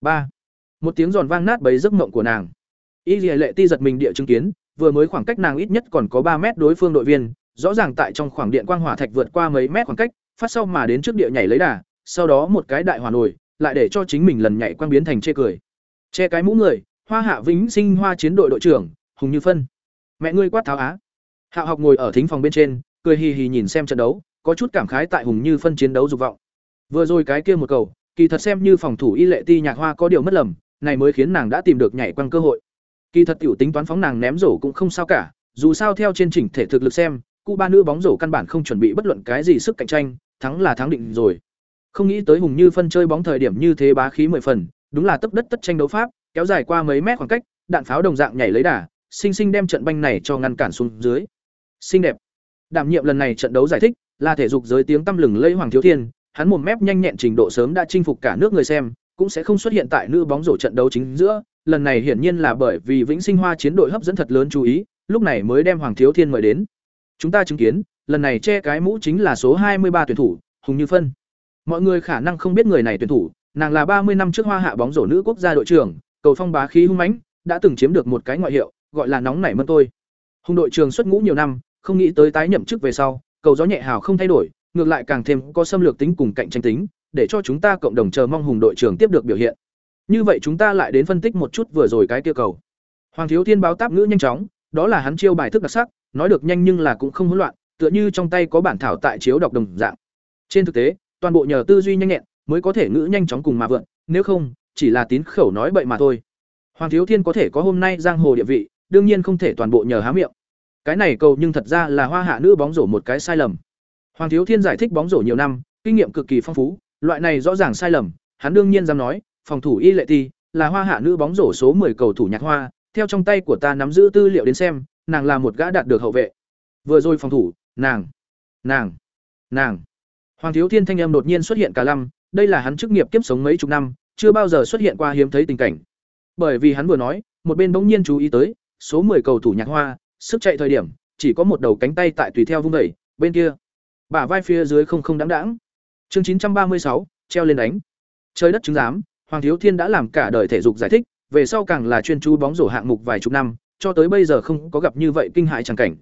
ba Một tiếng giòn vang nát bấy giấc mộng của nàng. Y Lệ Ti giật mình địa chứng kiến, vừa mới khoảng cách nàng ít nhất còn có ba mét đối phương đội viên, rõ ràng tại trong khoảng điện quang hỏa thạch vượt qua mấy mét khoảng cách, phát sau mà đến trước địa nhảy lấy đà, sau đó một cái đại hỏa nổi, lại để cho chính mình lần nhảy quang biến thành chê cười. Che cái mũ người, Hoa Hạ Vĩnh Sinh Hoa chiến đội đội trưởng, Hùng Như Phân. Mẹ ngươi quát tháo á. Hạo học ngồi ở thính phòng bên trên, cười hì hì nhìn xem trận đấu, có chút cảm khái tại Hùng Như Phân chiến đấu dục vọng. Vừa rồi cái kia một cầu, kỳ thật xem như phòng thủ y lệ ti nhạc hoa có điều mất lầm, này mới khiến nàng đã tìm được nhảy quăng cơ hội. Kỳ thật tiểu tính toán phóng nàng ném rổ cũng không sao cả, dù sao theo trên chỉnh thể thực lực xem, cụ ba nữ bóng rổ căn bản không chuẩn bị bất luận cái gì sức cạnh tranh, thắng là thắng định rồi. Không nghĩ tới Hùng Như phân chơi bóng thời điểm như thế bá khí mười phần, đúng là tấp đất tất tranh đấu pháp, kéo dài qua mấy mét khoảng cách, đạn pháo đồng dạng nhảy lấy đà, sinh sinh đem trận banh này cho ngăn cản xuống dưới. Xinh đẹp. Đảm nhiệm lần này trận đấu giải thích, là thể dục giới tiếng tăm lừng lẫy Hoàng Thiếu Thiên, hắn mồm mép nhanh nhẹn trình độ sớm đã chinh phục cả nước người xem, cũng sẽ không xuất hiện tại nữ bóng rổ trận đấu chính giữa, lần này hiển nhiên là bởi vì Vĩnh Sinh Hoa chiến đội hấp dẫn thật lớn chú ý, lúc này mới đem Hoàng Thiếu Thiên mời đến. Chúng ta chứng kiến, lần này che cái mũ chính là số 23 tuyển thủ, Hùng Như Phân. Mọi người khả năng không biết người này tuyển thủ, nàng là 30 năm trước Hoa Hạ bóng rổ nữ quốc gia đội trưởng, cầu phong bá khí hung mãnh, đã từng chiếm được một cái ngoại hiệu, gọi là nóng nảy mơn tôi. Hùng đội trưởng xuất ngũ nhiều năm, không nghĩ tới tái nhậm chức về sau, cầu gió nhẹ hào không thay đổi, ngược lại càng thêm có xâm lược tính cùng cạnh tranh tính, để cho chúng ta cộng đồng chờ mong Hùng đội trưởng tiếp được biểu hiện. Như vậy chúng ta lại đến phân tích một chút vừa rồi cái kia cầu. Hoàng Thiếu Thiên báo táp ngữ nhanh chóng, đó là hắn chiêu bài thức đặc sắc, nói được nhanh nhưng là cũng không hỗn loạn, tựa như trong tay có bản thảo tại chiếu đọc đồng dạng. Trên thực tế, toàn bộ nhờ tư duy nhanh nhẹn mới có thể ngữ nhanh chóng cùng mà vượn, nếu không, chỉ là tín khẩu nói bậy mà thôi. Hoàng Thiếu Thiên có thể có hôm nay giang hồ địa vị, đương nhiên không thể toàn bộ nhờ há miệng. Cái này cầu nhưng thật ra là hoa hạ nữ bóng rổ một cái sai lầm. Hoàng Thiếu Thiên giải thích bóng rổ nhiều năm, kinh nghiệm cực kỳ phong phú, loại này rõ ràng sai lầm, hắn đương nhiên dám nói, phòng thủ Y Lệ Ti là hoa hạ nữ bóng rổ số 10 cầu thủ nhạc hoa, theo trong tay của ta nắm giữ tư liệu đến xem, nàng là một gã đạt được hậu vệ. Vừa rồi phòng thủ, nàng, nàng, nàng. Hoàng Thiếu Thiên thanh âm đột nhiên xuất hiện cả lâm, đây là hắn chức nghiệp kiếp sống mấy chục năm, chưa bao giờ xuất hiện qua hiếm thấy tình cảnh. Bởi vì hắn vừa nói, một bên bỗng nhiên chú ý tới, số 10 cầu thủ nhạc hoa, sức chạy thời điểm, chỉ có một đầu cánh tay tại tùy theo vung đẩy, bên kia, bả vai phía dưới không không đáng đáng. Chương 936, treo lên đánh. Trời đất chứng giám, Hoàng Thiếu Thiên đã làm cả đời thể dục giải thích, về sau càng là chuyên chú bóng rổ hạng mục vài chục năm, cho tới bây giờ không có gặp như vậy kinh hại chẳng cảnh.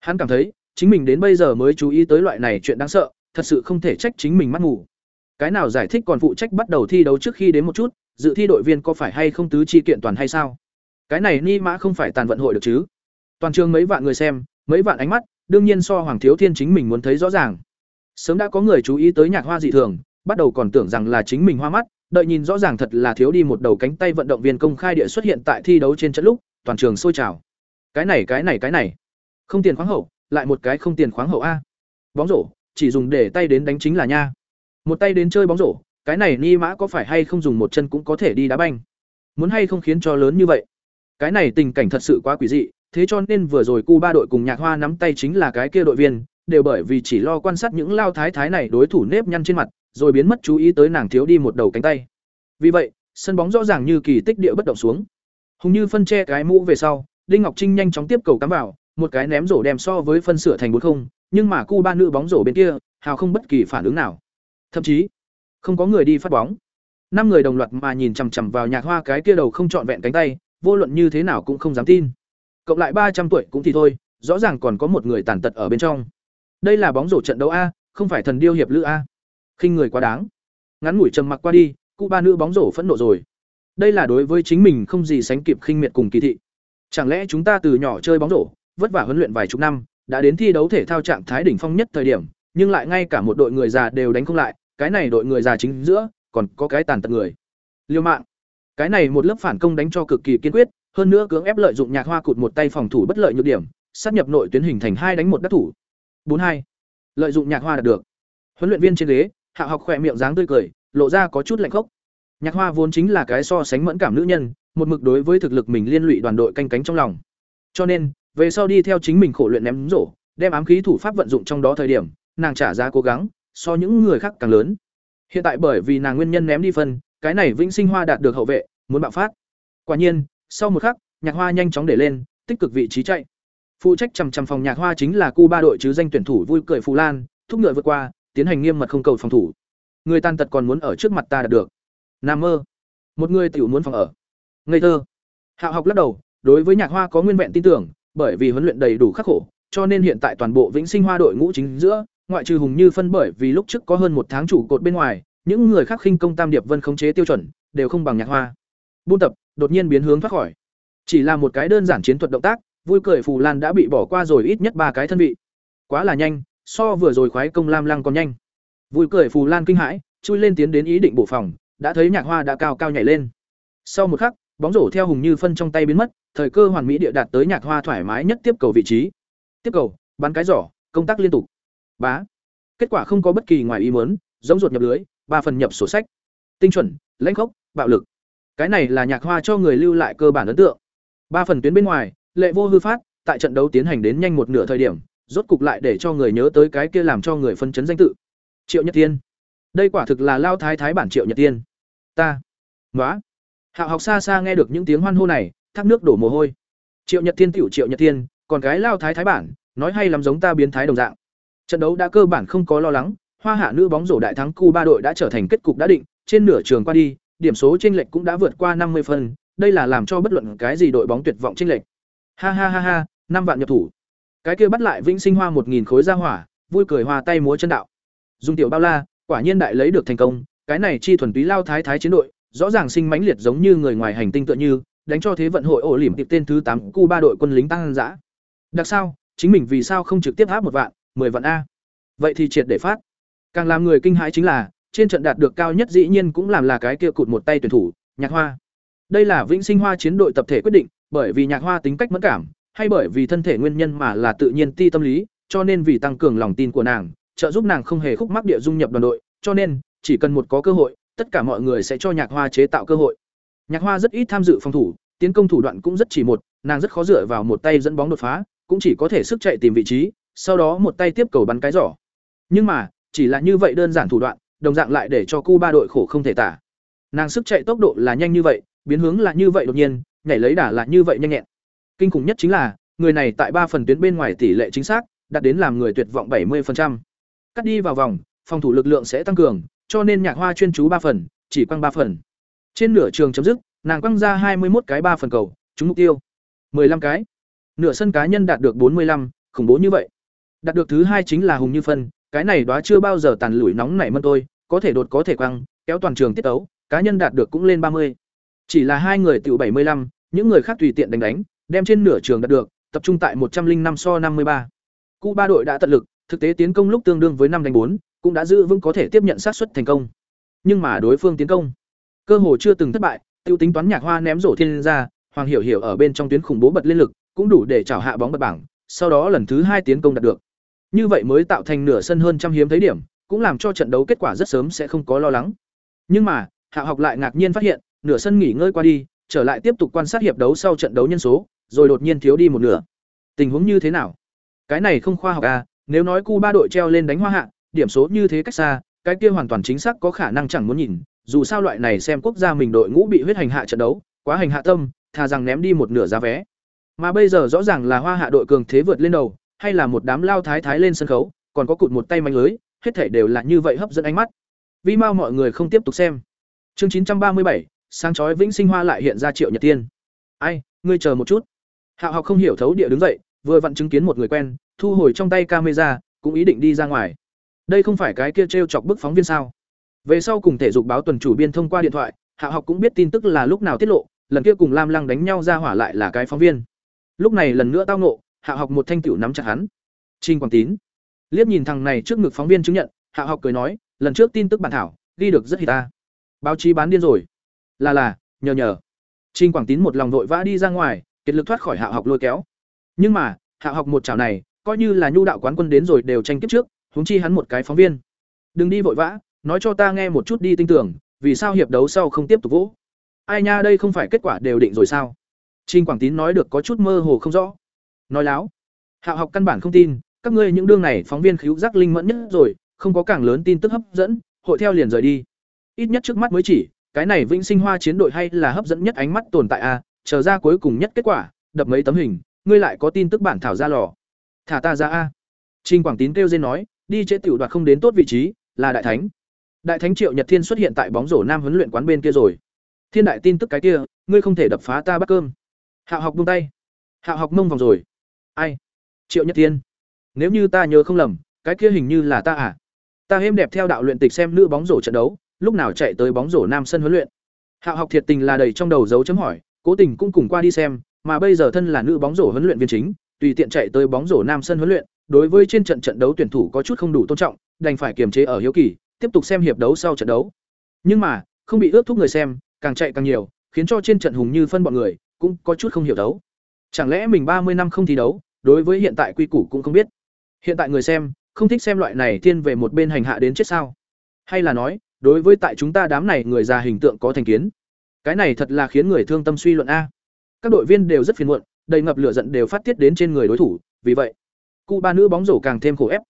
Hắn cảm thấy, chính mình đến bây giờ mới chú ý tới loại này chuyện đáng sợ, thật sự không thể trách chính mình mắt ngủ. Cái nào giải thích còn phụ trách bắt đầu thi đấu trước khi đến một chút, dự thi đội viên có phải hay không tứ chi kiện toàn hay sao? Cái này ni mã không phải tàn vận hội được chứ? Toàn trường mấy vạn người xem, mấy vạn ánh mắt, đương nhiên so Hoàng Thiếu Thiên chính mình muốn thấy rõ ràng. Sớm đã có người chú ý tới nhạc hoa dị thường, bắt đầu còn tưởng rằng là chính mình hoa mắt, đợi nhìn rõ ràng thật là thiếu đi một đầu cánh tay vận động viên công khai địa xuất hiện tại thi đấu trên trận lúc, toàn trường sôi trào. Cái này cái này cái này, không tiền khoáng hậu, lại một cái không tiền khoáng hậu a. Bóng rổ, chỉ dùng để tay đến đánh chính là nha. Một tay đến chơi bóng rổ, cái này ni mã có phải hay không dùng một chân cũng có thể đi đá banh. Muốn hay không khiến cho lớn như vậy. Cái này tình cảnh thật sự quá quỷ dị, thế cho nên vừa rồi cu ba đội cùng nhạc hoa nắm tay chính là cái kia đội viên, đều bởi vì chỉ lo quan sát những lao thái thái này đối thủ nếp nhăn trên mặt, rồi biến mất chú ý tới nàng thiếu đi một đầu cánh tay. Vì vậy, sân bóng rõ ràng như kỳ tích địa bất động xuống. Hùng Như phân che cái mũ về sau, Đinh Ngọc Trinh nhanh chóng tiếp cầu cắm vào, một cái ném rổ đem so với phân sửa thành 4-0, nhưng mà cu ba nữ bóng rổ bên kia, hào không bất kỳ phản ứng nào. Thậm chí, không có người đi phát bóng. năm người đồng loạt mà nhìn chằm chằm vào nhạc hoa cái kia đầu không trọn vẹn cánh tay vô luận như thế nào cũng không dám tin cộng lại ba trăm tuổi cũng thì thôi, rõ ràng còn có một người tàn tật ở bên trong. Đây là bóng rổ trận đấu a, không phải thần điêu hiệp lữ a. Khinh người quá đáng. Ngắn ngủi trầm mặc qua đi, cụ ba nữ bóng rổ phẫn nộ rồi. Đây là đối với chính mình không gì sánh kịp khinh miệt cùng kỳ thị. Chẳng lẽ chúng ta từ nhỏ chơi bóng rổ, vất vả huấn luyện vài chục năm, đã đến thi đấu thể thao trạng thái đỉnh phong nhất thời điểm, nhưng lại ngay cả một đội người già đều đánh không lại, cái này đội người già chính giữa, còn có cái tàn tật người. Liêu mạng. Cái này một lớp phản công đánh cho cực kỳ kiên quyết hơn nữa cưỡng ép lợi dụng nhạc hoa cụt một tay phòng thủ bất lợi nhược điểm, sát nhập nội tuyến hình thành hai đánh một đắc thủ. Bốn hai. Lợi dụng nhạc hoa đạt được. Huấn luyện viên trên ghế, hạ học khỏe miệng dáng tươi cười, lộ ra có chút lạnh khốc. Nhạc hoa vốn chính là cái so sánh mẫn cảm nữ nhân, một mực đối với thực lực mình liên lụy đoàn đội canh cánh trong lòng. Cho nên, về sau đi theo chính mình khổ luyện ném rổ, đem ám khí thủ pháp vận dụng trong đó thời điểm, nàng trả giá cố gắng, so những người khác càng lớn. Hiện tại bởi vì nàng nguyên nhân ném đi phân, cái này vĩnh sinh hoa đạt được hậu vệ, muốn bạo phát. Quả nhiên sau một khắc, nhạc hoa nhanh chóng để lên, tích cực vị trí chạy. Phụ trách chằm chằm phòng nhạc hoa chính là cu ba đội chứ danh tuyển thủ vui cười phù lan, thúc ngựa vượt qua, tiến hành nghiêm mật không cầu phòng thủ. Người tàn tật còn muốn ở trước mặt ta đạt được. Nam mơ. Một người tiểu muốn phòng ở. Ngây thơ. Hạo học lắc đầu, đối với nhạc hoa có nguyên vẹn tin tưởng, bởi vì huấn luyện đầy đủ khắc khổ, cho nên hiện tại toàn bộ vĩnh sinh hoa đội ngũ chính giữa, ngoại trừ hùng như phân bởi vì lúc trước có hơn một tháng chủ cột bên ngoài, những người khác khinh công tam điệp vân khống chế tiêu chuẩn, đều không bằng nhạc hoa. Buôn tập đột nhiên biến hướng thoát khỏi. Chỉ là một cái đơn giản chiến thuật động tác, vui cười phù lan đã bị bỏ qua rồi ít nhất ba cái thân vị. Quá là nhanh, so vừa rồi khoái công lam lăng còn nhanh. Vui cười phù lan kinh hãi, chui lên tiến đến ý định bổ phòng, đã thấy nhạc hoa đã cao cao nhảy lên. Sau một khắc, bóng rổ theo hùng như phân trong tay biến mất, thời cơ hoàn mỹ địa đạt tới nhạc hoa thoải mái nhất tiếp cầu vị trí. Tiếp cầu, bắn cái giỏ, công tác liên tục. Bá. Kết quả không có bất kỳ ngoài ý muốn, giống ruột nhập lưới, ba phần nhập sổ sách. Tinh chuẩn, lãnh khốc, bạo lực cái này là nhạc hoa cho người lưu lại cơ bản ấn tượng. Ba phần tuyến bên ngoài lệ vô hư phát tại trận đấu tiến hành đến nhanh một nửa thời điểm rốt cục lại để cho người nhớ tới cái kia làm cho người phân chấn danh tự. Triệu nhật tiên. Đây quả thực là lao thái thái bản triệu nhật tiên. Ta. Nói hạo học xa xa nghe được những tiếng hoan hô này thác nước đổ mồ hôi. Triệu nhật Thiên tiểu triệu nhật Thiên, còn cái lao thái thái bản nói hay làm giống ta biến thái đồng dạng. Trận đấu đã cơ bản không có lo lắng hoa hạ nữ bóng rổ đại thắng cu ba đội đã trở thành kết cục đã định trên nửa trường qua đi điểm số chênh lệch cũng đã vượt qua năm mươi phân, đây là làm cho bất luận cái gì đội bóng tuyệt vọng chênh lệch. Ha ha ha ha, năm vạn nhập thủ. Cái kia bắt lại vĩnh sinh hoa một nghìn khối ra hỏa, vui cười hòa tay múa chân đạo. Dung tiểu bao la, quả nhiên đại lấy được thành công, cái này chi thuần túy lao thái thái chiến đội, rõ ràng sinh mãnh liệt giống như người ngoài hành tinh tựa như, đánh cho thế vận hội ổ lỉm tiệp tên thứ tám Cuba đội quân lính tăng dã. Đặc sao, chính mình vì sao không trực tiếp áp một vạn, mười vạn a. Vậy thì triệt để phát. Càng làm người kinh hãi chính là trên trận đạt được cao nhất dĩ nhiên cũng làm là cái kia cụt một tay tuyển thủ, nhạc hoa. Đây là vĩnh sinh hoa chiến đội tập thể quyết định, bởi vì nhạc hoa tính cách mẫn cảm, hay bởi vì thân thể nguyên nhân mà là tự nhiên ti tâm lý, cho nên vì tăng cường lòng tin của nàng, trợ giúp nàng không hề khúc mắc địa dung nhập đoàn đội, cho nên, chỉ cần một có cơ hội, tất cả mọi người sẽ cho nhạc hoa chế tạo cơ hội. Nhạc hoa rất ít tham dự phòng thủ, tiến công thủ đoạn cũng rất chỉ một, nàng rất khó dựa vào một tay dẫn bóng đột phá, cũng chỉ có thể sức chạy tìm vị trí, sau đó một tay tiếp cầu bắn cái giỏ. Nhưng mà, chỉ là như vậy đơn giản thủ đoạn đồng dạng lại để cho cu ba đội khổ không thể tả. Nàng sức chạy tốc độ là nhanh như vậy biến hướng là như vậy đột nhiên nhảy lấy đà là như vậy nhanh nhẹn. Kinh khủng nhất chính là người này tại ba phần tuyến bên ngoài tỷ lệ chính xác đạt đến làm người tuyệt vọng 70%. cắt đi vào vòng phòng thủ lực lượng sẽ tăng cường cho nên nhạc hoa chuyên chú ba phần chỉ quăng ba phần. Trên nửa trường chấm dứt nàng quăng ra hai mươi một cái ba phần cầu trúng mục tiêu. 15 cái. Nửa sân cá nhân đạt được 45, khủng bố như vậy. Đạt được thứ hai chính là hùng như phân cái này đó chưa bao giờ tàn lủi nóng nảy mân tôi, có thể đột có thể quăng, kéo toàn trường tiết tấu, cá nhân đạt được cũng lên ba mươi. Chỉ là hai người tiểu bảy mươi lăm, những người khác tùy tiện đánh đánh, đem trên nửa trường đạt được, tập trung tại một trăm linh năm so năm mươi ba. Cụ ba đội đã tận lực, thực tế tiến công lúc tương đương với năm đánh bốn, cũng đã giữ vững có thể tiếp nhận sát xuất thành công. Nhưng mà đối phương tiến công, cơ hồ chưa từng thất bại, tiêu tính toán nhạc hoa ném rổ thiên ra, hoàng hiểu hiểu ở bên trong tuyến khủng bố bật lên lực, cũng đủ để chảo hạ bóng bật bảng, sau đó lần thứ hai tiến công đạt được như vậy mới tạo thành nửa sân hơn trăm hiếm thấy điểm, cũng làm cho trận đấu kết quả rất sớm sẽ không có lo lắng. Nhưng mà, Hạ học lại ngạc nhiên phát hiện, nửa sân nghỉ ngơi qua đi, trở lại tiếp tục quan sát hiệp đấu sau trận đấu nhân số, rồi đột nhiên thiếu đi một nửa. Tình huống như thế nào? Cái này không khoa học à, nếu nói cu ba đội treo lên đánh hoa hạ, điểm số như thế cách xa, cái kia hoàn toàn chính xác có khả năng chẳng muốn nhìn, dù sao loại này xem quốc gia mình đội ngũ bị huyết hành hạ trận đấu, quá hành hạ tâm, thà rằng ném đi một nửa giá vé. Mà bây giờ rõ ràng là hoa hạ đội cường thế vượt lên đầu, hay là một đám lao thái thái lên sân khấu, còn có cụt một tay manh lưới, hết thảy đều là như vậy hấp dẫn ánh mắt. Vì mau mọi người không tiếp tục xem. Chương chín trăm ba mươi bảy, sáng chói vĩnh sinh hoa lại hiện ra Triệu Nhật Tiên. "Ai, ngươi chờ một chút." Hạo Học không hiểu thấu địa đứng dậy, vừa vặn chứng kiến một người quen, thu hồi trong tay camera, cũng ý định đi ra ngoài. Đây không phải cái kia trêu chọc bức phóng viên sao? Về sau cùng thể dục báo tuần chủ biên thông qua điện thoại, Hạo Học cũng biết tin tức là lúc nào tiết lộ, lần kia cùng Lam Lăng đánh nhau ra hỏa lại là cái phóng viên. Lúc này lần nữa tao ngộ, Hạ Học một thanh tiểu nắm chặt hắn. Trình Quảng Tín liếc nhìn thằng này trước ngực phóng viên chứng nhận, Hạ Học cười nói, lần trước tin tức bản thảo ghi được rất hì ta. Báo chí bán điên rồi. Là là, nhờ nhờ. Trình Quảng Tín một lòng vội vã đi ra ngoài, kiệt lực thoát khỏi Hạ Học lôi kéo. Nhưng mà, Hạ Học một chảo này, coi như là nhu đạo quán quân đến rồi đều tranh kiếp trước, huống chi hắn một cái phóng viên. Đừng đi vội vã, nói cho ta nghe một chút đi tin tưởng, vì sao hiệp đấu sau không tiếp tục vỗ? Ai nha đây không phải kết quả đều định rồi sao? Trình Quảng Tín nói được có chút mơ hồ không rõ. Nói láo. Hạo học căn bản không tin, các ngươi những đương này phóng viên khíu giác linh mẫn nhất rồi, không có càng lớn tin tức hấp dẫn, hội theo liền rời đi. Ít nhất trước mắt mới chỉ, cái này Vĩnh Sinh Hoa chiến đội hay là hấp dẫn nhất ánh mắt tồn tại a, chờ ra cuối cùng nhất kết quả, đập mấy tấm hình, ngươi lại có tin tức bản thảo ra lò. Thả ta ra a. Trình Quảng Tín kêu dên nói, đi chế tiểu đoạt không đến tốt vị trí, là đại thánh. Đại thánh Triệu Nhật Thiên xuất hiện tại bóng rổ nam huấn luyện quán bên kia rồi. Thiên đại tin tức cái kia, ngươi không thể đập phá ta bắt cơm. Hạo học buông tay. Hạo học mông vòng rồi. Ai? Triệu Nhất Thiên. Nếu như ta nhớ không lầm, cái kia hình như là ta à? Ta êm đẹp theo đạo luyện tịch xem nữ bóng rổ trận đấu, lúc nào chạy tới bóng rổ nam sân huấn luyện. Hạo học thiệt tình là đầy trong đầu dấu chấm hỏi, cố tình cũng cùng qua đi xem, mà bây giờ thân là nữ bóng rổ huấn luyện viên chính, tùy tiện chạy tới bóng rổ nam sân huấn luyện, đối với trên trận trận đấu tuyển thủ có chút không đủ tôn trọng, đành phải kiềm chế ở hiếu kỳ, tiếp tục xem hiệp đấu sau trận đấu. Nhưng mà, không bị ước thúc người xem, càng chạy càng nhiều, khiến cho trên trận hùng như phân bọn người, cũng có chút không hiểu đấu. Chẳng lẽ mình ba mươi năm không thi đấu, đối với hiện tại quy củ cũng không biết. Hiện tại người xem, không thích xem loại này thiên về một bên hành hạ đến chết sao? Hay là nói, đối với tại chúng ta đám này người già hình tượng có thành kiến. Cái này thật là khiến người thương tâm suy luận a. Các đội viên đều rất phiền muộn, đầy ngập lửa giận đều phát tiết đến trên người đối thủ, vì vậy, cụ ba nữ bóng rổ càng thêm khổ ép.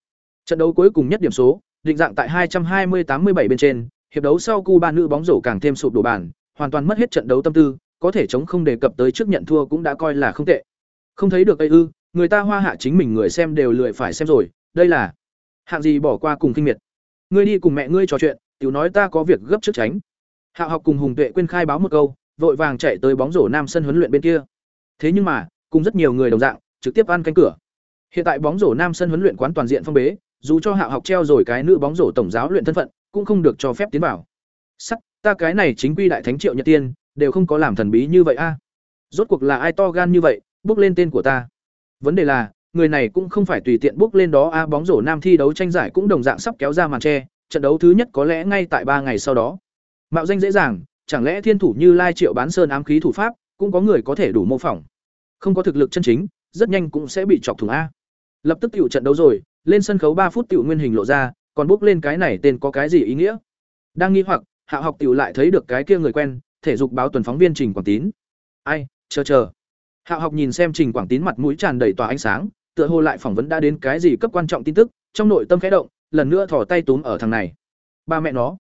Trận đấu cuối cùng nhất điểm số, định dạng tại 220-87 bên trên, hiệp đấu sau Cuba nữ bóng rổ càng thêm sụp đổ bàn, hoàn toàn mất hết trận đấu tâm tư, có thể chống không đề cập tới trước nhận thua cũng đã coi là không tệ. Không thấy được ấy ư, người ta hoa hạ chính mình người xem đều lười phải xem rồi, đây là hạng gì bỏ qua cùng kinh miệt. Ngươi đi cùng mẹ ngươi trò chuyện, tiểu nói ta có việc gấp trước tránh. Hạo học cùng Hùng Tuệ quên khai báo một câu, vội vàng chạy tới bóng rổ nam sân huấn luyện bên kia. Thế nhưng mà, cùng rất nhiều người đồng dạng, trực tiếp ăn canh cửa. Hiện tại bóng rổ nam sân huấn luyện quán toàn diện phong bế, dù cho Hạo học treo rồi cái nữ bóng rổ tổng giáo luyện thân phận, cũng không được cho phép tiến vào. Sắc, ta cái này chính quy đại thánh Triệu Nhật Tiên, đều không có làm thần bí như vậy a. Rốt cuộc là ai to gan như vậy, bước lên tên của ta. Vấn đề là, người này cũng không phải tùy tiện bước lên đó a bóng rổ nam thi đấu tranh giải cũng đồng dạng sắp kéo ra màn che, trận đấu thứ nhất có lẽ ngay tại ba ngày sau đó. Mạo danh dễ dàng, chẳng lẽ thiên thủ như Lai Triệu bán sơn ám khí thủ pháp, cũng có người có thể đủ mô phỏng. Không có thực lực chân chính, rất nhanh cũng sẽ bị chọc thủng a. Lập tức tiểu trận đấu rồi, lên sân khấu ba phút tiểu nguyên hình lộ ra, còn bước lên cái này tên có cái gì ý nghĩa? Đang nghi hoặc, Hạ học tiểu lại thấy được cái kia người quen, thể dục báo tuần phóng viên Trình Quảng Tín. Ai, chờ chờ. hạo học nhìn xem Trình Quảng Tín mặt mũi tràn đầy tỏa ánh sáng, tựa hồ lại phỏng vấn đã đến cái gì cấp quan trọng tin tức, trong nội tâm khẽ động, lần nữa thò tay túm ở thằng này. Ba mẹ nó.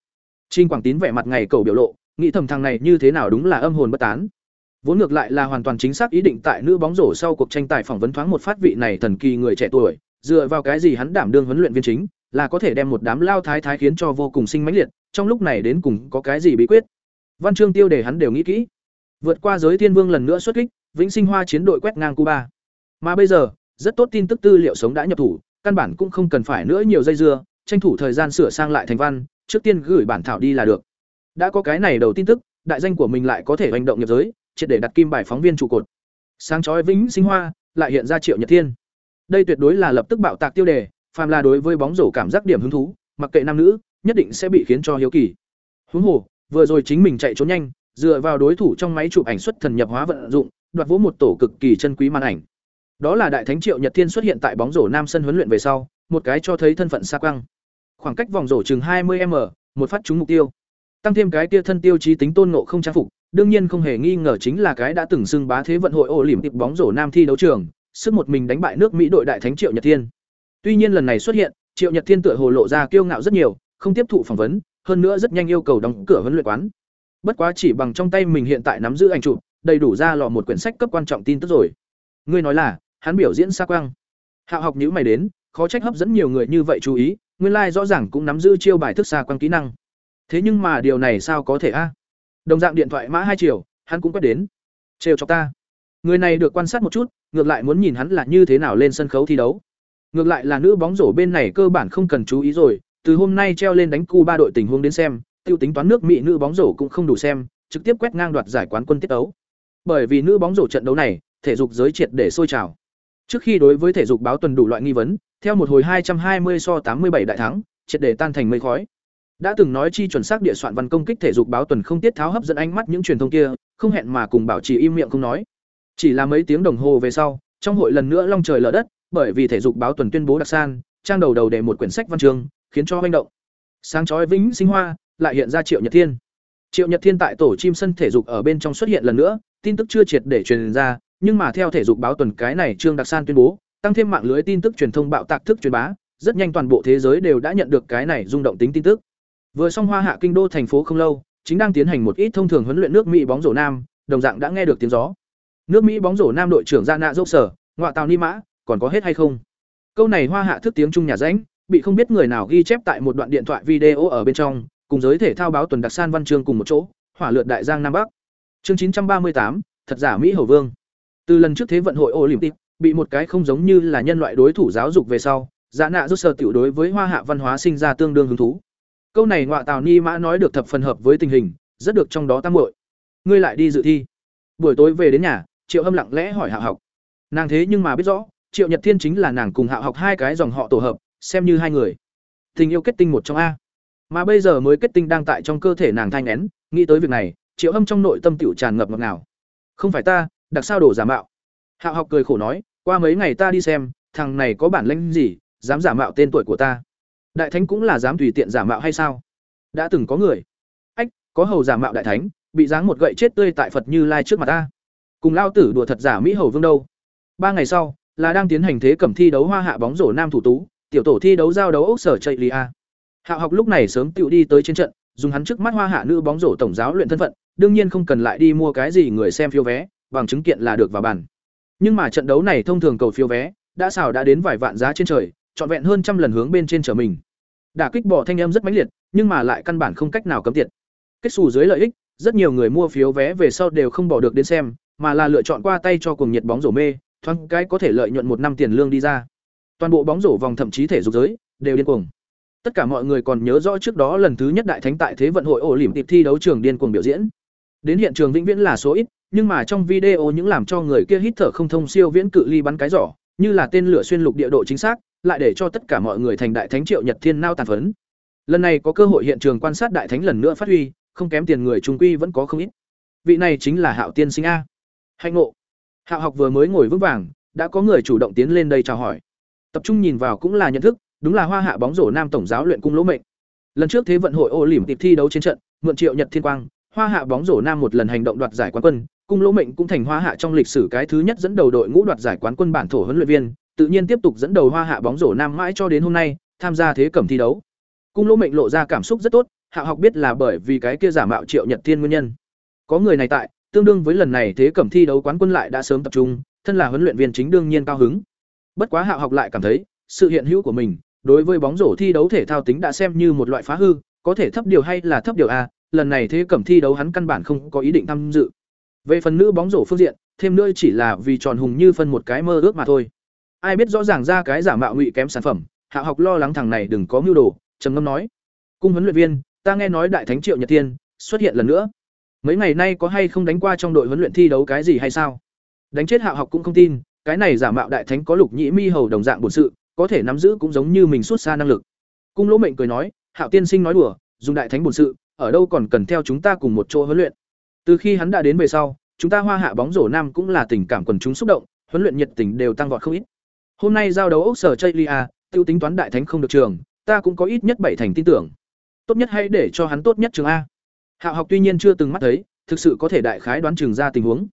Trình Quảng Tín vẻ mặt ngày cầu biểu lộ, nghĩ thầm thằng này như thế nào đúng là âm hồn bất tán. Vốn ngược lại là hoàn toàn chính xác ý định tại nữ bóng rổ sau cuộc tranh tài phỏng vấn thoáng một phát vị này thần kỳ người trẻ tuổi, dựa vào cái gì hắn đảm đương huấn luyện viên chính, là có thể đem một đám lao thái thái khiến cho vô cùng sinh mãnh liệt, trong lúc này đến cùng có cái gì bí quyết. Văn chương tiêu đề hắn đều nghĩ kỹ. Vượt qua giới thiên vương lần nữa xuất kích, Vĩnh Sinh Hoa chiến đội quét ngang Cuba. Mà bây giờ, rất tốt tin tức tư liệu sống đã nhập thủ, căn bản cũng không cần phải nữa nhiều dây dưa, tranh thủ thời gian sửa sang lại thành văn, trước tiên gửi bản thảo đi là được. Đã có cái này đầu tin tức, đại danh của mình lại có thể hành động nghiệp giới, triệt để đặt kim bài phóng viên trụ cột. Sáng chói Vĩnh Sinh Hoa, lại hiện ra Triệu Nhật Thiên. Đây tuyệt đối là lập tức bạo tạc tiêu đề, phàm là đối với bóng rổ cảm giác điểm hứng thú, mặc kệ nam nữ, nhất định sẽ bị khiến cho hiếu kỳ. Huống hồ, vừa rồi chính mình chạy trốn nhanh, dựa vào đối thủ trong máy chụp ảnh xuất thần nhập hóa vận dụng, đoạt vỗ một tổ cực kỳ chân quý màn ảnh. Đó là đại thánh Triệu Nhật Thiên xuất hiện tại bóng rổ nam sân huấn luyện về sau, một cái cho thấy thân phận xa quăng. Khoảng cách vòng rổ chừng 20m, một phát trúng mục tiêu. Tăng thêm cái kia thân tiêu chí tính tôn ngộ không trang phục, đương nhiên không hề nghi ngờ chính là cái đã từng xưng bá thế vận hội ô lỉm tiệp bóng rổ nam thi đấu trường, sức một mình đánh bại nước Mỹ đội đại thánh Triệu Nhật Thiên. Tuy nhiên lần này xuất hiện, Triệu Nhật Thiên tựa hồ lộ ra kiêu ngạo rất nhiều, không tiếp thụ phỏng vấn, hơn nữa rất nhanh yêu cầu đóng cửa huấn luyện quán. Bất quá chỉ bằng trong tay mình hiện tại nắm giữ ảnh chụp, đầy đủ ra lọ một quyển sách cấp quan trọng tin tức rồi. Ngươi nói là, hắn biểu diễn xa quang. Hạo học nhíu mày đến, khó trách hấp dẫn nhiều người như vậy chú ý, nguyên lai like rõ ràng cũng nắm giữ chiêu bài thức xa quang kỹ năng. thế nhưng mà điều này sao có thể a à? đồng dạng điện thoại mã hai triệu hắn cũng quét đến trêu cho ta người này được quan sát một chút ngược lại muốn nhìn hắn là như thế nào lên sân khấu thi đấu ngược lại là nữ bóng rổ bên này cơ bản không cần chú ý rồi từ hôm nay treo lên đánh Cuba đội tình huống đến xem, tiêu tính toán nước mỹ nữ bóng rổ cũng không đủ xem, trực tiếp quét ngang đoạt giải quán quân tiết đấu bởi vì nữ bóng rổ trận đấu này, thể dục giới triệt để sôi trào. Trước khi đối với thể dục báo tuần đủ loại nghi vấn, theo một hồi 220 so 87 đại thắng, triệt để tan thành mây khói. Đã từng nói chi chuẩn xác địa soạn văn công kích thể dục báo tuần không tiết tháo hấp dẫn ánh mắt những truyền thông kia, không hẹn mà cùng bảo trì im miệng không nói. Chỉ là mấy tiếng đồng hồ về sau, trong hội lần nữa long trời lở đất, bởi vì thể dục báo tuần tuyên bố đặc san, trang đầu đầu để một quyển sách văn chương khiến cho manh động. Sáng chói vĩnh sinh hoa, lại hiện ra triệu nhật thiên. Triệu nhật thiên tại tổ chim sân thể dục ở bên trong xuất hiện lần nữa, tin tức chưa triệt để truyền ra, nhưng mà theo thể dục báo tuần cái này trương đặc san tuyên bố, tăng thêm mạng lưới tin tức truyền thông bạo tạc thức truyền bá, rất nhanh toàn bộ thế giới đều đã nhận được cái này rung động tính tin tức. Vừa xong hoa hạ kinh đô thành phố không lâu, chính đang tiến hành một ít thông thường huấn luyện nước mỹ bóng rổ nam, đồng dạng đã nghe được tiếng gió. Nước mỹ bóng rổ nam đội trưởng ra nạ dốc sở ngoại tàu ni mã, còn có hết hay không? Câu này hoa hạ thức tiếng trung nhà ránh bị không biết người nào ghi chép tại một đoạn điện thoại video ở bên trong, cùng giới thể thao báo tuần đặc san văn chương cùng một chỗ, hỏa lượt đại giang nam bắc. Chương chín trăm ba mươi tám, thật giả mỹ hầu vương. Từ lần trước thế vận hội olympic, bị một cái không giống như là nhân loại đối thủ giáo dục về sau Dạ nạ rút sở tiểu đối với hoa hạ văn hóa sinh ra tương đương hứng thú. Câu này ngoại tào ni mã nói được thập phần hợp với tình hình, rất được trong đó tam muội. Ngươi lại đi dự thi. Buổi tối về đến nhà, triệu hâm lặng lẽ hỏi hạ học. Nàng thế nhưng mà biết rõ, triệu nhật thiên chính là nàng cùng hạ học hai cái dòng họ tổ hợp xem như hai người. Tình yêu kết tinh một trong a. Mà bây giờ mới kết tinh đang tại trong cơ thể nàng thanh nén, nghĩ tới việc này, triệu hâm trong nội tâm tiểu tràn ngập ngọt ngào. Không phải ta, đặc sao đổ giả mạo. Hạ học cười khổ nói, qua mấy ngày ta đi xem, thằng này có bản lĩnh gì, dám giả mạo tên tuổi của ta. Đại thánh cũng là dám tùy tiện giả mạo hay sao? Đã từng có người. Ách, có hầu giả mạo đại thánh, bị giáng một gậy chết tươi tại phật như lai trước mặt ta. Cùng lao tử đùa thật giả mỹ hầu vương đâu? Ba ngày sau, là đang tiến hành thế cẩm thi đấu hoa hạ bóng rổ nam thủ tú tiểu tổ thi đấu giao đấu ốc sở chạy lia a. Hạ học lúc này sớm tự đi tới trên trận, dùng hắn trước mắt hoa hạ nữ bóng rổ tổng giáo luyện thân phận, đương nhiên không cần lại đi mua cái gì người xem phiếu vé, bằng chứng kiện là được vào bàn. Nhưng mà trận đấu này thông thường cầu phiếu vé, đã xào đã đến vài vạn giá trên trời, trọn vẹn hơn trăm lần hướng bên trên trở mình. Đả kích bỏ thanh âm rất mãnh liệt, nhưng mà lại căn bản không cách nào cấm tiệt. Kết xù dưới lợi ích, rất nhiều người mua phiếu vé về sau đều không bỏ được đến xem, mà là lựa chọn qua tay cho cùng nhiệt bóng rổ mê, thoáng cái có thể lợi nhuận một năm tiền lương đi ra toàn bộ bóng rổ vòng thậm chí thể dục giới đều điên cuồng. Tất cả mọi người còn nhớ rõ trước đó lần thứ nhất đại thánh tại thế vận hội ổ lỉm tiệp thi đấu trường điên cuồng biểu diễn. Đến hiện trường vĩnh viễn là số ít, nhưng mà trong video những làm cho người kia hít thở không thông siêu viễn cự ly bắn cái giỏ, như là tên lửa xuyên lục địa độ chính xác, lại để cho tất cả mọi người thành đại thánh triệu nhật thiên nao tàn phấn. Lần này có cơ hội hiện trường quan sát đại thánh lần nữa phát huy, không kém tiền người trung quy vẫn có không ít. Vị này chính là hạo tiên sinh a. Hạnh ngộ. Hạo học vừa mới ngồi vững vàng, đã có người chủ động tiến lên đây chào hỏi tập trung nhìn vào cũng là nhận thức, đúng là hoa hạ bóng rổ nam tổng giáo luyện cung lỗ mệnh. Lần trước thế vận hội ô lỉm tiệp thi đấu trên trận, mượn triệu nhật thiên quang, hoa hạ bóng rổ nam một lần hành động đoạt giải quán quân, cung lỗ mệnh cũng thành hoa hạ trong lịch sử cái thứ nhất dẫn đầu đội ngũ đoạt giải quán quân bản thổ huấn luyện viên, tự nhiên tiếp tục dẫn đầu hoa hạ bóng rổ nam mãi cho đến hôm nay, tham gia thế cẩm thi đấu. Cung lỗ mệnh lộ ra cảm xúc rất tốt, hạ học biết là bởi vì cái kia giả mạo triệu nhật thiên nguyên nhân. Có người này tại, tương đương với lần này thế cẩm thi đấu quán quân lại đã sớm tập trung, thân là huấn luyện viên chính đương nhiên cao hứng bất quá Hạo học lại cảm thấy, sự hiện hữu của mình, đối với bóng rổ thi đấu thể thao tính đã xem như một loại phá hư, có thể thấp điều hay là thấp điều a, lần này thế cẩm thi đấu hắn căn bản không có ý định tham dự. Về phần nữ bóng rổ phương diện, thêm nữa chỉ là vì tròn hùng như phân một cái mơ ước mà thôi. Ai biết rõ ràng ra cái giả mạo ngụy kém sản phẩm hạ học lo lắng thằng này đừng có mưu đồ, trầm ngâm nói. Cung huấn luyện viên, ta nghe nói đại thánh triệu nhật thiên xuất hiện lần nữa. Mấy ngày nay có hay không đánh qua trong đội huấn luyện thi đấu cái gì hay sao? Đánh chết hạ học cũng không tin cái này giả mạo đại thánh có lục nhĩ mi hầu đồng dạng bổn sự, có thể nắm giữ cũng giống như mình xuất xa năng lực. Cung lỗ mệnh cười nói, hạo tiên sinh nói đùa, dùng đại thánh bổn sự, ở đâu còn cần theo chúng ta cùng một chỗ huấn luyện. Từ khi hắn đã đến về sau, chúng ta hoa hạ bóng rổ nam cũng là tình cảm quần chúng xúc động, huấn luyện nhiệt tình đều tăng vọt không ít. Hôm nay giao đấu ốc sở chaylia tiêu tính toán đại thánh không được trường, ta cũng có ít nhất bảy thành tin tưởng. Tốt nhất hãy để cho hắn tốt nhất trường a. Hạo học tuy nhiên chưa từng mắt thấy, thực sự có thể đại khái đoán trường ra tình huống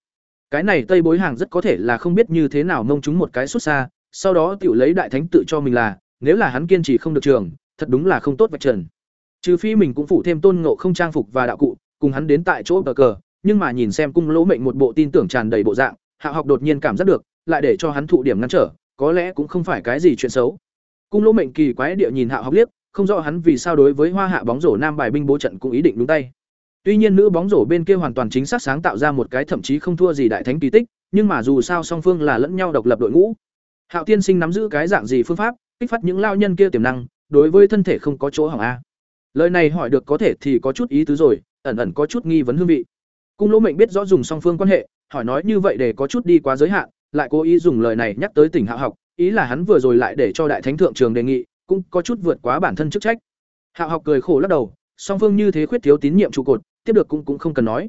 cái này tây bối hàng rất có thể là không biết như thế nào mông chúng một cái xuất xa, sau đó tiểu lấy đại thánh tự cho mình là, nếu là hắn kiên trì không được trường, thật đúng là không tốt vạch trần trừ phi mình cũng phủ thêm tôn ngộ không trang phục và đạo cụ, cùng hắn đến tại chỗ cờ cờ, nhưng mà nhìn xem cung lỗ mệnh một bộ tin tưởng tràn đầy bộ dạng, hạ học đột nhiên cảm giác được, lại để cho hắn thụ điểm ngăn trở, có lẽ cũng không phải cái gì chuyện xấu cung lỗ mệnh kỳ quái địa nhìn hạ học liếc, không rõ hắn vì sao đối với Hoa Hạ bóng rổ nam bài binh bố trận cũng ý định đúng tay. Tuy nhiên nữ bóng rổ bên kia hoàn toàn chính xác sáng tạo ra một cái thậm chí không thua gì đại thánh kỳ tích, nhưng mà dù sao song phương là lẫn nhau độc lập đội ngũ. Hạo Tiên Sinh nắm giữ cái dạng gì phương pháp, kích phát những lao nhân kia tiềm năng, đối với thân thể không có chỗ hỏng a. Lời này hỏi được có thể thì có chút ý tứ rồi, ẩn ẩn có chút nghi vấn hương vị. Cung Lỗ Mệnh biết rõ dùng song phương quan hệ, hỏi nói như vậy để có chút đi quá giới hạn, lại cố ý dùng lời này nhắc tới tỉnh Hạo học, ý là hắn vừa rồi lại để cho đại thánh thượng trường đề nghị, cũng có chút vượt quá bản thân chức trách. Hạo học cười khổ lắc đầu, song phương như thế khuyết thiếu tín nhiệm trụ cột, tiếp được cũng cũng không cần nói.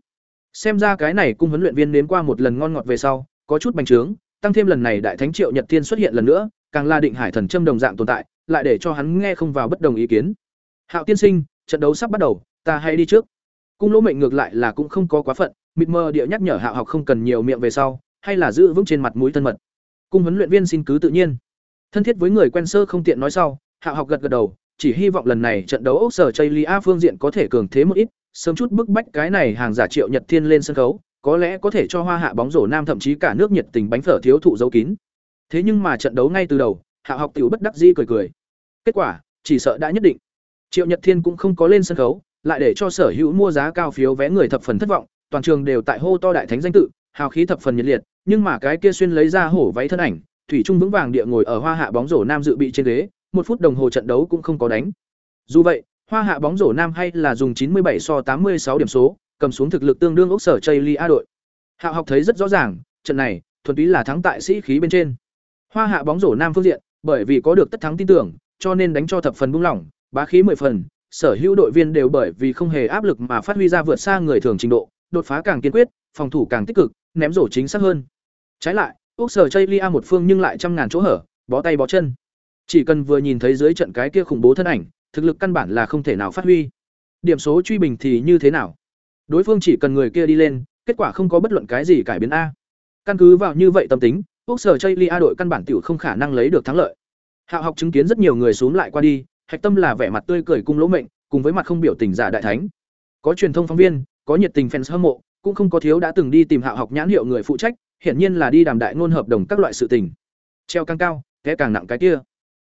Xem ra cái này cung huấn luyện viên nếm qua một lần ngon ngọt về sau, có chút bành trướng, tăng thêm lần này đại thánh Triệu Nhật Thiên xuất hiện lần nữa, càng là định hải thần châm đồng dạng tồn tại, lại để cho hắn nghe không vào bất đồng ý kiến. Hạo tiên sinh, trận đấu sắp bắt đầu, ta hãy đi trước. Cung Lỗ Mệnh ngược lại là cũng không có quá phận, mịt mờ địa nhắc nhở Hạo học không cần nhiều miệng về sau, hay là giữ vững trên mặt mũi thân mật. Cung huấn luyện viên xin cứ tự nhiên. Thân thiết với người quen sơ không tiện nói sau, Hạo học gật gật đầu, chỉ hy vọng lần này trận đấu Ốc Sở Chaylia phương diện có thể cường thế một ít, sớm chút bức bách cái này hàng giả Triệu Nhật Thiên lên sân khấu, có lẽ có thể cho Hoa Hạ bóng rổ nam thậm chí cả nước nhiệt tình bánh phở thiếu thụ dấu kín. Thế nhưng mà trận đấu ngay từ đầu, hạ học tiểu bất đắc dĩ cười cười. Kết quả, chỉ sợ đã nhất định. Triệu Nhật Thiên cũng không có lên sân khấu, lại để cho sở hữu mua giá cao phiếu vé người thập phần thất vọng, toàn trường đều tại hô to đại thánh danh tự, hào khí thập phần nhiệt liệt, nhưng mà cái kia xuyên lấy ra hổ váy thân ảnh, thủy trung vững vàng địa ngồi ở Hoa Hạ bóng rổ nam dự bị trên ghế, một phút đồng hồ trận đấu cũng không có đánh. Dù vậy, Hoa Hạ bóng rổ nam hay là dùng 97 so 86 điểm số, cầm xuống thực lực tương đương ốc sở Chayli A đội. Hạo học thấy rất rõ ràng, trận này thuần túy là thắng tại sĩ khí bên trên. Hoa Hạ bóng rổ nam phương diện, bởi vì có được tất thắng tin tưởng, cho nên đánh cho thập phần buông lỏng, bá khí 10 phần, sở hữu đội viên đều bởi vì không hề áp lực mà phát huy ra vượt xa người thường trình độ, đột phá càng kiên quyết, phòng thủ càng tích cực, ném rổ chính xác hơn. Trái lại, Úc Sở Chaylia một phương nhưng lại trăm ngàn chỗ hở, bó tay bó chân. Chỉ cần vừa nhìn thấy dưới trận cái kia khủng bố thân ảnh, thực lực căn bản là không thể nào phát huy. Điểm số truy bình thì như thế nào? Đối phương chỉ cần người kia đi lên, kết quả không có bất luận cái gì cải biến a. Căn cứ vào như vậy tâm tính, Úc Sở Chaylia đội căn bản tiểu không khả năng lấy được thắng lợi. Hạo học chứng kiến rất nhiều người xuống lại qua đi, hạch tâm là vẻ mặt tươi cười cung lỗ mệnh, cùng với mặt không biểu tình giả đại thánh. Có truyền thông phóng viên, có nhiệt tình fans hâm mộ, cũng không có thiếu đã từng đi tìm Hạo học nhãn hiệu người phụ trách, hiển nhiên là đi đàm đại ngôn hợp đồng các loại sự tình. Treo càng cao, té càng nặng cái kia.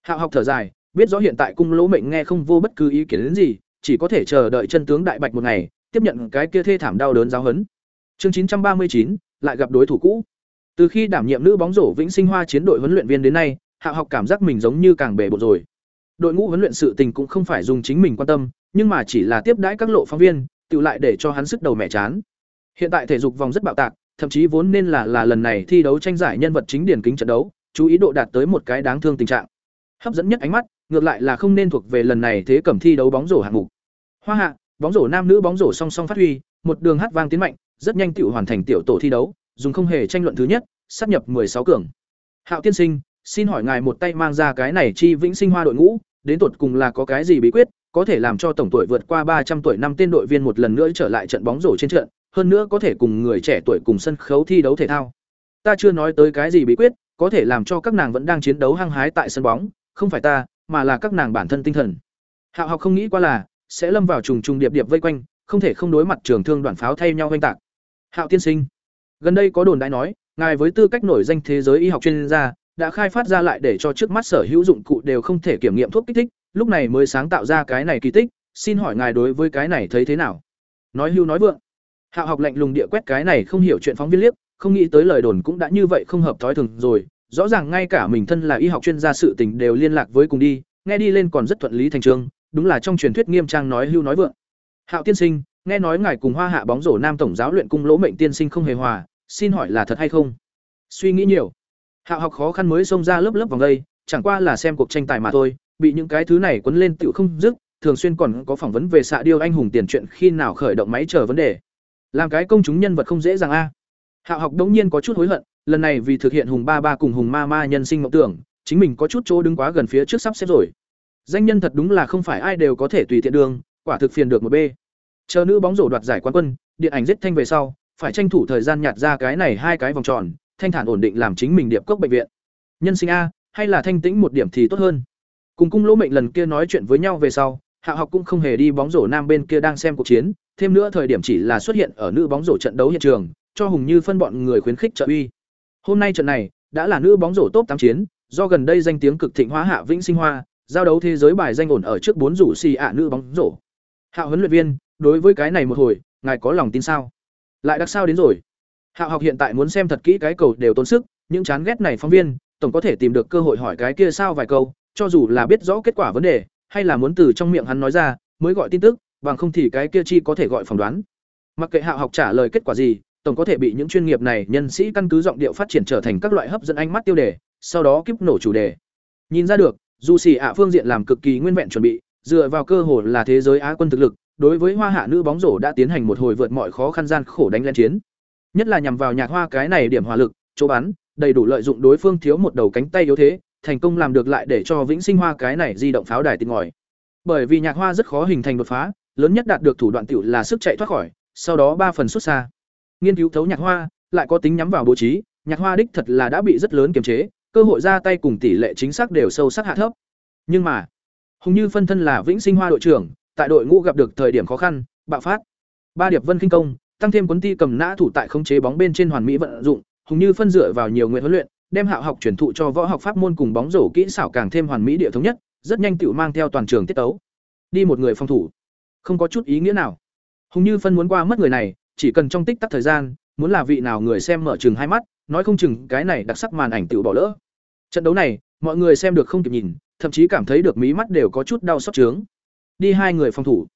Hạo học thở dài, biết rõ hiện tại cung lỗ mệnh nghe không vô bất cứ ý kiến đến gì, chỉ có thể chờ đợi chân tướng đại bạch một ngày, tiếp nhận cái kia thê thảm đau đớn giáo hấn. Chương 939, lại gặp đối thủ cũ. Từ khi đảm nhiệm nữ bóng rổ Vĩnh Sinh Hoa chiến đội huấn luyện viên đến nay, hạ học cảm giác mình giống như càng bể bộ rồi. Đội ngũ huấn luyện sự tình cũng không phải dùng chính mình quan tâm, nhưng mà chỉ là tiếp đãi các lộ phóng viên, tự lại để cho hắn sức đầu mẹ chán. Hiện tại thể dục vòng rất bạo tạc, thậm chí vốn nên là là lần này thi đấu tranh giải nhân vật chính điển kính trận đấu, chú ý độ đạt tới một cái đáng thương tình trạng. Hấp dẫn nhất ánh mắt, ngược lại là không nên thuộc về lần này thế cẩm thi đấu bóng rổ hạng mục. Hoa hạ, bóng rổ nam nữ bóng rổ song song phát huy, một đường hát vang tiến mạnh, rất nhanh tiểu hoàn thành tiểu tổ thi đấu, dùng không hề tranh luận thứ nhất, sắp nhập 16 cường. Hạo tiên sinh, xin hỏi ngài một tay mang ra cái này chi vĩnh sinh hoa đội ngũ, đến tột cùng là có cái gì bí quyết, có thể làm cho tổng tuổi vượt qua 300 tuổi năm tên đội viên một lần nữa trở lại trận bóng rổ trên trận, hơn nữa có thể cùng người trẻ tuổi cùng sân khấu thi đấu thể thao. Ta chưa nói tới cái gì bí quyết, có thể làm cho các nàng vẫn đang chiến đấu hăng hái tại sân bóng, không phải ta, mà là các nàng bản thân tinh thần. Hạo học không nghĩ qua là sẽ lâm vào trùng trùng điệp điệp vây quanh, không thể không đối mặt trường thương đoàn pháo thay nhau oanh tạc. Hạo tiên sinh, gần đây có đồn đại nói, ngài với tư cách nổi danh thế giới y học chuyên gia, đã khai phát ra lại để cho trước mắt sở hữu dụng cụ đều không thể kiểm nghiệm thuốc kích thích, lúc này mới sáng tạo ra cái này kỳ tích, xin hỏi ngài đối với cái này thấy thế nào? Nói hưu nói vượng. Hạo học lạnh lùng địa quét cái này không hiểu chuyện phóng viên liếc, không nghĩ tới lời đồn cũng đã như vậy không hợp thói thường rồi, rõ ràng ngay cả mình thân là y học chuyên gia sự tình đều liên lạc với cùng đi, nghe đi lên còn rất thuận lý thành trương, đúng là trong truyền thuyết nghiêm trang nói hưu nói vượng. Hạo tiên sinh, nghe nói ngài cùng Hoa Hạ bóng rổ Nam tổng giáo luyện cung lỗ mệnh tiên sinh không hề hòa, xin hỏi là thật hay không? Suy nghĩ nhiều. Hạo học khó khăn mới xông ra lớp lớp vòng đây, chẳng qua là xem cuộc tranh tài mà thôi, bị những cái thứ này quấn lên tựu không dứt, thường xuyên còn có phỏng vấn về xạ điêu anh hùng tiền chuyện khi nào khởi động máy chờ vấn đề. Làm cái công chúng nhân vật không dễ dàng a. Hạo học đống nhiên có chút hối hận, lần này vì thực hiện hùng ba ba cùng hùng ma ma nhân sinh mộng tưởng, chính mình có chút chỗ đứng quá gần phía trước sắp xếp rồi. Danh nhân thật đúng là không phải ai đều có thể tùy tiện đường, quả thực phiền được một b. Chờ nữ bóng rổ đoạt giải quán quân, điện ảnh giết thanh về sau, phải tranh thủ thời gian nhặt ra cái này hai cái vòng tròn, thanh thản ổn định làm chính mình điệp cốc bệnh viện. Nhân sinh a, hay là thanh tĩnh một điểm thì tốt hơn. Cùng cung lỗ mệnh lần kia nói chuyện với nhau về sau, Hạ học cũng không hề đi bóng rổ nam bên kia đang xem cuộc chiến, thêm nữa thời điểm chỉ là xuất hiện ở nữ bóng rổ trận đấu hiện trường, cho Hùng Như phân bọn người khuyến khích trợ uy. Hôm nay trận này đã là nữ bóng rổ top tám chiến, do gần đây danh tiếng cực thịnh hóa Hạ Vĩnh Sinh Hoa, giao đấu thế giới bài danh ổn ở trước bốn rủ xì ạ nữ bóng rổ. Hạo huấn luyện viên, đối với cái này một hồi, ngài có lòng tin sao? Lại đặc sao đến rồi? Hạo học hiện tại muốn xem thật kỹ cái cầu đều tốn sức, những chán ghét này phóng viên, tổng có thể tìm được cơ hội hỏi cái kia sao vài câu, cho dù là biết rõ kết quả vấn đề, hay là muốn từ trong miệng hắn nói ra, mới gọi tin tức, bằng không thì cái kia chi có thể gọi phỏng đoán. Mặc kệ Hạo học trả lời kết quả gì, tổng có thể bị những chuyên nghiệp này nhân sĩ căn cứ giọng điệu phát triển trở thành các loại hấp dẫn ánh mắt tiêu đề, sau đó kiếp nổ chủ đề. Nhìn ra được, dù xì ạ phương diện làm cực kỳ nguyên vẹn chuẩn bị, dựa vào cơ hội là thế giới á quân thực lực, đối với Hoa Hạ nữ bóng rổ đã tiến hành một hồi vượt mọi khó khăn gian khổ đánh lên chiến. Nhất là nhằm vào nhạc hoa cái này điểm hỏa lực, chỗ bắn, đầy đủ lợi dụng đối phương thiếu một đầu cánh tay yếu thế, thành công làm được lại để cho Vĩnh Sinh Hoa cái này di động pháo đài tinh ngòi. Bởi vì nhạc hoa rất khó hình thành đột phá, lớn nhất đạt được thủ đoạn tiểu là sức chạy thoát khỏi, sau đó ba phần xuất xa. Nghiên cứu thấu nhạc hoa, lại có tính nhắm vào bố trí, nhạc hoa đích thật là đã bị rất lớn kiềm chế, cơ hội ra tay cùng tỷ lệ chính xác đều sâu sắc hạ thấp. Nhưng mà, Hùng Như phân thân là Vĩnh Sinh Hoa đội trưởng, tại đội ngũ gặp được thời điểm khó khăn, bạo phát. Ba điệp vân kinh công, tăng thêm cuốn ti cầm nã thủ tại khống chế bóng bên trên hoàn mỹ vận dụng, Hùng Như phân dựa vào nhiều nguyện huấn luyện, đem Hạo học truyền thụ cho võ học pháp môn cùng bóng rổ kỹ xảo càng thêm hoàn mỹ địa thống nhất, rất nhanh tựu mang theo toàn trường tiết tấu. Đi một người phòng thủ, không có chút ý nghĩa nào. Hùng Như phân muốn qua mất người này, chỉ cần trong tích tắc thời gian, muốn là vị nào người xem mở chừng hai mắt, nói không chừng cái này đặc sắc màn ảnh tựu bỏ lỡ. Trận đấu này, mọi người xem được không kịp nhìn, thậm chí cảm thấy được mí mắt đều có chút đau xót trướng. Đi hai người phòng thủ.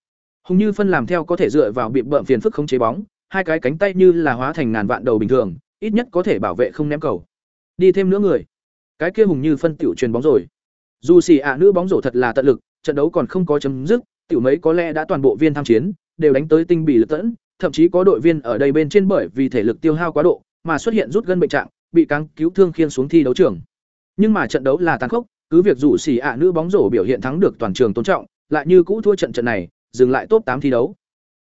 Hùng Như phân làm theo có thể dựa vào biện bợm phiền phức không chế bóng, hai cái cánh tay như là hóa thành ngàn vạn đầu bình thường, ít nhất có thể bảo vệ không ném cầu. Đi thêm nữa người. Cái kia Hùng Như phân tiểu truyền bóng rồi. Dù xì ạ nữ bóng rổ thật là tận lực, trận đấu còn không có chấm dứt, tiểu mấy có lẽ đã toàn bộ viên tham chiến, đều đánh tới tinh bì lực tẫn, thậm chí có đội viên ở đây bên trên bởi vì thể lực tiêu hao quá độ, mà xuất hiện rút gân bệnh trạng, bị căng cứu thương khiên xuống thi đấu trường. Nhưng mà trận đấu là tàn khốc, cứ việc rủ xỉ ạ nữ bóng rổ biểu hiện thắng được toàn trường tôn trọng, lại như cũ thua trận trận này, dừng lại top tám thi đấu.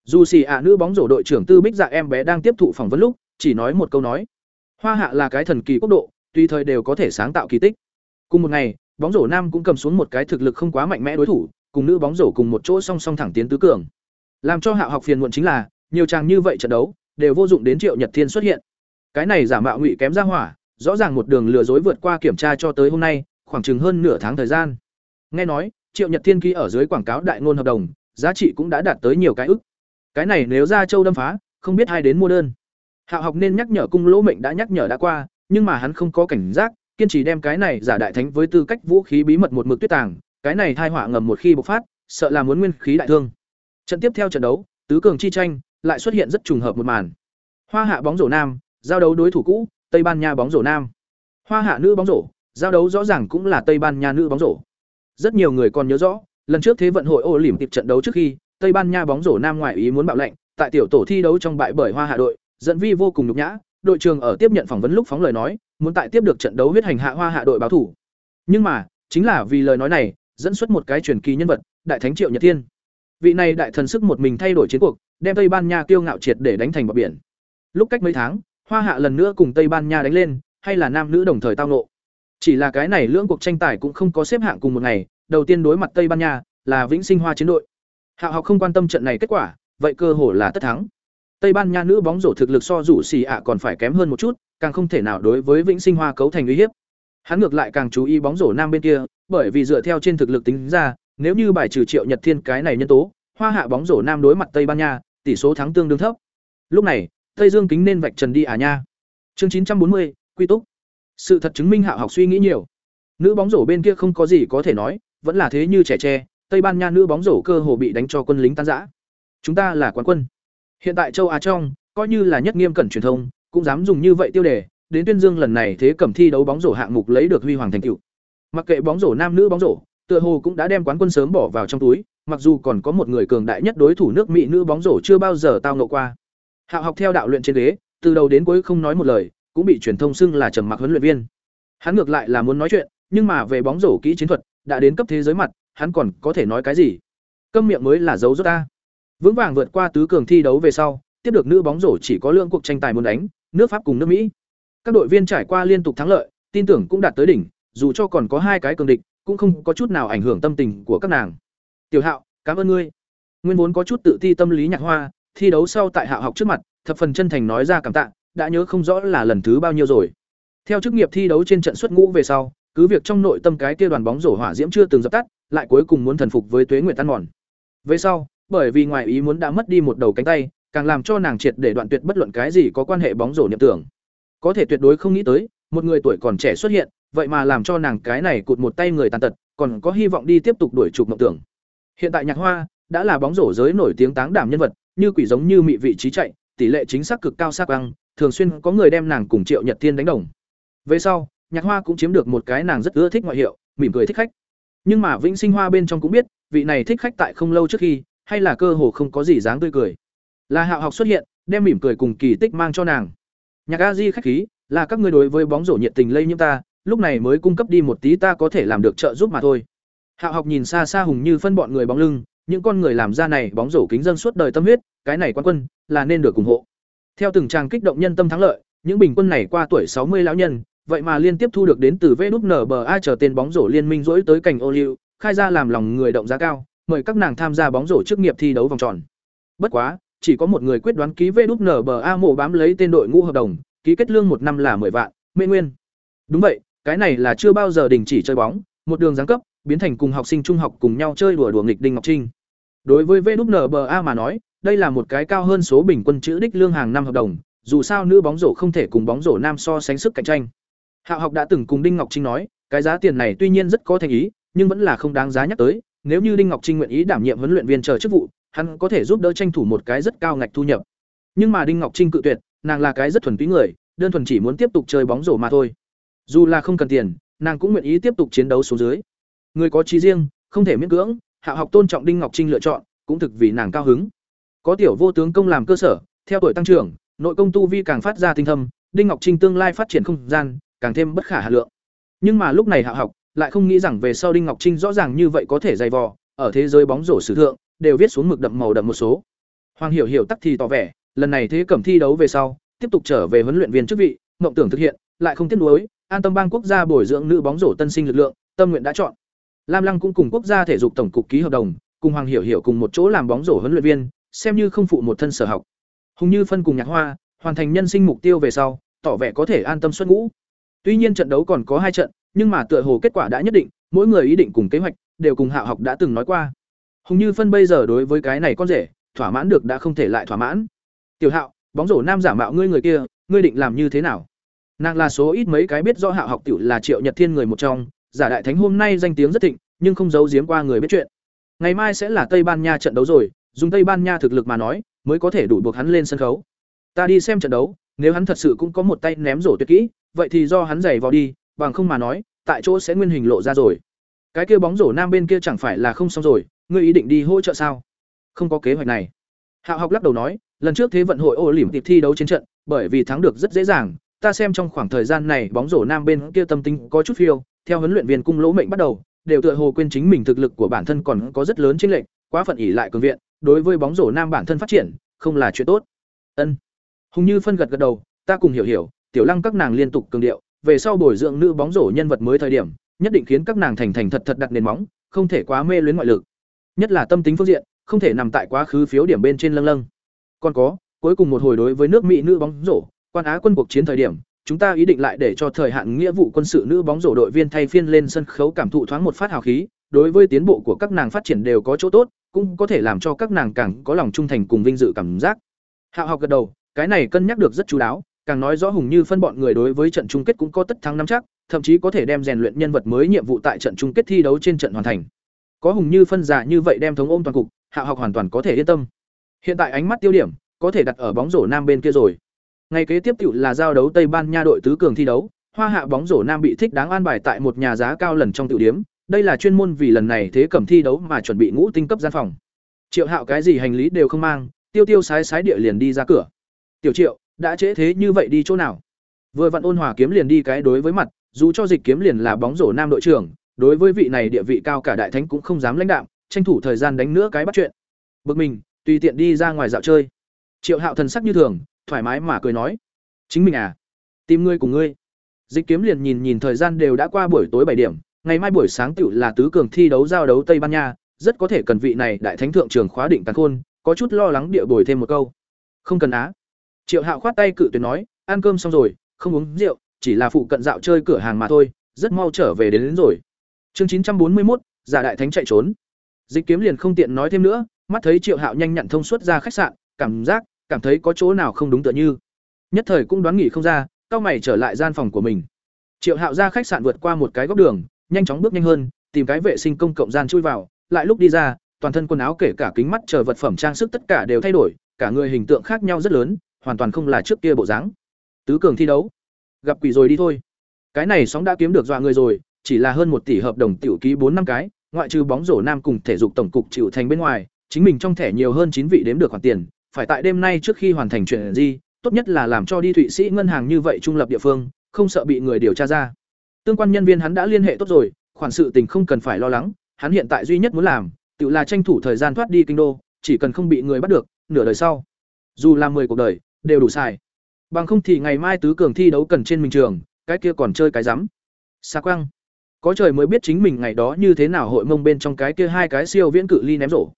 Dù xỉ ạ nữ bóng rổ đội trưởng Tư Bích Dạ em bé đang tiếp thụ phỏng vấn lúc, chỉ nói một câu nói: "Hoa Hạ là cái thần kỳ quốc độ, tùy thời đều có thể sáng tạo kỳ tích." Cùng một ngày, bóng rổ nam cũng cầm xuống một cái thực lực không quá mạnh mẽ đối thủ, cùng nữ bóng rổ cùng một chỗ song song thẳng tiến tứ cường. Làm cho Hạ học phiền muộn chính là, nhiều chàng như vậy trận đấu đều vô dụng đến Triệu Nhật Thiên xuất hiện. Cái này giả mạo ngụy kém ra hỏa, rõ ràng một đường lừa dối vượt qua kiểm tra cho tới hôm nay, khoảng chừng hơn nửa tháng thời gian. Nghe nói, Triệu Nhật Thiên ký ở dưới quảng cáo đại ngôn hợp đồng, giá trị cũng đã đạt tới nhiều cái ức. Cái này nếu ra châu đâm phá, không biết ai đến mua đơn. hạ học nên nhắc nhở cung lỗ mệnh đã nhắc nhở đã qua, nhưng mà hắn không có cảnh giác, kiên trì đem cái này giả đại thánh với tư cách vũ khí bí mật một mực tuyết tàng, cái này thai họa ngầm một khi bộc phát, sợ là muốn nguyên khí đại thương. Trận tiếp theo trận đấu, tứ cường chi tranh, lại xuất hiện rất trùng hợp một màn. Hoa hạ bóng rổ nam, giao đấu đối thủ cũ, Tây Ban Nha bóng rổ nam. Hoa hạ nữ bóng rổ, giao đấu rõ ràng cũng là Tây Ban Nha nữ bóng rổ. Rất nhiều người còn nhớ rõ, lần trước thế vận hội ô lỉm tiệp trận đấu trước khi, Tây Ban Nha bóng rổ nam ngoại ý muốn bạo lệnh, tại tiểu tổ thi đấu trong bại bởi Hoa hạ đội, dẫn vi vô cùng nhục nhã, đội trưởng ở tiếp nhận phỏng vấn lúc phóng lời nói, muốn tại tiếp được trận đấu huyết hành hạ Hoa hạ đội báo thủ. Nhưng mà, chính là vì lời nói này, dẫn xuất một cái truyền kỳ nhân vật, đại thánh Triệu Nhật Thiên. Vị này đại thần sức một mình thay đổi chiến cuộc, đem Tây Ban Nha kiêu ngạo triệt để đánh thành bọt biển. Lúc cách mấy tháng, Hoa Hạ lần nữa cùng Tây Ban Nha đánh lên, hay là nam nữ đồng thời tao nộ. Chỉ là cái này lưỡng cuộc tranh tài cũng không có xếp hạng cùng một ngày, đầu tiên đối mặt Tây Ban Nha là Vĩnh Sinh Hoa chiến đội. Hạ học không quan tâm trận này kết quả, vậy cơ hội là tất thắng. Tây Ban Nha nữ bóng rổ thực lực so rủ xì ạ còn phải kém hơn một chút, càng không thể nào đối với Vĩnh Sinh Hoa cấu thành uy hiếp. Hắn ngược lại càng chú ý bóng rổ nam bên kia, bởi vì dựa theo trên thực lực tính ra, nếu như bài trừ Triệu Nhật Thiên cái này nhân tố, Hoa Hạ bóng rổ nam đối mặt Tây Ban Nha, tỷ số thắng tương đương thấp. Lúc này, Tây Dương kính nên vạch trần đi à nha. Chương chín trăm bốn mươi, quy túc. Sự thật chứng minh Hạ học suy nghĩ nhiều. Nữ bóng rổ bên kia không có gì có thể nói, vẫn là thế như trẻ tre, Tây Ban Nha nữ bóng rổ cơ hồ bị đánh cho quân lính tan rã. Chúng ta là quán quân. Hiện tại châu Á trong, coi như là nhất nghiêm cẩn truyền thông, cũng dám dùng như vậy tiêu đề, đến tuyên dương lần này thế cẩm thi đấu bóng rổ hạng mục lấy được huy hoàng thành tựu. Mặc kệ bóng rổ nam nữ bóng rổ, tựa hồ cũng đã đem quán quân sớm bỏ vào trong túi, mặc dù còn có một người cường đại nhất đối thủ nước Mỹ nữ bóng rổ chưa bao giờ tao ngộ qua. Hạo học theo đạo luyện trên ghế, từ đầu đến cuối không nói một lời, cũng bị truyền thông xưng là trầm mặc huấn luyện viên. Hắn ngược lại là muốn nói chuyện, nhưng mà về bóng rổ kỹ chiến thuật, đã đến cấp thế giới mặt, hắn còn có thể nói cái gì? Câm miệng mới là dấu rốt ta. Vững vàng vượt qua tứ cường thi đấu về sau, tiếp được nữ bóng rổ chỉ có lượng cuộc tranh tài muốn đánh, nước Pháp cùng nước Mỹ. Các đội viên trải qua liên tục thắng lợi, tin tưởng cũng đạt tới đỉnh, dù cho còn có hai cái cường địch, cũng không có chút nào ảnh hưởng tâm tình của các nàng. Tiểu Hạo, cảm ơn ngươi. Nguyên vốn có chút tự ti tâm lý nhạc hoa, thi đấu sau tại Hạo học trước mặt, thập phần chân thành nói ra cảm tạ, đã nhớ không rõ là lần thứ bao nhiêu rồi. Theo chức nghiệp thi đấu trên trận xuất ngũ về sau, cứ việc trong nội tâm cái kia đoàn bóng rổ hỏa diễm chưa từng dập tắt, lại cuối cùng muốn thần phục với Tuế Nguyệt tan mòn. Về sau, bởi vì ngoài ý muốn đã mất đi một đầu cánh tay, càng làm cho nàng triệt để đoạn tuyệt bất luận cái gì có quan hệ bóng rổ niệm tưởng. Có thể tuyệt đối không nghĩ tới, một người tuổi còn trẻ xuất hiện, vậy mà làm cho nàng cái này cụt một tay người tàn tật, còn có hy vọng đi tiếp tục đuổi trục mộng tưởng. Hiện tại Nhạc Hoa đã là bóng rổ giới nổi tiếng táng đảm nhân vật, như quỷ giống như mị vị trí chạy, tỷ lệ chính xác cực cao sắc băng, thường xuyên có người đem nàng cùng Triệu Nhật Thiên đánh đồng. Về sau, Nhạc Hoa cũng chiếm được một cái nàng rất ưa thích ngoại hiệu, mỉm cười thích khách. Nhưng mà Vĩnh Sinh Hoa bên trong cũng biết, vị này thích khách tại không lâu trước khi, hay là cơ hồ không có gì dáng tươi cười. Là Hạo học xuất hiện, đem mỉm cười cùng kỳ tích mang cho nàng. Nhạc A Di khách khí, là các ngươi đối với bóng rổ nhiệt tình lây nhiễm ta, lúc này mới cung cấp đi một tí ta có thể làm được trợ giúp mà thôi. Hạo học nhìn xa xa hùng như phân bọn người bóng lưng, những con người làm ra này bóng rổ kính dân suốt đời tâm huyết, cái này quan quân là nên được ủng hộ. Theo từng trang kích động nhân tâm thắng lợi, những bình quân này qua tuổi sáu mươi lão nhân, vậy mà liên tiếp thu được đến từ VNBA chờ tên bóng rổ liên minh rỗi tới cảnh ô liu, khai ra làm lòng người động giá cao, mời các nàng tham gia bóng rổ chức nghiệp thi đấu vòng tròn. Bất quá, chỉ có một người quyết đoán ký VNBA mổ bám lấy tên đội ngũ hợp đồng, ký kết lương một năm là 10 vạn, mê nguyên. Đúng vậy, cái này là chưa bao giờ đình chỉ chơi bóng, một đường giáng cấp, biến thành cùng học sinh trung học cùng nhau chơi đùa đùa nghịch Đinh Ngọc Trinh. Đối với VNBA mà nói, đây là một cái cao hơn số bình quân chữ đích lương hàng năm hợp đồng, dù sao nữ bóng rổ không thể cùng bóng rổ nam so sánh sức cạnh tranh. Hạo học đã từng cùng Đinh Ngọc Trinh nói, cái giá tiền này tuy nhiên rất có thành ý, nhưng vẫn là không đáng giá nhắc tới, nếu như Đinh Ngọc Trinh nguyện ý đảm nhiệm huấn luyện viên chờ chức vụ, hắn có thể giúp đỡ tranh thủ một cái rất cao ngạch thu nhập. Nhưng mà Đinh Ngọc Trinh cự tuyệt, nàng là cái rất thuần túy người, đơn thuần chỉ muốn tiếp tục chơi bóng rổ mà thôi. Dù là không cần tiền, nàng cũng nguyện ý tiếp tục chiến đấu xuống dưới. Người có chí riêng, không thể miễn cưỡng, Hạ học tôn trọng Đinh Ngọc Trinh lựa chọn, cũng thực vì nàng cao hứng. Có tiểu vô tướng công làm cơ sở, theo tuổi tăng trưởng, nội công tu vi càng phát ra tinh thâm, Đinh Ngọc Trinh tương lai phát triển không gian, càng thêm bất khả hà lượng. Nhưng mà lúc này Hạ học lại không nghĩ rằng về sau Đinh Ngọc Trinh rõ ràng như vậy có thể dày vò, ở thế giới bóng rổ sử thượng, đều viết xuống mực đậm màu đậm một số. Hoàng Hiểu Hiểu tắc thì tỏ vẻ, lần này thế cẩm thi đấu về sau, tiếp tục trở về huấn luyện viên chức vị, mộng tưởng thực hiện, lại không tiếc nuối, an tâm bang quốc gia bồi dưỡng nữ bóng rổ tân sinh lực lượng, tâm nguyện đã chọn. Lam Lăng cũng cùng quốc gia thể dục tổng cục ký hợp đồng, cùng Hoàng Hiểu Hiểu cùng một chỗ làm bóng rổ huấn luyện viên, xem như không phụ một thân sở học. Hùng Như phân cùng Nhạc Hoa, hoàn thành nhân sinh mục tiêu về sau, tỏ vẻ có thể an tâm xuất ngũ. Tuy nhiên trận đấu còn có hai trận, nhưng mà tựa hồ kết quả đã nhất định, mỗi người ý định cùng kế hoạch, đều cùng Hạo học đã từng nói qua. Hùng Như phân bây giờ đối với cái này con rể, thỏa mãn được đã không thể lại thỏa mãn. Tiểu Hạo, bóng rổ nam giả mạo ngươi người kia, ngươi định làm như thế nào? Nàng là số ít mấy cái biết rõ Hạo học tiểu là Triệu Nhật Thiên người một trong, giả đại thánh hôm nay danh tiếng rất thịnh, nhưng không giấu giếm qua người biết chuyện. Ngày mai sẽ là Tây Ban Nha trận đấu rồi, dùng Tây Ban Nha thực lực mà nói, mới có thể đủ buộc hắn lên sân khấu. Ta đi xem trận đấu, nếu hắn thật sự cũng có một tay ném rổ tuyệt kỹ, vậy thì do hắn giày vào đi, bằng không mà nói, tại chỗ sẽ nguyên hình lộ ra rồi. Cái kia bóng rổ nam bên kia chẳng phải là không xong rồi, ngươi ý định đi hỗ trợ sao? Không có kế hoạch này. Hạo học lắc đầu nói, lần trước thế vận hội ô lỉm tiệp thi đấu chiến trận, bởi vì thắng được rất dễ dàng, ta xem trong khoảng thời gian này bóng rổ nam bên kia tâm tính có chút phiêu, theo huấn luyện viên cung lỗ mệnh bắt đầu, đều tựa hồ quên chính mình thực lực của bản thân còn có rất lớn chênh lệch, quá phận ỉ lại cường viện, đối với bóng rổ nam bản thân phát triển, không là chuyện tốt. Ân. Hùng Như phân gật gật đầu, ta cùng hiểu hiểu, tiểu lăng các nàng liên tục cường điệu, về sau bồi dưỡng nữ bóng rổ nhân vật mới thời điểm, nhất định khiến các nàng thành thành thật thật đặt nền móng, không thể quá mê luyến ngoại lực. Nhất là tâm tính phương diện, không thể nằm tại quá khứ phiếu điểm bên trên lâng lâng. Còn có, cuối cùng một hồi đối với nước Mỹ nữ bóng rổ, quan á quân cuộc chiến thời điểm, chúng ta ý định lại để cho thời hạn nghĩa vụ quân sự nữ bóng rổ đội viên thay phiên lên sân khấu cảm thụ thoáng một phát hào khí, đối với tiến bộ của các nàng phát triển đều có chỗ tốt, cũng có thể làm cho các nàng càng có lòng trung thành cùng vinh dự cảm giác. Hạo học gật đầu, cái này cân nhắc được rất chú đáo, càng nói rõ hùng như phân bọn người đối với trận chung kết cũng có tất thắng nắm chắc, thậm chí có thể đem rèn luyện nhân vật mới nhiệm vụ tại trận chung kết thi đấu trên trận hoàn thành. Có hùng như phân giả như vậy đem thống ôm toàn cục, Hạo học hoàn toàn có thể yên tâm. Hiện tại ánh mắt tiêu điểm có thể đặt ở bóng rổ nam bên kia rồi. Ngày kế tiếp tiểu là giao đấu Tây Ban Nha đội tứ cường thi đấu, Hoa hạ bóng rổ nam bị thích đáng an bài tại một nhà giá cao lần trong tiểu điểm, đây là chuyên môn vì lần này thế cẩm thi đấu mà chuẩn bị ngũ tinh cấp gian phòng. Triệu Hạo cái gì hành lý đều không mang, tiêu tiêu sái sái địa liền đi ra cửa. Tiểu Triệu, đã trễ thế như vậy đi chỗ nào? Vừa vặn ôn hòa kiếm liền đi cái đối với mặt, dù cho dịch kiếm liền là bóng rổ nam đội trưởng, đối với vị này địa vị cao cả đại thánh cũng không dám lãnh đạm, tranh thủ thời gian đánh nữa cái bắt chuyện. Bực mình, tùy tiện đi ra ngoài dạo chơi. Triệu Hạo thần sắc như thường, thoải mái mà cười nói. Chính mình à? Tìm ngươi cùng ngươi. Dịch kiếm liền nhìn nhìn thời gian đều đã qua buổi tối bảy điểm ngày mai buổi sáng tựu là tứ cường thi đấu giao đấu tây ban nha rất có thể cần vị này đại thánh thượng trường khóa định tàn khôn có chút lo lắng địa bồi thêm một câu. Không cần á. Triệu hạo khoát tay cự tuyệt nói ăn cơm xong rồi không uống rượu chỉ là phụ cận dạo chơi cửa hàng mà thôi rất mau trở về đến, đến rồi. Chương chín trăm bốn mươi một giả đại thánh chạy trốn. Dịch kiếm liền không tiện nói thêm nữa mắt thấy triệu hạo nhanh nhặn thông suốt ra khách sạn cảm giác cảm thấy có chỗ nào không đúng tựa như. Nhất thời cũng đoán nghỉ không ra cao mày trở lại gian phòng của mình. Triệu hạo ra khách sạn vượt qua một cái góc đường, nhanh chóng bước nhanh hơn, tìm cái vệ sinh công cộng gian chui vào, lại lúc đi ra, toàn thân quần áo kể cả kính mắt chờ vật phẩm trang sức tất cả đều thay đổi, cả người hình tượng khác nhau rất lớn, hoàn toàn không là trước kia bộ dáng. Tứ cường thi đấu. Gặp quỷ rồi đi thôi. Cái này sóng đã kiếm được dọa người rồi, chỉ là hơn một tỷ hợp đồng tiểu ký bốn năm cái, ngoại trừ bóng rổ nam cùng thể dục tổng cục chịu thành bên ngoài, chính mình trong thẻ nhiều hơn chín vị đếm được khoản tiền phải tại đêm nay trước khi hoàn thành chuyện gì, tốt nhất là làm cho đi thụy sĩ ngân hàng như vậy trung lập địa phương, không sợ bị người điều tra ra. Tương quan nhân viên hắn đã liên hệ tốt rồi, khoản sự tình không cần phải lo lắng, hắn hiện tại duy nhất muốn làm, tự là tranh thủ thời gian thoát đi kinh đô, chỉ cần không bị người bắt được, nửa đời sau. Dù là mười cuộc đời, đều đủ xài. Bằng không thì ngày mai tứ cường thi đấu cần trên mình trường, cái kia còn chơi cái rắm. Sa quang. Có trời mới biết chính mình ngày đó như thế nào hội mông bên trong cái kia hai cái siêu viễn cự ly ném rổ.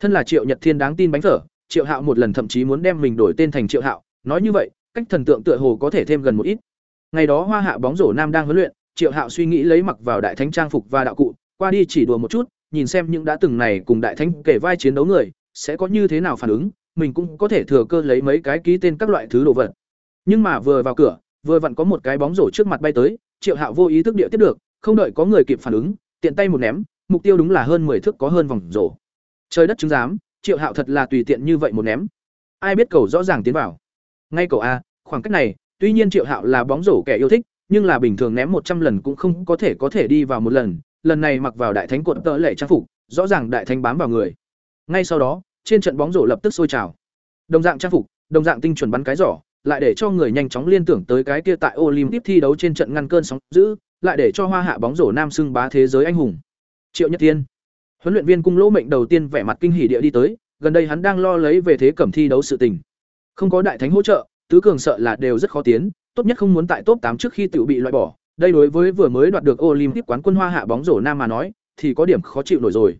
Thân là triệu nhật thiên đáng tin bánh phở triệu hạo một lần thậm chí muốn đem mình đổi tên thành triệu hạo, nói như vậy, cách thần tượng tựa hồ có thể thêm gần một ít. Ngày đó hoa hạ bóng rổ nam đang huấn luyện, triệu hạo suy nghĩ lấy mặc vào đại thánh trang phục và đạo cụ, qua đi chỉ đùa một chút, nhìn xem những đã từng này cùng đại thánh kể vai chiến đấu người, sẽ có như thế nào phản ứng, mình cũng có thể thừa cơ lấy mấy cái ký tên các loại thứ đồ vật. Nhưng mà vừa vào cửa, vừa vặn có một cái bóng rổ trước mặt bay tới, triệu hạo vô ý thức địa tiếp được, không đợi có người kịp phản ứng, tiện tay một ném, mục tiêu đúng là hơn 10 thước có hơn vòng rổ. Trời đất chứng giám triệu hạo thật là tùy tiện như vậy một ném. Ai biết cầu rõ ràng tiến vào. Ngay cầu a khoảng cách này tuy nhiên triệu hạo là bóng rổ kẻ yêu thích nhưng là bình thường ném một trăm lần cũng không có thể có thể đi vào một lần. Lần này mặc vào đại thánh cuộn tợ lệ trang phục rõ ràng đại thánh bám vào người. Ngay sau đó trên trận bóng rổ lập tức sôi trào. Đồng dạng trang phục đồng dạng tinh chuẩn bắn cái giỏ lại để cho người nhanh chóng liên tưởng tới cái kia tại Olympic thi đấu trên trận ngăn cơn sóng dữ, lại để cho Hoa Hạ bóng rổ nam xưng bá thế giới anh hùng. Triệu Nhất Tiên, huấn luyện viên cung lỗ mệnh đầu tiên vẻ mặt kinh hỉ địa đi tới, gần đây hắn đang lo lấy về thế cẩm thi đấu sự tình. Không có đại thánh hỗ trợ, tứ cường sợ là đều rất khó tiến, tốt nhất không muốn tại top tám trước khi tự bị loại bỏ. Đây đối với vừa mới đoạt được Olympic quán quân Hoa Hạ bóng rổ nam mà nói, thì có điểm khó chịu nổi rồi.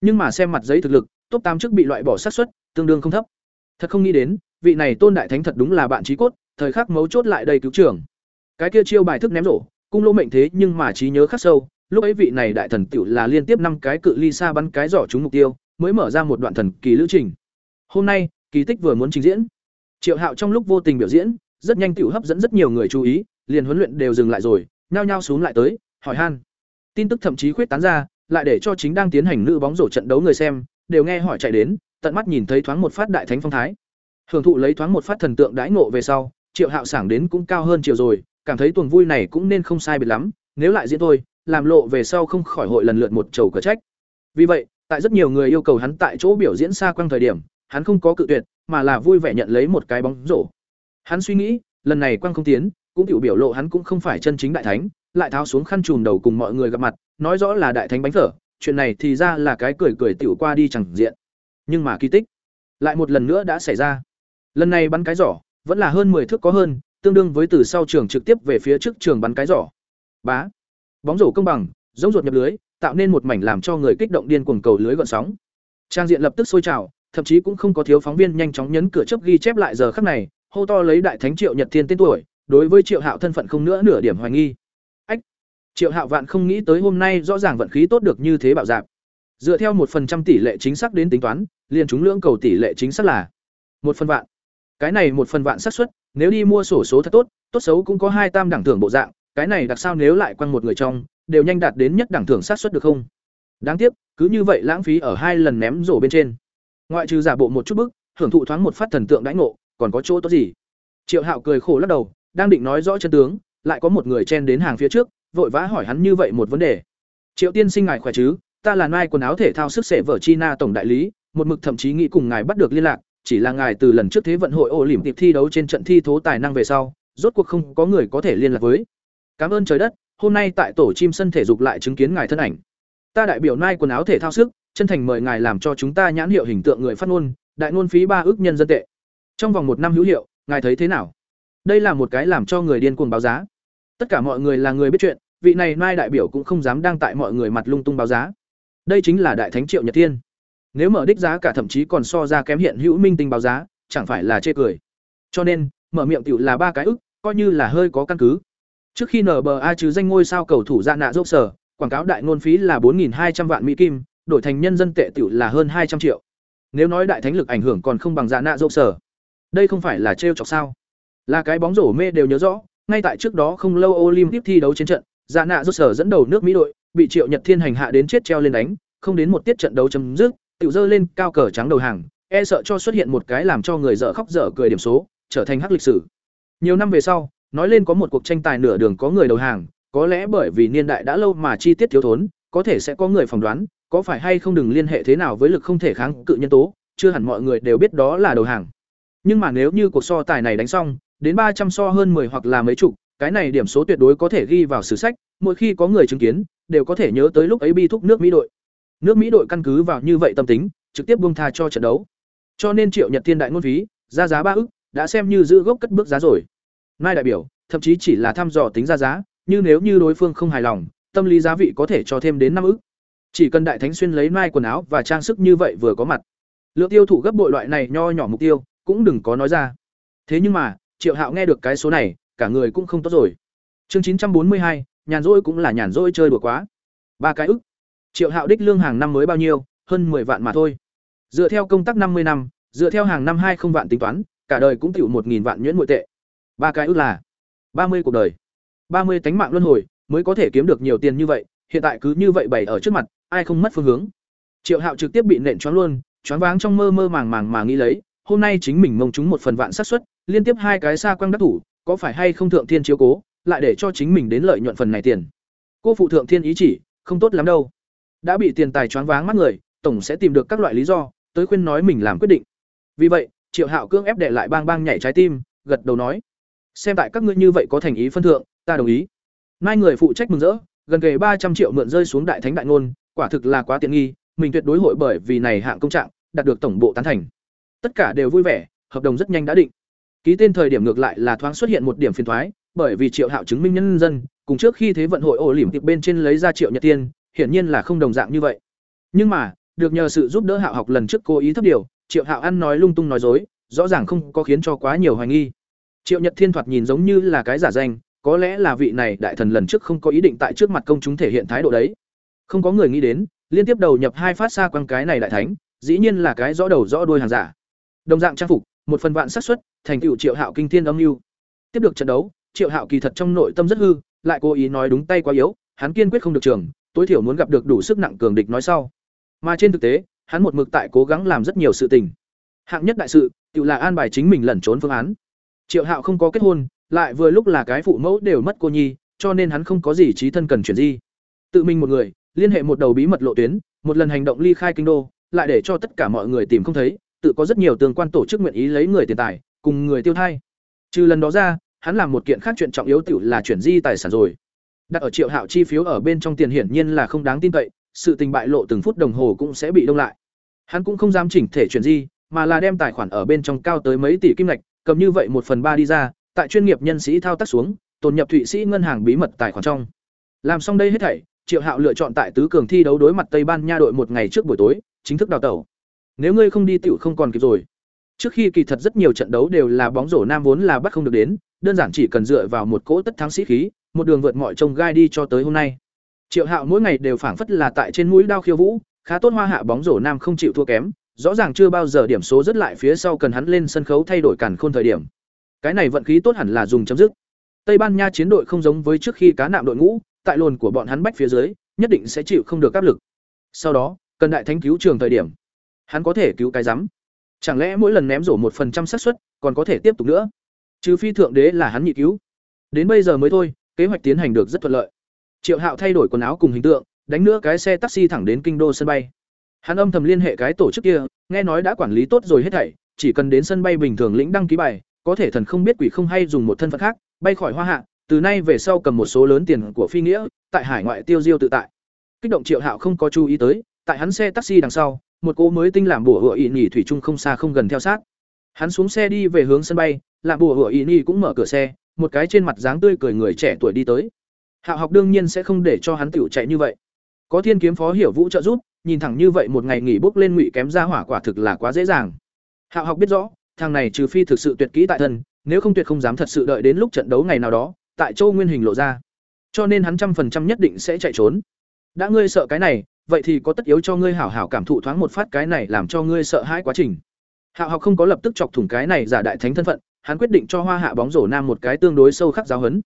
Nhưng mà xem mặt giấy thực lực, top tám trước bị loại bỏ xác suất tương đương không thấp. Thật không nghĩ đến, vị này Tôn đại thánh thật đúng là bạn trí cốt, thời khắc mấu chốt lại đầy cứu trưởng. Cái kia chiêu bài thức ném rổ, cung Lỗ mệnh thế nhưng mà trí nhớ khắc sâu, lúc ấy vị này đại thần tiểu là liên tiếp năm cái cự ly xa bắn cái giỏ trúng mục tiêu, mới mở ra một đoạn thần kỳ lữ trình. Hôm nay, kỳ tích vừa muốn trình diễn. Triệu Hạo trong lúc vô tình biểu diễn, rất nhanh tiểu hấp dẫn rất nhiều người chú ý, liền huấn luyện đều dừng lại rồi, nhao nhao xuống lại tới, hỏi han. Tin tức thậm chí khuyết tán ra, lại để cho chính đang tiến hành nữ bóng rổ trận đấu người xem, đều nghe hỏi chạy đến, tận mắt nhìn thấy thoáng một phát đại thánh phong thái. Hưởng thụ lấy thoáng một phát thần tượng đãi ngộ về sau, Triệu Hạo sảng đến cũng cao hơn chiều rồi, cảm thấy tuần vui này cũng nên không sai biệt lắm, nếu lại diễn thôi, làm lộ về sau không khỏi hội lần lượt một chầu cờ trách. Vì vậy, tại rất nhiều người yêu cầu hắn tại chỗ biểu diễn xa quang thời điểm, hắn không có cự tuyệt, mà là vui vẻ nhận lấy một cái bóng rổ. Hắn suy nghĩ, lần này quang không tiến, cũng tiểu biểu lộ hắn cũng không phải chân chính đại thánh, lại tháo xuống khăn trùm đầu cùng mọi người gặp mặt, nói rõ là đại thánh bánh phở, chuyện này thì ra là cái cười cười tiểu qua đi chẳng diện. Nhưng mà kỳ tích lại một lần nữa đã xảy ra. Lần này bắn cái giỏ, vẫn là hơn 10 thước có hơn, tương đương với từ sau trường trực tiếp về phía trước trường bắn cái giỏ. Bá. Bóng rổ công bằng, giống ruột nhập lưới, tạo nên một mảnh làm cho người kích động điên cuồng cầu lưới gọn sóng. Trang diện lập tức sôi trào, thậm chí cũng không có thiếu phóng viên nhanh chóng nhấn cửa chớp ghi chép lại giờ khắc này, hô to lấy đại thánh Triệu Nhật Thiên tên tuổi, đối với Triệu Hạo thân phận không nữa nửa điểm hoài nghi. Ách. Triệu Hạo vạn không nghĩ tới hôm nay rõ ràng vận khí tốt được như thế bảo dạn. Dựa theo một phần trăm tỷ lệ chính xác đến tính toán, liền chúng lưỡng cầu tỷ lệ chính xác là một phần vạn. Cái này một phần vạn xác suất, nếu đi mua sổ số thật tốt, tốt xấu cũng có hai tam đẳng thưởng bộ dạng, cái này đặc sao nếu lại quăng một người trong, đều nhanh đạt đến nhất đẳng thưởng sát suất được không? Đáng tiếc, cứ như vậy lãng phí ở hai lần ném rổ bên trên. Ngoại trừ giả bộ một chút bức, hưởng thụ thoáng một phát thần tượng đãi ngộ, còn có chỗ tốt gì? Triệu Hạo cười khổ lắc đầu, đang định nói rõ chân tướng, lại có một người chen đến hàng phía trước, vội vã hỏi hắn như vậy một vấn đề. Triệu tiên sinh ngài khỏe chứ? Ta là Nai quần áo thể thao sức sệ vở China tổng đại lý, một mực thậm chí nghĩ cùng ngài bắt được liên lạc, chỉ là ngài từ lần trước thế vận hội ổ lỉm tiệp thi đấu trên trận thi thố tài năng về sau, rốt cuộc không có người có thể liên lạc với. Cảm ơn trời đất, hôm nay tại tổ chim sân thể dục lại chứng kiến ngài thân ảnh. Ta đại biểu Nai quần áo thể thao sức, chân thành mời ngài làm cho chúng ta nhãn hiệu hình tượng người phát ngôn, đại ngôn phí ba ước nhân dân tệ. Trong vòng một năm hữu hiệu, ngài thấy thế nào? Đây là một cái làm cho người điên cuồng báo giá. Tất cả mọi người là người biết chuyện, vị này Nai đại biểu cũng không dám đang tại mọi người mặt lung tung báo giá. Đây chính là đại thánh Triệu Nhật Thiên. Nếu mở đích giá cả thậm chí còn so ra kém hiện hữu minh tinh báo giá, chẳng phải là chê cười. Cho nên, mở miệng tiểu là ba cái ức, coi như là hơi có căn cứ. Trước khi NBA chứ danh ngôi sao cầu thủ ra nạ dốc sở, quảng cáo đại ngôn phí là 4200 vạn mỹ kim, đổi thành nhân dân tệ tiểu là hơn 200 triệu. Nếu nói đại thánh lực ảnh hưởng còn không bằng dạ nạ dâu sở. Đây không phải là trêu chọc sao? Là cái bóng rổ mê đều nhớ rõ, ngay tại trước đó không lâu Olympic thi đấu chiến trận, dạ nạ dâu sở dẫn đầu nước Mỹ đội, bị Triệu Nhật Thiên hành hạ đến chết treo lên đánh, không đến một tiết trận đấu chấm dứt, tiểu dơ lên cao cờ trắng đầu hàng, e sợ cho xuất hiện một cái làm cho người dở khóc dở cười điểm số, trở thành hắc lịch sử. Nhiều năm về sau, nói lên có một cuộc tranh tài nửa đường có người đầu hàng, có lẽ bởi vì niên đại đã lâu mà chi tiết thiếu thốn, có thể sẽ có người phỏng đoán, có phải hay không đừng liên hệ thế nào với lực không thể kháng cự nhân tố, chưa hẳn mọi người đều biết đó là đầu hàng. Nhưng mà nếu như cuộc so tài này đánh xong, đến ba trăm so hơn 10 hoặc là mấy chục, cái này điểm số tuyệt đối có thể ghi vào sử sách, mỗi khi có người chứng kiến, đều có thể nhớ tới lúc ấy bi thúc nước Mỹ đội. Nước Mỹ đội căn cứ vào như vậy tâm tính, trực tiếp buông tha cho trận đấu. Cho nên Triệu Nhật Thiên đại ngôn phí, ra giá ba ức, đã xem như giữ gốc cất bước giá rồi. Mai đại biểu, thậm chí chỉ là thăm dò tính ra giá, như nếu như đối phương không hài lòng, tâm lý giá vị có thể cho thêm đến năm ức. Chỉ cần đại thánh xuyên lấy mai quần áo và trang sức như vậy vừa có mặt. Lượng tiêu thụ gấp bội loại này nho nhỏ mục tiêu, cũng đừng có nói ra. Thế nhưng mà, Triệu Hạo nghe được cái số này, cả người cũng không tốt rồi. Chương chín trăm bốn mươi hai, nhàn rỗi cũng là nhàn rỗi chơi đùa quá. Ba cái ức. Triệu Hạo đích lương hàng năm mới bao nhiêu? Hơn 10 vạn mà thôi. Dựa theo công tác năm mươi năm, dựa theo hàng năm hai không vạn tính toán, cả đời cũng tiểu một nghìn vạn nhuyễn nội tệ. Ba cái ước là ba mươi cuộc đời. ba mươi tánh mạng luân hồi mới có thể kiếm được nhiều tiền như vậy, hiện tại cứ như vậy bày ở trước mặt, ai không mất phương hướng. Triệu Hạo trực tiếp bị nện choáng luôn, choáng váng trong mơ mơ màng màng mà nghĩ lấy, hôm nay chính mình mông chúng một phần vạn xác suất, liên tiếp hai cái xa quang đắc thủ, có phải hay không thượng thiên chiếu cố, lại để cho chính mình đến lợi nhuận phần này tiền. Cô phụ thượng thiên ý chỉ, không tốt lắm đâu. Đã bị tiền tài choáng váng mắt người, tổng sẽ tìm được các loại lý do, tới khuyên nói mình làm quyết định. Vì vậy, Triệu Hạo cưỡng ép để lại bang bang nhảy trái tim, gật đầu nói: "Xem tại các ngươi như vậy có thành ý phân thượng, ta đồng ý." Mai người phụ trách mừng rỡ, gần kề ba trăm triệu mượn rơi xuống đại thánh đại ngôn, quả thực là quá tiện nghi, mình tuyệt đối hội bởi vì này hạng công trạng, đạt được tổng bộ tán thành. Tất cả đều vui vẻ, hợp đồng rất nhanh đã định. Ký tên thời điểm ngược lại là thoáng xuất hiện một điểm phiền thoái bởi vì Triệu Hạo chứng minh nhân dân, cùng trước khi thế vận hội ổ lỉm tiệp bên trên lấy ra Triệu Nhật Tiên, hiển nhiên là không đồng dạng như vậy. Nhưng mà, được nhờ sự giúp đỡ Hạo học lần trước cố ý thấp điều, Triệu Hạo ăn nói lung tung nói dối, rõ ràng không có khiến cho quá nhiều hoài nghi. Triệu Nhật Thiên thoạt nhìn giống như là cái giả danh, có lẽ là vị này đại thần lần trước không có ý định tại trước mặt công chúng thể hiện thái độ đấy. Không có người nghĩ đến, liên tiếp đầu nhập hai phát xa quăng cái này đại thánh, dĩ nhiên là cái rõ đầu rõ đuôi hàng giả. Đồng dạng trang phục, một phần vạn xác suất, thành tựu Triệu Hạo kinh thiên âm lưu. Tiếp được trận đấu, Triệu Hạo kỳ thật trong nội tâm rất hư, lại cố ý nói đúng tay quá yếu, hắn kiên quyết không được trường, tối thiểu muốn gặp được đủ sức nặng cường địch nói sau. Mà trên thực tế, hắn một mực tại cố gắng làm rất nhiều sự tình. Hạng nhất đại sự, tự là an bài chính mình lẩn trốn phương án. Triệu Hạo không có kết hôn, lại vừa lúc là cái phụ mẫu đều mất cô nhi, cho nên hắn không có gì trí thân cần chuyển di. Tự mình một người, liên hệ một đầu bí mật lộ tuyến, một lần hành động ly khai kinh đô, lại để cho tất cả mọi người tìm không thấy, tự có rất nhiều tương quan tổ chức nguyện ý lấy người tiền tài, cùng người tiêu thai. Trừ lần đó ra, hắn làm một kiện khác chuyện trọng yếu tiểu là chuyển di tài sản rồi. Đặt ở Triệu Hạo chi phiếu ở bên trong tiền hiển nhiên là không đáng tin cậy, sự tình bại lộ từng phút đồng hồ cũng sẽ bị đông lại. Hắn cũng không dám chỉnh thể chuyển di, mà là đem tài khoản ở bên trong cao tới mấy tỷ kim lạch, cầm như vậy một phần ba đi ra, tại chuyên nghiệp nhân sĩ thao tác xuống, tồn nhập Thụy Sĩ ngân hàng bí mật tài khoản trong. Làm xong đây hết thảy, Triệu Hạo lựa chọn tại tứ cường thi đấu đối mặt Tây Ban Nha đội một ngày trước buổi tối, chính thức đào tẩu. Nếu ngươi không đi tiểu không còn kịp rồi. Trước khi kỳ thật rất nhiều trận đấu đều là bóng rổ nam vốn là bắt không được đến, đơn giản chỉ cần dựa vào một cỗ tất thắng sĩ khí, một đường vượt mọi trông gai đi cho tới hôm nay. Triệu Hạo mỗi ngày đều phảng phất là tại trên mũi đao khiêu vũ, khá tốt hoa hạ bóng rổ nam không chịu thua kém, rõ ràng chưa bao giờ điểm số rất lại phía sau cần hắn lên sân khấu thay đổi cản khôn thời điểm. Cái này vận khí tốt hẳn là dùng chấm dứt. Tây Ban Nha chiến đội không giống với trước khi cá nạm đội ngũ, tại lồn của bọn hắn bách phía dưới, nhất định sẽ chịu không được áp lực. Sau đó, cần đại thánh cứu trường thời điểm, hắn có thể cứu cái rắm. Chẳng lẽ mỗi lần ném rổ một phần trăm xác suất, còn có thể tiếp tục nữa? Trừ phi thượng đế là hắn nhị cứu. Đến bây giờ mới thôi, kế hoạch tiến hành được rất thuận lợi. Triệu Hạo thay đổi quần áo cùng hình tượng, đánh nữa cái xe taxi thẳng đến kinh đô sân bay. Hắn âm thầm liên hệ cái tổ chức kia, nghe nói đã quản lý tốt rồi hết thảy, chỉ cần đến sân bay bình thường lĩnh đăng ký bài, có thể thần không biết quỷ không hay dùng một thân phận khác, bay khỏi Hoa Hạ, từ nay về sau cầm một số lớn tiền của phi nghĩa, tại hải ngoại tiêu diêu tự tại. Kích động Triệu Hạo không có chú ý tới, tại hắn xe taxi đằng sau, một cô mới tinh làm bùa hựa ị nhỉ thủy chung không xa không gần theo sát. Hắn xuống xe đi về hướng sân bay, làm bùa hựa ị nhỉ cũng mở cửa xe, một cái trên mặt dáng tươi cười người trẻ tuổi đi tới. Hạo học đương nhiên sẽ không để cho hắn tiểu chạy như vậy. Có Thiên kiếm phó hiểu vũ trợ giúp, nhìn thẳng như vậy một ngày nghỉ bốc lên ngụy kém ra hỏa quả thực là quá dễ dàng. Hạo học biết rõ, thằng này trừ phi thực sự tuyệt kỹ tại thân, nếu không tuyệt không dám thật sự đợi đến lúc trận đấu ngày nào đó, tại Châu Nguyên hình lộ ra. Cho nên hắn trăm phần trăm nhất định sẽ chạy trốn. đã ngươi sợ cái này vậy thì có tất yếu cho ngươi hảo hảo cảm thụ thoáng một phát cái này làm cho ngươi sợ hãi quá trình hạo học không có lập tức chọc thủng cái này giả đại thánh thân phận hắn quyết định cho hoa hạ bóng rổ nam một cái tương đối sâu khắc giáo hấn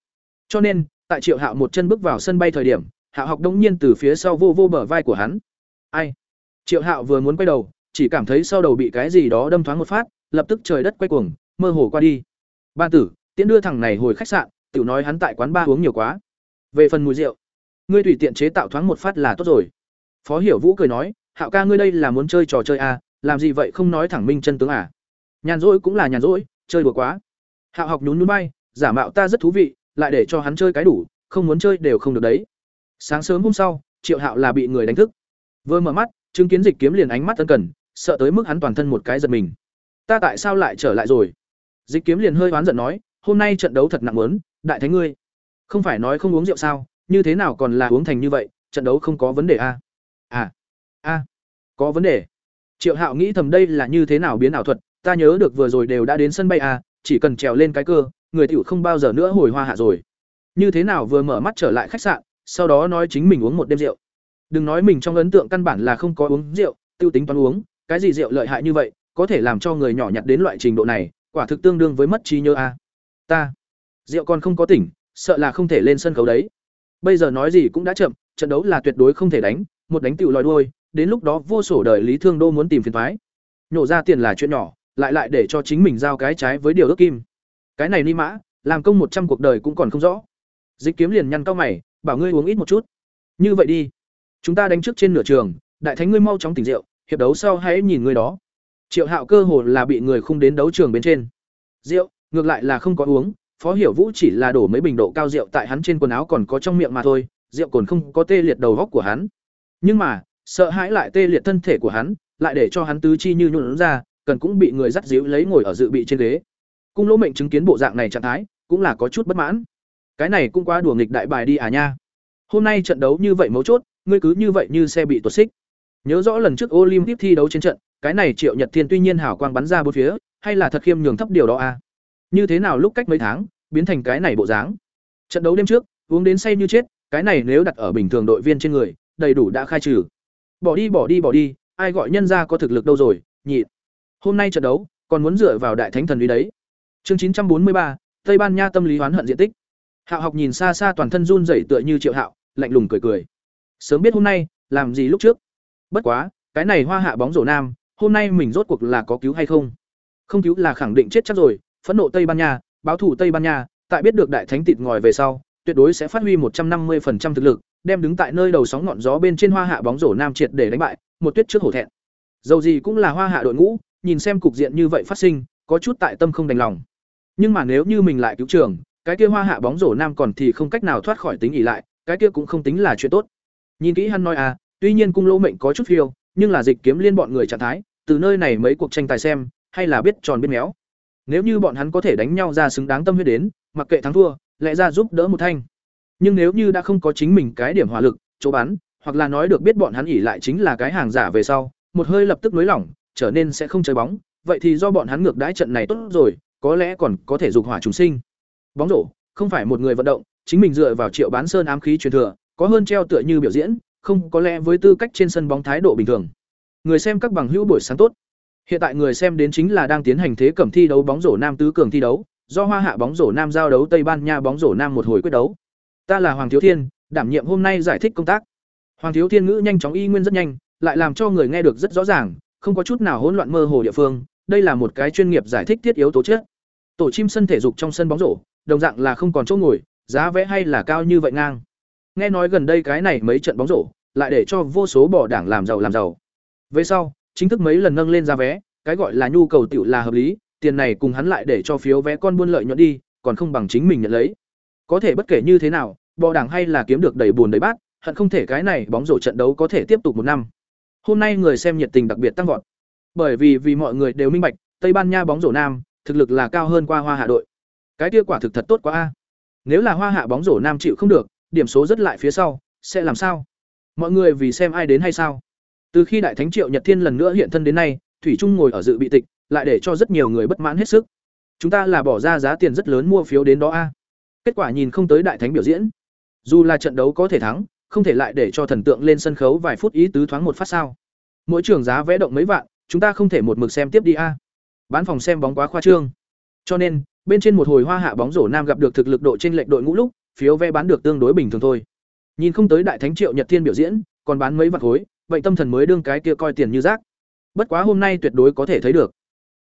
cho nên tại triệu hạo một chân bước vào sân bay thời điểm hạo học đông nhiên từ phía sau vô vô bờ vai của hắn ai? Triệu hạo vừa muốn quay đầu chỉ cảm thấy sau đầu bị cái gì đó đâm thoáng một phát lập tức trời đất quay cuồng mơ hồ qua đi. Ban tử tiễn đưa thằng này hồi khách sạn tiểu nói hắn tại quán ba uống nhiều quá. Về phần mùi rượu ngươi tùy tiện chế tạo thoáng một phát là tốt rồi. Phó hiểu vũ cười nói hạo ca ngươi đây là muốn chơi trò chơi à, làm gì vậy không nói thẳng minh chân tướng à? Nhàn rỗi cũng là nhàn rỗi chơi đùa quá. Hạo học nhún nhún bay giả mạo ta rất thú vị lại để cho hắn chơi cái đủ không muốn chơi đều không được đấy. Sáng sớm hôm sau triệu hạo là bị người đánh thức vừa mở mắt, chứng kiến dịch kiếm liền ánh mắt tân cần, sợ tới mức hắn toàn thân một cái giật mình. Ta tại sao lại trở lại rồi? Dịch kiếm liền hơi oán giận nói, hôm nay trận đấu thật nặng lớn đại thánh ngươi. Không phải nói không uống rượu sao, như thế nào còn là uống thành như vậy, trận đấu không có vấn đề a à a có vấn đề. Triệu hạo nghĩ thầm đây là như thế nào biến ảo thuật, ta nhớ được vừa rồi đều đã đến sân bay a chỉ cần trèo lên cái cơ, người tiểu không bao giờ nữa hồi hoa hạ rồi. Như thế nào vừa mở mắt trở lại khách sạn, sau đó nói chính mình uống một đêm rượu đừng nói mình trong ấn tượng căn bản là không có uống rượu, tiêu tính toán uống, cái gì rượu lợi hại như vậy, có thể làm cho người nhỏ nhặt đến loại trình độ này, quả thực tương đương với mất trí nhớ a. Ta, rượu còn không có tỉnh, sợ là không thể lên sân khấu đấy. Bây giờ nói gì cũng đã chậm, trận đấu là tuyệt đối không thể đánh, một đánh tiểu lòi đuôi, đến lúc đó vô sổ đời lý thương đô muốn tìm phiền toái. nhổ ra tiền là chuyện nhỏ, lại lại để cho chính mình giao cái trái với điều ước kim. Cái này ni mã, làm công một trăm cuộc đời cũng còn không rõ. Dịch kiếm liền nhăn cao mày, bảo ngươi uống ít một chút. Như vậy đi chúng ta đánh trước trên nửa trường, đại thánh ngươi mau chóng tỉnh rượu, hiệp đấu sau hãy nhìn ngươi đó. Triệu hạo cơ hồ là bị người không đến đấu trường bên trên. Rượu, ngược lại là không có uống, phó hiểu vũ chỉ là đổ mấy bình độ cao rượu tại hắn trên quần áo còn có trong miệng mà thôi, rượu còn không có tê liệt đầu góc của hắn. Nhưng mà, sợ hãi lại tê liệt thân thể của hắn, lại để cho hắn tứ chi như nhuộn ra, cần cũng bị người dắt díu lấy ngồi ở dự bị trên ghế. Cung lỗ mệnh chứng kiến bộ dạng này trạng thái, cũng là có chút bất mãn. Cái này cũng quá đùa nghịch đại bài đi à nha. Hôm nay trận đấu như vậy mấu chốt ngươi cứ như vậy như xe bị tuột xích. Nhớ rõ lần trước olympic thi đấu trên trận, cái này triệu nhật thiên tuy nhiên hảo quang bắn ra bốn phía, hay là thật khiêm nhường thấp điều đó à? Như thế nào lúc cách mấy tháng, biến thành cái này bộ dáng? Trận đấu đêm trước, uống đến say như chết, cái này nếu đặt ở bình thường đội viên trên người, đầy đủ đã khai trừ. Bỏ đi bỏ đi bỏ đi, ai gọi nhân ra có thực lực đâu rồi, nhị. Hôm nay trận đấu, còn muốn dựa vào đại thánh thần uy đấy. Chương chín trăm bốn mươi ba, tây ban nha tâm lý oán hận diện tích. Hạo học nhìn xa xa toàn thân run rẩy tựa như triệu hạo, lạnh lùng cười cười sớm biết hôm nay, làm gì lúc trước. Bất quá, cái này hoa hạ bóng rổ nam, hôm nay mình rốt cuộc là có cứu hay không? Không cứu là khẳng định chết chắc rồi, phẫn nộ tây ban nha, báo thủ tây ban nha, tại biết được đại thánh tịt ngòi về sau, tuyệt đối sẽ phát huy một trăm năm mươi phần trăm thực lực, đem đứng tại nơi đầu sóng ngọn gió bên trên hoa hạ bóng rổ nam triệt để đánh bại, một tuyết trước hổ thẹn. Dầu gì cũng là hoa hạ đội ngũ, nhìn xem cục diện như vậy phát sinh, có chút tại tâm không đành lòng. Nhưng mà nếu như mình lại cứu trường, cái kia hoa hạ bóng rổ nam còn thì không cách nào thoát khỏi tính ỉ lại, cái kia cũng không tính là chuyện tốt nhìn kỹ hắn nói à tuy nhiên cung lỗ mệnh có chút phiêu, nhưng là dịch kiếm liên bọn người trạng thái, từ nơi này mấy cuộc tranh tài xem, hay là biết tròn biết méo. Nếu như bọn hắn có thể đánh nhau ra xứng đáng tâm huyết đến, mặc kệ thắng thua, lẽ ra giúp đỡ một thanh. Nhưng nếu như đã không có chính mình cái điểm hỏa lực, chỗ bắn, hoặc là nói được biết bọn hắn ỉ lại chính là cái hàng giả về sau, một hơi lập tức nới lỏng, trở nên sẽ không chơi bóng, vậy thì do bọn hắn ngược đãi trận này tốt rồi, có lẽ còn có thể dục hỏa chúng sinh. Bóng rổ, không phải một người vận động, chính mình dựa vào triệu bán sơn ám khí truyền thừa có hơn treo tựa như biểu diễn, không có lẽ với tư cách trên sân bóng thái độ bình thường. Người xem các bằng hữu buổi sáng tốt. Hiện tại người xem đến chính là đang tiến hành thế cẩm thi đấu bóng rổ nam tứ cường thi đấu, do hoa hạ bóng rổ nam giao đấu, tây ban nha bóng rổ nam một hồi quyết đấu. Ta là hoàng thiếu thiên, đảm nhiệm hôm nay giải thích công tác. Hoàng thiếu thiên ngữ nhanh chóng y nguyên rất nhanh, lại làm cho người nghe được rất rõ ràng, không có chút nào hỗn loạn mơ hồ địa phương, đây là một cái chuyên nghiệp giải thích thiết yếu tố chất. Tổ chim sân thể dục trong sân bóng rổ, đồng dạng là không còn chỗ ngồi, giá vé hay là cao như vậy ngang nghe nói gần đây cái này mấy trận bóng rổ, lại để cho vô số bỏ đảng làm giàu làm giàu. Về sau, chính thức mấy lần nâng lên giá vé, cái gọi là nhu cầu tiểu là hợp lý, tiền này cùng hắn lại để cho phiếu vé con buôn lợi nhuận đi, còn không bằng chính mình nhận lấy. Có thể bất kể như thế nào bỏ đảng hay là kiếm được đầy buồn đầy bát, hận không thể cái này bóng rổ trận đấu có thể tiếp tục một năm. Hôm nay người xem nhiệt tình đặc biệt tăng vọt. Bởi vì vì mọi người đều minh bạch, tây ban nha bóng rổ nam, thực lực là cao hơn qua hoa hạ đội. Cái kia quả thực thật tốt quá a. Nếu là hoa hạ bóng rổ nam chịu không được điểm số rất lại phía sau sẽ làm sao mọi người vì xem ai đến hay sao từ khi đại thánh triệu nhật thiên lần nữa hiện thân đến nay thủy trung ngồi ở dự bị tịch lại để cho rất nhiều người bất mãn hết sức chúng ta là bỏ ra giá tiền rất lớn mua phiếu đến đó a kết quả nhìn không tới đại thánh biểu diễn dù là trận đấu có thể thắng không thể lại để cho thần tượng lên sân khấu vài phút ý tứ thoáng một phát sao? Mỗi trường giá vẽ động mấy vạn, chúng ta không thể một mực xem tiếp đi a. Bán phòng xem bóng quá khoa trương. Cho nên, bên trên một hồi hoa hạ bóng rổ nam gặp được thực lực độ trên lệch đội ngũ lúc, phiếu vé bán được tương đối bình thường thôi. Nhìn không tới đại thánh Triệu Nhật Thiên biểu diễn, còn bán mấy vạn khối, vậy tâm thần mới đương cái kia coi tiền như rác. Bất quá hôm nay tuyệt đối có thể thấy được.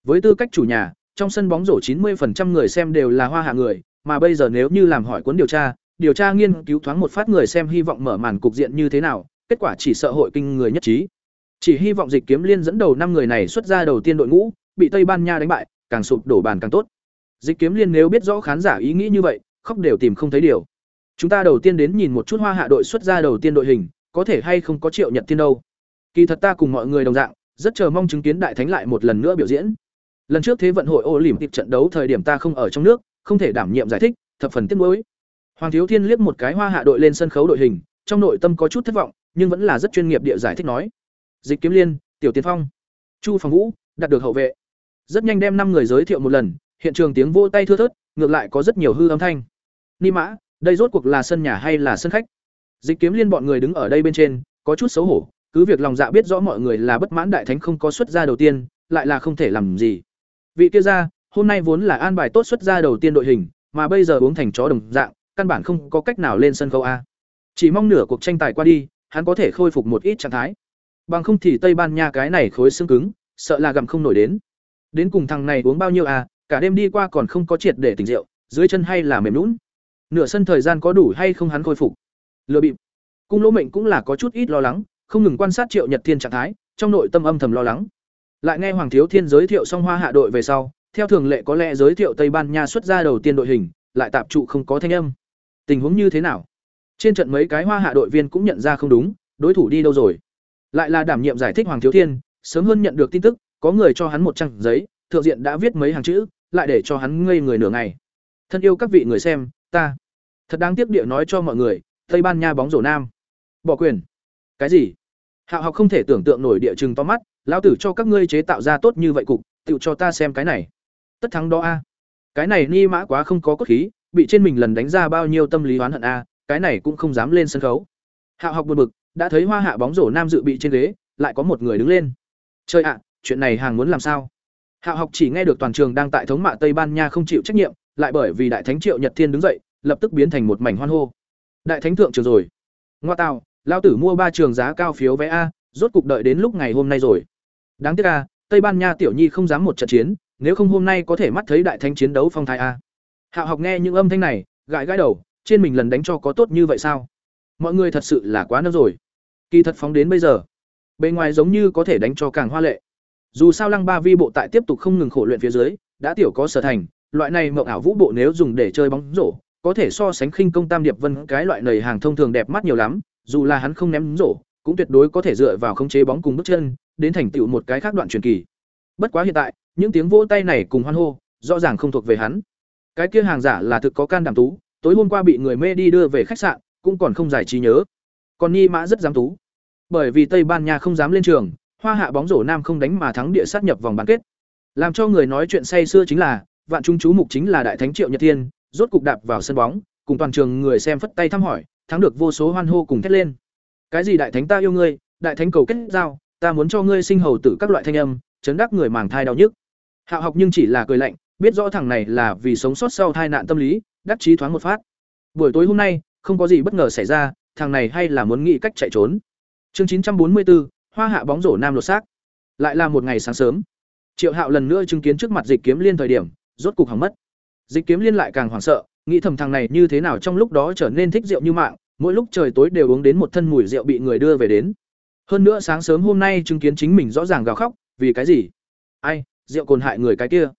Với tư cách chủ nhà, trong sân bóng rổ 90% người xem đều là hoa hạ người, mà bây giờ nếu như làm hỏi cuốn điều tra, điều tra nghiên cứu thoáng một phát người xem hy vọng mở màn cục diện như thế nào, kết quả chỉ sợ hội kinh người nhất trí. Chỉ hy vọng Dịch Kiếm Liên dẫn đầu năm người này xuất ra đầu tiên đội ngũ, bị Tây Ban Nha đánh bại, càng sụp đổ bàn càng tốt. Dịch Kiếm Liên nếu biết rõ khán giả ý nghĩ như vậy, khóc đều tìm không thấy điều. Chúng ta đầu tiên đến nhìn một chút Hoa Hạ đội xuất ra đầu tiên đội hình, có thể hay không có Triệu Nhật Thiên đâu. Kỳ thật ta cùng mọi người đồng dạng, rất chờ mong chứng kiến đại thánh lại một lần nữa biểu diễn. Lần trước thế vận hội ô lỉm tiệp trận đấu thời điểm ta không ở trong nước, không thể đảm nhiệm giải thích, thập phần tiếc nuối. Hoàng Thiếu Thiên liếc một cái Hoa Hạ đội lên sân khấu đội hình, trong nội tâm có chút thất vọng, nhưng vẫn là rất chuyên nghiệp địa giải thích nói: Dịch Kiếm Liên, Tiểu Tiên Phong, Chu Phòng Vũ, đạt được hậu vệ. Rất nhanh đem năm người giới thiệu một lần, hiện trường tiếng vỗ tay thưa thớt, ngược lại có rất nhiều hư âm thanh. Ni Mã, đây rốt cuộc là sân nhà hay là sân khách? Dịch Kiếm Liên bọn người đứng ở đây bên trên, có chút xấu hổ, cứ việc lòng dạ biết rõ mọi người là bất mãn đại thánh không có xuất gia đầu tiên, lại là không thể làm gì. Vị kia ra, hôm nay vốn là an bài tốt xuất gia đầu tiên đội hình, mà bây giờ uống thành chó đồng dạng, căn bản không có cách nào lên sân khấu a. Chỉ mong nửa cuộc tranh tài qua đi, hắn có thể khôi phục một ít trạng thái. Bằng không thì Tây Ban Nha cái này khối xương cứng, sợ là gặm không nổi đến. Đến cùng thằng này uống bao nhiêu à, cả đêm đi qua còn không có triệt để tỉnh rượu, dưới chân hay là mềm lún. Nửa sân thời gian có đủ hay không hắn khôi phục. Lừa bịp. Cung Lỗ Mệnh cũng là có chút ít lo lắng, không ngừng quan sát Triệu Nhật Thiên trạng thái, trong nội tâm âm thầm lo lắng. Lại nghe Hoàng Thiếu Thiên giới thiệu xong Hoa Hạ đội về sau, theo thường lệ có lẽ giới thiệu Tây Ban Nha xuất ra đầu tiên đội hình, lại tạp trụ không có thanh âm. Tình huống như thế nào? Trên trận mấy cái Hoa Hạ đội viên cũng nhận ra không đúng, đối thủ đi đâu rồi? Lại là đảm nhiệm giải thích Hoàng Thiếu Thiên, sớm hơn nhận được tin tức, có người cho hắn một trang giấy, thượng diện đã viết mấy hàng chữ, lại để cho hắn ngây người nửa ngày. Thân yêu các vị người xem, ta thật đáng tiếc địa nói cho mọi người, Tây Ban Nha bóng rổ nam. Bỏ quyền. Cái gì? Hạo học không thể tưởng tượng nổi địa chừng to mắt, lão tử cho các ngươi chế tạo ra tốt như vậy cục, tự cho ta xem cái này. Tất thắng đó a. Cái này ni mã quá không có cốt khí, bị trên mình lần đánh ra bao nhiêu tâm lý oán hận a, cái này cũng không dám lên sân khấu. Hạo học buồn bực, đã thấy hoa hạ bóng rổ nam dự bị trên ghế lại có một người đứng lên chơi ạ chuyện này hàng muốn làm sao hạo học chỉ nghe được toàn trường đang tại thống mạ tây ban nha không chịu trách nhiệm lại bởi vì đại thánh triệu nhật thiên đứng dậy lập tức biến thành một mảnh hoan hô. Đại thánh thượng trường rồi. Ngoa tạo lao tử mua ba trường giá cao phiếu vé a rốt cục đợi đến lúc ngày hôm nay rồi. Đáng tiếc a tây ban nha tiểu nhi không dám một trận chiến nếu không hôm nay có thể mắt thấy đại thánh chiến đấu phong thái a. Hạo học nghe những âm thanh này gãi gãi đầu trên mình lần đánh cho có tốt như vậy sao? Mọi người thật sự là quá nỡ rồi. Kỳ thật phóng đến bây giờ, bên ngoài giống như có thể đánh cho càng hoa lệ. Dù sao Lăng Ba Vi bộ tại tiếp tục không ngừng khổ luyện phía dưới, đã tiểu có sở thành, loại này mộng ảo vũ bộ nếu dùng để chơi bóng rổ, có thể so sánh khinh công tam điệp vân cái loại nầy hàng thông thường đẹp mắt nhiều lắm, dù là hắn không ném rổ, cũng tuyệt đối có thể dựa vào khống chế bóng cùng bước chân, đến thành tựu một cái khác đoạn truyền kỳ. Bất quá hiện tại, những tiếng vỗ tay này cùng hoan hô, rõ ràng không thuộc về hắn. Cái kia hàng giả là thực có can đảm tú, tối hôm qua bị người mê đi đưa về khách sạn, cũng còn không giải trí nhớ. Còn Ni Mã rất dám tú. Bởi vì Tây Ban Nha không dám lên trường, Hoa Hạ bóng rổ nam không đánh mà thắng địa sát nhập vòng bán kết. Làm cho người nói chuyện say xưa chính là, vạn chúng chú mục chính là đại thánh Triệu Nhật Thiên, rốt cục đạp vào sân bóng, cùng toàn trường người xem phất tay thăm hỏi, thắng được vô số hoan hô cùng thét lên. Cái gì đại thánh ta yêu ngươi, đại thánh cầu kết giao, ta muốn cho ngươi sinh hầu tử các loại thanh âm, chấn đắc người màng thai đau nhức. Hạo học nhưng chỉ là cười lạnh, biết rõ thằng này là vì sống sót sau tai nạn tâm lý, đắc chí thoáng một phát. Buổi tối hôm nay, không có gì bất ngờ xảy ra, thằng này hay là muốn nghĩ cách chạy trốn. Chương 944, Hoa hạ bóng rổ nam lột xác. Lại là một ngày sáng sớm. Triệu Hạo lần nữa chứng kiến trước mặt Dịch Kiếm Liên thời điểm, rốt cục hỏng mất. Dịch Kiếm Liên lại càng hoảng sợ, nghĩ thầm thằng này như thế nào trong lúc đó trở nên thích rượu như mạng, mỗi lúc trời tối đều uống đến một thân mùi rượu bị người đưa về đến. Hơn nữa sáng sớm hôm nay chứng kiến chính mình rõ ràng gào khóc, vì cái gì? Ai, rượu cồn hại người cái kia.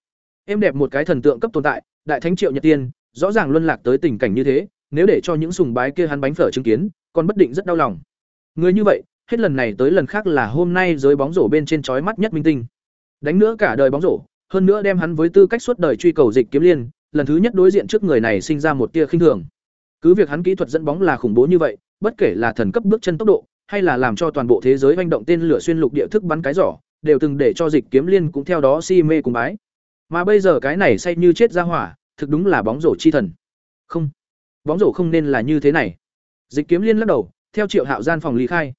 Em đẹp một cái thần tượng cấp tồn tại, đại thánh Triệu Nhật Tiên, rõ ràng luân lạc tới tình cảnh như thế, nếu để cho những sùng bái kia hắn bánh phở chứng kiến, còn bất định rất đau lòng. Người như vậy, hết lần này tới lần khác là hôm nay giới bóng rổ bên trên chói mắt nhất minh tinh. Đánh nữa cả đời bóng rổ, hơn nữa đem hắn với tư cách suốt đời truy cầu dịch kiếm liên, lần thứ nhất đối diện trước người này sinh ra một tia khinh thường. Cứ việc hắn kỹ thuật dẫn bóng là khủng bố như vậy, bất kể là thần cấp bước chân tốc độ, hay là làm cho toàn bộ thế giới hành động tên lửa xuyên lục địa thức bắn cái giỏ, đều từng để cho dịch kiếm liên cũng theo đó si mê cùng bái. Mà bây giờ cái này say như chết ra hỏa, thực đúng là bóng rổ chi thần. Không, bóng rổ không nên là như thế này. Dịch kiếm liên lắc đầu, theo Triệu Hạo gian phòng lý khai.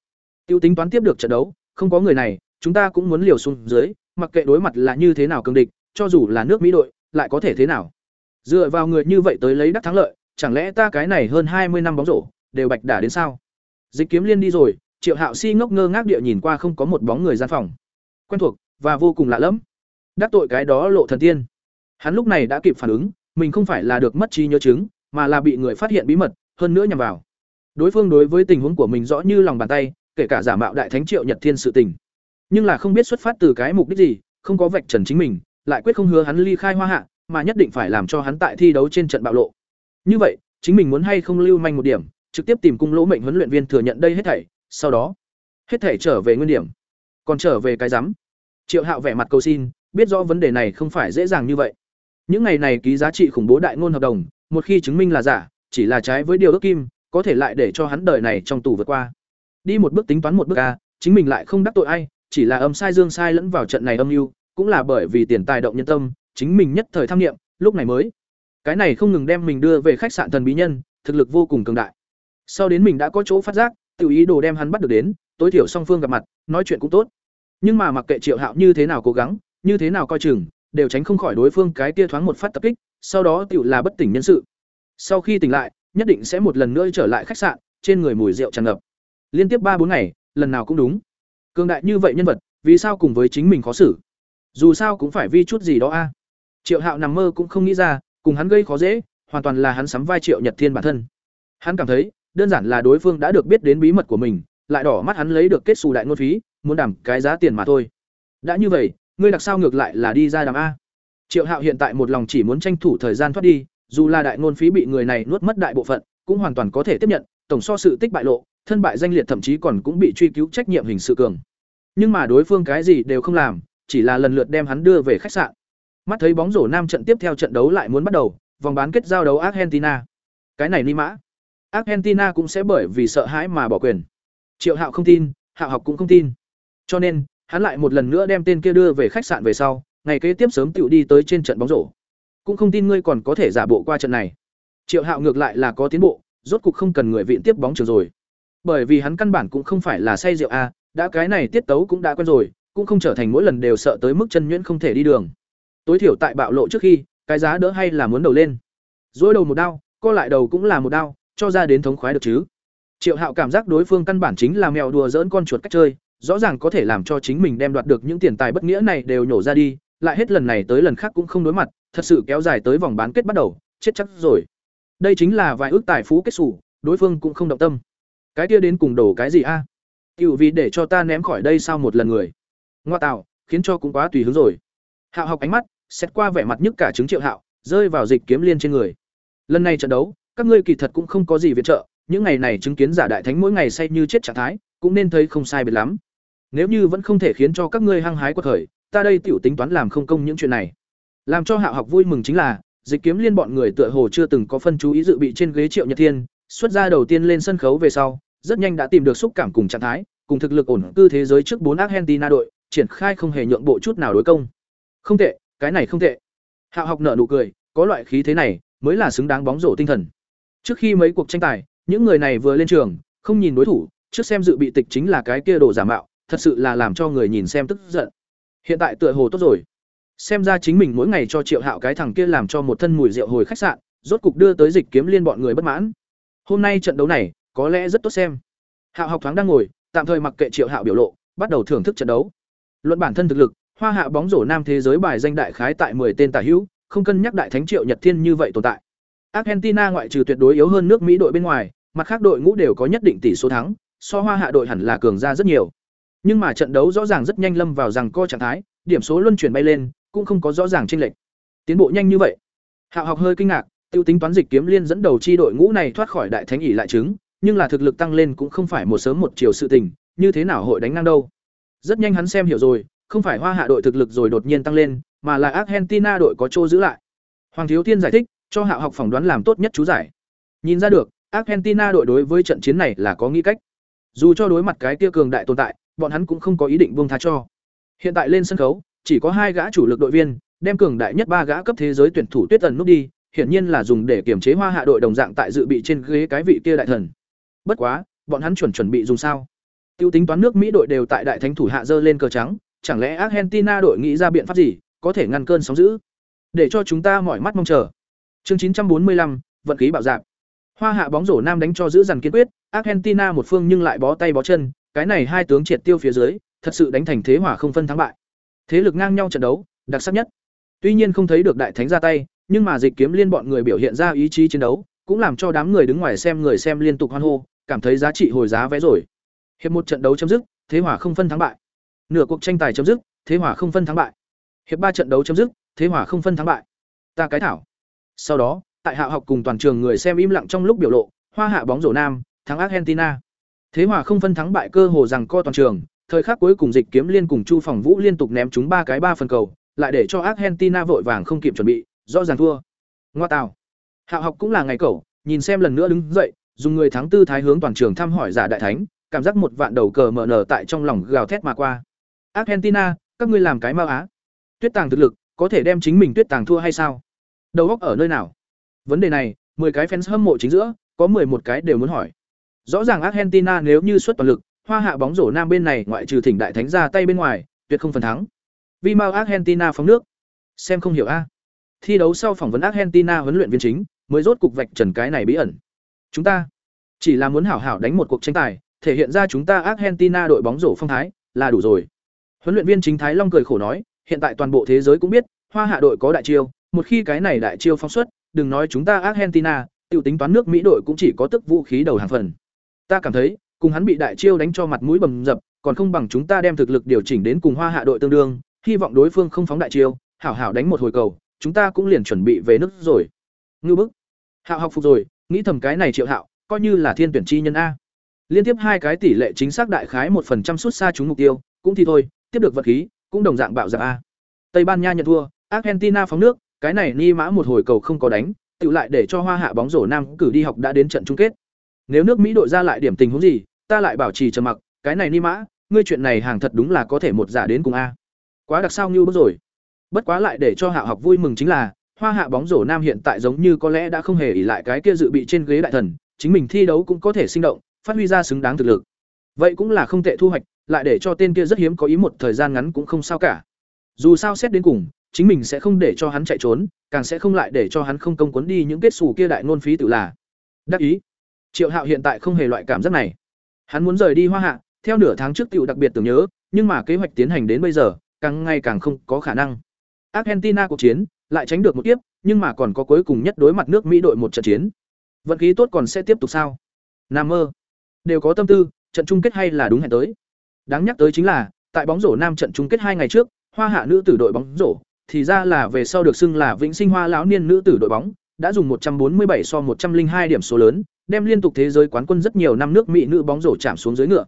Tiêu tính toán tiếp được trận đấu, không có người này, chúng ta cũng muốn liều xuống dưới, mặc kệ đối mặt là như thế nào cường địch, cho dù là nước Mỹ đội, lại có thể thế nào? Dựa vào người như vậy tới lấy đắc thắng lợi, chẳng lẽ ta cái này hơn hai mươi năm bóng rổ, đều bạch đả đến sao? Dịch Kiếm Liên đi rồi, Triệu Hạo Si ngốc ngơ ngác địa nhìn qua không có một bóng người gian phòng. Quen thuộc và vô cùng lạ lẫm. Đắc tội cái đó lộ thần tiên. Hắn lúc này đã kịp phản ứng, mình không phải là được mất trí nhớ chứng, mà là bị người phát hiện bí mật, hơn nữa nhằm vào. Đối phương đối với tình huống của mình rõ như lòng bàn tay, kể cả giả mạo đại thánh Triệu Nhật Thiên sự tình. Nhưng là không biết xuất phát từ cái mục đích gì, không có vạch trần chính mình, lại quyết không hứa hắn ly khai Hoa Hạ, mà nhất định phải làm cho hắn tại thi đấu trên trận bạo lộ. Như vậy, chính mình muốn hay không lưu manh một điểm, trực tiếp tìm cung lỗ mệnh huấn luyện viên thừa nhận đây hết thảy, sau đó, hết thảy trở về nguyên điểm. Còn trở về cái rắm. Triệu Hạo vẻ mặt cầu xin, biết rõ vấn đề này không phải dễ dàng như vậy. Những ngày này ký giá trị khủng bố đại ngôn hợp đồng, một khi chứng minh là giả, chỉ là trái với điều ước kim, có thể lại để cho hắn đời này trong tù vượt qua. Đi một bước tính toán một bước a, chính mình lại không đắc tội ai, chỉ là âm sai dương sai lẫn vào trận này âm mưu, cũng là bởi vì tiền tài động nhân tâm, chính mình nhất thời tham nghiệm, lúc này mới. Cái này không ngừng đem mình đưa về khách sạn thần bí nhân, thực lực vô cùng cường đại. Sau đến mình đã có chỗ phát giác, tự ý đồ đem hắn bắt được đến, tối thiểu song phương gặp mặt, nói chuyện cũng tốt. Nhưng mà mặc kệ Triệu Hạo như thế nào cố gắng, như thế nào coi chừng, đều tránh không khỏi đối phương cái tia thoáng một phát tập kích, sau đó tiểu là bất tỉnh nhân sự. Sau khi tỉnh lại, nhất định sẽ một lần nữa trở lại khách sạn, trên người mùi rượu tràn ngập. Liên tiếp ba bốn ngày, lần nào cũng đúng. Cường đại như vậy nhân vật, vì sao cùng với chính mình khó xử? Dù sao cũng phải vi chút gì đó a. Triệu Hạo nằm mơ cũng không nghĩ ra, cùng hắn gây khó dễ, hoàn toàn là hắn sắm vai Triệu Nhật Thiên bản thân. Hắn cảm thấy, đơn giản là đối phương đã được biết đến bí mật của mình, lại đỏ mắt hắn lấy được kết xù đại ngôn phí, muốn đảm cái giá tiền mà thôi. Đã như vậy, ngươi đặc sao ngược lại là đi ra đàm a? Triệu Hạo hiện tại một lòng chỉ muốn tranh thủ thời gian thoát đi, dù là đại ngôn phí bị người này nuốt mất đại bộ phận, cũng hoàn toàn có thể tiếp nhận, tổng so sự tích bại lộ, thân bại danh liệt thậm chí còn cũng bị truy cứu trách nhiệm hình sự cường. Nhưng mà đối phương cái gì đều không làm, chỉ là lần lượt đem hắn đưa về khách sạn. Mắt thấy bóng rổ nam trận tiếp theo trận đấu lại muốn bắt đầu, vòng bán kết giao đấu Argentina. Cái này ni mã. Argentina cũng sẽ bởi vì sợ hãi mà bỏ quyền. Triệu Hạo không tin, Hạo học cũng không tin. Cho nên, hắn lại một lần nữa đem tên kia đưa về khách sạn về sau, ngày kế tiếp sớm tựu đi tới trên trận bóng rổ. Cũng không tin ngươi còn có thể giả bộ qua trận này. Triệu Hạo ngược lại là có tiến bộ, rốt cục không cần người viện tiếp bóng trường rồi. Bởi vì hắn căn bản cũng không phải là say rượu a, đã cái này tiết tấu cũng đã quen rồi, cũng không trở thành mỗi lần đều sợ tới mức chân nhuyễn không thể đi đường. Tối thiểu tại bạo lộ trước khi, cái giá đỡ hay là muốn đầu lên. dỗi đầu một đao, co lại đầu cũng là một đao, cho ra đến thống khoái được chứ. Triệu Hạo cảm giác đối phương căn bản chính là mèo đùa dỡn con chuột cách chơi, rõ ràng có thể làm cho chính mình đem đoạt được những tiền tài bất nghĩa này đều nhổ ra đi, lại hết lần này tới lần khác cũng không đối mặt, thật sự kéo dài tới vòng bán kết bắt đầu, chết chắc rồi. Đây chính là vài ước tài phú kết xù đối phương cũng không động tâm. Cái kia đến cùng đổ cái gì a? À? Tiểu vì để cho ta ném khỏi đây sao một lần người. Ngoa tạo, khiến cho cũng quá tùy hứng rồi. Hạo học ánh mắt, xét qua vẻ mặt nhức cả chứng Triệu Hạo, rơi vào dịch kiếm liên trên người. Lần này trận đấu, các ngươi kỳ thật cũng không có gì viện trợ, những ngày này chứng kiến giả đại thánh mỗi ngày say như chết trạng thái, cũng nên thấy không sai biệt lắm. Nếu như vẫn không thể khiến cho các ngươi hăng hái quật khởi, ta đây tiểu tính toán làm không công những chuyện này. Làm cho Hạo học vui mừng chính là, dịch kiếm liên bọn người tựa hồ chưa từng có phân chú ý dự bị trên ghế Triệu Nhật Thiên, xuất ra đầu tiên lên sân khấu về sau, rất nhanh đã tìm được xúc cảm cùng trạng thái, cùng thực lực ổn cư thế giới trước bốn Argentina đội, triển khai không hề nhượng bộ chút nào đối công. Không tệ, cái này không tệ. Hạo học nở nụ cười, có loại khí thế này, mới là xứng đáng bóng rổ tinh thần. Trước khi mấy cuộc tranh tài, những người này vừa lên trường, không nhìn đối thủ, trước xem dự bị tịch chính là cái kia đồ giả mạo, thật sự là làm cho người nhìn xem tức giận. Hiện tại tựa hồ tốt rồi. Xem ra chính mình mỗi ngày cho Triệu Hạo cái thằng kia làm cho một thân mùi rượu hồi khách sạn, rốt cục đưa tới dịch kiếm liên bọn người bất mãn. Hôm nay trận đấu này, có lẽ rất tốt xem. Hạo học thoáng đang ngồi, tạm thời mặc kệ Triệu Hạo biểu lộ, bắt đầu thưởng thức trận đấu. Luận bản thân thực lực, Hoa Hạ bóng rổ nam thế giới bài danh đại khái tại 10 tên tả hữu, không cân nhắc đại thánh Triệu Nhật Thiên như vậy tồn tại. Argentina ngoại trừ tuyệt đối yếu hơn nước Mỹ đội bên ngoài, mặt khác đội ngũ đều có nhất định tỷ số thắng, so Hoa Hạ đội hẳn là cường ra rất nhiều. Nhưng mà trận đấu rõ ràng rất nhanh lâm vào rằng co trạng thái, điểm số luân chuyển bay lên, cũng không có rõ ràng chênh lệch. Tiến bộ nhanh như vậy. Hạo học hơi kinh ngạc, tiêu tính toán dịch kiếm liên dẫn đầu chi đội ngũ này thoát khỏi đại thánh ỷ lại chứng, nhưng là thực lực tăng lên cũng không phải một sớm một chiều sự tình, như thế nào hội đánh ngang đâu. Rất nhanh hắn xem hiểu rồi, không phải Hoa Hạ đội thực lực rồi đột nhiên tăng lên, mà là Argentina đội có chỗ giữ lại. Hoàng Thiếu Thiên giải thích, cho Hạo học phỏng đoán làm tốt nhất chú giải. Nhìn ra được, Argentina đội đối với trận chiến này là có nghĩ cách. Dù cho đối mặt cái kia cường đại tồn tại, bọn hắn cũng không có ý định buông tha cho. Hiện tại lên sân khấu, chỉ có hai gã chủ lực đội viên, đem cường đại nhất ba gã cấp thế giới tuyển thủ Tuyết ẩn nút đi, hiển nhiên là dùng để kiểm chế Hoa Hạ đội đồng dạng tại dự bị trên ghế cái vị kia đại thần. Bất quá, Bọn hắn chuẩn chuẩn bị dùng sao? Tiêu tính toán nước Mỹ đội đều tại đại thánh thủ hạ dơ lên cờ trắng, chẳng lẽ Argentina đội nghĩ ra biện pháp gì, có thể ngăn cơn sóng dữ? Để cho chúng ta mỏi mắt mong chờ. Chương 945, vận khí bạo dạp Hoa hạ bóng rổ nam đánh cho giữ dằn kiên quyết, Argentina một phương nhưng lại bó tay bó chân, cái này hai tướng triệt tiêu phía dưới, thật sự đánh thành thế hỏa không phân thắng bại. Thế lực ngang nhau trận đấu, đặc sắc nhất. Tuy nhiên không thấy được đại thánh ra tay, nhưng mà dịch kiếm liên bọn người biểu hiện ra ý chí chiến đấu, cũng làm cho đám người đứng ngoài xem người xem liên tục hoan hô, cảm thấy giá trị hồi giá vé rồi. Hiệp một trận đấu chấm dứt, thế hỏa không phân thắng bại. Nửa cuộc tranh tài chấm dứt, thế hỏa không phân thắng bại. Hiệp ba trận đấu chấm dứt, thế hỏa không phân thắng bại. Ta cái thảo. Sau đó, tại hạ học cùng toàn trường người xem im lặng trong lúc biểu lộ, hoa hạ bóng rổ nam, thắng Argentina. Thế hòa không phân thắng bại cơ hồ rằng co toàn trường, thời khắc cuối cùng dịch kiếm liên cùng Chu Phòng Vũ liên tục ném chúng ba cái ba phần cầu, lại để cho Argentina vội vàng không kịp chuẩn bị, rõ ràng thua. Ngoa tào. Hạ học cũng là ngày cẩu, nhìn xem lần nữa đứng dậy, dùng người thắng tư thái hướng toàn trường thăm hỏi giả đại thánh, cảm giác một vạn đầu cờ mở nở tại trong lòng gào thét mà qua. Argentina, các ngươi làm cái mau á. Tuyết tàng thực lực, có thể đem chính mình tuyết tàng thua hay sao? Đầu óc ở nơi nào? Vấn đề này, 10 cái fans hâm mộ chính giữa, có 11 cái đều muốn hỏi. Rõ ràng Argentina nếu như xuất toàn lực, hoa hạ bóng rổ nam bên này ngoại trừ thỉnh đại thánh ra tay bên ngoài, tuyệt không phần thắng. Vì mau Argentina phóng nước. Xem không hiểu a. Thi đấu sau phỏng vấn Argentina huấn luyện viên chính, mới rốt cục vạch trần cái này bí ẩn. Chúng ta chỉ là muốn hảo hảo đánh một cuộc tranh tài, thể hiện ra chúng ta Argentina đội bóng rổ phong thái, là đủ rồi. Huấn luyện viên chính Thái Long cười khổ nói, hiện tại toàn bộ thế giới cũng biết, Hoa Hạ đội có đại chiêu, một khi cái này đại chiêu phóng xuất, đừng nói chúng ta Argentina, tiểu tính toán nước Mỹ đội cũng chỉ có tức vũ khí đầu hàng phần. Ta cảm thấy, cùng hắn bị đại chiêu đánh cho mặt mũi bầm dập, còn không bằng chúng ta đem thực lực điều chỉnh đến cùng Hoa Hạ đội tương đương, hy vọng đối phương không phóng đại chiêu, hảo hảo đánh một hồi cầu, chúng ta cũng liền chuẩn bị về nước rồi. Ngư bức. Hạo học phục rồi, nghĩ thầm cái này Triệu Hạo, coi như là thiên tuyển chi nhân a. Liên tiếp hai cái tỷ lệ chính xác đại khái một phần trăm suốt xa chúng mục tiêu, cũng thì thôi, tiếp được vật khí, cũng đồng dạng bạo dạng a. Tây Ban Nha nhận thua, Argentina phóng nước, cái này ni mã một hồi cầu không có đánh, tự lại để cho Hoa Hạ bóng rổ nam cử đi học đã đến trận chung kết. Nếu nước Mỹ đội ra lại điểm tình huống gì, ta lại bảo trì trầm mặc, cái này ni mã, ngươi chuyện này hàng thật đúng là có thể một giả đến cùng a. Quá đặc sao như bước rồi. Bất quá lại để cho Hạ học vui mừng chính là, Hoa Hạ bóng rổ nam hiện tại giống như có lẽ đã không hề ỷ lại cái kia dự bị trên ghế đại thần, chính mình thi đấu cũng có thể sinh động, phát huy ra xứng đáng thực lực. Vậy cũng là không tệ thu hoạch, lại để cho tên kia rất hiếm có ý một thời gian ngắn cũng không sao cả. Dù sao xét đến cùng, chính mình sẽ không để cho hắn chạy trốn, càng sẽ không lại để cho hắn không công cuốn đi những kết xù kia đại ngôn phí tự là. Đắc ý. Triệu Hạo hiện tại không hề loại cảm giác này. Hắn muốn rời đi Hoa Hạ, theo nửa tháng trước tiểu đặc biệt tưởng nhớ, nhưng mà kế hoạch tiến hành đến bây giờ, càng ngày càng không có khả năng. Argentina cuộc chiến, lại tránh được một kiếp, nhưng mà còn có cuối cùng nhất đối mặt nước Mỹ đội một trận chiến. Vận khí tốt còn sẽ tiếp tục sao? Nam mơ, đều có tâm tư, trận chung kết hay là đúng hẹn tới. Đáng nhắc tới chính là, tại bóng rổ nam trận chung kết hai ngày trước, Hoa Hạ nữ tử đội bóng rổ, thì ra là về sau được xưng là Vĩnh Sinh Hoa lão niên nữ tử đội bóng, đã dùng 147 so 102 điểm số lớn, đem liên tục thế giới quán quân rất nhiều năm nước Mỹ nữ bóng rổ chạm xuống dưới ngựa.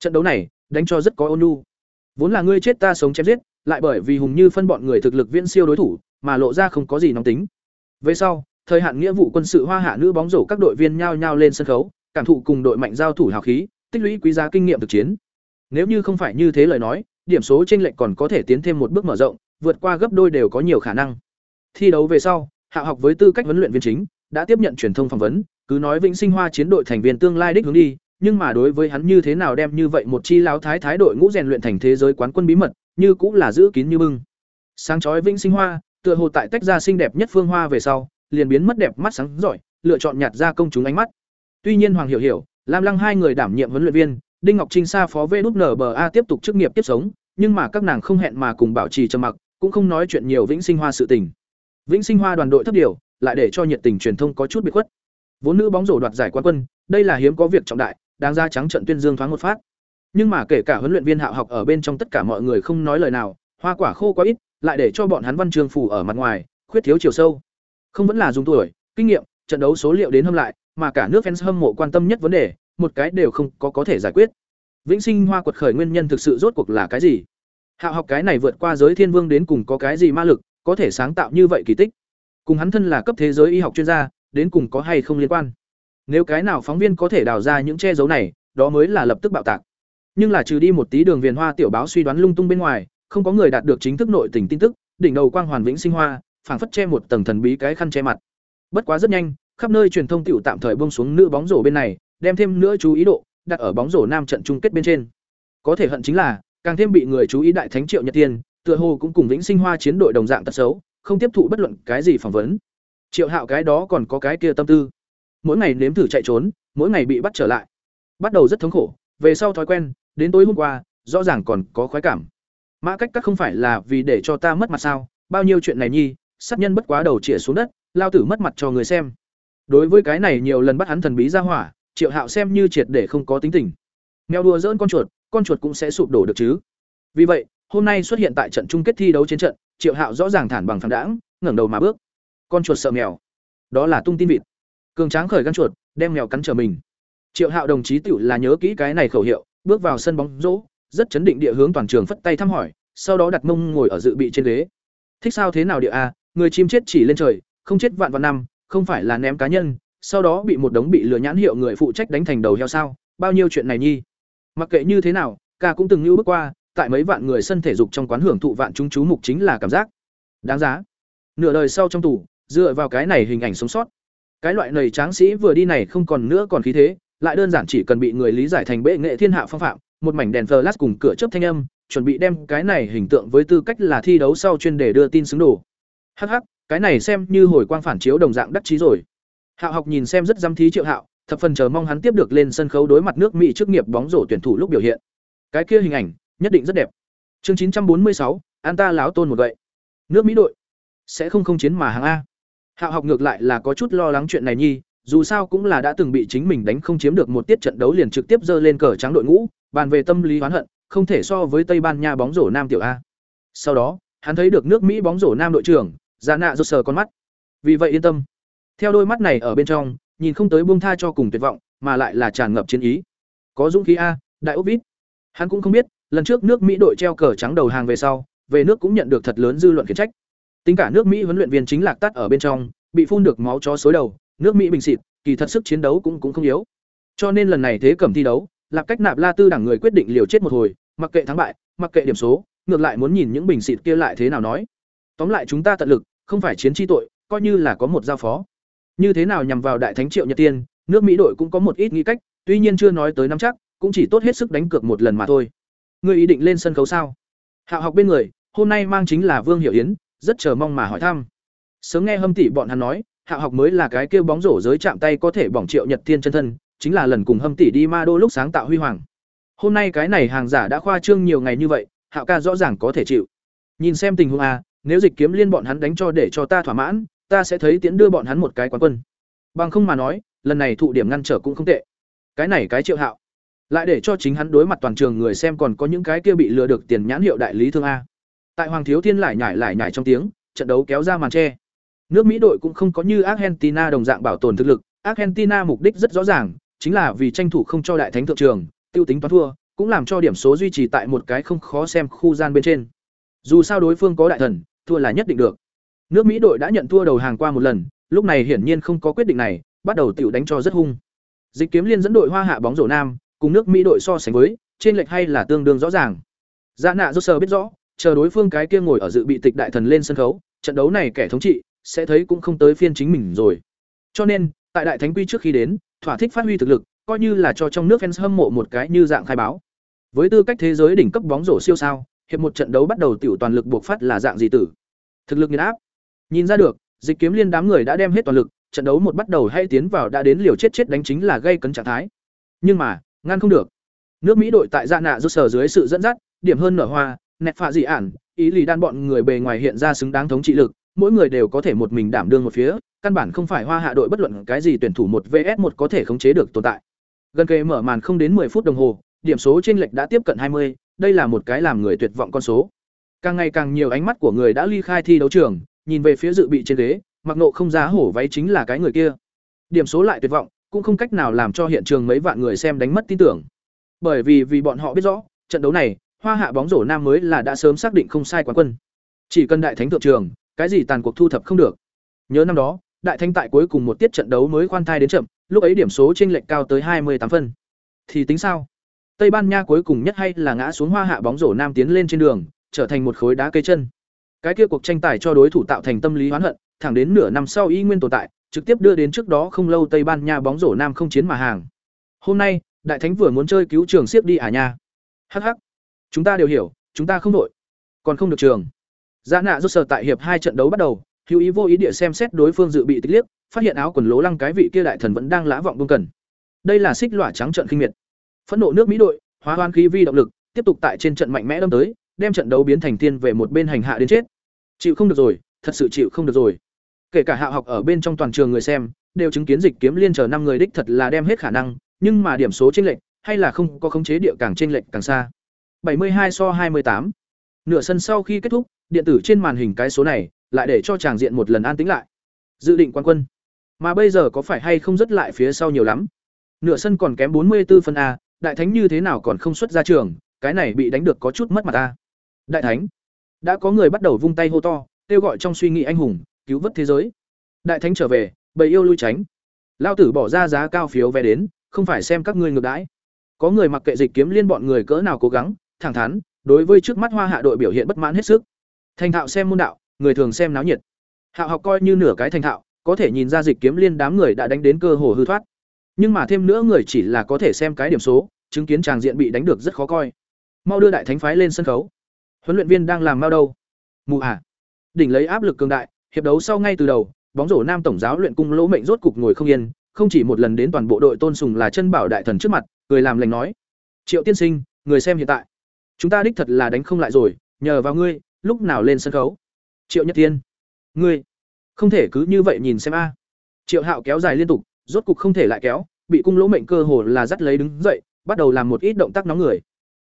Trận đấu này, đánh cho rất có ôn nhu. Vốn là ngươi chết ta sống chém giết, lại bởi vì Hùng Như phân bọn người thực lực viễn siêu đối thủ, mà lộ ra không có gì nóng tính. Về sau, thời hạn nghĩa vụ quân sự Hoa Hạ nữ bóng rổ các đội viên nhao nhao lên sân khấu, cảm thụ cùng đội mạnh giao thủ hào khí, tích lũy quý giá kinh nghiệm thực chiến. Nếu như không phải như thế lời nói, điểm số chênh lệch còn có thể tiến thêm một bước mở rộng, vượt qua gấp đôi đều có nhiều khả năng. Thi đấu về sau, Hạ học với tư cách huấn luyện viên chính, đã tiếp nhận truyền thông phỏng vấn, cứ nói Vĩnh Sinh Hoa chiến đội thành viên tương lai đích hướng đi, nhưng mà đối với hắn như thế nào đem như vậy một chi lão thái thái đội ngũ rèn luyện thành thế giới quán quân bí mật, như cũng là giữ kín như bưng. Sáng chói Vĩnh Sinh Hoa, tựa hồ tại tách ra xinh đẹp nhất phương hoa về sau, liền biến mất đẹp mắt sáng giỏi, lựa chọn nhạt ra công chúng ánh mắt. Tuy nhiên Hoàng Hiểu Hiểu, Lam Lăng hai người đảm nhiệm huấn luyện viên, Đinh Ngọc Trinh xa phó VNBA tiếp tục chức nghiệp tiếp sống, nhưng mà các nàng không hẹn mà cùng bảo trì trầm mặc, cũng không nói chuyện nhiều Vĩnh Sinh Hoa sự tình. Vĩnh Sinh Hoa đoàn đội thấp điều, lại để cho nhiệt tình truyền thông có chút bị khuất. Vốn nữ bóng rổ đoạt giải quán quân, đây là hiếm có việc trọng đại, đáng ra trắng trận tuyên dương thoáng một phát. Nhưng mà kể cả huấn luyện viên Hạo học ở bên trong tất cả mọi người không nói lời nào, hoa quả khô quá ít, lại để cho bọn hắn văn trường phủ ở mặt ngoài, khuyết thiếu chiều sâu. Không vẫn là dùng tuổi, kinh nghiệm, trận đấu số liệu đến hâm lại, mà cả nước fans hâm mộ quan tâm nhất vấn đề, một cái đều không có có thể giải quyết. Vĩnh Sinh Hoa quật khởi nguyên nhân thực sự rốt cuộc là cái gì? Hạo học cái này vượt qua giới thiên vương đến cùng có cái gì ma lực, có thể sáng tạo như vậy kỳ tích. Cùng hắn thân là cấp thế giới y học chuyên gia, đến cùng có hay không liên quan. Nếu cái nào phóng viên có thể đào ra những che giấu này, đó mới là lập tức bạo tạc. Nhưng là trừ đi một tí đường viền hoa tiểu báo suy đoán lung tung bên ngoài, không có người đạt được chính thức nội tình tin tức, đỉnh đầu quang hoàn vĩnh sinh hoa, phảng phất che một tầng thần bí cái khăn che mặt. Bất quá rất nhanh, khắp nơi truyền thông tiểu tạm thời buông xuống nữ bóng rổ bên này, đem thêm nữa chú ý độ đặt ở bóng rổ nam trận chung kết bên trên. Có thể hận chính là, càng thêm bị người chú ý đại thánh Triệu Nhật Tiên, tựa hồ cũng cùng Vĩnh Sinh Hoa chiến đội đồng dạng tật xấu, không tiếp thụ bất luận cái gì phỏng vấn. Triệu Hạo cái đó còn có cái kia tâm tư. Mỗi ngày nếm thử chạy trốn, mỗi ngày bị bắt trở lại. Bắt đầu rất thống khổ, về sau thói quen, đến tối hôm qua, rõ ràng còn có khoái cảm. Mã cách các không phải là vì để cho ta mất mặt sao? Bao nhiêu chuyện này nhi, sát nhân bất quá đầu chĩa xuống đất, lao tử mất mặt cho người xem. Đối với cái này nhiều lần bắt hắn thần bí ra hỏa, Triệu Hạo xem như triệt để không có tính tình. Mèo đùa dỡn con chuột, con chuột cũng sẽ sụp đổ được chứ. Vì vậy, hôm nay xuất hiện tại trận chung kết thi đấu chiến trận, Triệu Hạo rõ ràng thản bằng phản đãng, ngẩng đầu mà bước. Con chuột sợ mèo, đó là tung tin vịt. Cường tráng khởi gan chuột, đem mèo cắn trở mình. Triệu Hạo đồng chí tựu là nhớ kỹ cái này khẩu hiệu, bước vào sân bóng rổ, rất chấn định địa hướng toàn trường phất tay thăm hỏi, sau đó đặt mông ngồi ở dự bị trên ghế. Thích sao thế nào địa a, người chim chết chỉ lên trời, không chết vạn vạn năm, không phải là ném cá nhân, sau đó bị một đống bị lừa nhãn hiệu người phụ trách đánh thành đầu heo sao? Bao nhiêu chuyện này nhi. Mặc kệ như thế nào, ca cũng từng lưu bước qua, tại mấy vạn người sân thể dục trong quán hưởng thụ vạn chúng chú mục chính là cảm giác đáng giá. Nửa đời sau trong tủ, dựa vào cái này hình ảnh sống sót. Cái loại nầy tráng sĩ vừa đi này không còn nữa còn khí thế, lại đơn giản chỉ cần bị người lý giải thành bệ nghệ thiên hạ phong phạm, một mảnh đèn flash cùng cửa chớp thanh âm, chuẩn bị đem cái này hình tượng với tư cách là thi đấu sau chuyên đề đưa tin xứng đủ Hắc hắc, cái này xem như hồi quang phản chiếu đồng dạng đắc chí rồi. Hạo học nhìn xem rất dám thí Triệu Hạo, thập phần chờ mong hắn tiếp được lên sân khấu đối mặt nước Mỹ trước nghiệp bóng rổ tuyển thủ lúc biểu hiện. Cái kia hình ảnh, nhất định rất đẹp. Chương 946, an ta láo tôn một vậy. Nước Mỹ đội sẽ không không chiến mà hàng a. Hạo học ngược lại là có chút lo lắng chuyện này nhi, dù sao cũng là đã từng bị chính mình đánh không chiếm được một tiết trận đấu liền trực tiếp dơ lên cờ trắng đội ngũ, bàn về tâm lý oán hận, không thể so với Tây Ban Nha bóng rổ nam tiểu a. Sau đó, hắn thấy được nước Mỹ bóng rổ nam đội trưởng, Già nạ rụt sờ con mắt. Vì vậy yên tâm. Theo đôi mắt này ở bên trong, nhìn không tới buông tha cho cùng tuyệt vọng, mà lại là tràn ngập chiến ý. Có dũng khí a, đại ốc vít. Hắn cũng không biết, lần trước nước Mỹ đội treo cờ trắng đầu hàng về sau, về nước cũng nhận được thật lớn dư luận khiển trách. Tính cả nước Mỹ huấn luyện viên chính lạc tắt ở bên trong, bị phun được máu chó xối đầu, nước Mỹ bình xịt, kỳ thật sức chiến đấu cũng cũng không yếu. Cho nên lần này thế cẩm thi đấu, lạp cách nạp La Tư đảng người quyết định liều chết một hồi, mặc kệ thắng bại, mặc kệ điểm số, ngược lại muốn nhìn những bình xịt kia lại thế nào nói. Tóm lại chúng ta tận lực, không phải chiến chi tội, coi như là có một giao phó. Như thế nào nhằm vào đại thánh Triệu Nhật Tiên, nước Mỹ đội cũng có một ít nghĩ cách, tuy nhiên chưa nói tới nắm chắc, cũng chỉ tốt hết sức đánh cược một lần mà thôi. Ngươi ý định lên sân khấu sao? Hạo học bên người, hôm nay mang chính là Vương Hiểu Yến, rất chờ mong mà hỏi thăm. Sớm nghe Hâm tỷ bọn hắn nói, Hạo học mới là cái kêu bóng rổ giới chạm tay có thể bỏng Triệu Nhật Tiên chân thân, chính là lần cùng Hâm tỷ đi Ma Đô lúc sáng tạo huy hoàng. Hôm nay cái này hàng giả đã khoa trương nhiều ngày như vậy, Hạo ca rõ ràng có thể chịu. Nhìn xem tình huống a, nếu dịch kiếm liên bọn hắn đánh cho để cho ta thỏa mãn, ta sẽ thấy tiễn đưa bọn hắn một cái quán quân. Bằng không mà nói, lần này thụ điểm ngăn trở cũng không tệ. Cái này cái Triệu Hạo, lại để cho chính hắn đối mặt toàn trường người xem còn có những cái kia bị lừa được tiền nhãn hiệu đại lý thương a. Tại Hoàng Thiếu Thiên lại nhảy lại nhảy trong tiếng, trận đấu kéo ra màn che. Nước Mỹ đội cũng không có như Argentina đồng dạng bảo tồn thực lực, Argentina mục đích rất rõ ràng, chính là vì tranh thủ không cho đại thánh thượng trường, tiêu tính toán thua, cũng làm cho điểm số duy trì tại một cái không khó xem khu gian bên trên. Dù sao đối phương có đại thần, thua là nhất định được. Nước Mỹ đội đã nhận thua đầu hàng qua một lần, lúc này hiển nhiên không có quyết định này, bắt đầu tiểu đánh cho rất hung. Dịch Kiếm Liên dẫn đội Hoa Hạ bóng rổ nam, cùng nước Mỹ đội so sánh với, trên lệch hay là tương đương rõ ràng. Dạ nạ rốt sờ biết rõ, chờ đối phương cái kia ngồi ở dự bị tịch đại thần lên sân khấu, trận đấu này kẻ thống trị sẽ thấy cũng không tới phiên chính mình rồi. Cho nên, tại đại thánh quy trước khi đến, thỏa thích phát huy thực lực, coi như là cho trong nước fans hâm mộ một cái như dạng khai báo. Với tư cách thế giới đỉnh cấp bóng rổ siêu sao, hiệp một trận đấu bắt đầu tiểu toàn lực buộc phát là dạng gì tử? Thực lực nghiền áp. Nhìn ra được, dịch kiếm liên đám người đã đem hết toàn lực, trận đấu một bắt đầu hay tiến vào đã đến liều chết chết đánh chính là gây cấn trạng thái. Nhưng mà, ngăn không được. Nước Mỹ đội tại dạ nạ rút sở dưới sự dẫn dắt, điểm hơn nở hoa, nẹt phạ dị ản, ý lì đan bọn người bề ngoài hiện ra xứng đáng thống trị lực, mỗi người đều có thể một mình đảm đương một phía, căn bản không phải hoa hạ đội bất luận cái gì tuyển thủ một vs một có thể khống chế được tồn tại. Gần kề mở màn không đến 10 phút đồng hồ, điểm số chênh lệch đã tiếp cận 20, đây là một cái làm người tuyệt vọng con số. Càng ngày càng nhiều ánh mắt của người đã ly khai thi đấu trường, nhìn về phía dự bị trên ghế, mặc nộ không giá hổ váy chính là cái người kia. Điểm số lại tuyệt vọng, cũng không cách nào làm cho hiện trường mấy vạn người xem đánh mất tin tưởng. Bởi vì vì bọn họ biết rõ, trận đấu này, Hoa Hạ bóng rổ nam mới là đã sớm xác định không sai quán quân. Chỉ cần đại thánh thượng trường, cái gì tàn cuộc thu thập không được. Nhớ năm đó, đại thánh tại cuối cùng một tiết trận đấu mới khoan thai đến chậm, lúc ấy điểm số chênh lệch cao tới hai mươi tám phân. Thì tính sao? Tây Ban Nha cuối cùng nhất hay là ngã xuống Hoa Hạ bóng rổ nam tiến lên trên đường, trở thành một khối đá cây chân. Cái kia cuộc tranh tài cho đối thủ tạo thành tâm lý hoán hận, thẳng đến nửa năm sau y nguyên tồn tại, trực tiếp đưa đến trước đó không lâu Tây Ban Nha bóng rổ nam không chiến mà hàng. Hôm nay, đại thánh vừa muốn chơi cứu trường siếc đi à nha hh chúng ta đều hiểu chúng ta không đội còn không được trường Giá nạ rốt sở tại hiệp hai trận đấu bắt đầu, hữu ý vô ý địa xem xét đối phương dự bị tích liếc, phát hiện áo quần lố lăng cái vị kia đại thần vẫn đang lã vọng buông cần. Đây là xích lỏa trắng trận kinh miệt. Phẫn nộ nước Mỹ đội, hóa hoan khí vi động lực, tiếp tục tại trên trận mạnh mẽ đâm tới, đem trận đấu biến thành tiên về một bên hành hạ đến chết. Chịu không được rồi, thật sự chịu không được rồi. Kể cả hạ học ở bên trong toàn trường người xem, đều chứng kiến dịch kiếm liên chờ năm người đích thật là đem hết khả năng, nhưng mà điểm số chênh lệch hay là không có khống chế địa càng chênh lệch càng xa. 72 so 28. Nửa sân sau khi kết thúc, điện tử trên màn hình cái số này lại để cho chàng diện một lần an tĩnh lại. Dự định quan quân. Mà bây giờ có phải hay không rất lại phía sau nhiều lắm. Nửa sân còn kém 44 phân a, đại thánh như thế nào còn không xuất ra trường, cái này bị đánh được có chút mất mặt ta. Đại thánh. Đã có người bắt đầu vung tay hô to, kêu gọi trong suy nghĩ anh hùng, cứu vớt thế giới. Đại thánh trở về, bầy yêu lui tránh. Lao tử bỏ ra giá cao phiếu vé đến, không phải xem các ngươi ngược đãi. Có người mặc kệ dịch kiếm liên bọn người cỡ nào cố gắng, thẳng thắn, đối với trước mắt Hoa Hạ đội biểu hiện bất mãn hết sức. Thành thạo xem môn đạo, người thường xem náo nhiệt. Hạo học coi như nửa cái thành thạo, có thể nhìn ra dịch kiếm liên đám người đã đánh đến cơ hồ hư thoát. Nhưng mà thêm nữa người chỉ là có thể xem cái điểm số, chứng kiến tràng diện bị đánh được rất khó coi. Mau đưa đại thánh phái lên sân khấu. Huấn luyện viên đang làm mau đâu? Mù à. Đỉnh lấy áp lực cường đại, hiệp đấu sau ngay từ đầu, bóng rổ nam tổng giáo luyện cung lỗ mệnh rốt cục ngồi không yên, không chỉ một lần đến toàn bộ đội tôn sùng là chân bảo đại thần trước mặt, cười làm lành nói: "Triệu tiên sinh, người xem hiện tại, chúng ta đích thật là đánh không lại rồi, nhờ vào ngươi, lúc nào lên sân khấu? Triệu nhất tiên ngươi. Không thể cứ như vậy nhìn xem a. Triệu hạo kéo dài liên tục, rốt cục không thể lại kéo, bị cung lỗ mệnh cơ hồ là dắt lấy đứng dậy, bắt đầu làm một ít động tác nóng người.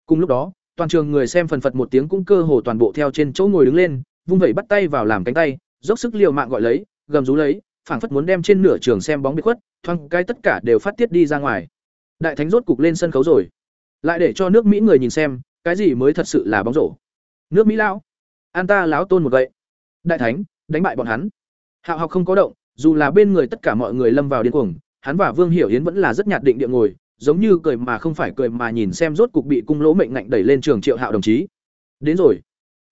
Cùng lúc đó, toàn trường người xem phần phật một tiếng cũng cơ hồ toàn bộ theo trên chỗ ngồi đứng lên, vung vẩy bắt tay vào làm cánh tay, dốc sức liều mạng gọi lấy, gầm rú lấy, phảng phất muốn đem trên nửa trường xem bóng bị khuất, thoáng cái tất cả đều phát tiết đi ra ngoài. Đại thánh rốt cục lên sân khấu rồi. Lại để cho nước mỹ người nhìn xem, cái gì mới thật sự là bóng rổ? Nước mỹ lão an ta láo tôn một vậy đại thánh đánh bại bọn hắn hạo học không có động dù là bên người tất cả mọi người lâm vào điên cuồng hắn và vương hiểu yến vẫn là rất nhạt định địa ngồi giống như cười mà không phải cười mà nhìn xem rốt cục bị cung lỗ mệnh ngạnh đẩy lên trường triệu hạo đồng chí đến rồi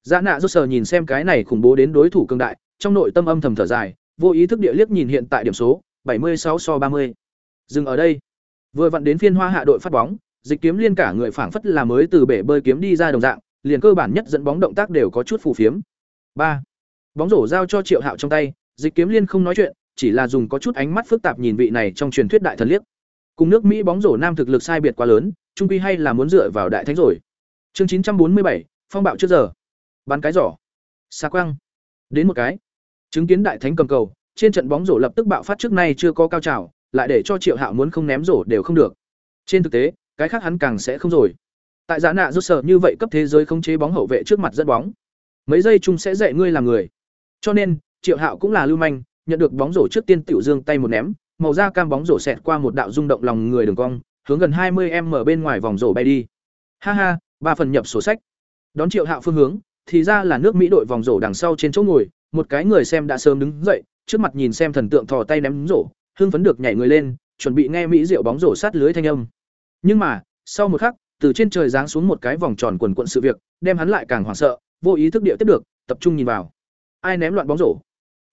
Dạ nạ rốt sờ nhìn xem cái này khủng bố đến đối thủ cương đại, trong nội tâm âm thầm thở dài, vô ý thức địa liếc nhìn hiện tại điểm số, 76 so 30. Dừng ở đây. Vừa vặn đến phiên Hoa Hạ đội phát bóng, dịch kiếm liên cả người phảng phất là mới từ bể bơi kiếm đi ra đồng dạng, liền cơ bản nhất dẫn bóng động tác đều có chút phù phiếm. ba Bóng rổ giao cho Triệu Hạo trong tay, Dịch Kiếm Liên không nói chuyện, chỉ là dùng có chút ánh mắt phức tạp nhìn vị này trong truyền thuyết đại thần liếc. Cùng nước Mỹ bóng rổ nam thực lực sai biệt quá lớn, trung quy hay là muốn dựa vào đại thánh rồi. Chương chín trăm bốn mươi bảy phong bạo trước giờ. Bắn cái rổ Xa quăng. Đến một cái. Chứng kiến đại thánh cầm cầu, trên trận bóng rổ lập tức bạo phát trước nay chưa có cao trào, lại để cho Triệu Hạo muốn không ném rổ đều không được. Trên thực tế, cái khác hắn càng sẽ không rồi tại giá nạ rút sở như vậy cấp thế giới không chế bóng hậu vệ trước mặt dẫn bóng. Mấy giây chung sẽ dạy ngươi làm người. Cho nên, triệu hạo cũng là lưu manh, nhận được bóng rổ trước tiên tiểu dương tay một ném, màu da cam bóng rổ xẹt qua một đạo rung động lòng người đường cong, hướng gần hai mươi em ở bên ngoài vòng rổ bay đi. Ha ha, ba phần nhập sổ sách. Đón triệu hạo phương hướng, thì ra là nước mỹ đội vòng rổ đằng sau trên chỗ ngồi, một cái người xem đã sớm đứng dậy, trước mặt nhìn xem thần tượng thò tay ném rổ, hưng phấn được nhảy người lên, chuẩn bị nghe mỹ rượu bóng rổ sát lưới thanh âm. Nhưng mà, sau một khắc từ trên trời giáng xuống một cái vòng tròn quần quận sự việc, đem hắn lại càng hoảng sợ, vô ý thức địa tiếp được, tập trung nhìn vào. Ai ném loạn bóng rổ?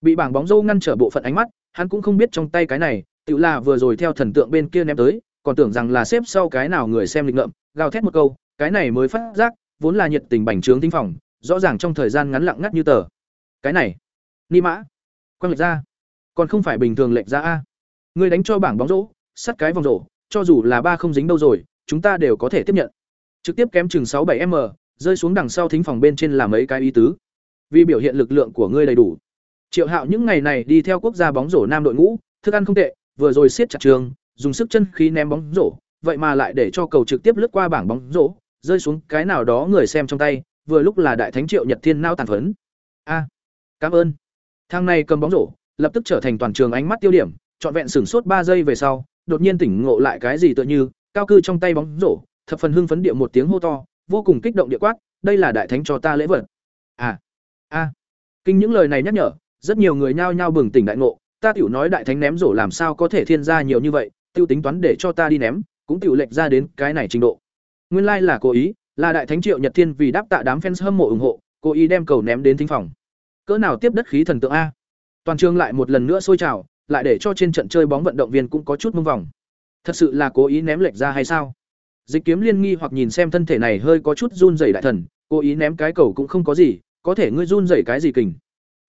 Bị bảng bóng rổ ngăn trở bộ phận ánh mắt, hắn cũng không biết trong tay cái này, tự là vừa rồi theo thần tượng bên kia ném tới, còn tưởng rằng là xếp sau cái nào người xem lịch ngợm, gào thét một câu, cái này mới phát giác, vốn là nhiệt tình bành trướng tinh phòng, rõ ràng trong thời gian ngắn lặng ngắt như tờ. Cái này, ni mã, quăng lệch ra, còn không phải bình thường lệch ra a. Người đánh cho bảng bóng rổ, sắt cái vòng rổ, cho dù là ba không dính đâu rồi, chúng ta đều có thể tiếp nhận. Trực tiếp kém chừng sáu bảy m rơi xuống đằng sau thính phòng bên trên là mấy cái ý tứ. Vì biểu hiện lực lượng của ngươi đầy đủ. Triệu Hạo những ngày này đi theo quốc gia bóng rổ nam đội ngũ, thức ăn không tệ, vừa rồi siết chặt trường, dùng sức chân khí ném bóng rổ, vậy mà lại để cho cầu trực tiếp lướt qua bảng bóng rổ, rơi xuống cái nào đó người xem trong tay, vừa lúc là đại thánh Triệu Nhật Thiên nao tàn phấn. A, cảm ơn. Thằng này cầm bóng rổ, lập tức trở thành toàn trường ánh mắt tiêu điểm, trọn vẹn sửng sốt ba giây về sau, đột nhiên tỉnh ngộ lại cái gì tựa như, cao cư trong tay bóng rổ, thập phần hưng phấn địa một tiếng hô to, vô cùng kích động địa quát, đây là đại thánh cho ta lễ vật. À a. Kinh những lời này nhắc nhở, rất nhiều người nhao nhao bừng tỉnh đại ngộ, ta tiểu nói đại thánh ném rổ làm sao có thể thiên ra nhiều như vậy, tiêu tính toán để cho ta đi ném, cũng tiểu lệch ra đến cái này trình độ. Nguyên lai là cố ý, là đại thánh triệu nhật thiên vì đáp tạ đám fans hâm mộ ủng hộ, cố ý đem cầu ném đến thính phòng. Cỡ nào tiếp đất khí thần tượng a. Toàn trường lại một lần nữa sôi trào, lại để cho trên trận chơi bóng vận động viên cũng có chút mông vòng. Thật sự là cố ý ném lệch ra hay sao? Dịch Kiếm Liên nghi hoặc nhìn xem thân thể này hơi có chút run rẩy đại thần, cố ý ném cái cầu cũng không có gì, có thể ngươi run rẩy cái gì kình?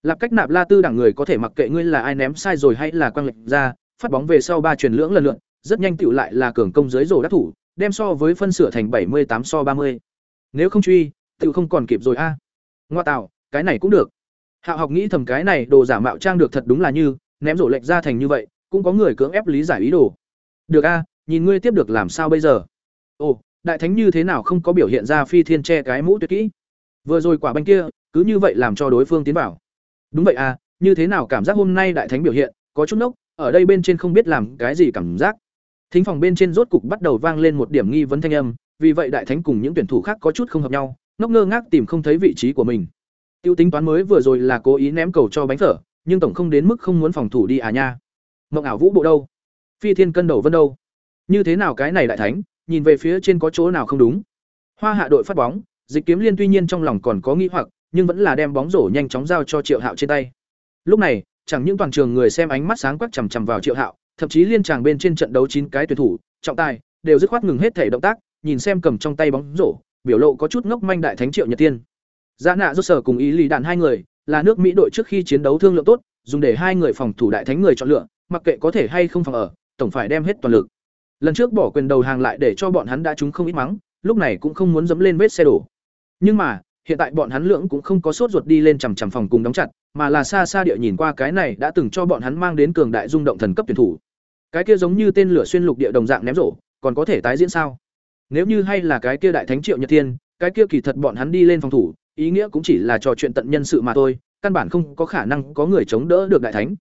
Lạp cách nạp La Tư đẳng người có thể mặc kệ ngươi là ai ném sai rồi hay là quăng lệch ra, phát bóng về sau ba chuyển lưỡng lần lượt, rất nhanh tựu lại là cường công dưới rổ đắc thủ, đem so với phân sửa thành bảy mươi tám so ba mươi. Nếu không truy, tựu không còn kịp rồi a. Ngoa tạo, cái này cũng được. Hạo học nghĩ thầm cái này đồ giả mạo trang được thật đúng là như, ném rổ lệch ra thành như vậy, cũng có người cưỡng ép lý giải ý đồ. Được a, nhìn ngươi tiếp được làm sao bây giờ? Ồ, đại thánh như thế nào không có biểu hiện ra phi thiên che cái mũ tuyệt kỹ? Vừa rồi quả banh kia, cứ như vậy làm cho đối phương tiến vào. Đúng vậy à, như thế nào cảm giác hôm nay đại thánh biểu hiện, có chút nốc, ở đây bên trên không biết làm cái gì cảm giác. Thính phòng bên trên rốt cục bắt đầu vang lên một điểm nghi vấn thanh âm, vì vậy đại thánh cùng những tuyển thủ khác có chút không hợp nhau, ngốc ngơ ngác tìm không thấy vị trí của mình. Tiêu tính toán mới vừa rồi là cố ý ném cầu cho bánh phở, nhưng tổng không đến mức không muốn phòng thủ đi à nha. Mộng ảo vũ bộ đâu? Phi thiên cân đầu vân đâu? Như thế nào cái này đại thánh, nhìn về phía trên có chỗ nào không đúng? Hoa hạ đội phát bóng, Dịch Kiếm Liên tuy nhiên trong lòng còn có nghĩ hoặc, nhưng vẫn là đem bóng rổ nhanh chóng giao cho Triệu Hạo trên tay. Lúc này, chẳng những toàn trường người xem ánh mắt sáng quắc chằm chằm vào Triệu Hạo, thậm chí liên tràng bên trên trận đấu chín cái tuyển thủ, trọng tài đều dứt khoát ngừng hết thể động tác, nhìn xem cầm trong tay bóng rổ, biểu lộ có chút ngốc manh đại thánh Triệu Nhật Tiên. Giá nạ do sở cùng ý lý đạn hai người, là nước Mỹ đội trước khi chiến đấu thương lượng tốt, dùng để hai người phòng thủ đại thánh người chọn lựa, mặc kệ có thể hay không phòng ở, tổng phải đem hết toàn lực. Lần trước bỏ quyền đầu hàng lại để cho bọn hắn đã trúng không ít mắng, lúc này cũng không muốn dẫm lên vết xe đổ. Nhưng mà, hiện tại bọn hắn lưỡng cũng không có sốt ruột đi lên chằm chằm phòng cùng đóng chặt, mà là xa xa địa nhìn qua cái này đã từng cho bọn hắn mang đến cường đại rung động thần cấp tuyển thủ. Cái kia giống như tên lửa xuyên lục địa đồng dạng ném rổ, còn có thể tái diễn sao? Nếu như hay là cái kia đại thánh Triệu Nhật Thiên, cái kia kỳ thật bọn hắn đi lên phòng thủ, ý nghĩa cũng chỉ là trò chuyện tận nhân sự mà thôi, căn bản không có khả năng có người chống đỡ được đại thánh.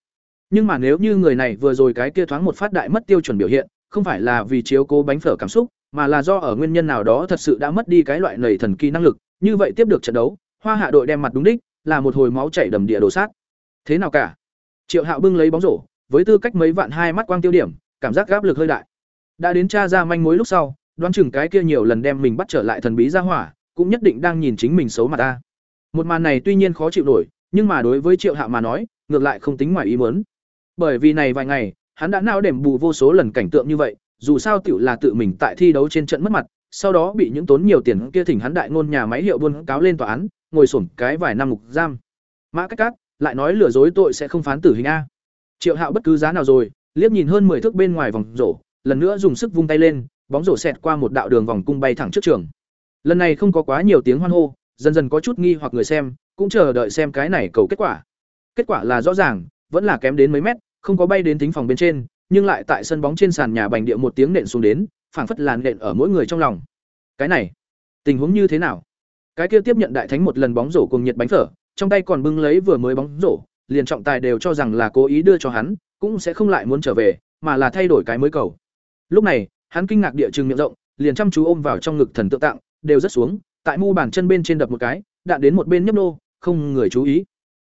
Nhưng mà nếu như người này vừa rồi cái kia thoáng một phát đại mất tiêu chuẩn biểu hiện, không phải là vì chiếu cố bánh phở cảm xúc, mà là do ở nguyên nhân nào đó thật sự đã mất đi cái loại nảy thần kỳ năng lực, như vậy tiếp được trận đấu, Hoa Hạ đội đem mặt đúng đích, là một hồi máu chảy đầm địa đổ sát. Thế nào cả? Triệu Hạo bưng lấy bóng rổ, với tư cách mấy vạn hai mắt quang tiêu điểm, cảm giác áp lực hơi đại. Đã đến tra ra manh mối lúc sau, đoán chừng cái kia nhiều lần đem mình bắt trở lại thần bí ra hỏa, cũng nhất định đang nhìn chính mình xấu mặt ta. Một màn này tuy nhiên khó chịu nổi, nhưng mà đối với Triệu Hạo mà nói, ngược lại không tính ngoài ý muốn. Bởi vì này vài ngày, hắn đã nao đểm bù vô số lần cảnh tượng như vậy, dù sao tiểu là tự mình tại thi đấu trên trận mất mặt, sau đó bị những tốn nhiều tiền kia thỉnh hắn đại ngôn nhà máy hiệu buôn cáo lên tòa án, ngồi xổm cái vài năm ngục giam. Mã Cách Cát lại nói lừa dối tội sẽ không phán tử hình a. Triệu Hạo bất cứ giá nào rồi, liếc nhìn hơn 10 thước bên ngoài vòng rổ, lần nữa dùng sức vung tay lên, bóng rổ xẹt qua một đạo đường vòng cung bay thẳng trước trường. Lần này không có quá nhiều tiếng hoan hô, dần dần có chút nghi hoặc người xem, cũng chờ đợi xem cái này cầu kết quả. Kết quả là rõ ràng, vẫn là kém đến mấy mét, không có bay đến tính phòng bên trên, nhưng lại tại sân bóng trên sàn nhà bành địa một tiếng nện xuống đến, phảng phất làn nện ở mỗi người trong lòng. Cái này, tình huống như thế nào? Cái kia tiếp nhận đại thánh một lần bóng rổ cùng nhiệt bánh phở, trong tay còn bưng lấy vừa mới bóng rổ, liền trọng tài đều cho rằng là cố ý đưa cho hắn, cũng sẽ không lại muốn trở về, mà là thay đổi cái mới cầu. Lúc này, hắn kinh ngạc địa trừng miệng rộng, liền chăm chú ôm vào trong ngực thần tượng tặng, đều rất xuống, tại mu bàn chân bên trên đập một cái, đạn đến một bên nhấp nô, không người chú ý.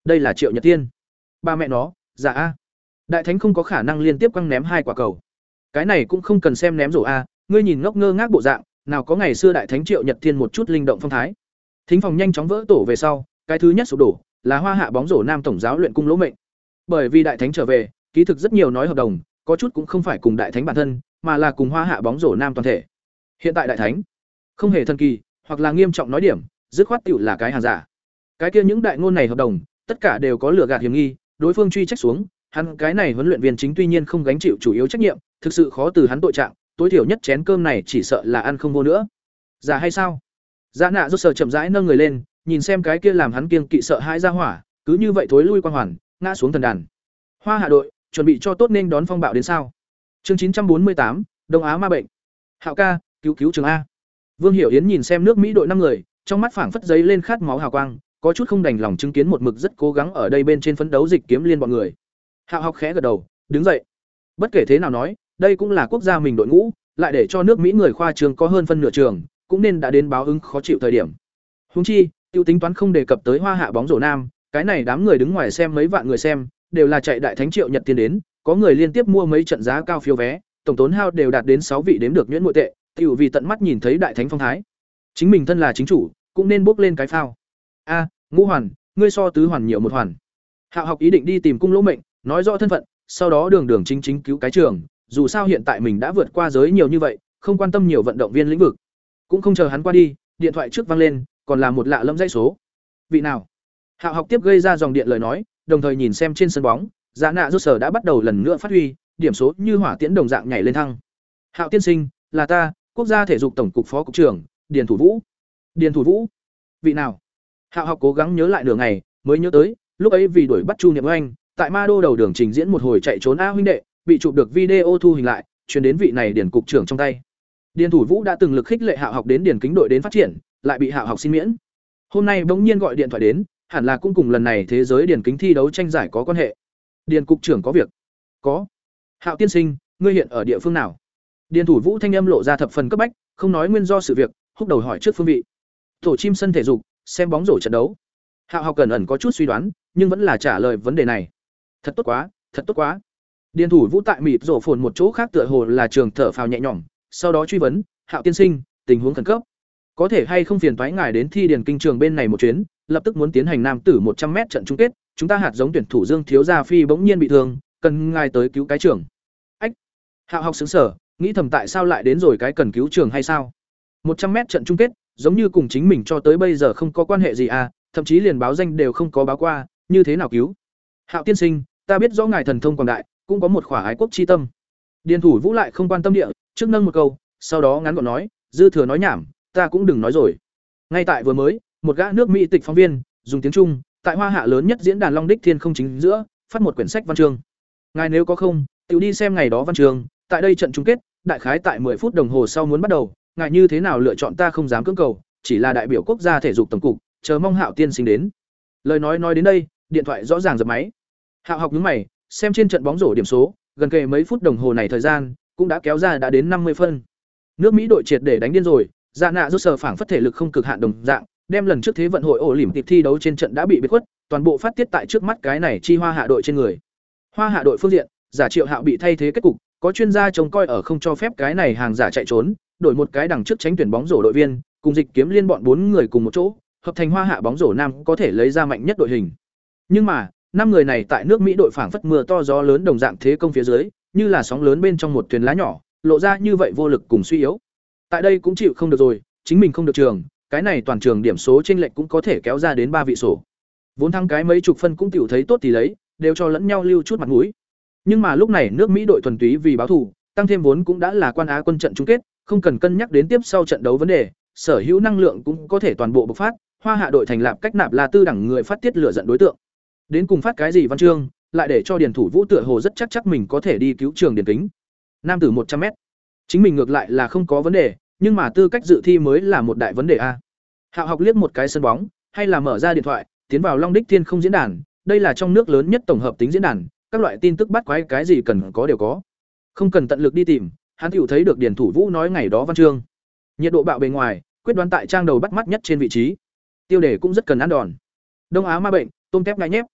Đây là Triệu Nhật Tiên. Ba mẹ nó, dạ a. Đại thánh không có khả năng liên tiếp quăng ném hai quả cầu. Cái này cũng không cần xem ném rổ a, ngươi nhìn ngốc ngơ ngác bộ dạng, nào có ngày xưa đại thánh Triệu Nhật Thiên một chút linh động phong thái. Thính phòng nhanh chóng vỡ tổ về sau, cái thứ nhất sụp đổ là Hoa Hạ bóng rổ nam tổng giáo luyện cung lỗ mệnh. Bởi vì đại thánh trở về, ký thực rất nhiều nói hợp đồng, có chút cũng không phải cùng đại thánh bản thân, mà là cùng Hoa Hạ bóng rổ nam toàn thể. Hiện tại đại thánh không hề thần kỳ, hoặc là nghiêm trọng nói điểm, dứt khoát tựu là cái hàng giả. Cái kia những đại ngôn này hợp đồng, tất cả đều có lừa gạt hiểm nghi, đối phương truy trách xuống, hắn cái này huấn luyện viên chính tuy nhiên không gánh chịu chủ yếu trách nhiệm, thực sự khó từ hắn tội trạng, tối thiểu nhất chén cơm này chỉ sợ là ăn không vô nữa. Giả hay sao? Giả nạ rốt sở chậm rãi nâng người lên, nhìn xem cái kia làm hắn kiêng kỵ sợ hãi ra hỏa, cứ như vậy thối lui quan hoàn, ngã xuống thần đàn. Hoa Hạ đội, chuẩn bị cho tốt nên đón phong bạo đến sao? Chương chín trăm bốn mươi tám, Đông Á ma bệnh. Hạo ca, cứu cứu trường a. Vương Hiểu Yến nhìn xem nước Mỹ đội năm người, trong mắt phảng phất giấy lên khát máu hào quang, có chút không đành lòng chứng kiến một mực rất cố gắng ở đây bên trên phấn đấu dịch kiếm liên bọn người. Hạo học khẽ gật đầu, đứng dậy. Bất kể thế nào nói, đây cũng là quốc gia mình đội ngũ, lại để cho nước Mỹ người khoa trường có hơn phân nửa trường, cũng nên đã đến báo ứng khó chịu thời điểm. Huống chi, tiêu tính toán không đề cập tới Hoa Hạ bóng rổ nam, cái này đám người đứng ngoài xem mấy vạn người xem, đều là chạy đại thánh triệu nhật tiền đến, có người liên tiếp mua mấy trận giá cao phiếu vé, tổng tốn hao đều đạt đến sáu vị đếm được nhuyễn nội tệ, tiểu vì tận mắt nhìn thấy đại thánh phong thái. Chính mình thân là chính chủ, cũng nên bốc lên cái phao. A, Ngũ Hoàn, ngươi so tứ hoàn nhiều một hoàn. Hạo học ý định đi tìm cung lỗ mệnh, nói rõ thân phận, sau đó đường đường chính chính cứu cái trường, dù sao hiện tại mình đã vượt qua giới nhiều như vậy, không quan tâm nhiều vận động viên lĩnh vực. Cũng không chờ hắn qua đi, điện thoại trước vang lên, còn là một lạ lẫm dãy số. Vị nào? Hạo học tiếp gây ra dòng điện lời nói, đồng thời nhìn xem trên sân bóng, Giá nạ rốt sở đã bắt đầu lần nữa phát huy, điểm số như hỏa tiễn đồng dạng nhảy lên thăng. Hạo tiên sinh, là ta, quốc gia thể dục tổng cục phó cục trưởng, Điền Thủ Vũ. Điền Thủ Vũ? Vị nào? Hạo học cố gắng nhớ lại nửa ngày, mới nhớ tới, lúc ấy vì đuổi bắt Chu Niệm Anh, tại Ma Đô đầu đường trình diễn một hồi chạy trốn a huynh đệ, bị chụp được video thu hình lại, chuyển đến vị này điển cục trưởng trong tay. Điền Thủ Vũ đã từng lực khích lệ Hạo học đến điển kính đội đến phát triển, lại bị Hạo học xin miễn. Hôm nay bỗng nhiên gọi điện thoại đến, hẳn là cũng cùng lần này thế giới điển kính thi đấu tranh giải có quan hệ. Điền cục trưởng có việc? Có. Hạo tiên sinh, ngươi hiện ở địa phương nào? Điền Thủ Vũ thanh âm lộ ra thập phần cấp bách, không nói nguyên do sự việc, húc đầu hỏi trước phương vị. Tổ chim sân thể dục, xem bóng rổ trận đấu. Hạo học cẩn ẩn có chút suy đoán, nhưng vẫn là trả lời vấn đề này. Thật tốt quá, thật tốt quá. Điền thủ Vũ tại mịt rổ phồn một chỗ khác tựa hồ là trường thở phào nhẹ nhõm, sau đó truy vấn, "Hạo tiên sinh, tình huống khẩn cấp, có thể hay không phiền thoái ngài đến thi điền kinh trường bên này một chuyến, lập tức muốn tiến hành nam tử một trăm m trận chung kết, chúng ta hạt giống tuyển thủ Dương Thiếu Gia Phi bỗng nhiên bị thương, cần ngài tới cứu cái trưởng." Ách. Hạo học sững sở, nghĩ thầm tại sao lại đến rồi cái cần cứu trường hay sao? một trăm m trận chung kết, giống như cùng chính mình cho tới bây giờ không có quan hệ gì à, thậm chí liền báo danh đều không có báo qua, như thế nào cứu? Hạo tiên sinh, ta biết rõ ngài thần thông quảng đại, cũng có một khỏa ái quốc chi tâm. Điền thủ Vũ lại không quan tâm địa, trước nâng một câu, sau đó ngắn gọn nói, dư thừa nói nhảm, ta cũng đừng nói rồi. Ngay tại vừa mới, một gã nước Mỹ tịch phóng viên, dùng tiếng Trung, tại Hoa Hạ lớn nhất diễn đàn Long Đích Thiên không chính giữa, phát một quyển sách văn chương. Ngài nếu có không, tự đi xem ngày đó văn chương, tại đây trận chung kết, đại khái tại 10 phút đồng hồ sau muốn bắt đầu, ngài như thế nào lựa chọn ta không dám cưỡng cầu, chỉ là đại biểu quốc gia thể dục tổng cục, chờ mong Hạo tiên sinh đến. Lời nói nói đến đây, điện thoại rõ ràng giật máy. Hạo học nhướng mày, xem trên trận bóng rổ điểm số, gần kề mấy phút đồng hồ này thời gian, cũng đã kéo ra đã đến năm mươi phân. Nước Mỹ đội triệt để đánh điên rồi, Dạ nạ rút sở phảng phất thể lực không cực hạn đồng dạng, đem lần trước thế vận hội ổ lỉm tiệp thi đấu trên trận đã bị biệt khuất, toàn bộ phát tiết tại trước mắt cái này chi hoa hạ đội trên người. Hoa hạ đội phương diện, giả Triệu Hạo bị thay thế kết cục, có chuyên gia trông coi ở không cho phép cái này hàng giả chạy trốn, đổi một cái đằng trước tránh tuyển bóng rổ đội viên, cùng dịch kiếm liên bọn bốn người cùng một chỗ, hợp thành hoa hạ bóng rổ nam có thể lấy ra mạnh nhất đội hình. Nhưng mà, năm người này tại nước Mỹ đội phảng phất mưa to gió lớn đồng dạng thế công phía dưới, như là sóng lớn bên trong một thuyền lá nhỏ, lộ ra như vậy vô lực cùng suy yếu. Tại đây cũng chịu không được rồi, chính mình không được trường, cái này toàn trường điểm số chênh lệch cũng có thể kéo ra đến ba vị sổ. Vốn thắng cái mấy chục phân cũng tiểu thấy tốt thì lấy, đều cho lẫn nhau lưu chút mặt mũi. Nhưng mà lúc này nước Mỹ đội thuần túy vì báo thù, tăng thêm vốn cũng đã là quan á quân trận chung kết, không cần cân nhắc đến tiếp sau trận đấu vấn đề, sở hữu năng lượng cũng có thể toàn bộ bộc phát, hoa hạ đội thành lập cách nạp là tư đẳng người phát tiết lửa dận đối tượng. Đến cùng phát cái gì văn chương, lại để cho điền thủ vũ tựa hồ rất chắc chắc mình có thể đi cứu trường điền kính. Nam tử một trăm m Chính mình ngược lại là không có vấn đề, nhưng mà tư cách dự thi mới là một đại vấn đề a. Hạo học liếc một cái sân bóng, hay là mở ra điện thoại, tiến vào Long Đích Thiên không diễn đàn, đây là trong nước lớn nhất tổng hợp tính diễn đàn, các loại tin tức bắt quái cái gì cần có đều có. Không cần tận lực đi tìm, hắn tiểu thấy được điền thủ vũ nói ngày đó văn chương. Nhiệt độ bạo bề ngoài, quyết đoán tại trang đầu bắt mắt nhất trên vị trí. Tiêu đề cũng rất cần ăn đòn. Đông Á ma bệnh, tôm tép ngại nhép.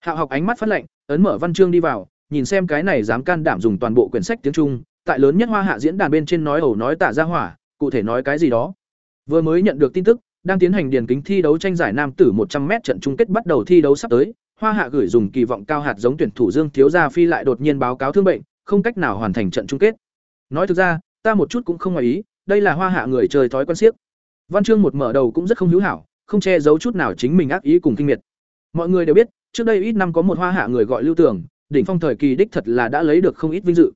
Hạo học ánh mắt phát lệnh ấn mở văn chương đi vào, nhìn xem cái này dám can đảm dùng toàn bộ quyển sách tiếng Trung, tại lớn nhất Hoa Hạ diễn đàn bên trên nói ẩu nói tả ra hỏa, cụ thể nói cái gì đó. Vừa mới nhận được tin tức, đang tiến hành điền kính thi đấu tranh giải nam tử một trăm m trận chung kết bắt đầu thi đấu sắp tới, Hoa Hạ gửi dùng kỳ vọng cao hạt giống tuyển thủ Dương Thiếu Gia Phi lại đột nhiên báo cáo thương bệnh, không cách nào hoàn thành trận chung kết. Nói thực ra, ta một chút cũng không ngoài ý, đây là Hoa Hạ người chơi thói quen siếc. Văn chương một mở đầu cũng rất không hữu hảo, không che giấu chút nào chính mình ác ý cùng kinh miệt. Mọi người đều biết, trước đây ít năm có một hoa hạ người gọi lưu tưởng đỉnh phong thời kỳ đích thật là đã lấy được không ít vinh dự.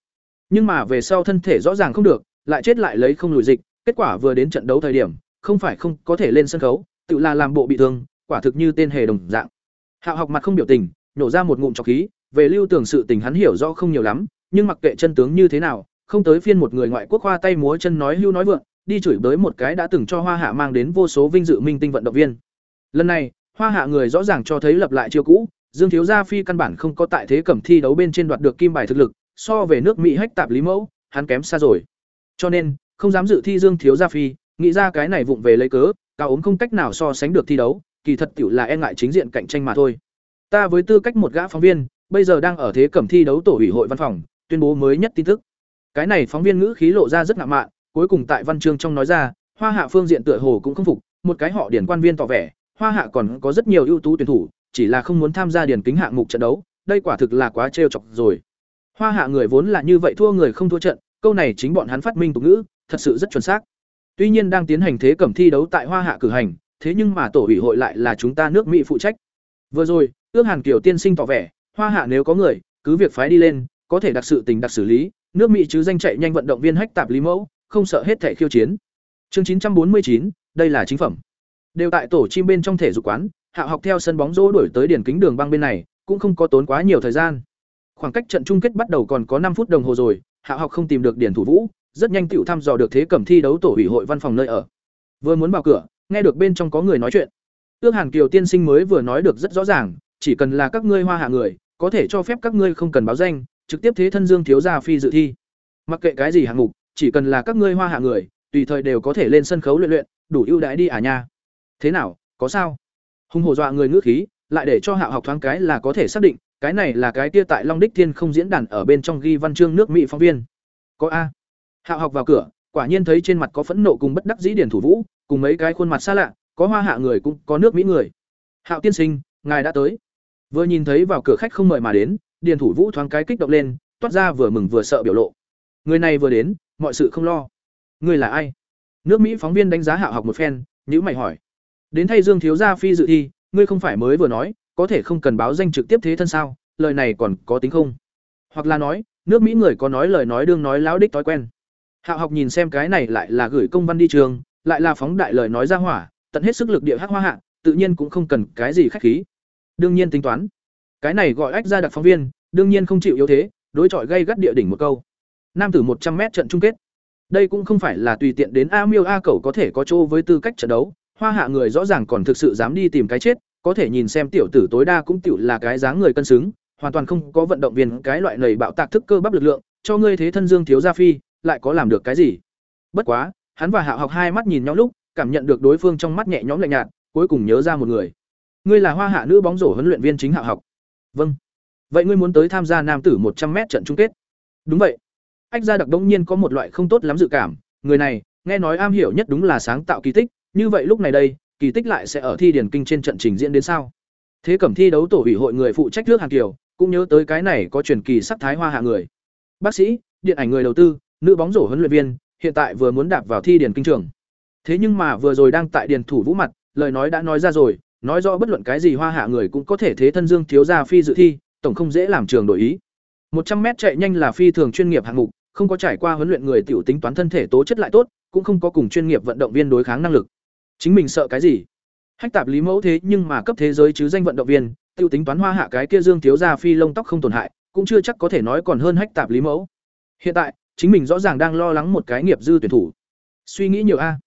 Nhưng mà về sau thân thể rõ ràng không được lại chết lại lấy không lùi dịch kết quả vừa đến trận đấu thời điểm không phải không có thể lên sân khấu tự là làm bộ bị thương quả thực như tên hề đồng dạng. Hạo học mặt không biểu tình nổ ra một ngụm trọc khí về lưu tưởng sự tình hắn hiểu rõ không nhiều lắm nhưng mặc kệ chân tướng như thế nào không tới phiên một người ngoại quốc hoa tay múa chân nói hưu nói vượng đi chửi bới một cái đã từng cho hoa hạ mang đến vô số vinh dự minh tinh vận động viên. Lần này Hoa hạ người rõ ràng cho thấy lập lại chiêu cũ, Dương Thiếu Gia Phi căn bản không có tại thế cẩm thi đấu bên trên đoạt được kim bài thực lực, so về nước Mỹ hách tạp lý mẫu, hắn kém xa rồi. Cho nên, không dám dự thi Dương Thiếu Gia Phi, nghĩ ra cái này vụng về lấy cớ, cao ốm không cách nào so sánh được thi đấu, kỳ thật tiểu là e ngại chính diện cạnh tranh mà thôi. Ta với tư cách một gã phóng viên, bây giờ đang ở thế cẩm thi đấu tổ ủy hội văn phòng, tuyên bố mới nhất tin tức. Cái này phóng viên ngữ khí lộ ra rất ngạo mạn, cuối cùng tại văn chương trong nói ra, Hoa Hạ phương diện tựa hồ cũng không phục, một cái họ điển quan viên tỏ vẻ, Hoa Hạ còn có rất nhiều ưu tú tuyển thủ, chỉ là không muốn tham gia điền kính hạng mục trận đấu, đây quả thực là quá trêu chọc rồi. Hoa hạ người vốn là như vậy thua người không thua trận, câu này chính bọn hắn phát minh tục ngữ, thật sự rất chuẩn xác. Tuy nhiên đang tiến hành thế cẩm thi đấu tại Hoa hạ cử hành, thế nhưng mà tổ ủy hội lại là chúng ta nước Mỹ phụ trách. Vừa rồi, ước Hàn Kiều tiên sinh tỏ vẻ, Hoa hạ nếu có người, cứ việc phái đi lên, có thể đặc sự tình đặc xử lý, nước Mỹ chứ danh chạy nhanh vận động viên hách tạp lý mẫu, không sợ hết thể khiêu chiến. Chương 949, đây là chính phẩm. Đều tại tổ chim bên trong thể dục quán, Hạ học theo sân bóng rổ đuổi tới điển kính đường băng bên này, cũng không có tốn quá nhiều thời gian. Khoảng cách trận chung kết bắt đầu còn có năm phút đồng hồ rồi, Hạ học không tìm được điển thủ vũ, rất nhanh tiểu thăm dò được thế cẩm thi đấu tổ ủy hội văn phòng nơi ở. Vừa muốn vào cửa, nghe được bên trong có người nói chuyện. Ước Hàn Kiều tiên sinh mới vừa nói được rất rõ ràng, chỉ cần là các ngươi hoa hạ người, có thể cho phép các ngươi không cần báo danh, trực tiếp thế thân Dương thiếu gia phi dự thi. Mặc kệ cái gì hạng mục, chỉ cần là các ngươi hoa hạ người, tùy thời đều có thể lên sân khấu luyện luyện, đủ ưu đãi đi à nha. Thế nào, có sao? Hung hổ dọa người ngữ khí, lại để cho Hạo học thoáng cái là có thể xác định, cái này là cái kia tại Long Đích Thiên không diễn đàn ở bên trong ghi văn chương nước Mỹ phóng viên. Có a. Hạo học vào cửa, quả nhiên thấy trên mặt có phẫn nộ cùng bất đắc dĩ điển thủ vũ, cùng mấy cái khuôn mặt xa lạ, có hoa hạ người cũng có nước Mỹ người. Hạo tiên sinh, ngài đã tới. Vừa nhìn thấy vào cửa khách không mời mà đến, điền thủ vũ thoáng cái kích động lên, toát ra vừa mừng vừa sợ biểu lộ. Người này vừa đến, mọi sự không lo. Người là ai? Nước Mỹ phóng viên đánh giá Hạo học một phen, nhíu mày hỏi. Đến thay Dương thiếu gia phi dự thi, ngươi không phải mới vừa nói, có thể không cần báo danh trực tiếp thế thân sao? Lời này còn có tính không? Hoặc là nói, nước Mỹ người có nói lời nói đương nói láo đích thói quen. Hạo học nhìn xem cái này lại là gửi công văn đi trường, lại là phóng đại lời nói ra hỏa, tận hết sức lực địa hắc hoa hạ, tự nhiên cũng không cần cái gì khách khí. Đương nhiên tính toán. Cái này gọi ách ra đặc phóng viên, đương nhiên không chịu yếu thế, đối chọi gây gắt địa đỉnh một câu. Nam tử một trăm m trận chung kết. Đây cũng không phải là tùy tiện đến A Miêu A cầu có thể có chỗ với tư cách trận đấu, hoa hạ người rõ ràng còn thực sự dám đi tìm cái chết, có thể nhìn xem tiểu tử tối đa cũng tiểu là cái dáng người cân xứng, hoàn toàn không có vận động viên cái loại nầy bạo tạc thức cơ bắp lực lượng, cho ngươi thế thân Dương thiếu gia phi, lại có làm được cái gì? Bất quá, hắn và Hạ Học hai mắt nhìn nhau lúc, cảm nhận được đối phương trong mắt nhẹ nhõm lạnh nhạt, cuối cùng nhớ ra một người. Ngươi là Hoa Hạ nữ bóng rổ huấn luyện viên chính Hạ Học. Vâng. Vậy ngươi muốn tới tham gia nam tử một trăm m trận chung kết? Đúng vậy. Ách gia đặc đống nhiên có một loại không tốt lắm dự cảm, người này, nghe nói am hiểu nhất đúng là sáng tạo kỳ tích, như vậy lúc này đây, kỳ tích lại sẽ ở thi điển kinh trên trận trình diễn đến sao? Thế cẩm thi đấu tổ ủy hội người phụ trách nước Hàn Kiều, cũng nhớ tới cái này có truyền kỳ sắc thái hoa hạ người. Bác sĩ, điện ảnh người đầu tư, nữ bóng rổ huấn luyện viên, hiện tại vừa muốn đạp vào thi điển kinh trường. Thế nhưng mà vừa rồi đang tại điển thủ vũ mặt, lời nói đã nói ra rồi, nói rõ bất luận cái gì hoa hạ người cũng có thể thế thân dương thiếu gia phi dự thi, tổng không dễ làm trường đổi ý. một trăm m chạy nhanh là phi thường chuyên nghiệp hạng mục, không có trải qua huấn luyện người tiểu tính toán thân thể tố chất lại tốt, cũng không có cùng chuyên nghiệp vận động viên đối kháng năng lực. Chính mình sợ cái gì? Hách tạp lý mẫu thế nhưng mà cấp thế giới chứ danh vận động viên, tiêu tính toán hoa hạ cái kia dương thiếu gia phi lông tóc không tổn hại, cũng chưa chắc có thể nói còn hơn hách tạp lý mẫu. Hiện tại, chính mình rõ ràng đang lo lắng một cái nghiệp dư tuyển thủ. Suy nghĩ nhiều a.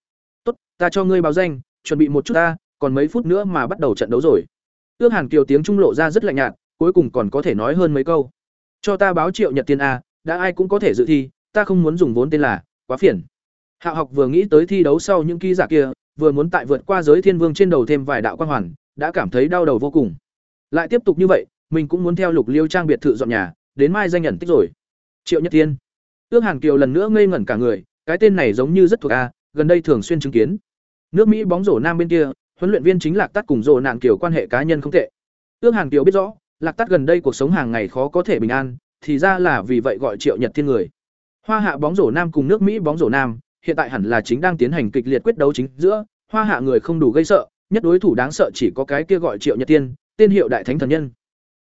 Tốt, ta cho ngươi báo danh, chuẩn bị một chút ta, còn mấy phút nữa mà bắt đầu trận đấu rồi. Ước Hàn Kiều tiếng trung lộ ra rất lạnh nhạt, cuối cùng còn có thể nói hơn mấy câu. Cho ta báo Triệu Nhật Tiên a, đã ai cũng có thể dự thi, ta không muốn dùng vốn tên là, quá phiền. Hạ học vừa nghĩ tới thi đấu sau những ký giả kia, vừa muốn tại vượt qua giới thiên vương trên đầu thêm vài đạo quan hoàn, đã cảm thấy đau đầu vô cùng. Lại tiếp tục như vậy, mình cũng muốn theo Lục Liêu trang biệt thự dọn nhà, đến mai danh nhận tích rồi. Triệu Nhật Tiên. Ước Hàn Kiều lần nữa ngây ngẩn cả người, cái tên này giống như rất thuộc a, gần đây thường xuyên chứng kiến. Nước Mỹ bóng rổ nam bên kia, huấn luyện viên chính Lạc Tát cùng rổ nạn Kiều quan hệ cá nhân không tệ. Ước Hàn Kiều biết rõ, Lạc Tát gần đây cuộc sống hàng ngày khó có thể bình an, thì ra là vì vậy gọi Triệu Nhật Thiên người. Hoa hạ bóng rổ nam cùng nước Mỹ bóng rổ nam, hiện tại hẳn là chính đang tiến hành kịch liệt quyết đấu chính giữa, hoa hạ người không đủ gây sợ, nhất đối thủ đáng sợ chỉ có cái kia gọi Triệu Nhật tiên tên hiệu đại thánh thần nhân.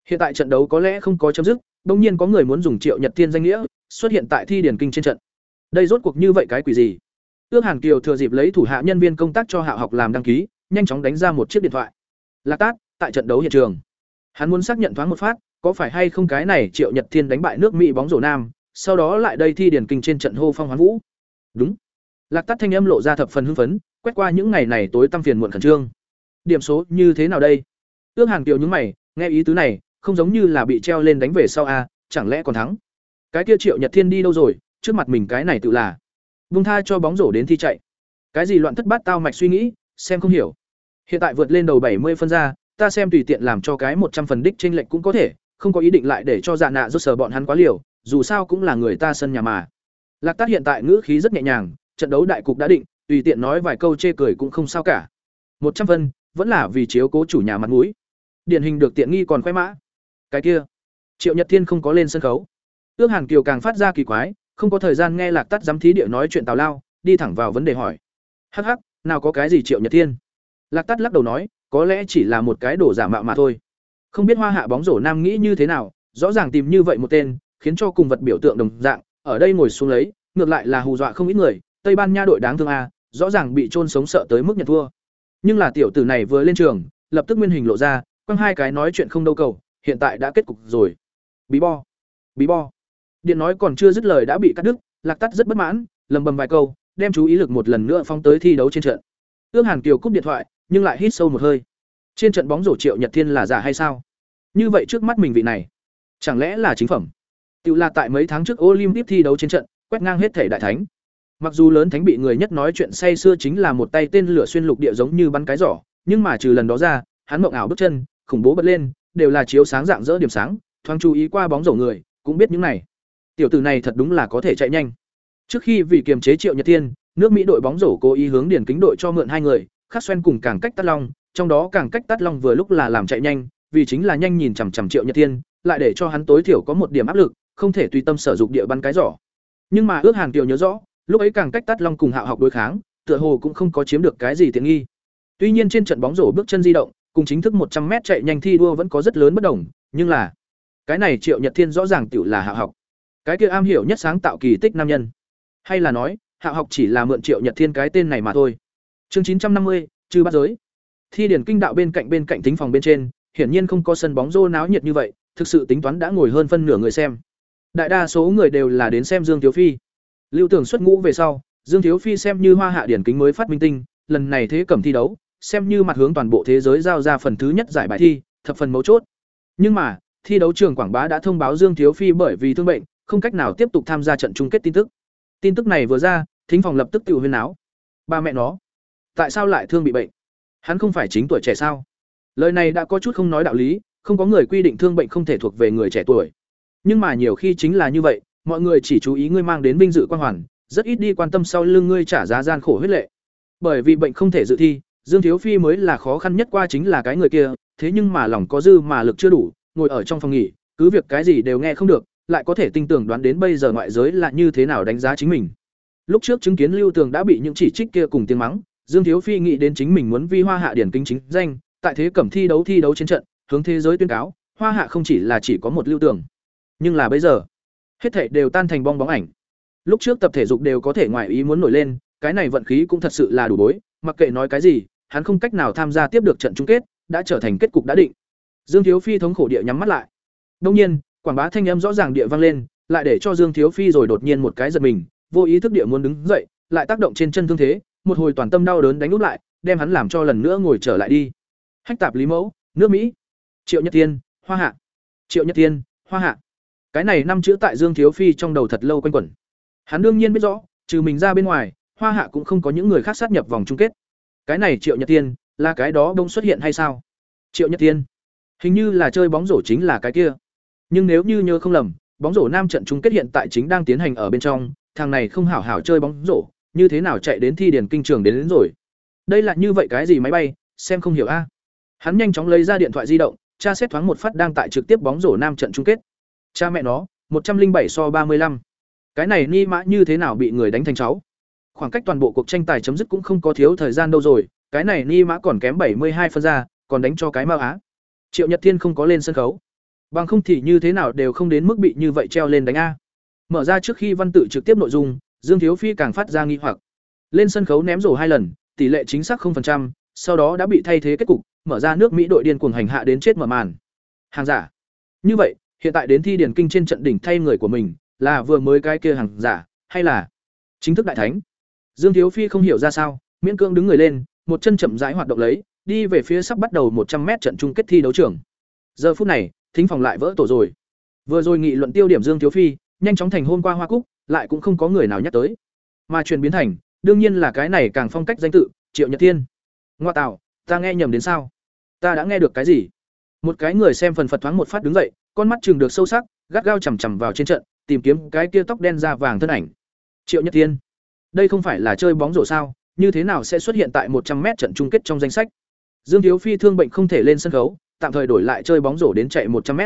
Hiện tại trận đấu có lẽ không có chấm dứt, đương nhiên có người muốn dùng Triệu Nhật tiên danh nghĩa, xuất hiện tại thi điển kinh trên trận. Đây rốt cuộc như vậy cái quỷ gì? Ước Hàn Kiều thừa dịp lấy thủ hạ nhân viên công tác cho Hạ học làm đăng ký, nhanh chóng đánh ra một chiếc điện thoại. Lạc Tát, tại trận đấu hiện trường. Hắn muốn xác nhận thoáng một phát, có phải hay không cái này Triệu Nhật Thiên đánh bại nước Mỹ bóng rổ nam, sau đó lại đây thi điển kinh trên trận hô phong hoán vũ. Đúng. Lạc tắt thanh âm lộ ra thập phần hưng phấn, quét qua những ngày này tối tăm phiền muộn khẩn trương. Điểm số như thế nào đây? Ước hàng Kiều những mày, nghe ý tứ này, không giống như là bị treo lên đánh về sau a, chẳng lẽ còn thắng? Cái kia Triệu Nhật Thiên đi đâu rồi, trước mặt mình cái này tự là. Vung tha cho bóng rổ đến thi chạy. Cái gì loạn thất bát tao mạch suy nghĩ, xem không hiểu. Hiện tại vượt lên đầu bảy mươi phân ra, ta xem tùy tiện làm cho cái một trăm phần đích chênh lệch cũng có thể, không có ý định lại để cho dạ nạ rốt sờ bọn hắn quá liều, dù sao cũng là người ta sân nhà mà. Lạc Tát hiện tại ngữ khí rất nhẹ nhàng, trận đấu đại cục đã định, tùy tiện nói vài câu chê cười cũng không sao cả. Một trăm phân, vẫn là vì chiếu cố chủ nhà mặt mũi. Điển hình được tiện nghi còn khoe mã. Cái kia, Triệu Nhật Thiên không có lên sân khấu. Ước Hàn Kiều càng phát ra kỳ quái, không có thời gian nghe Lạc Tát giám thí địa nói chuyện tào lao, đi thẳng vào vấn đề hỏi. Hắc hắc, nào có cái gì Triệu Nhật Thiên? Lạc Tát lắc đầu nói, có lẽ chỉ là một cái đồ giả mạo mà thôi. Không biết Hoa Hạ bóng rổ nam nghĩ như thế nào, rõ ràng tìm như vậy một tên, khiến cho cùng vật biểu tượng đồng dạng, ở đây ngồi xuống lấy, ngược lại là hù dọa không ít người, Tây Ban Nha đội đáng thương a, rõ ràng bị chôn sống sợ tới mức nhận thua. Nhưng là tiểu tử này vừa lên trường, lập tức nguyên hình lộ ra, quăng hai cái nói chuyện không đâu cầu, hiện tại đã kết cục rồi. Bí bo, bí bo. Điện nói còn chưa dứt lời đã bị cắt đứt, Lạc Tắt rất bất mãn, lầm bầm vài câu, đem chú ý lực một lần nữa phóng tới thi đấu trên trận. Ước Hàn Kiều cúp điện thoại, nhưng lại hít sâu một hơi. Trên trận bóng rổ Triệu Nhật Thiên là giả hay sao? Như vậy trước mắt mình vị này, chẳng lẽ là chính phẩm? Tiểu là tại mấy tháng trước Olympic thi đấu trên trận, quét ngang hết thể đại thánh. Mặc dù lớn thánh bị người nhất nói chuyện say xưa chính là một tay tên lửa xuyên lục địa giống như bắn cái giỏ, nhưng mà trừ lần đó ra, hắn mộng ảo bước chân, khủng bố bật lên, đều là chiếu sáng dạng dỡ điểm sáng, thoáng chú ý qua bóng rổ người, cũng biết những này. Tiểu tử này thật đúng là có thể chạy nhanh. Trước khi vì kiềm chế Triệu Nhật Thiên, nước Mỹ đội bóng rổ cố ý hướng điển kính đội cho mượn hai người, khắc xoen cùng càng cách tắt long, trong đó càng cách tắt long vừa lúc là làm chạy nhanh, vì chính là nhanh nhìn chằm chằm Triệu Nhật Thiên, lại để cho hắn tối thiểu có một điểm áp lực, không thể tùy tâm sử dụng địa bắn cái giỏ. Nhưng mà ước Hàn Kiều nhớ rõ, lúc ấy càng cách tắt long cùng Hạo học đối kháng, tựa hồ cũng không có chiếm được cái gì tiện nghi. Tuy nhiên trên trận bóng rổ bước chân di động, cùng chính thức một trăm m chạy nhanh thi đua vẫn có rất lớn bất đồng, nhưng là cái này Triệu Nhật Thiên rõ ràng tựu là Hạo học. Cái kia am hiểu nhất sáng tạo kỳ tích nam nhân. Hay là nói, Hạo học chỉ là mượn Triệu Nhật Thiên cái tên này mà thôi. Chương chín trăm năm mươi, trừ bắt giới. Thi điển kinh đạo bên cạnh bên cạnh tính phòng bên trên, hiển nhiên không có sân bóng rô náo nhiệt như vậy, thực sự tính toán đã ngồi hơn phân nửa người xem. Đại đa số người đều là đến xem Dương Thiếu Phi. Lưu Tưởng xuất ngũ về sau, Dương Thiếu Phi xem như Hoa Hạ điển kính mới phát minh tinh, lần này thế cẩm thi đấu, xem như mặt hướng toàn bộ thế giới giao ra phần thứ nhất giải bài thi, thập phần mấu chốt. Nhưng mà, thi đấu trường Quảng Bá đã thông báo Dương Thiếu Phi bởi vì thương bệnh, không cách nào tiếp tục tham gia trận chung kết tin tức. Tin tức này vừa ra, thính phòng lập tức tiểu huyên áo. Ba mẹ nó, tại sao lại thương bị bệnh? Hắn không phải chính tuổi trẻ sao? Lời này đã có chút không nói đạo lý, không có người quy định thương bệnh không thể thuộc về người trẻ tuổi. Nhưng mà nhiều khi chính là như vậy, mọi người chỉ chú ý ngươi mang đến vinh dự quan hoàn, rất ít đi quan tâm sau lưng ngươi trả giá gian khổ huyết lệ. Bởi vì bệnh không thể dự thi, Dương Thiếu Phi mới là khó khăn nhất qua chính là cái người kia, thế nhưng mà lòng có dư mà lực chưa đủ, ngồi ở trong phòng nghỉ, cứ việc cái gì đều nghe không được, lại có thể tinh tưởng đoán đến bây giờ ngoại giới là như thế nào đánh giá chính mình. Lúc trước chứng kiến Lưu Tường đã bị những chỉ trích kia cùng tiếng mắng, Dương Thiếu Phi nghĩ đến chính mình muốn vi Hoa Hạ điển kinh chính danh, tại thế cẩm thi đấu thi đấu trên trận, hướng thế giới tuyên cáo, Hoa Hạ không chỉ là chỉ có một Lưu Tường, nhưng là bây giờ, hết thảy đều tan thành bong bóng ảnh. Lúc trước tập thể dục đều có thể ngoài ý muốn nổi lên, cái này vận khí cũng thật sự là đủ bối, mặc kệ nói cái gì, hắn không cách nào tham gia tiếp được trận chung kết, đã trở thành kết cục đã định. Dương Thiếu Phi thống khổ địa nhắm mắt lại. Đương nhiên, quảng bá thanh âm rõ ràng địa vang lên, lại để cho Dương Thiếu Phi rồi đột nhiên một cái giật mình, vô ý thức địa muốn đứng dậy, lại tác động trên chân thương thế, một hồi toàn tâm đau đớn đánh úp lại, đem hắn làm cho lần nữa ngồi trở lại đi. Hách tạp Lý Mẫu, nước Mỹ, Triệu Nhất Tiên, Hoa Hạ. Triệu Nhất Tiên, Hoa Hạ. Cái này năm chữ tại Dương Thiếu Phi trong đầu thật lâu quanh quẩn. Hắn đương nhiên biết rõ, trừ mình ra bên ngoài, Hoa Hạ cũng không có những người khác sát nhập vòng chung kết. Cái này Triệu Nhật Tiên, là cái đó đông xuất hiện hay sao? Triệu Nhật Tiên, hình như là chơi bóng rổ chính là cái kia. Nhưng nếu như nhớ không lầm, bóng rổ nam trận chung kết hiện tại chính đang tiến hành ở bên trong, thằng này không hảo hảo chơi bóng rổ, như thế nào chạy đến thi điển kinh trường đến, đến rồi. Đây là như vậy cái gì máy bay, xem không hiểu a. Hắn nhanh chóng lấy ra điện thoại di động, tra xét thoáng một phát đang tại trực tiếp bóng rổ nam trận chung kết. Cha mẹ nó, một trăm linh bảy so ba mươi lăm. Cái này ni mã như thế nào bị người đánh thành cháu? Khoảng cách toàn bộ cuộc tranh tài chấm dứt cũng không có thiếu thời gian đâu rồi, cái này ni mã còn kém bảy mươi hai phân ra, còn đánh cho cái mao á. Triệu Nhật Thiên không có lên sân khấu. Bằng không thì như thế nào đều không đến mức bị như vậy treo lên đánh a. Mở ra trước khi văn tự trực tiếp nội dung, Dương Thiếu Phi càng phát ra nghi hoặc. Lên sân khấu ném rổ hai lần, tỷ lệ chính xác 0%, sau đó đã bị thay thế kết cục, mở ra nước Mỹ đội điên cuồng hành hạ đến chết mở màn. Hàng giả. Như vậy, hiện tại đến thi điển kinh trên trận đỉnh thay người của mình, là vừa mới cái kia hàng giả, hay là chính thức đại thánh? Dương Thiếu Phi không hiểu ra sao, miễn cương đứng người lên, một chân chậm rãi hoạt động lấy, đi về phía sắp bắt đầu một trăm mét trận chung kết thi đấu trường. Giờ phút này, thính phòng lại vỡ tổ rồi. Vừa rồi nghị luận tiêu điểm Dương Thiếu Phi, nhanh chóng thành hôm qua hoa cúc, lại cũng không có người nào nhắc tới. Mà truyền biến thành, đương nhiên là cái này càng phong cách danh tự, Triệu Nhật Thiên. Ngoa tạo, ta nghe nhầm đến sao? Ta đã nghe được cái gì? Một cái người xem phần phật thoáng một phát đứng dậy, con mắt chừng được sâu sắc, gắt gao chằm chằm vào trên trận, tìm kiếm cái kia tóc đen da vàng thân ảnh. Triệu Nhất Thiên. Đây không phải là chơi bóng rổ sao, như thế nào sẽ xuất hiện tại một trăm m trận chung kết trong danh sách? Dương Thiếu Phi thương bệnh không thể lên sân khấu, tạm thời đổi lại chơi bóng rổ đến chạy một trăm m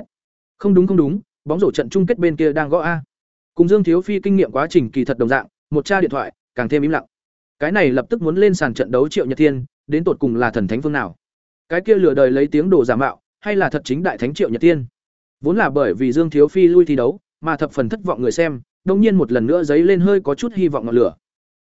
Không đúng không đúng, bóng rổ trận chung kết bên kia đang gõ a cùng dương thiếu phi kinh nghiệm quá trình kỳ thật đồng dạng một tra điện thoại càng thêm im lặng cái này lập tức muốn lên sàn trận đấu triệu nhật thiên đến tột cùng là thần thánh phương nào cái kia lừa đời lấy tiếng đồ giả mạo hay là thật chính đại thánh triệu nhật thiên vốn là bởi vì dương thiếu phi lui thi đấu, mà thập phần thất vọng người xem, đông nhiên một lần nữa dấy lên hơi có chút hy vọng ngọn lửa.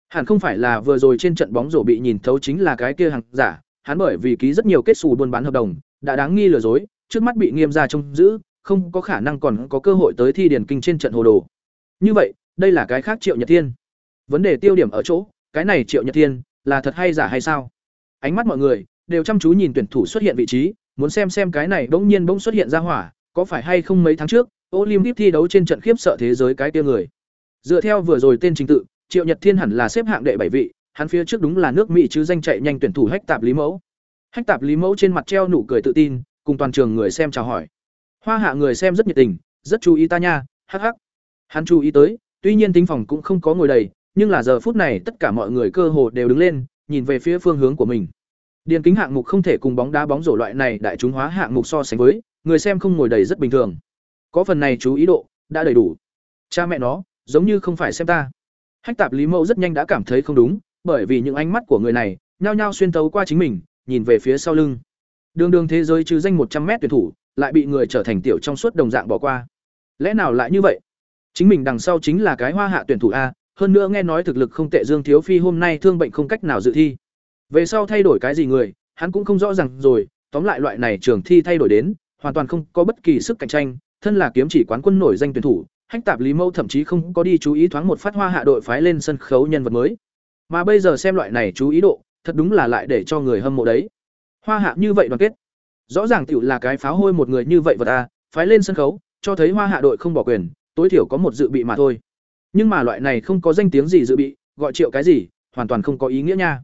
Hẳn không phải là vừa rồi trên trận bóng rổ bị nhìn thấu chính là cái kia hàng giả, hắn bởi vì ký rất nhiều kết xù buôn bán hợp đồng, đã đáng nghi lừa dối, trước mắt bị nghiêm ra trông giữ, không có khả năng còn có cơ hội tới thi điển kinh trên trận hồ đồ. Như vậy, đây là cái khác triệu nhật thiên. Vấn đề tiêu điểm ở chỗ, cái này triệu nhật thiên, là thật hay giả hay sao? Ánh mắt mọi người đều chăm chú nhìn tuyển thủ xuất hiện vị trí, muốn xem xem cái này bỗng nhiên bỗng xuất hiện ra hỏa có phải hay không mấy tháng trước, olympic thi đấu trên trận khiếp sợ thế giới cái kia người. Dựa theo vừa rồi tên trình tự, triệu nhật thiên hẳn là xếp hạng đệ bảy vị, hắn phía trước đúng là nước mỹ chứ danh chạy nhanh tuyển thủ hách tạp lý mẫu. Hách tạp lý mẫu trên mặt treo nụ cười tự tin, cùng toàn trường người xem chào hỏi. Hoa hạ người xem rất nhiệt tình, rất chú ý ta nha, hắc hắc. Hắn chú ý tới, tuy nhiên tính phòng cũng không có ngồi đầy, nhưng là giờ phút này tất cả mọi người cơ hồ đều đứng lên, nhìn về phía phương hướng của mình. Điền kính hạng mục không thể cùng bóng đá bóng rổ loại này đại chúng hóa hạng mục so sánh với người xem không ngồi đầy rất bình thường. Có phần này chú ý độ, đã đầy đủ. Cha mẹ nó, giống như không phải xem ta. Hách tạp lý mẫu rất nhanh đã cảm thấy không đúng, bởi vì những ánh mắt của người này, nhao nhao xuyên tấu qua chính mình, nhìn về phía sau lưng. Đường đường thế giới trừ danh một trăm mét tuyển thủ, lại bị người trở thành tiểu trong suốt đồng dạng bỏ qua. Lẽ nào lại như vậy? Chính mình đằng sau chính là cái hoa hạ tuyển thủ a, hơn nữa nghe nói thực lực không tệ dương thiếu phi hôm nay thương bệnh không cách nào dự thi. Về sau thay đổi cái gì người, hắn cũng không rõ ràng rồi, tóm lại loại này trường thi thay đổi đến hoàn toàn không có bất kỳ sức cạnh tranh, thân là kiếm chỉ quán quân nổi danh tuyển thủ, hách tạp lý mâu thậm chí không có đi chú ý thoáng một phát hoa hạ đội phái lên sân khấu nhân vật mới. Mà bây giờ xem loại này chú ý độ, thật đúng là lại để cho người hâm mộ đấy. Hoa hạ như vậy đoàn kết. Rõ ràng tiểu là cái pháo hôi một người như vậy vật à phái lên sân khấu, cho thấy hoa hạ đội không bỏ quyền, tối thiểu có một dự bị mà thôi. Nhưng mà loại này không có danh tiếng gì dự bị, gọi triệu cái gì, hoàn toàn không có ý nghĩa nha.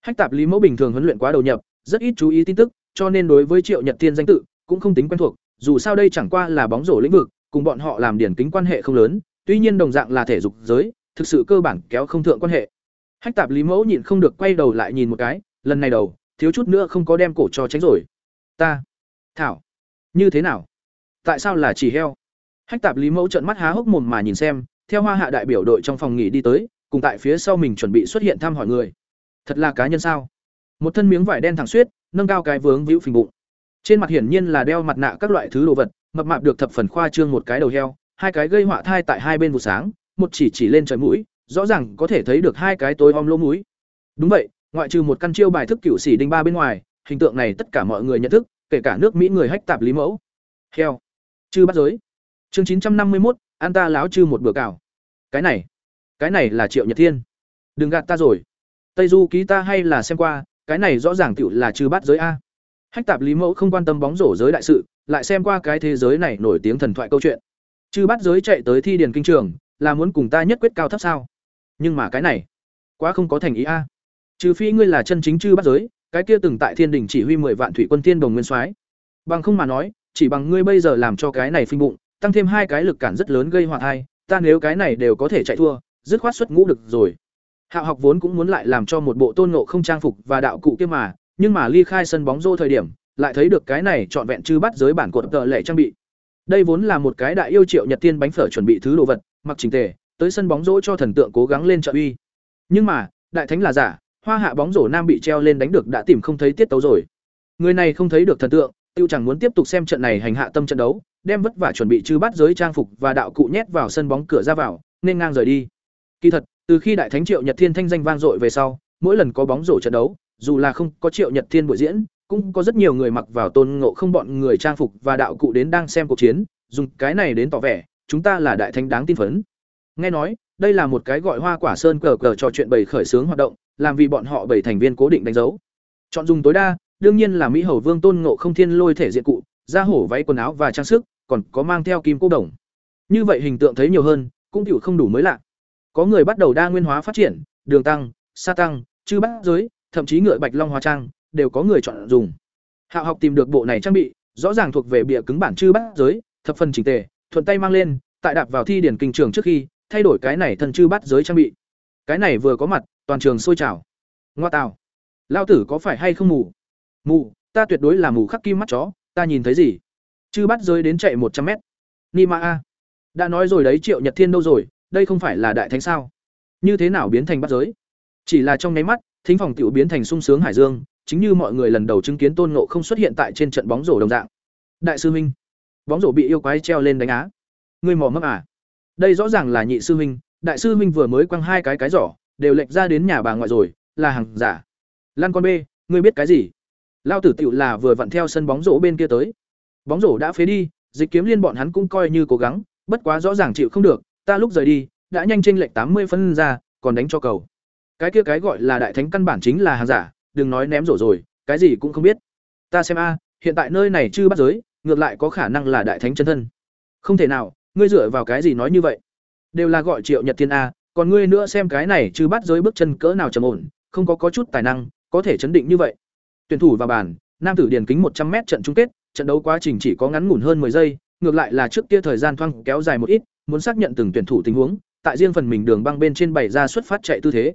Hách tạp lý mẫu bình thường huấn luyện quá đầu nhập, rất ít chú ý tin tức, cho nên đối với triệu nhật thiên danh tự cũng không tính quen thuộc, dù sao đây chẳng qua là bóng rổ lĩnh vực, cùng bọn họ làm điển kính quan hệ không lớn, tuy nhiên đồng dạng là thể dục giới, thực sự cơ bản kéo không thượng quan hệ. Hách tạp lý mẫu nhịn không được quay đầu lại nhìn một cái, lần này đầu, thiếu chút nữa không có đem cổ cho tránh rồi. Ta, thảo, như thế nào? Tại sao là chỉ heo? Hách tạp lý mẫu trợn mắt há hốc mồm mà nhìn xem, theo hoa hạ đại biểu đội trong phòng nghỉ đi tới, cùng tại phía sau mình chuẩn bị xuất hiện thăm hỏi người. Thật là cá nhân sao? Một thân miếng vải đen thẳng suýt nâng cao cái vướng víu phình bụng trên mặt hiển nhiên là đeo mặt nạ các loại thứ đồ vật, mập mạp được thập phần khoa trương một cái đầu heo, hai cái gây họa thai tại hai bên một sáng, một chỉ chỉ lên trời mũi, rõ ràng có thể thấy được hai cái tối om lỗ mũi. Đúng vậy, ngoại trừ một căn chiêu bài thức cựu sĩ đinh ba bên ngoài, hình tượng này tất cả mọi người nhận thức, kể cả nước mỹ người hách tạp lý mẫu. Heo. Chư bắt giới. Chương chín trăm năm mươi một an ta láo chư một bữa cào. Cái này. Cái này là triệu nhật thiên. Đừng gạt ta rồi. Tây du ký ta hay là xem qua, cái này rõ ràng tựu là chư bắt giới a hách tạp lý mẫu không quan tâm bóng rổ giới đại sự lại xem qua cái thế giới này nổi tiếng thần thoại câu chuyện. Chư bắt giới chạy tới thi điền kinh trường là muốn cùng ta nhất quyết cao thấp sao? Nhưng mà cái này quá không có thành ý a. Trừ phi ngươi là chân chính chư bắt giới cái kia từng tại thiên đình chỉ huy mười vạn thủy quân thiên đồng nguyên soái. Bằng không mà nói chỉ bằng ngươi bây giờ làm cho cái này phình bụng tăng thêm hai cái lực cản rất lớn gây họa thai ta nếu cái này đều có thể chạy thua dứt khoát xuất ngũ được rồi. Hạo học vốn cũng muốn lại làm cho một bộ tôn ngộ không trang phục và đạo cụ kia mà, nhưng mà ly khai sân bóng rổ thời điểm, lại thấy được cái này trọn vẹn chư bắt giới bản cột tợ lệ trang bị. Đây vốn là một cái đại yêu triệu Nhật Tiên bánh phở chuẩn bị thứ đồ vật, mặc chỉnh tề, tới sân bóng rổ cho thần tượng cố gắng lên trợ uy. Nhưng mà, đại thánh là giả, hoa hạ bóng rổ nam bị treo lên đánh được đã tìm không thấy tiết tấu rồi. Người này không thấy được thần tượng, tiêu chẳng muốn tiếp tục xem trận này hành hạ tâm trận đấu, đem vất vả chuẩn bị chư bắt giới trang phục và đạo cụ nhét vào sân bóng cửa ra vào, nên ngang rời đi. Kỳ thật, từ khi đại thánh Triệu Nhật Thiên thanh danh vang dội về sau, mỗi lần có bóng rổ trận đấu, dù là không có Triệu Nhật Thiên buổi diễn, cũng có rất nhiều người mặc vào tôn ngộ không bọn người trang phục và đạo cụ đến đang xem cuộc chiến, dùng cái này đến tỏ vẻ, chúng ta là đại thánh đáng tin phấn. Nghe nói, đây là một cái gọi Hoa Quả Sơn cờ cờ trò chuyện bày khởi sướng hoạt động, làm vì bọn họ bảy thành viên cố định đánh dấu. Chọn dùng tối đa, đương nhiên là Mỹ Hầu Vương Tôn Ngộ Không Thiên lôi thể diện cụ, da hổ váy quần áo và trang sức, còn có mang theo kim cô đồng. Như vậy hình tượng thấy nhiều hơn, cũng tiểu không đủ mới lạ. Có người bắt đầu đa nguyên hóa phát triển, đường tăng, sa tăng, chư bát giới, thậm chí ngựa bạch long hóa trang, đều có người chọn dùng. Hạo học tìm được bộ này trang bị, rõ ràng thuộc về bìa cứng bản chư bát giới, thập phần chỉnh tề, thuận tay mang lên, tại đạp vào thi điển kinh trường trước khi, thay đổi cái này thân chư bát giới trang bị. Cái này vừa có mặt, toàn trường sôi trào. Ngoa tào, lao tử có phải hay không mù? Mù, ta tuyệt đối là mù khắc kim mắt chó, ta nhìn thấy gì? Chư bát giới đến chạy một trăm mét. ni ma a đã nói rồi đấy triệu nhật thiên đâu rồi đây không phải là đại thánh sao như thế nào biến thành bắt giới chỉ là trong nháy mắt thính phòng tiểu biến thành sung sướng hải dương, chính như mọi người lần đầu chứng kiến tôn ngộ không xuất hiện tại trên trận bóng rổ đồng dạng. Đại sư huynh, bóng rổ bị yêu quái treo lên đánh á. Ngươi mò mấp à? Đây rõ ràng là nhị sư huynh, đại sư huynh vừa mới quăng hai cái cái giỏ, đều lệch ra đến nhà bà ngoại rồi, là hàng giả. Lan con b ngươi biết cái gì? Lao tử tiểu là vừa vặn theo sân bóng rổ bên kia tới. Bóng rổ đã phế đi, dịch kiếm liên bọn hắn cũng coi như cố gắng, bất quá rõ ràng chịu không được, ta lúc rời đi, đã nhanh tranh lệch tám mươi phân ra, còn đánh cho cầu cái kia cái gọi là đại thánh căn bản chính là hàng giả, đừng nói ném rổ rồi, cái gì cũng không biết. Ta xem a, hiện tại nơi này chưa bắt giới, ngược lại có khả năng là đại thánh chân thân. Không thể nào, ngươi dựa vào cái gì nói như vậy? Đều là gọi triệu nhật thiên a, còn ngươi nữa xem cái này chứ bắt giới bước chân cỡ nào trầm ổn, không có có chút tài năng, có thể chấn định như vậy. Tuyển thủ vào bàn, nam tử điền kính một trăm m trận chung kết, trận đấu quá trình chỉ có ngắn ngủn hơn 10 giây, ngược lại là trước kia thời gian thoang kéo dài một ít, muốn xác nhận từng tuyển thủ tình huống, tại riêng phần mình đường băng bên trên bày ra xuất phát chạy tư thế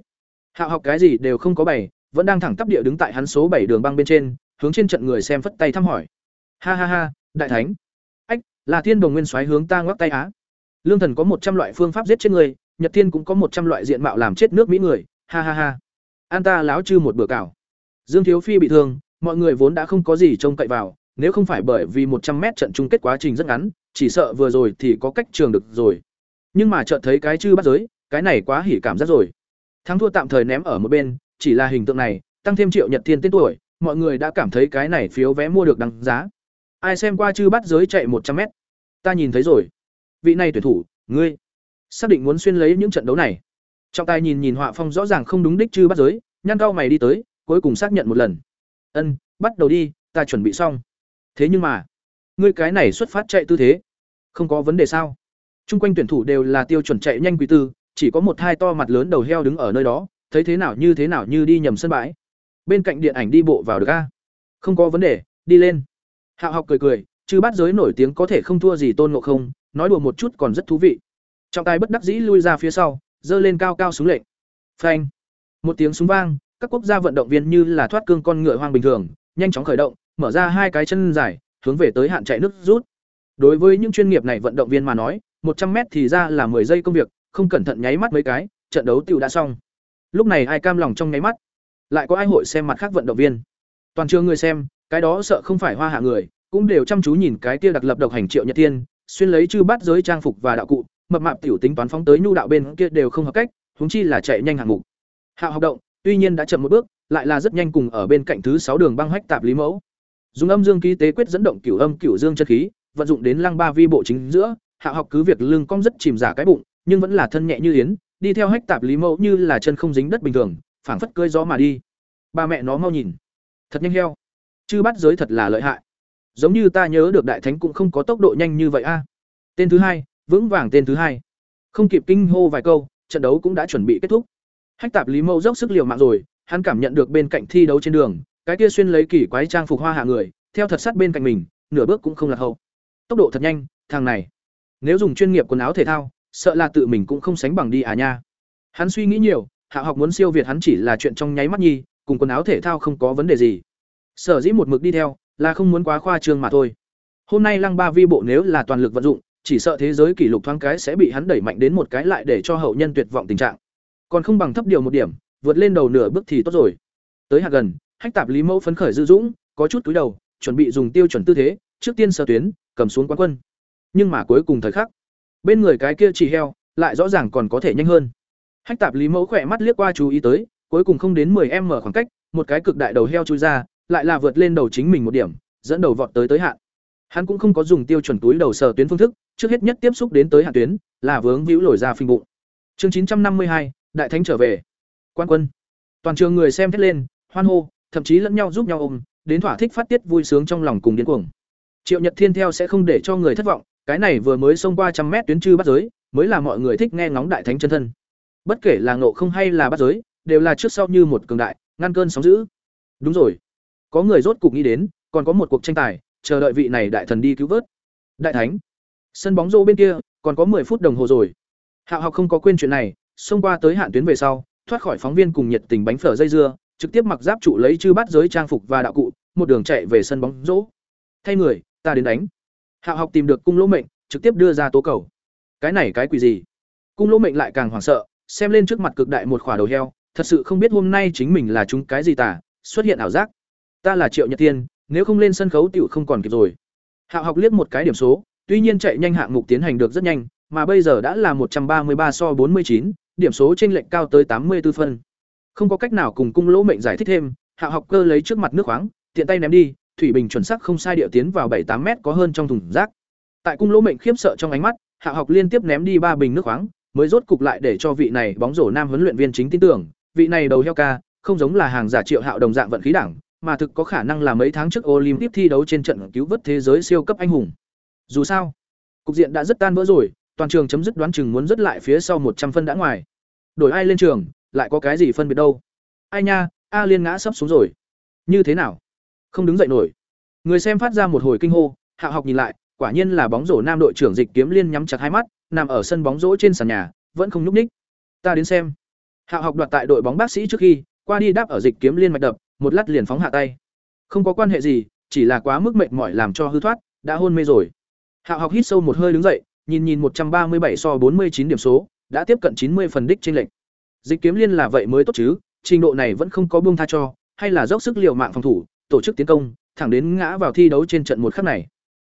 hạo học cái gì đều không có bày, vẫn đang thẳng tắp địa đứng tại hắn số bảy đường băng bên trên, hướng trên trận người xem phất tay thăm hỏi. Ha ha ha, đại thánh. Ách, là thiên đồng nguyên soái hướng ta ngoắc tay á. Lương thần có một trăm loại phương pháp giết chết người, nhật thiên cũng có một trăm loại diện mạo làm chết nước mỹ người. Ha ha ha. An ta láo chư một bữa cảo. Dương thiếu phi bị thương, mọi người vốn đã không có gì trông cậy vào, nếu không phải bởi vì một trăm mét trận chung kết quá trình rất ngắn, chỉ sợ vừa rồi thì có cách trường được rồi. Nhưng mà chợt thấy cái chư bắt giới, cái này quá hỉ cảm giác rồi thắng thua tạm thời ném ở một bên, chỉ là hình tượng này, tăng thêm triệu nhật thiên tên tuổi, mọi người đã cảm thấy cái này phiếu vé mua được đằng giá. Ai xem qua chư bắt giới chạy một trăm mét? Ta nhìn thấy rồi. Vị này tuyển thủ, ngươi, xác định muốn xuyên lấy những trận đấu này. Trọng tài nhìn nhìn họa phong rõ ràng không đúng đích chư bắt giới, nhăn cao mày đi tới, cuối cùng xác nhận một lần. Ân, bắt đầu đi, ta chuẩn bị xong. Thế nhưng mà, ngươi cái này xuất phát chạy tư thế, không có vấn đề sao? Chung quanh tuyển thủ đều là tiêu chuẩn chạy nhanh quý tư chỉ có một hai to mặt lớn đầu heo đứng ở nơi đó, thấy thế nào như thế nào như đi nhầm sân bãi. Bên cạnh điện ảnh đi bộ vào được a? Không có vấn đề, đi lên. Hạ học cười cười chứ bắt giới nổi tiếng có thể không thua gì tôn ngộ không, nói đùa một chút còn rất thú vị. Trọng tài bất đắc dĩ lui ra phía sau, giơ lên cao cao súng lệnh. Phanh. Một tiếng súng vang, các quốc gia vận động viên như là thoát cương con ngựa hoang bình thường, nhanh chóng khởi động, mở ra hai cái chân dài, hướng về tới hạn chạy nước rút. Đối với những chuyên nghiệp này vận động viên mà nói, một trăm mét thì ra là 10 giây công việc không cẩn thận nháy mắt mấy cái, trận đấu tiêu đã xong. Lúc này ai cam lòng trong nháy mắt? Lại có ai hội xem mặt khác vận động viên? Toàn trường người xem, cái đó sợ không phải hoa hạ người, cũng đều chăm chú nhìn cái kia đặc lập độc hành triệu nhật tiên, xuyên lấy chư bát giới trang phục và đạo cụ, mập mạp tiểu tính toán phóng tới nhu đạo bên kia đều không hợp cách, huống chi là chạy nhanh hạng mục. Hạ học động, tuy nhiên đã chậm một bước, lại là rất nhanh cùng ở bên cạnh thứ sáu đường băng hách tạp lý mẫu. Dùng âm dương ký tế quyết dẫn động cửu âm cửu dương chân khí, vận dụng đến lăng ba vi bộ chính giữa, hạ học cứ việc lưng cong rất chìm giả cái bụng nhưng vẫn là thân nhẹ như yến, đi theo hách tạp lý mẫu như là chân không dính đất bình thường, phảng phất cơi gió mà đi. Ba mẹ nó mau nhìn. Thật nhanh heo. Chư bắt giới thật là lợi hại. Giống như ta nhớ được đại thánh cũng không có tốc độ nhanh như vậy a. Tên thứ hai, vững vàng tên thứ hai. Không kịp kinh hô vài câu, trận đấu cũng đã chuẩn bị kết thúc. Hách tạp lý mẫu dốc sức liều mạng rồi, hắn cảm nhận được bên cạnh thi đấu trên đường, cái kia xuyên lấy kỳ quái trang phục hoa hạ người, theo thật sát bên cạnh mình, nửa bước cũng không lạc hậu. Tốc độ thật nhanh, thằng này. Nếu dùng chuyên nghiệp quần áo thể thao sợ là tự mình cũng không sánh bằng đi à nha. Hắn suy nghĩ nhiều, hạ học muốn siêu việt hắn chỉ là chuyện trong nháy mắt nhi, cùng quần áo thể thao không có vấn đề gì. Sở dĩ một mực đi theo, là không muốn quá khoa trương mà thôi. Hôm nay lăng ba vi bộ nếu là toàn lực vận dụng, chỉ sợ thế giới kỷ lục thoáng cái sẽ bị hắn đẩy mạnh đến một cái lại để cho hậu nhân tuyệt vọng tình trạng. Còn không bằng thấp điều một điểm, vượt lên đầu nửa bước thì tốt rồi. Tới hạ gần, hách tạp lý mẫu phấn khởi dư dũng, có chút túi đầu, chuẩn bị dùng tiêu chuẩn tư thế, trước tiên sơ tuyến, cầm xuống quán quân. Nhưng mà cuối cùng thời khắc bên người cái kia chỉ heo, lại rõ ràng còn có thể nhanh hơn. Hách tạp lý mẫu khỏe mắt liếc qua chú ý tới, cuối cùng không đến 10 m khoảng cách, một cái cực đại đầu heo chui ra, lại là vượt lên đầu chính mình một điểm, dẫn đầu vọt tới tới hạn. Hắn cũng không có dùng tiêu chuẩn túi đầu sở tuyến phương thức, trước hết nhất tiếp xúc đến tới hạn tuyến, là vướng víu lồi ra phình bụng. Chương chín trăm năm mươi hai, đại thánh trở về. Quan quân. Toàn trường người xem thét lên, hoan hô, thậm chí lẫn nhau giúp nhau ôm, đến thỏa thích phát tiết vui sướng trong lòng cùng điên cuồng. Triệu nhật thiên theo sẽ không để cho người thất vọng cái này vừa mới xông qua trăm mét tuyến chư bắt giới, mới là mọi người thích nghe ngóng đại thánh chân thân. Bất kể là ngộ không hay là bắt giới, đều là trước sau như một cường đại, ngăn cơn sóng dữ. Đúng rồi. Có người rốt cục nghĩ đến, còn có một cuộc tranh tài, chờ đợi vị này đại thần đi cứu vớt. Đại thánh. Sân bóng rô bên kia, còn có 10 phút đồng hồ rồi. Hạo học không có quên chuyện này, xông qua tới hạn tuyến về sau, thoát khỏi phóng viên cùng nhiệt tình bánh phở dây dưa, trực tiếp mặc giáp trụ lấy chư bắt giới trang phục và đạo cụ, một đường chạy về sân bóng rỗ. Thay người, ta đến đánh hạo học tìm được cung lỗ mệnh trực tiếp đưa ra tố cầu. Cái này cái quỷ gì? Cung Lỗ Mệnh lại càng hoảng sợ, xem lên trước mặt cực đại một khỏa đầu heo, thật sự không biết hôm nay chính mình là chúng cái gì tả, xuất hiện ảo giác. Ta là Triệu Nhật Tiên, nếu không lên sân khấu tiểu không còn kịp rồi. Hạo học liếc một cái điểm số, tuy nhiên chạy nhanh hạng mục tiến hành được rất nhanh, mà bây giờ đã là một trăm ba mươi ba so bốn mươi chín, điểm số chênh lệch cao tới tám mươi 84 phân. Không có cách nào cùng cung lỗ mệnh giải thích thêm, Hạo học cơ lấy trước mặt nước khoáng, tiện tay ném đi, thủy bình chuẩn xác không sai địa tiến vào bảy tám mét có hơn trong thùng rác. Tại cung lỗ mệnh khiếp sợ trong ánh mắt, hạ học liên tiếp ném đi ba bình nước khoáng, mới rốt cục lại để cho vị này bóng rổ nam huấn luyện viên chính tin tưởng, vị này đầu heo ca, không giống là hàng giả Triệu Hạo đồng dạng vận khí đẳng, mà thực có khả năng là mấy tháng trước Olympic thi đấu trên trận cứu vớt thế giới siêu cấp anh hùng. Dù sao, cục diện đã rất tan vỡ rồi, toàn trường chấm dứt đoán chừng muốn dứt lại phía sau một trăm phân đã ngoài. Đổi ai lên trường, lại có cái gì phân biệt đâu? Ai nha, A Liên ngã sắp xuống rồi. Như thế nào? Không đứng dậy nổi. Người xem phát ra một hồi kinh hô, Hạ học nhìn lại, quả nhiên là bóng rổ nam đội trưởng Dịch Kiếm Liên nhắm chặt hai mắt, nằm ở sân bóng rổ trên sàn nhà, vẫn không nhúc nhích. Ta đến xem. Hạ học đoạt tại đội bóng bác sĩ trước khi, qua đi đáp ở Dịch Kiếm Liên mạch đập, một lát liền phóng hạ tay. Không có quan hệ gì, chỉ là quá mức mệt mỏi làm cho hư thoát, đã hôn mê rồi. Hạo học hít sâu một hơi đứng dậy, nhìn nhìn một trăm ba mươi bảy so bốn mươi chín điểm số, đã tiếp cận chín mươi phần đích trên lệnh. Dịch kiếm liên là vậy mới tốt chứ, trình độ này vẫn không có buông tha cho, hay là dốc sức liều mạng phòng thủ, tổ chức tiến công, thẳng đến ngã vào thi đấu trên trận một khắc này.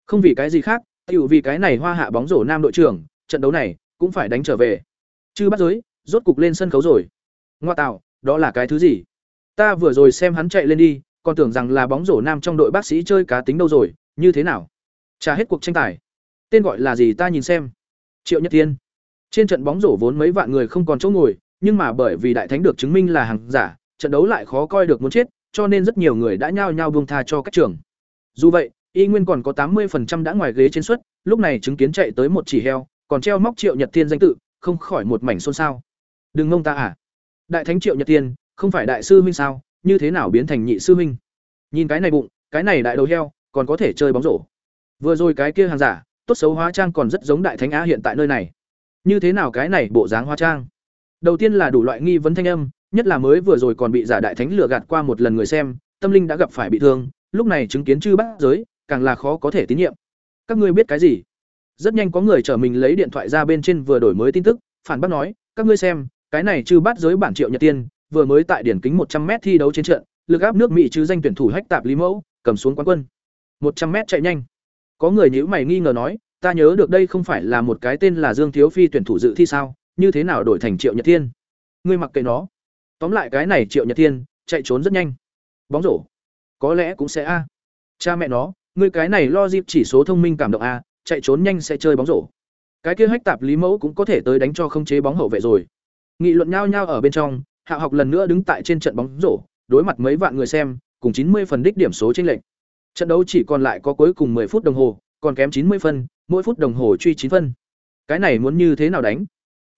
Không vì cái gì khác, tiểu vì cái này hoa hạ bóng rổ nam đội trưởng, trận đấu này cũng phải đánh trở về. Chư bắt giới, rốt cục lên sân khấu rồi. Ngoa tạo, đó là cái thứ gì? Ta vừa rồi xem hắn chạy lên đi, còn tưởng rằng là bóng rổ nam trong đội bác sĩ chơi cá tính đâu rồi, như thế nào? Trả hết cuộc tranh tài. Tên gọi là gì ta nhìn xem. Triệu Nhất Tiên. Trên trận bóng rổ vốn mấy vạn người không còn chỗ ngồi, nhưng mà bởi vì đại thánh được chứng minh là hàng giả, trận đấu lại khó coi được muốn chết, cho nên rất nhiều người đã nhao nhao buông tha cho các trường. Dù vậy, y nguyên còn có tám 80% đã ngoài ghế chiến suất, lúc này chứng kiến chạy tới một chỉ heo, còn treo móc Triệu Nhật Thiên danh tự, không khỏi một mảnh xôn xao. Đừng ngông ta à? Đại thánh Triệu Nhật Thiên, không phải đại sư huynh sao, như thế nào biến thành nhị sư huynh? Nhìn cái này bụng, cái này đại đầu heo, còn có thể chơi bóng rổ. Vừa rồi cái kia hàng giả, tốt xấu hóa trang còn rất giống đại thánh á hiện tại nơi này. Như thế nào cái này bộ dáng hóa trang? Đầu tiên là đủ loại nghi vấn thanh âm, nhất là mới vừa rồi còn bị giả đại thánh lừa gạt qua một lần người xem, tâm linh đã gặp phải bị thương, lúc này chứng kiến chư bát giới, càng là khó có thể tín nhiệm. Các ngươi biết cái gì? Rất nhanh có người trở mình lấy điện thoại ra bên trên vừa đổi mới tin tức, phản bác nói, các ngươi xem, cái này chư bát giới bản triệu nhật tiên, vừa mới tại điển kính một trăm m thi đấu trên trận, lực áp nước Mỹ chứ danh tuyển thủ hách tạp Lý Mẫu, cầm xuống quán quân. một trăm m chạy nhanh. Có người nhíu mày nghi ngờ nói, ta nhớ được đây không phải là một cái tên là Dương Thiếu Phi tuyển thủ dự thi sao, như thế nào đổi thành Triệu Nhật Thiên? Ngươi mặc kệ nó. Tóm lại cái này Triệu Nhật Thiên, chạy trốn rất nhanh. Bóng rổ. Có lẽ cũng sẽ a. Cha mẹ nó, ngươi cái này lo dịp chỉ số thông minh cảm động a, chạy trốn nhanh sẽ chơi bóng rổ. Cái kia hách tạp Lý Mẫu cũng có thể tới đánh cho không chế bóng hậu vệ rồi. Nghị luận nhao nhao ở bên trong, Hạ học lần nữa đứng tại trên trận bóng rổ, đối mặt mấy vạn người xem, cùng chín mươi phần đích điểm số tranh lệch. Trận đấu chỉ còn lại có cuối cùng 10 phút đồng hồ, còn kém 90 phân, mỗi phút đồng hồ truy 9 phân. Cái này muốn như thế nào đánh?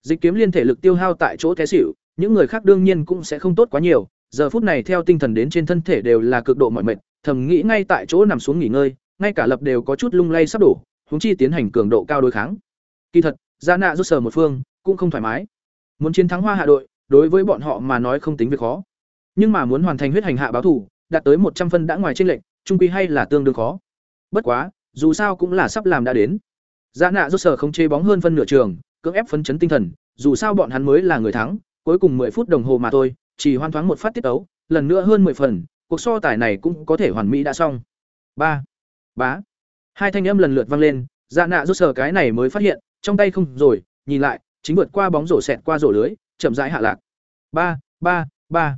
Dịch kiếm liên thể lực tiêu hao tại chỗ té xỉu, những người khác đương nhiên cũng sẽ không tốt quá nhiều, giờ phút này theo tinh thần đến trên thân thể đều là cực độ mỏi mệt, thầm nghĩ ngay tại chỗ nằm xuống nghỉ ngơi, ngay cả lập đều có chút lung lay sắp đổ, huống chi tiến hành cường độ cao đối kháng. Kỳ thật, Gia Nạ rút sở một phương, cũng không thoải mái. Muốn chiến thắng Hoa Hạ đội, đối với bọn họ mà nói không tính việc khó. Nhưng mà muốn hoàn thành huyết hành hạ báo thủ, đạt tới một trăm phân đã ngoài tranh lệnh, trung quy hay là tương đương khó. Bất quá, dù sao cũng là sắp làm đã đến. Gia nạ rút sở không chế bóng hơn phân nửa trường, cưỡng ép phấn chấn tinh thần, dù sao bọn hắn mới là người thắng, cuối cùng 10 phút đồng hồ mà thôi, chỉ hoan thoáng một phát tiết tấu, lần nữa hơn 10 phần, cuộc so tài này cũng có thể hoàn mỹ đã xong. Ba, Bá. Hai thanh âm lần lượt vang lên, Dạ nạ rốt sở cái này mới phát hiện, trong tay không rồi, nhìn lại, chính vượt qua bóng rổ xẹt qua rổ lưới, chậm rãi hạ lạc. Ba, ba, ba.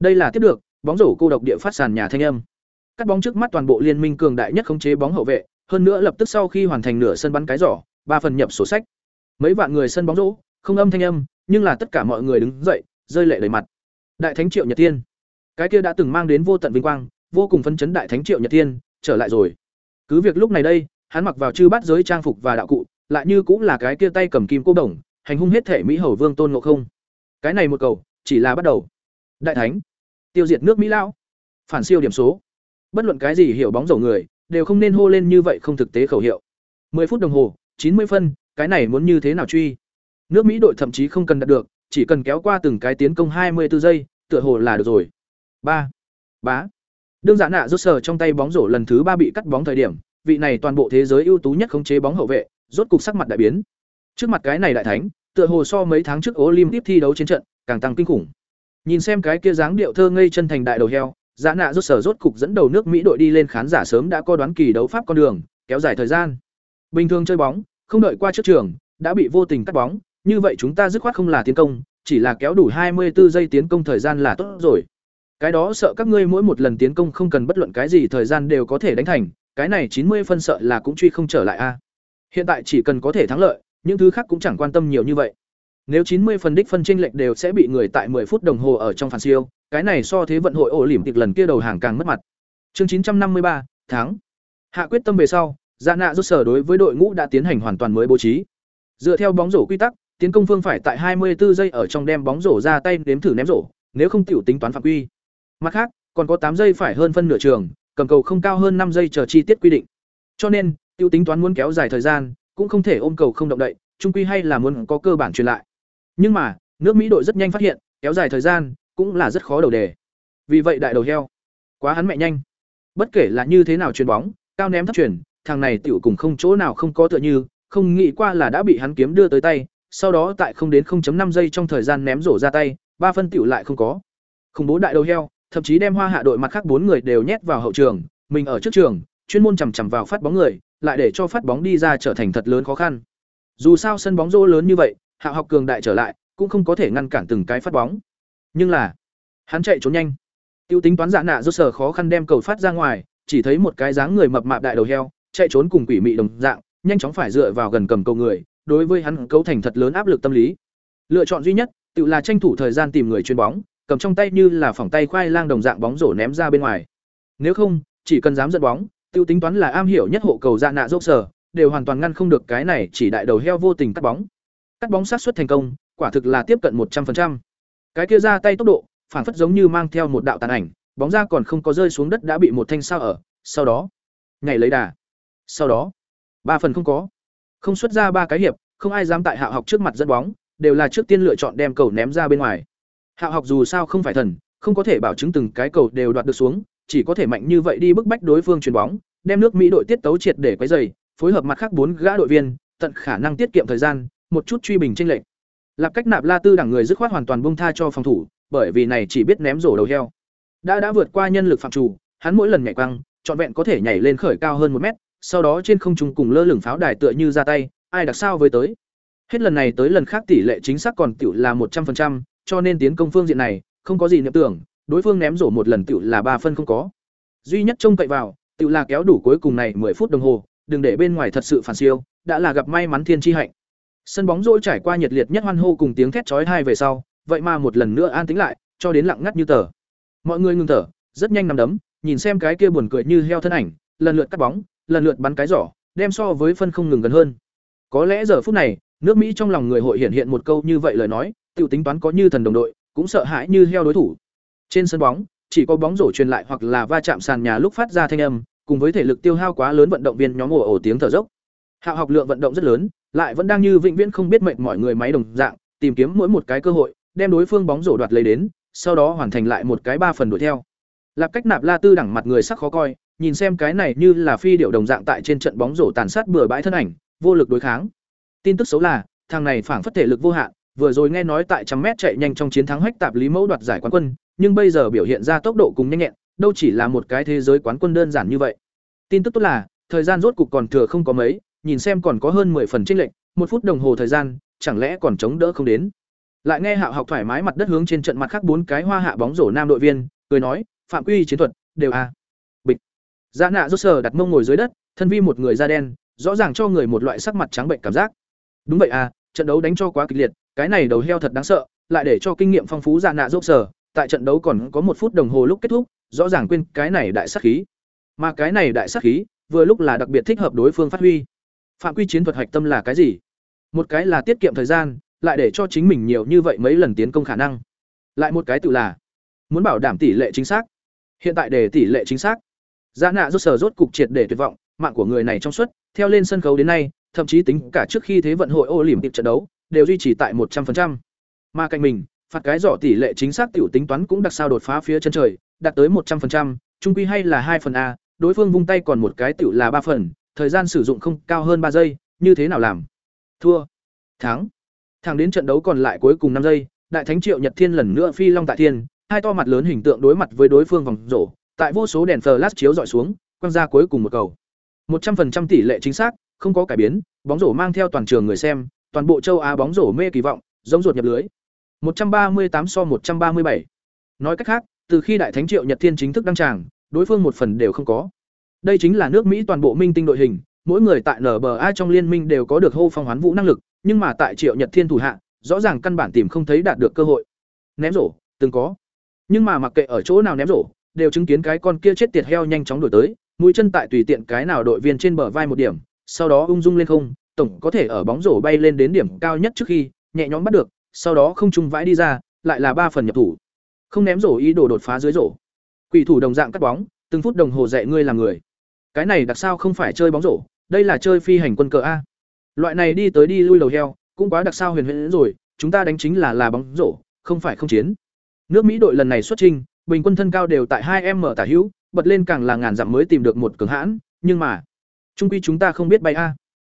Đây là tiếp được, bóng rổ cô độc địa phát sàn nhà thanh âm. Cắt bóng trước mắt toàn bộ liên minh cường đại nhất khống chế bóng hậu vệ, hơn nữa lập tức sau khi hoàn thành nửa sân bắn cái rổ ba phần nhập sổ sách. Mấy vạn người sân bóng rổ, không âm thanh âm, nhưng là tất cả mọi người đứng dậy, rơi lệ đầy mặt. Đại thánh Triệu Nhật Tiên, cái kia đã từng mang đến vô tận vinh quang, vô cùng phấn chấn đại thánh Triệu Nhật Tiên, trở lại rồi. Cứ việc lúc này đây, hắn mặc vào chư bát giới trang phục và đạo cụ, lại như cũng là cái kia tay cầm kim cô đồng, hành hung hết thể mỹ hầu vương tôn ngộ không. Cái này một cầu, chỉ là bắt đầu. Đại thánh, tiêu diệt nước Mỹ lao, phản siêu điểm số. Bất luận cái gì hiểu bóng dầu người, đều không nên hô lên như vậy không thực tế khẩu hiệu. 10 phút đồng hồ, 90 phân, cái này muốn như thế nào truy? Nước Mỹ đội thậm chí không cần đạt được, chỉ cần kéo qua từng cái tiến công 24 giây, tựa hồ là được rồi. 3. Bá. Đương giản nạ rút sở trong tay bóng rổ lần thứ ba bị cắt bóng thời điểm, vị này toàn bộ thế giới ưu tú nhất khống chế bóng hậu vệ, rốt cục sắc mặt đại biến. Trước mặt cái này đại thánh, tựa hồ so mấy tháng trước Olympic thi đấu chiến trận, càng tăng kinh khủng. Nhìn xem cái kia dáng điệu thơ ngây chân thành đại đầu heo, Giá nạ rốt sở rốt cục dẫn đầu nước Mỹ đội đi lên khán giả sớm đã có đoán kỳ đấu pháp con đường, kéo dài thời gian. Bình thường chơi bóng, không đợi qua trước trường, đã bị vô tình cắt bóng, như vậy chúng ta dứt khoát không là tiến công, chỉ là kéo đủ 24 giây tiến công thời gian là tốt rồi. Cái đó sợ các ngươi mỗi một lần tiến công không cần bất luận cái gì thời gian đều có thể đánh thành, cái này 90 phân sợ là cũng truy không trở lại a. Hiện tại chỉ cần có thể thắng lợi, những thứ khác cũng chẳng quan tâm nhiều như vậy. Nếu 90 phần đích phân chênh lệch đều sẽ bị người tại 10 phút đồng hồ ở trong phản siêu, cái này so thế vận hội ổ lỉm tịch lần kia đầu hàng càng mất mặt. Chương 953, tháng. Hạ quyết tâm về sau, Dạ nạ rút sở đối với đội ngũ đã tiến hành hoàn toàn mới bố trí. Dựa theo bóng rổ quy tắc, tiến công phương phải tại 24 giây ở trong đem bóng rổ ra tay nếm thử ném rổ, nếu không tiểu tính toán phạm quy. Mặt khác, còn có 8 giây phải hơn phân nửa trường, cầm cầu không cao hơn 5 giây chờ chi tiết quy định. Cho nên, tiêu tính toán muốn kéo dài thời gian, cũng không thể ôm cầu không động đậy, chung quy hay là muốn có cơ bản truyền lại. Nhưng mà, nước Mỹ đội rất nhanh phát hiện, kéo dài thời gian cũng là rất khó đầu đề. Vì vậy đại đầu heo, quá hắn mẹ nhanh. Bất kể là như thế nào chuyền bóng, cao ném thấp chuyển, thằng này tiểu cùng không chỗ nào không có tựa như, không nghĩ qua là đã bị hắn kiếm đưa tới tay, sau đó tại không đến 0.5 giây trong thời gian ném rổ ra tay, ba phân tiểu lại không có. Không bố đại đầu heo, thậm chí đem Hoa Hạ đội mặt khác bốn người đều nhét vào hậu trường, mình ở trước trường, chuyên môn chằm chằm vào phát bóng người, lại để cho phát bóng đi ra trở thành thật lớn khó khăn. Dù sao sân bóng rổ lớn như vậy, Hạ học cường đại trở lại, cũng không có thể ngăn cản từng cái phát bóng. Nhưng là, hắn chạy trốn nhanh. Tiêu tính toán dạ nạ rốt sở khó khăn đem cầu phát ra ngoài, chỉ thấy một cái dáng người mập mạp đại đầu heo, chạy trốn cùng quỷ mị đồng dạng, nhanh chóng phải dựa vào gần cầm cầu người, đối với hắn cấu thành thật lớn áp lực tâm lý. Lựa chọn duy nhất, tự là tranh thủ thời gian tìm người chuyền bóng, cầm trong tay như là phòng tay khoai lang đồng dạng bóng rổ ném ra bên ngoài. Nếu không, chỉ cần dám dẫn bóng, tiêu tính toán là am hiểu nhất hộ cầu dạ nạ dốc sở, đều hoàn toàn ngăn không được cái này chỉ đại đầu heo vô tình cắt bóng. Cắt bóng sát suất thành công, quả thực là tiếp cận một trăm 100%. Cái kia ra tay tốc độ, phản phất giống như mang theo một đạo tàn ảnh, bóng ra còn không có rơi xuống đất đã bị một thanh sao ở, sau đó, nhảy lấy đà. Sau đó, ba phần không có. Không xuất ra ba cái hiệp, không ai dám tại Hạ học trước mặt dẫn bóng, đều là trước tiên lựa chọn đem cầu ném ra bên ngoài. Hạ học dù sao không phải thần, không có thể bảo chứng từng cái cầu đều đoạt được xuống, chỉ có thể mạnh như vậy đi bức bách đối phương chuyền bóng, đem nước Mỹ đội tiết tấu triệt để quấy rầy, phối hợp mặt khác bốn gã đội viên, tận khả năng tiết kiệm thời gian, một chút truy bình chênh lệch. Lạp cách nạp La Tư đẳng người dứt khoát hoàn toàn buông tha cho phòng thủ, bởi vì này chỉ biết ném rổ đầu heo. Đã đã vượt qua nhân lực phạm chủ, hắn mỗi lần nhảy quăng, trọn vẹn có thể nhảy lên khởi cao hơn một mét, sau đó trên không trung cùng lơ lửng pháo đài tựa như ra tay, ai đặc sao với tới. Hết lần này tới lần khác tỷ lệ chính xác còn tiểu là một trăm 100%, cho nên tiến công phương diện này, không có gì niệm tưởng, đối phương ném rổ một lần tiểu là ba phân không có. Duy nhất trông cậy vào, tiểu là kéo đủ cuối cùng này 10 phút đồng hồ, đừng để bên ngoài thật sự phản siêu, đã là gặp may mắn thiên chi hạnh. Sân bóng rỗi trải qua nhiệt liệt nhất hoan hô cùng tiếng thét chói tai về sau, vậy mà một lần nữa an tĩnh lại, cho đến lặng ngắt như tờ. Mọi người ngừng thở, rất nhanh nằm đấm, nhìn xem cái kia buồn cười như heo thân ảnh, lần lượt cắt bóng, lần lượt bắn cái giỏ, đem so với phân không ngừng gần hơn. Có lẽ giờ phút này, nước Mỹ trong lòng người hội hiện hiện một câu như vậy lời nói, tiểu tính toán có như thần đồng đội, cũng sợ hãi như heo đối thủ. Trên sân bóng, chỉ có bóng rổ truyền lại hoặc là va chạm sàn nhà lúc phát ra thanh âm, cùng với thể lực tiêu hao quá lớn vận động viên nhóm ồ ồ tiếng thở dốc. Hạo học lượng vận động rất lớn, lại vẫn đang như vĩnh viễn không biết mệnh mọi người máy đồng dạng, tìm kiếm mỗi một cái cơ hội, đem đối phương bóng rổ đoạt lấy đến, sau đó hoàn thành lại một cái ba phần đuổi theo. Lạp cách nạp La Tư đẳng mặt người sắc khó coi, nhìn xem cái này như là phi điệu đồng dạng tại trên trận bóng rổ tàn sát bừa bãi thân ảnh, vô lực đối kháng. Tin tức xấu là, thằng này phản phất thể lực vô hạn, vừa rồi nghe nói tại trăm mét chạy nhanh trong chiến thắng hách tạp lý mẫu đoạt giải quán quân, nhưng bây giờ biểu hiện ra tốc độ cùng nhanh nhẹn, đâu chỉ là một cái thế giới quán quân đơn giản như vậy. Tin tức tốt là, thời gian rốt cục còn thừa không có mấy, nhìn xem còn có hơn 10 phần chênh lệch, một phút đồng hồ thời gian, chẳng lẽ còn chống đỡ không đến. Lại nghe Hạo học thoải mái mặt đất hướng trên trận mặt khác bốn cái hoa hạ bóng rổ nam đội viên, cười nói, phạm quy chiến thuật, đều a. À. Bịch. Dạ nạ rốt sờ đặt mông ngồi dưới đất, thân vi một người da đen, rõ ràng cho người một loại sắc mặt trắng bệnh cảm giác. Đúng vậy à, trận đấu đánh cho quá kịch liệt, cái này đầu heo thật đáng sợ, lại để cho kinh nghiệm phong phú dạ nạ rốt sờ, tại trận đấu còn có một phút đồng hồ lúc kết thúc, rõ ràng quên cái này đại sát khí. Mà cái này đại sát khí, vừa lúc là đặc biệt thích hợp đối phương phát huy. Phạm quy chiến thuật hoạch tâm là cái gì? Một cái là tiết kiệm thời gian, lại để cho chính mình nhiều như vậy mấy lần tiến công khả năng. Lại một cái tự là muốn bảo đảm tỷ lệ chính xác. Hiện tại để tỷ lệ chính xác. Giá nạ rốt sở rốt cục triệt để tuyệt vọng, mạng của người này trong suốt, theo lên sân khấu đến nay, thậm chí tính cả trước khi thế vận hội Olympic trận đấu, đều duy trì tại 100%. Mà cạnh mình, phạt cái giỏ tỷ lệ chính xác tiểu tính toán cũng đặc sao đột phá phía chân trời, đạt tới 100%, trung quy hay là hai phần a, đối phương vung tay còn một cái tiểu là ba phần, thời gian sử dụng không cao hơn ba giây, như thế nào làm? Thua, thắng. Thẳng đến trận đấu còn lại cuối cùng năm giây, đại thánh Triệu Nhật Thiên lần nữa phi long tại thiên, hai to mặt lớn hình tượng đối mặt với đối phương vòng rổ, tại vô số đèn flash chiếu dọi xuống, quăng ra cuối cùng một cầu. 100% tỷ lệ chính xác, không có cải biến, bóng rổ mang theo toàn trường người xem, toàn bộ châu Á bóng rổ mê kỳ vọng, giống ruột nhập lưới. 138 so 137. Nói cách khác, từ khi đại thánh Triệu Nhật Thiên chính thức đăng tràng, đối phương một phần đều không có. Đây chính là nước Mỹ toàn bộ minh tinh đội hình, mỗi người tại NBA trong liên minh đều có được hô phong hoán vũ năng lực, nhưng mà tại Triệu Nhật Thiên thủ hạ, rõ ràng căn bản tìm không thấy đạt được cơ hội. Ném rổ, từng có. Nhưng mà mặc kệ ở chỗ nào ném rổ, đều chứng kiến cái con kia chết tiệt heo nhanh chóng đổi tới, mũi chân tại tùy tiện cái nào đội viên trên bờ vai một điểm, sau đó ung dung lên không, tổng có thể ở bóng rổ bay lên đến điểm cao nhất trước khi nhẹ nhõm bắt được, sau đó không trung vãi đi ra, lại là ba phần nhập thủ. Không ném rổ ý đồ đột phá dưới rổ. Quỷ thủ đồng dạng cắt bóng, từng phút đồng hồ dạy ngươi làm người. Cái này đặc sao không phải chơi bóng rổ, đây là chơi phi hành quân cờ a. Loại này đi tới đi lui lầu heo, cũng quá đặc sao huyền huyễn rồi, chúng ta đánh chính là là bóng rổ, không phải không chiến. Nước Mỹ đội lần này xuất trình, bình quân thân cao đều tại hai m tả hữu, bật lên càng là ngàn dặm mới tìm được một cường hãn, nhưng mà, trung quy chúng ta không biết bay a.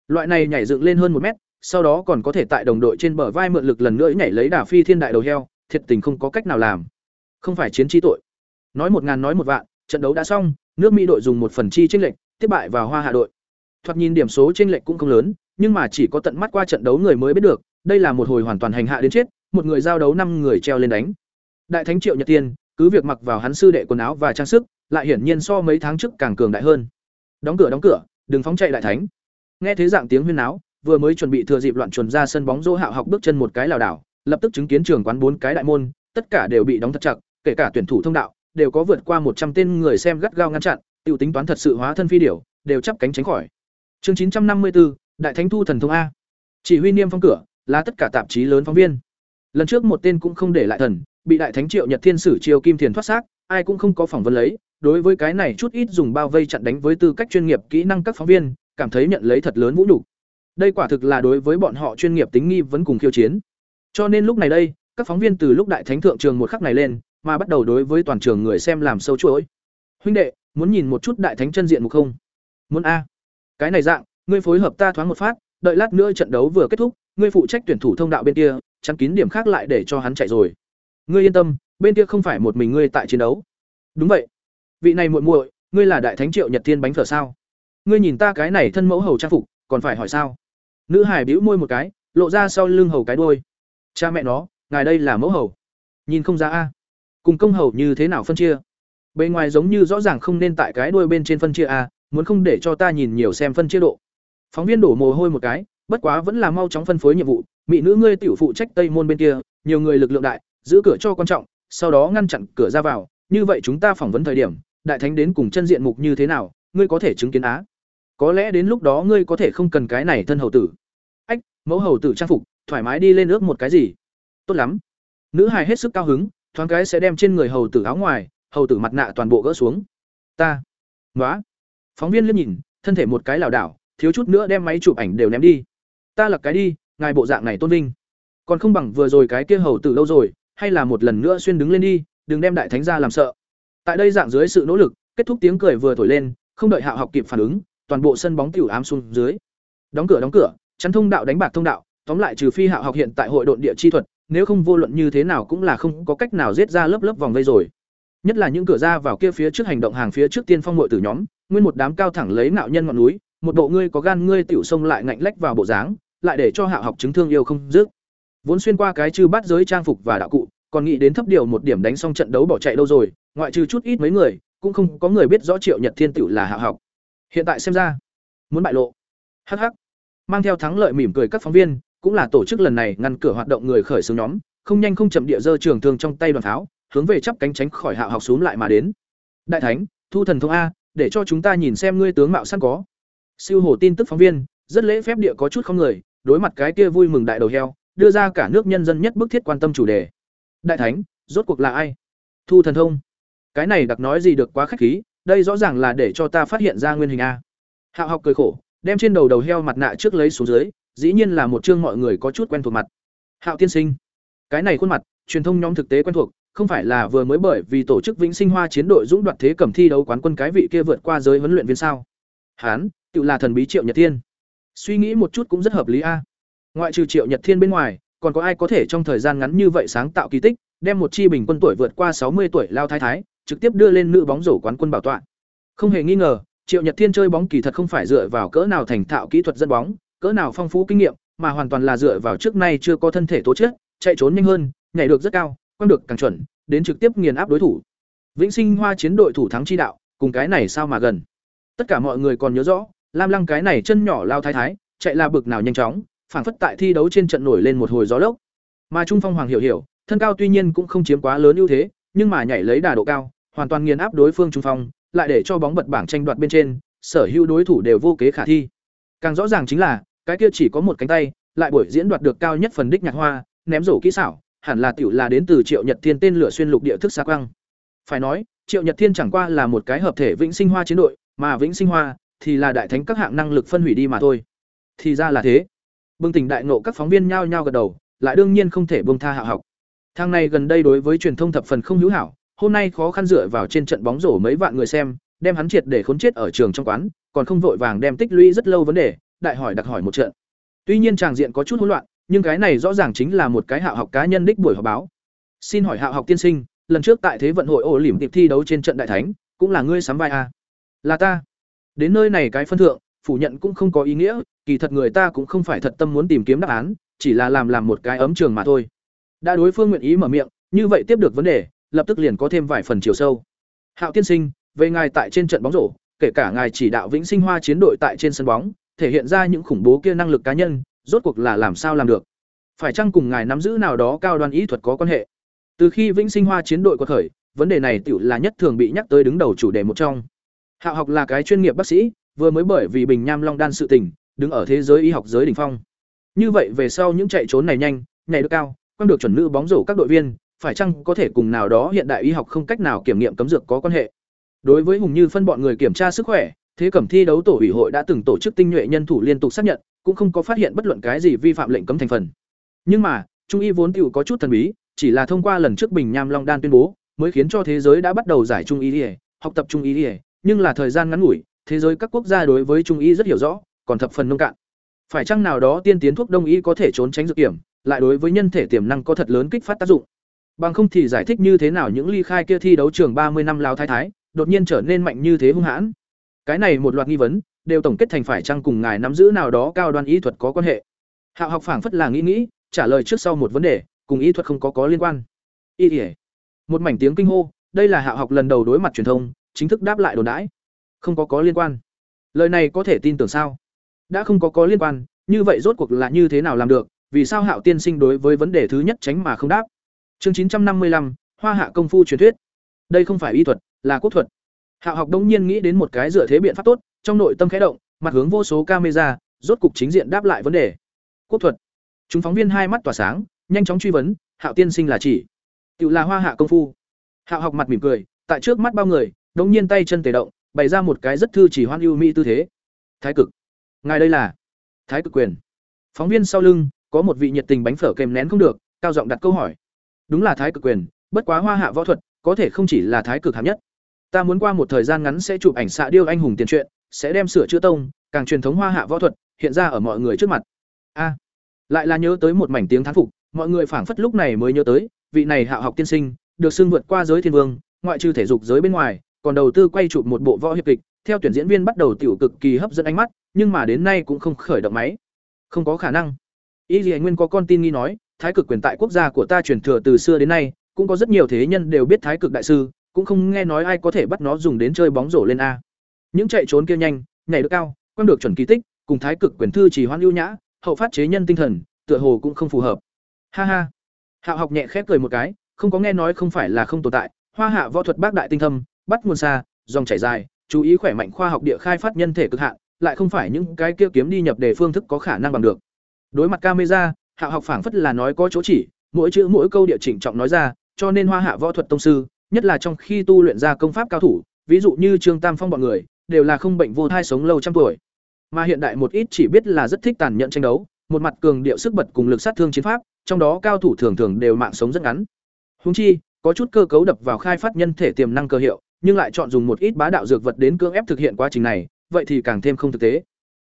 Loại này nhảy dựng lên hơn một mét, sau đó còn có thể tại đồng đội trên bờ vai mượn lực lần nữa nhảy lấy đà phi thiên đại đầu heo, thiệt tình không có cách nào làm. Không phải chiến chi tội. Nói một ngàn nói một vạn, trận đấu đã xong, nước Mỹ đội dùng một phần chi chênh lệch, tiếp bại vào Hoa Hạ đội. Thoạt nhìn điểm số chênh lệch cũng không lớn, nhưng mà chỉ có tận mắt qua trận đấu người mới biết được, đây là một hồi hoàn toàn hành hạ đến chết, một người giao đấu năm người treo lên đánh. Đại thánh Triệu Nhật Tiên, cứ việc mặc vào hắn sư đệ quần áo và trang sức, lại hiển nhiên so mấy tháng trước càng cường đại hơn. Đóng cửa đóng cửa, đừng phóng chạy đại thánh. Nghe thế dạng tiếng huyên náo, vừa mới chuẩn bị thừa dịp loạn chuồn ra sân bóng rổ Hạo học bước chân một cái lảo đảo, lập tức chứng kiến trường quán bốn cái đại môn, tất cả đều bị đóng thật chặt, kể cả tuyển thủ thông đạo, đều có vượt qua một trăm tên người xem gắt gao ngăn chặn, tiêu tính toán thật sự hóa thân phi điểu, đều chắp cánh tránh khỏi. Chương chín trăm năm mươi 954, Đại Thánh Thu Thần Thông A. Chỉ huy niêm phong cửa, là tất cả tạp chí lớn phóng viên. Lần trước một tên cũng không để lại thần, bị Đại Thánh Triệu Nhật Thiên sử Triều Kim Thiền thoát xác, ai cũng không có phỏng vấn lấy, đối với cái này chút ít dùng bao vây chặn đánh với tư cách chuyên nghiệp kỹ năng các phóng viên, cảm thấy nhận lấy thật lớn vũ nhục. Đây quả thực là đối với bọn họ chuyên nghiệp tính nghi vẫn cùng khiêu chiến. Cho nên lúc này đây, các phóng viên từ lúc đại thánh thượng trường một khắc này lên, mà bắt đầu đối với toàn trường người xem làm sâu chuỗi. Huynh đệ, muốn nhìn một chút đại thánh chân diện mục không? Muốn a. Cái này dạng, ngươi phối hợp ta thoáng một phát, đợi lát nữa trận đấu vừa kết thúc, ngươi phụ trách tuyển thủ thông đạo bên kia, chắn kín điểm khác lại để cho hắn chạy rồi. Ngươi yên tâm, bên kia không phải một mình ngươi tại chiến đấu. Đúng vậy. Vị này muội muội, ngươi là đại thánh Triệu Nhật Thiên bánh phở sao? Ngươi nhìn ta cái này thân mẫu hầu trang phục, còn phải hỏi sao? Nữ Hải bĩu môi một cái, lộ ra sau lưng hầu cái đuôi. Cha mẹ nó, ngài đây là mẫu hầu. Nhìn không ra a. Cùng công hầu như thế nào phân chia? Bên ngoài giống như rõ ràng không nên tại cái đuôi bên trên phân chia a, muốn không để cho ta nhìn nhiều xem phân chia độ. Phóng viên đổ mồ hôi một cái, bất quá vẫn là mau chóng phân phối nhiệm vụ, mỹ nữ ngươi tiểu phụ trách tây môn bên kia, nhiều người lực lượng đại, giữ cửa cho quan trọng, sau đó ngăn chặn cửa ra vào, như vậy chúng ta phỏng vấn thời điểm, đại thánh đến cùng chân diện mục như thế nào, ngươi có thể chứng kiến á. Có lẽ đến lúc đó ngươi có thể không cần cái này thân hầu tử. Ách, mẫu hầu tử trang phục, thoải mái đi lên nước một cái gì? Tốt lắm. Nữ hài hết sức cao hứng, thoáng cái sẽ đem trên người hầu tử áo ngoài, hầu tử mặt nạ toàn bộ gỡ xuống. Ta. Ngoá. Phóng viên liếc nhìn, thân thể một cái lảo đảo, thiếu chút nữa đem máy chụp ảnh đều ném đi. Ta lật cái đi, ngài bộ dạng này tôn vinh. Còn không bằng vừa rồi cái kia hầu tử lâu rồi, hay là một lần nữa xuyên đứng lên đi, đừng đem đại thánh ra làm sợ. Tại đây dạng dưới sự nỗ lực, kết thúc tiếng cười vừa thổi lên, không đợi Hạo học kịp phản ứng, toàn bộ sân bóng tiểu ám xuống dưới. Đóng cửa đóng cửa, chắn thông đạo đánh bạc thông đạo, tóm lại trừ phi Hạo học hiện tại hội độn địa chi thuật, nếu không vô luận như thế nào cũng là không có cách nào giết ra lớp lớp vòng vây rồi. Nhất là những cửa ra vào kia phía trước hành động hàng phía trước tiên phong muội tử nhóm, nguyên một đám cao thẳng lấy nạo nhân ngọn núi, một bộ ngươi có gan ngươi tiểu sông lại ngạnh lách vào bộ dáng, lại để cho Hạo học chứng thương yêu không dứt. Vốn xuyên qua cái chư bát giới trang phục và đạo cụ, còn nghĩ đến thấp điều một điểm đánh xong trận đấu bỏ chạy đâu rồi, ngoại trừ chút ít mấy người, cũng không có người biết rõ Triệu Nhật Thiên tiểu là hạ học. Hiện tại xem ra, muốn bại lộ. Hắc hắc. Mang theo thắng lợi mỉm cười các phóng viên, cũng là tổ chức lần này ngăn cửa hoạt động người khởi xướng nhóm, không nhanh không chậm địa dơ trường thương trong tay đoàn tháo, hướng về chắp cánh tránh khỏi hạ học xuống lại mà đến. Đại thánh, thu thần thông a, để cho chúng ta nhìn xem ngươi tướng mạo sẵn có. Siêu hồ tin tức phóng viên, rất lễ phép địa có chút không người, đối mặt cái kia vui mừng đại đầu heo, đưa ra cả nước nhân dân nhất bức thiết quan tâm chủ đề. Đại thánh, rốt cuộc là ai? Thu thần thông. Cái này đặc nói gì được quá khách khí, đây rõ ràng là để cho ta phát hiện ra nguyên hình a. Hạo học cười khổ, đem trên đầu đầu heo mặt nạ trước lấy xuống dưới, dĩ nhiên là một chương mọi người có chút quen thuộc mặt. Hạo tiên sinh. Cái này khuôn mặt, truyền thông nhóm thực tế quen thuộc, không phải là vừa mới bởi vì tổ chức Vĩnh Sinh Hoa chiến đội dũng đoạt thế cẩm thi đấu quán quân cái vị kia vượt qua giới huấn luyện viên sao? Hán, tự là thần bí Triệu Nhật Thiên. Suy nghĩ một chút cũng rất hợp lý a. Ngoại trừ Triệu Nhật Thiên bên ngoài, còn có ai có thể trong thời gian ngắn như vậy sáng tạo kỳ tích, đem một chi bình quân tuổi vượt qua sáu mươi tuổi lao thái thái, trực tiếp đưa lên nữ bóng rổ quán quân bảo tọa. Không hề nghi ngờ, Triệu Nhật Thiên chơi bóng kỳ thật không phải dựa vào cỡ nào thành thạo kỹ thuật dẫn bóng, cỡ nào phong phú kinh nghiệm, mà hoàn toàn là dựa vào trước nay chưa có thân thể tố chất, chạy trốn nhanh hơn, nhảy được rất cao, quăng được càng chuẩn, đến trực tiếp nghiền áp đối thủ. Vĩnh Sinh Hoa chiến đội thủ thắng chi đạo, cùng cái này sao mà gần. Tất cả mọi người còn nhớ rõ, Lam Lăng cái này chân nhỏ lao thái thái, chạy là bực nào nhanh chóng, phảng phất tại thi đấu trên trận nổi lên một hồi gió lốc. Mà Trung Phong Hoàng hiểu hiểu, thân cao tuy nhiên cũng không chiếm quá lớn ưu thế, nhưng mà nhảy lấy đà độ cao, hoàn toàn nghiền áp đối phương Trung Phong, lại để cho bóng bật bảng tranh đoạt bên trên, sở hữu đối thủ đều vô kế khả thi. Càng rõ ràng chính là, cái kia chỉ có một cánh tay, lại buổi diễn đoạt được cao nhất phần đích nhạc hoa, ném rổ kỹ xảo, hẳn là tiểu là đến từ Triệu Nhật Thiên tên lửa xuyên lục địa thức xa quang. Phải nói, Triệu Nhật Thiên chẳng qua là một cái hợp thể Vĩnh Sinh Hoa chiến đội, mà Vĩnh Sinh Hoa thì là đại thánh các hạng năng lực phân hủy đi mà thôi. Thì ra là thế. Bừng tỉnh đại ngộ các phóng viên nhao nhao gật đầu, lại đương nhiên không thể buông tha hạ học. Thang này gần đây đối với truyền thông thập phần không hữu hảo, hôm nay khó khăn dựa vào trên trận bóng rổ mấy vạn người xem, đem hắn triệt để khốn chết ở trường trong quán, còn không vội vàng đem tích lũy rất lâu vấn đề, đại hỏi đặc hỏi một trận. Tuy nhiên tràng diện có chút hỗn loạn, nhưng cái này rõ ràng chính là một cái hạ học cá nhân đích buổi họp báo. Xin hỏi hạ học tiên sinh, lần trước tại thế vận hội ổ lỉm tiệp thi đấu trên trận đại thánh, cũng là ngươi sắm vai a? À? Là ta. Đến nơi này cái phân thượng, phủ nhận cũng không có ý nghĩa, kỳ thật người ta cũng không phải thật tâm muốn tìm kiếm đáp án, chỉ là làm làm một cái ấm trường mà thôi. Đã đối phương nguyện ý mở miệng, như vậy tiếp được vấn đề, lập tức liền có thêm vài phần chiều sâu. Hạo tiên sinh, về ngài tại trên trận bóng rổ, kể cả ngài chỉ đạo Vĩnh Sinh Hoa chiến đội tại trên sân bóng, thể hiện ra những khủng bố kia năng lực cá nhân, rốt cuộc là làm sao làm được? Phải chăng cùng ngài nắm giữ nào đó cao đoan ý thuật có quan hệ? Từ khi Vĩnh Sinh Hoa chiến đội có khởi, vấn đề này tựu là nhất thường bị nhắc tới đứng đầu chủ đề một trong. Hạo học là cái chuyên nghiệp bác sĩ, vừa mới bởi vì bình nham long đan sự tình, đứng ở thế giới y học giới đỉnh phong. Như vậy về sau những chạy trốn này nhanh, nhảy được cao, quăng được chuẩn nữ bóng rổ các đội viên, phải chăng có thể cùng nào đó hiện đại y học không cách nào kiểm nghiệm cấm dược có quan hệ. Đối với Hùng Như phân bọn người kiểm tra sức khỏe, thế cẩm thi đấu tổ ủy hội đã từng tổ chức tinh nhuệ nhân thủ liên tục xác nhận, cũng không có phát hiện bất luận cái gì vi phạm lệnh cấm thành phần. Nhưng mà, trung y vốn tiểu có chút thần bí, chỉ là thông qua lần trước Bình Nham Long Đan tuyên bố, mới khiến cho thế giới đã bắt đầu giải trung y, học tập trung y, nhưng là thời gian ngắn ngủi, thế giới các quốc gia đối với trung y rất hiểu rõ, còn thập phần nông cạn. Phải chăng nào đó tiên tiến thuốc đông y có thể trốn tránh dược kiểm, lại đối với nhân thể tiềm năng có thật lớn kích phát tác dụng. Bằng không thì giải thích như thế nào những ly khai kia thi đấu trường ba mươi năm lao thái thái, đột nhiên trở nên mạnh như thế hung hãn. Cái này một loạt nghi vấn, đều tổng kết thành phải chăng cùng ngài nắm giữ nào đó cao đoan y thuật có quan hệ. Hạo học phảng phất là nghĩ nghĩ, trả lời trước sau một vấn đề, cùng y thuật không có có liên quan. Y Y. Một mảnh tiếng kinh hô, đây là Hạo học lần đầu đối mặt truyền thông, chính thức đáp lại đồn đãi. Không có có liên quan. Lời này có thể tin tưởng sao? Đã không có có liên quan, như vậy rốt cuộc là như thế nào làm được, vì sao Hạo tiên sinh đối với vấn đề thứ nhất tránh mà không đáp? Chương chín trăm năm mươi lăm Hoa hạ công phu truyền thuyết. Đây không phải y thuật, là quốc thuật. Hạo học đông nhiên nghĩ đến một cái dựa thế biện pháp tốt, trong nội tâm khẽ động, mặt hướng vô số camera, rốt cục chính diện đáp lại vấn đề. Quốc thuật. Chúng phóng viên hai mắt tỏa sáng, nhanh chóng truy vấn, Hạo tiên sinh là chỉ, tự là hoa hạ công phu. Hạo học mặt mỉm cười, tại trước mắt bao người, đống nhiên tay chân tề động, bày ra một cái rất thư chỉ hoan ưu mỹ tư thế. Thái cực. Ngài đây là Thái cực quyền. Phóng viên sau lưng, có một vị nhiệt tình bánh phở kèm nén không được, cao giọng đặt câu hỏi. Đúng là Thái cực quyền, bất quá hoa hạ võ thuật, có thể không chỉ là Thái cực hạng nhất. Ta muốn qua một thời gian ngắn sẽ chụp ảnh xạ điêu anh hùng tiền truyện, sẽ đem sửa chữa tông, càng truyền thống hoa hạ võ thuật hiện ra ở mọi người trước mặt. A, lại là nhớ tới một mảnh tiếng thán phục, mọi người phảng phất lúc này mới nhớ tới, vị này hạ học tiên sinh, được xưng vượt qua giới thiên vương, ngoại trừ thể dục giới bên ngoài, còn đầu tư quay chụp một bộ võ hiệp kịch, theo tuyển diễn viên bắt đầu tiểu cực kỳ hấp dẫn ánh mắt, nhưng mà đến nay cũng không khởi động máy. Không có khả năng. Y Lệ Nguyên có con tin nghi nói, thái cực quyền tại quốc gia của ta truyền thừa từ xưa đến nay, cũng có rất nhiều thế nhân đều biết thái cực đại sư, cũng không nghe nói ai có thể bắt nó dùng đến chơi bóng rổ lên a. Những chạy trốn kia nhanh, nhảy được cao, quăng được chuẩn kỳ tích, cùng thái cực quyền thư chỉ hoan ưu nhã, hậu phát chế nhân tinh thần, tựa hồ cũng không phù hợp. Ha ha. Hạo học nhẹ khép cười một cái, không có nghe nói không phải là không tồn tại, hoa hạ võ thuật bác đại tinh thâm, bắt nguồn xa, dòng chảy dài, chú ý khỏe mạnh khoa học địa khai phát nhân thể cực hạn, lại không phải những cái kia kiếm đi nhập đề phương thức có khả năng bằng được. Đối mặt camera, hạ học phảng phất là nói có chỗ chỉ, mỗi chữ mỗi câu địa chỉnh trọng nói ra, cho nên hoa hạ võ thuật tông sư, nhất là trong khi tu luyện ra công pháp cao thủ, ví dụ như Trương Tam Phong bọn người, đều là không bệnh vô thai sống lâu trăm tuổi. Mà hiện đại một ít chỉ biết là rất thích tàn nhẫn tranh đấu, một mặt cường điệu sức bật cùng lực sát thương chiến pháp, trong đó cao thủ thường thường đều mạng sống rất ngắn. Huống chi, có chút cơ cấu đập vào khai phát nhân thể tiềm năng cơ hiệu, nhưng lại chọn dùng một ít bá đạo dược vật đến cưỡng ép thực hiện quá trình này, vậy thì càng thêm không thực tế.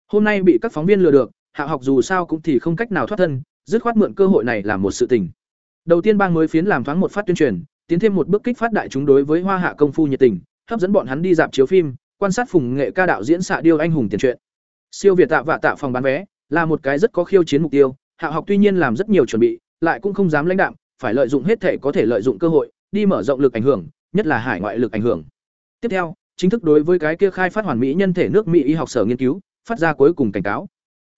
Hôm nay bị các phóng viên lừa được, Hạ học dù sao cũng thì không cách nào thoát thân, dứt khoát mượn cơ hội này làm một sự tình. Đầu tiên bang mới phiến làm thoáng một phát tuyên truyền, tiến thêm một bước kích phát đại chúng đối với Hoa Hạ công phu nhiệt tình, hấp dẫn bọn hắn đi dạp chiếu phim, quan sát phùng nghệ ca đạo diễn xạ điêu anh hùng tiền truyện. Siêu Việt tạ vạ tạ phòng bán vé, là một cái rất có khiêu chiến mục tiêu, Hạ học tuy nhiên làm rất nhiều chuẩn bị, lại cũng không dám lãnh đạm, phải lợi dụng hết thể có thể lợi dụng cơ hội, đi mở rộng lực ảnh hưởng, nhất là hải ngoại lực ảnh hưởng. Tiếp theo, chính thức đối với cái kia khai phát hoàn mỹ nhân thể nước Mỹ y học sở nghiên cứu, phát ra cuối cùng cảnh cáo.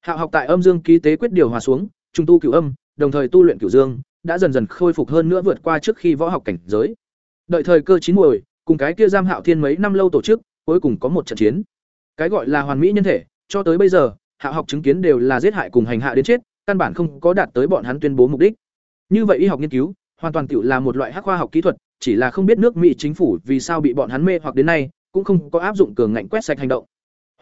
Hạo học tại âm dương ký tế quyết điều hòa xuống, trung tu cửu âm, đồng thời tu luyện cửu dương, đã dần dần khôi phục hơn nữa vượt qua trước khi võ học cảnh giới. Đợi thời cơ chín muồi, cùng cái kia giam Hạo Thiên mấy năm lâu tổ chức, cuối cùng có một trận chiến. Cái gọi là hoàn mỹ nhân thể, cho tới bây giờ, Hạo học chứng kiến đều là giết hại cùng hành hạ đến chết, căn bản không có đạt tới bọn hắn tuyên bố mục đích. Như vậy y học nghiên cứu, hoàn toàn tự là một loại hắc khoa học kỹ thuật, chỉ là không biết nước Mỹ chính phủ vì sao bị bọn hắn mê hoặc đến nay, cũng không có áp dụng cường ngạnh quét sạch hành động.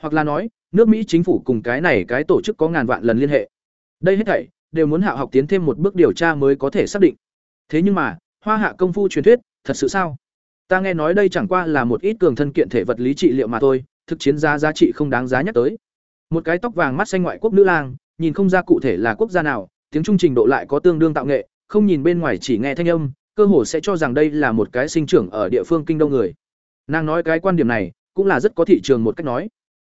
Hoặc là nói, nước Mỹ chính phủ cùng cái này cái tổ chức có ngàn vạn lần liên hệ. Đây hết thảy đều muốn Hạ học tiến thêm một bước điều tra mới có thể xác định. Thế nhưng mà, Hoa Hạ công phu truyền thuyết, thật sự sao? Ta nghe nói đây chẳng qua là một ít cường thân kiện thể vật lý trị liệu mà thôi, thực chiến giá giá trị không đáng giá nhắc tới. Một cái tóc vàng mắt xanh ngoại quốc nữ lang, nhìn không ra cụ thể là quốc gia nào, tiếng trung trình độ lại có tương đương tạo nghệ, không nhìn bên ngoài chỉ nghe thanh âm, cơ hồ sẽ cho rằng đây là một cái sinh trưởng ở địa phương kinh đông người. Nàng nói cái quan điểm này, cũng là rất có thị trường một cách nói.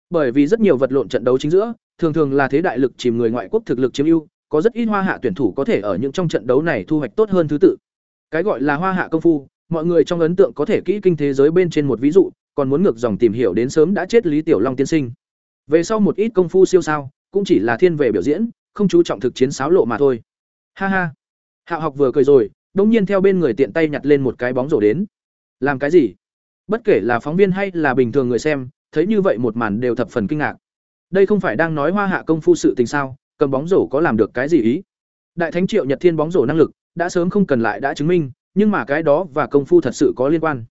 Bởi vì rất nhiều vật lộn trận đấu chính giữa, thường thường là thế đại lực chìm người ngoại quốc thực lực chiếm ưu, có rất ít hoa hạ tuyển thủ có thể ở những trong trận đấu này thu hoạch tốt hơn thứ tự. Cái gọi là hoa hạ công phu, mọi người trong ấn tượng có thể kỹ kinh thế giới bên trên một ví dụ, còn muốn ngược dòng tìm hiểu đến sớm đã chết Lý Tiểu Long tiên sinh. Về sau một ít công phu siêu sao, cũng chỉ là thiên về biểu diễn, không chú trọng thực chiến sáo lộ mà thôi. Ha ha. Hạ học vừa cười rồi, đống nhiên theo bên người tiện tay nhặt lên một cái bóng rổ đến. Làm cái gì? Bất kể là phóng viên hay là bình thường người xem, thấy như vậy một màn đều thập phần kinh ngạc. Đây không phải đang nói Hoa Hạ công phu sự tình sao, cầm bóng rổ có làm được cái gì ý? Đại thánh Triệu Nhật Thiên bóng rổ năng lực, đã sớm không cần lại đã chứng minh, nhưng mà cái đó và công phu thật sự có liên quan.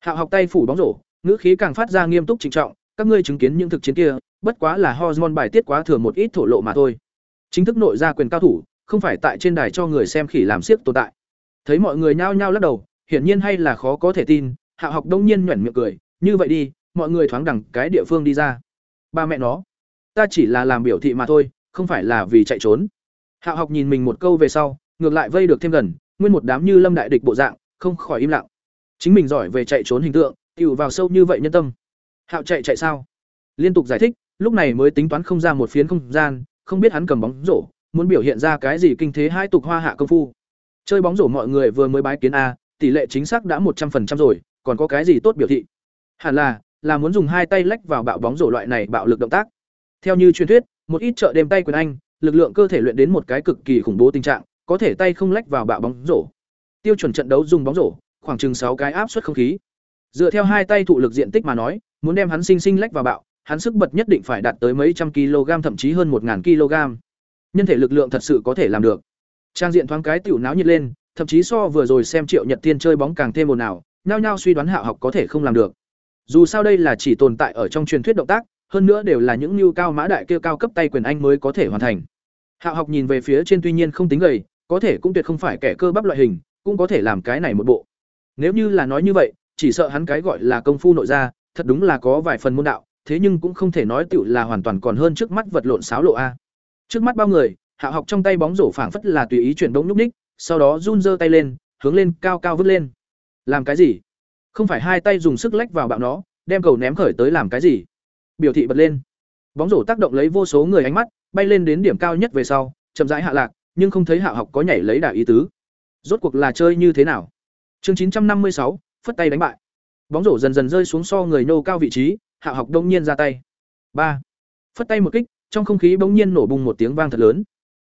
Hạo học tay phủ bóng rổ, ngữ khí càng phát ra nghiêm túc trịnh trọng, các ngươi chứng kiến những thực chiến kia, bất quá là hormone bài tiết quá thừa một ít thổ lộ mà thôi. Chính thức nội ra quyền cao thủ, không phải tại trên đài cho người xem khỉ làm siếc tồn tại. Thấy mọi người nhao nhao lắc đầu, hiển nhiên hay là khó có thể tin, Hạo học đông nhiên nhuyễn miệng cười, như vậy đi, mọi người thoáng đẳng cái địa phương đi ra. Ba mẹ nó, ta chỉ là làm biểu thị mà thôi, không phải là vì chạy trốn. Hạo học nhìn mình một câu về sau, ngược lại vây được thêm gần, nguyên một đám như lâm đại địch bộ dạng, không khỏi im lặng. Chính mình giỏi về chạy trốn hình tượng, tựu vào sâu như vậy nhân tâm. Hạo chạy chạy sao? Liên tục giải thích, lúc này mới tính toán không ra một phiến không gian, không biết hắn cầm bóng rổ, muốn biểu hiện ra cái gì kinh thế hai tục hoa hạ công phu. Chơi bóng rổ mọi người vừa mới bái kiến a, tỷ lệ chính xác đã một trăm 100% rồi, còn có cái gì tốt biểu thị? Hẳn là là muốn dùng hai tay lách vào bạo bóng rổ loại này bạo lực động tác. Theo như truyền thuyết, một ít chợ đêm tay quyền anh, lực lượng cơ thể luyện đến một cái cực kỳ khủng bố tình trạng, có thể tay không lách vào bạo bóng rổ. Tiêu chuẩn trận đấu dùng bóng rổ, khoảng chừng sáu cái áp suất không khí. Dựa theo hai tay thụ lực diện tích mà nói, muốn đem hắn sinh sinh lách vào bạo, hắn sức bật nhất định phải đạt tới mấy trăm kg thậm chí hơn một ngàn kg. Nhân thể lực lượng thật sự có thể làm được. Trang diện thoáng cái tiểu náo nhiệt lên, thậm chí so vừa rồi xem Triệu Nhật Thiên chơi bóng càng thêm ồn ào, nhao nhao suy đoán Hạo học có thể không làm được. Dù sao đây là chỉ tồn tại ở trong truyền thuyết động tác, hơn nữa đều là những lưu cao mã đại kia cao cấp tay quyền anh mới có thể hoàn thành. Hạo học nhìn về phía trên tuy nhiên không tính gầy, có thể cũng tuyệt không phải kẻ cơ bắp loại hình, cũng có thể làm cái này một bộ. Nếu như là nói như vậy, chỉ sợ hắn cái gọi là công phu nội gia, thật đúng là có vài phần môn đạo, thế nhưng cũng không thể nói tựu là hoàn toàn còn hơn trước mắt vật lộn xáo lộ a. Trước mắt bao người, Hạo học trong tay bóng rổ phảng phất là tùy ý chuyển động lúc ních, sau đó run giơ tay lên, hướng lên cao cao vứt lên. Làm cái gì? Không phải hai tay dùng sức lách vào bạo nó, đem cầu ném khởi tới làm cái gì? Biểu thị bật lên. Bóng rổ tác động lấy vô số người ánh mắt, bay lên đến điểm cao nhất về sau, chậm rãi hạ lạc, nhưng không thấy Hạ học có nhảy lấy đà ý tứ. Rốt cuộc là chơi như thế nào? Chương chín trăm năm mươi sáu, phất tay đánh bại. Bóng rổ dần dần rơi xuống so người nô cao vị trí, Hạ học đông nhiên ra tay. ba Phất tay một kích, trong không khí bỗng nhiên nổ bùng một tiếng vang thật lớn.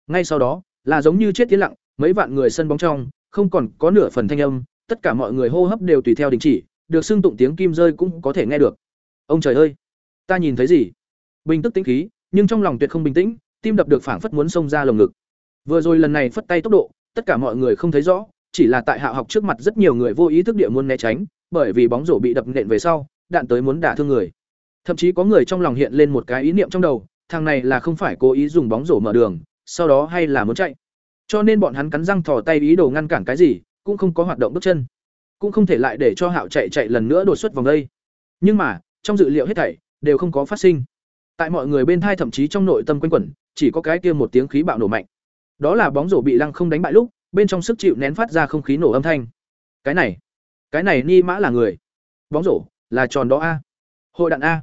Ngay sau đó, là giống như chết tiến lặng, mấy vạn người sân bóng trong, không còn có nửa phần thanh âm, tất cả mọi người hô hấp đều tùy theo đình chỉ, được xưng tụng tiếng kim rơi cũng có thể nghe được. Ông trời ơi, ta nhìn thấy gì? Bình tức tĩnh khí, nhưng trong lòng tuyệt không bình tĩnh, tim đập được phảng phất muốn xông ra lồng ngực. Vừa rồi lần này phất tay tốc độ, tất cả mọi người không thấy rõ, chỉ là tại hạ học trước mặt rất nhiều người vô ý thức địa muốn né tránh, bởi vì bóng rổ bị đập nện về sau, đạn tới muốn đả thương người. Thậm chí có người trong lòng hiện lên một cái ý niệm trong đầu, thằng này là không phải cố ý dùng bóng rổ mở đường, sau đó hay là muốn chạy. Cho nên bọn hắn cắn răng thò tay ý đồ ngăn cản cái gì, cũng không có hoạt động bước chân cũng không thể lại để cho hạo chạy chạy lần nữa đột xuất vòng đây nhưng mà trong dự liệu hết thảy đều không có phát sinh Tại mọi người bên thai thậm chí trong nội tâm quanh quẩn, chỉ có cái kia một tiếng khí bạo nổ mạnh. Đó là bóng rổ bị lăng không đánh bại lúc, bên trong sức chịu nén phát ra không khí nổ âm thanh. Cái này, cái này ni mã là người. Bóng rổ, là tròn đó a. Hội đạn a.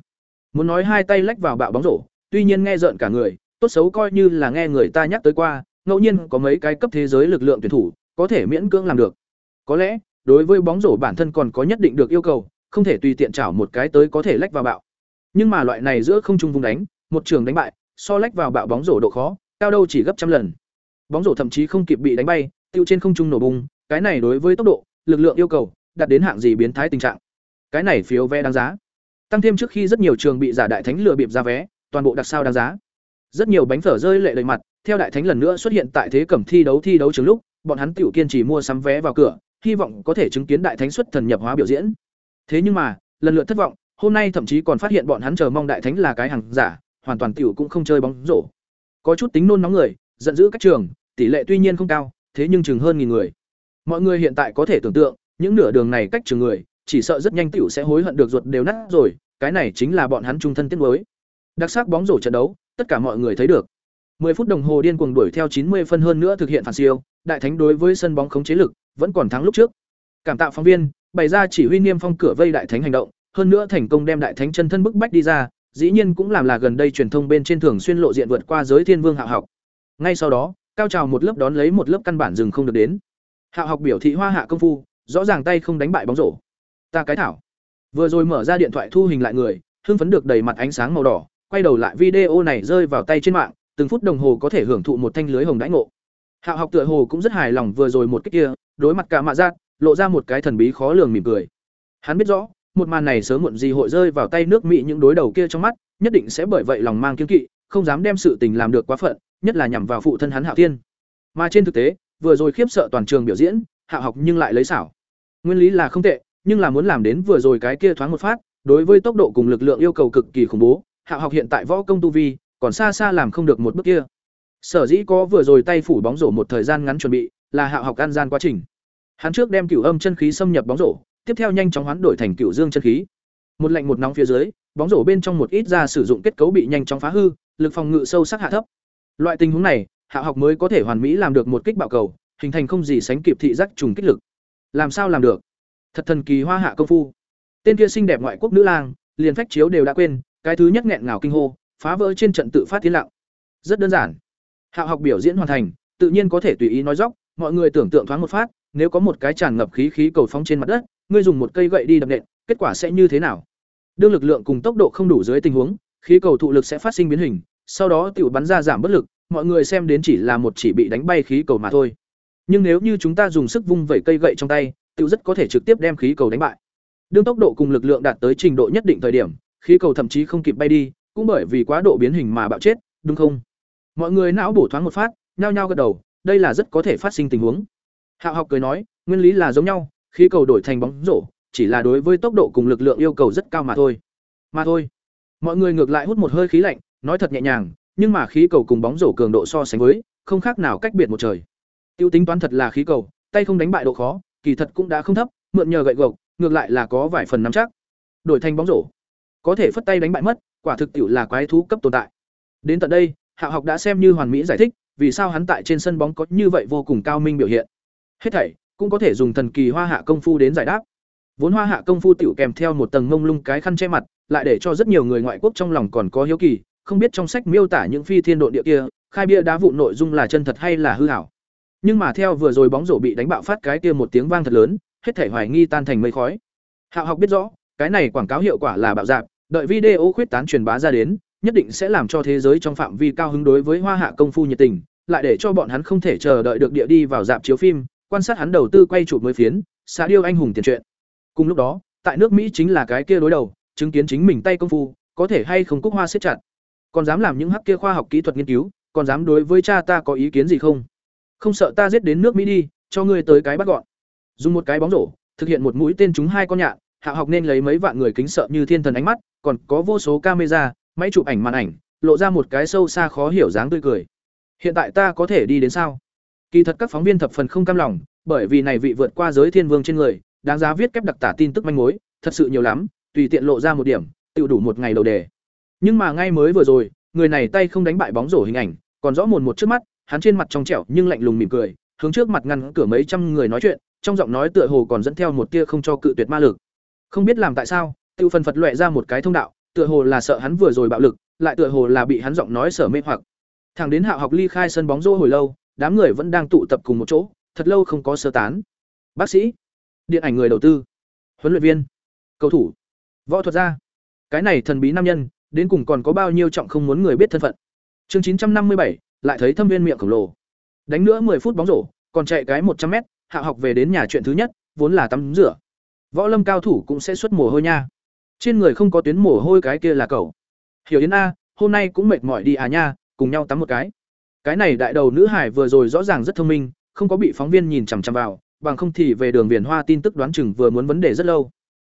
Muốn nói hai tay lách vào bạo bóng rổ, tuy nhiên nghe rợn cả người, tốt xấu coi như là nghe người ta nhắc tới qua, ngẫu nhiên có mấy cái cấp thế giới lực lượng tuyển thủ, có thể miễn cưỡng làm được. Có lẽ, đối với bóng rổ bản thân còn có nhất định được yêu cầu, không thể tùy tiện chảo một cái tới có thể lách vào bạo. Nhưng mà loại này giữa không trung vùng đánh, một trường đánh bại, so lách vào bạo bóng rổ độ khó, cao đâu chỉ gấp trăm lần. Bóng rổ thậm chí không kịp bị đánh bay, tiêu trên không trung nổ bùng, cái này đối với tốc độ, lực lượng yêu cầu, đạt đến hạng gì biến thái tình trạng. Cái này phiếu vé đáng giá. Tăng thêm trước khi rất nhiều trường bị giả đại thánh lừa bịp ra vé, toàn bộ đặc sao đáng giá. Rất nhiều bánh phở rơi lệ đầy mặt, theo đại thánh lần nữa xuất hiện tại thế cẩm thi đấu thi đấu trường lúc, bọn hắn tiểu kiên trì mua sắm vé vào cửa, hy vọng có thể chứng kiến đại thánh xuất thần nhập hóa biểu diễn. Thế nhưng mà, lần lượt thất vọng, hôm nay thậm chí còn phát hiện bọn hắn chờ mong đại thánh là cái hàng giả, hoàn toàn tiểu cũng không chơi bóng rổ. Có chút tính nôn nóng người, giận dữ các trường, tỷ lệ tuy nhiên không cao, thế nhưng chừng hơn nghìn người. Mọi người hiện tại có thể tưởng tượng, những nửa đường này cách trường người, chỉ sợ rất nhanh tiểu sẽ hối hận được ruột đều nát rồi, cái này chính là bọn hắn trung thân tiết đối. Đặc sắc bóng rổ trận đấu, tất cả mọi người thấy được. 10 phút đồng hồ điên cuồng đuổi theo 90 phân hơn nữa thực hiện phản siêu, đại thánh đối với sân bóng khống chế lực vẫn còn thắng lúc trước. Cảm tạ phóng viên, bày ra chỉ huy niêm phong cửa vây đại thánh hành động, hơn nữa thành công đem đại thánh chân thân bức bách đi ra, dĩ nhiên cũng làm là gần đây truyền thông bên trên thường xuyên lộ diện vượt qua giới thiên vương hạ học. Ngay sau đó, cao trào một lớp đón lấy một lớp căn bản dừng không được đến. Hạ học biểu thị hoa hạ công phu, rõ ràng tay không đánh bại bóng rổ. Ta cái thảo. Vừa rồi mở ra điện thoại thu hình lại người, hưng phấn được đầy mặt ánh sáng màu đỏ, quay đầu lại video này rơi vào tay trên mạng, từng phút đồng hồ có thể hưởng thụ một thanh lưới hồng đãi ngộ. Hạ học tựa hồ cũng rất hài lòng vừa rồi một cái kia, đối mặt cả mạ giác, lộ ra một cái thần bí khó lường mỉm cười. Hắn biết rõ, một màn này sớm muộn gì hội rơi vào tay nước Mỹ những đối đầu kia trong mắt, nhất định sẽ bởi vậy lòng mang kiêng kỵ, không dám đem sự tình làm được quá phận, nhất là nhằm vào phụ thân hắn Hạo Thiên. Mà trên thực tế, vừa rồi khiếp sợ toàn trường biểu diễn, Hạ học nhưng lại lấy xảo. Nguyên lý là không tệ, nhưng là muốn làm đến vừa rồi cái kia thoáng một phát, đối với tốc độ cùng lực lượng yêu cầu cực kỳ khủng bố, Hạ học hiện tại võ công tu vi, còn xa xa làm không được một bước kia. Sở dĩ có vừa rồi tay phủ bóng rổ một thời gian ngắn chuẩn bị, là Hạ học ăn gian quá trình. Hắn trước đem cửu âm chân khí xâm nhập bóng rổ, tiếp theo nhanh chóng hoán đổi thành cửu dương chân khí. Một lạnh một nóng phía dưới, bóng rổ bên trong một ít ra sử dụng kết cấu bị nhanh chóng phá hư, lực phòng ngự sâu sắc hạ thấp. Loại tình huống này, Hạ học mới có thể hoàn mỹ làm được một kích bạo cầu, hình thành không gì sánh kịp thị giác trùng kích lực. Làm sao làm được? Thật thần kỳ hoa hạ công phu. Tên kia xinh đẹp ngoại quốc nữ lang, liền phách chiếu đều đã quên, cái thứ nhất nghẹn ngào kinh hô, phá vỡ trên trận tự phát tiến lặng. Rất đơn giản. Hạo học biểu diễn hoàn thành, tự nhiên có thể tùy ý nói dóc, mọi người tưởng tượng thoáng một phát, nếu có một cái tràn ngập khí khí cầu phóng trên mặt đất, ngươi dùng một cây gậy đi đập nện, kết quả sẽ như thế nào? Đương lực lượng cùng tốc độ không đủ dưới tình huống, khí cầu thụ lực sẽ phát sinh biến hình, sau đó tiểu bắn ra giảm bất lực, mọi người xem đến chỉ là một chỉ bị đánh bay khí cầu mà thôi. Nhưng nếu như chúng ta dùng sức vung vẩy cây gậy trong tay, tiểu rất có thể trực tiếp đem khí cầu đánh bại. Đương tốc độ cùng lực lượng đạt tới trình độ nhất định thời điểm, khí cầu thậm chí không kịp bay đi, cũng bởi vì quá độ biến hình mà bạo chết, đúng không? Mọi người não bổ thoáng một phát, nhao nhao gật đầu, đây là rất có thể phát sinh tình huống. Hạo học cười nói, nguyên lý là giống nhau, khí cầu đổi thành bóng rổ, chỉ là đối với tốc độ cùng lực lượng yêu cầu rất cao mà thôi. Mà thôi. Mọi người ngược lại hút một hơi khí lạnh, nói thật nhẹ nhàng, nhưng mà khí cầu cùng bóng rổ cường độ so sánh với, không khác nào cách biệt một trời. Tiêu tính toán thật là khí cầu, tay không đánh bại độ khó, kỳ thật cũng đã không thấp, mượn nhờ gậy gộc, ngược lại là có vài phần nắm chắc. Đổi thành bóng rổ, có thể phất tay đánh bại mất, quả thực tiểu là quái thú cấp tồn tại. Đến tận đây, Hạ học đã xem như hoàn mỹ giải thích, vì sao hắn tại trên sân bóng có như vậy vô cùng cao minh biểu hiện. Hết thảy cũng có thể dùng thần kỳ hoa hạ công phu đến giải đáp. Vốn hoa hạ công phu tiểu kèm theo một tầng ngông lung cái khăn che mặt, lại để cho rất nhiều người ngoại quốc trong lòng còn có hiếu kỳ, không biết trong sách miêu tả những phi thiên độ địa kia, khai bia đá vụ nội dung là chân thật hay là hư ảo. Nhưng mà theo vừa rồi bóng rổ bị đánh bạo phát cái kia một tiếng vang thật lớn, hết thảy hoài nghi tan thành mây khói. Hạo học biết rõ, cái này quảng cáo hiệu quả là bạo dạn, đợi video khuyết tán truyền bá ra đến, nhất định sẽ làm cho thế giới trong phạm vi cao hứng đối với hoa hạ công phu nhiệt tình, lại để cho bọn hắn không thể chờ đợi được địa đi vào dạp chiếu phim, quan sát hắn đầu tư quay chụp mới phiến, xã điêu anh hùng tiền truyện. Cùng lúc đó, tại nước Mỹ chính là cái kia đối đầu, chứng kiến chính mình tay công phu, có thể hay không cúc hoa siết chặt. Còn dám làm những hắc kia khoa học kỹ thuật nghiên cứu, còn dám đối với cha ta có ý kiến gì không? Không sợ ta giết đến nước Mỹ đi, cho ngươi tới cái bắt gọn. Dùng một cái bóng rổ, thực hiện một mũi tên trúng hai con nhạn, Hạ học nên lấy mấy vạn người kính sợ như thiên thần ánh mắt, còn có vô số camera, máy chụp ảnh màn ảnh, lộ ra một cái sâu xa khó hiểu dáng tươi cười. Hiện tại ta có thể đi đến sao? Kỳ thật các phóng viên thập phần không cam lòng, bởi vì này vị vượt qua giới thiên vương trên người, đáng giá viết kép đặc tả tin tức manh mối, thật sự nhiều lắm, tùy tiện lộ ra một điểm, tự đủ một ngày đầu đề. Nhưng mà ngay mới vừa rồi, người này tay không đánh bại bóng rổ hình ảnh, còn rõ mồn một trước mắt, hắn trên mặt trong trẻo nhưng lạnh lùng mỉm cười, hướng trước mặt ngăn cửa mấy trăm người nói chuyện, trong giọng nói tựa hồ còn dẫn theo một tia không cho cự tuyệt ma lực. Không biết làm tại sao, tự phần Phật loẹ ra một cái thông đạo, tựa hồ là sợ hắn vừa rồi bạo lực, lại tựa hồ là bị hắn giọng nói sở mê hoặc. Thẳng đến Hạo học ly khai sân bóng rổ hồi lâu, đám người vẫn đang tụ tập cùng một chỗ, thật lâu không có sơ tán. Bác sĩ, điện ảnh người đầu tư, huấn luyện viên, cầu thủ, võ thuật gia. Cái này thần bí nam nhân, đến cùng còn có bao nhiêu trọng không muốn người biết thân phận. Chương chín trăm năm mươi bảy lại thấy thâm viên miệng khổng lồ. Đánh nữa 10 phút bóng rổ, còn chạy cái một trăm mét, Hạ học về đến nhà chuyện thứ nhất, vốn là tắm rửa. Võ lâm cao thủ cũng sẽ xuất mồ hôi nha. Trên người không có tuyến mồ hôi cái kia là cậu. Hiểu Yến a, hôm nay cũng mệt mỏi đi à nha, cùng nhau tắm một cái. Cái này đại đầu nữ hải vừa rồi rõ ràng rất thông minh, không có bị phóng viên nhìn chằm chằm vào, bằng không thì về đường Viền Hoa tin tức đoán chừng vừa muốn vấn đề rất lâu.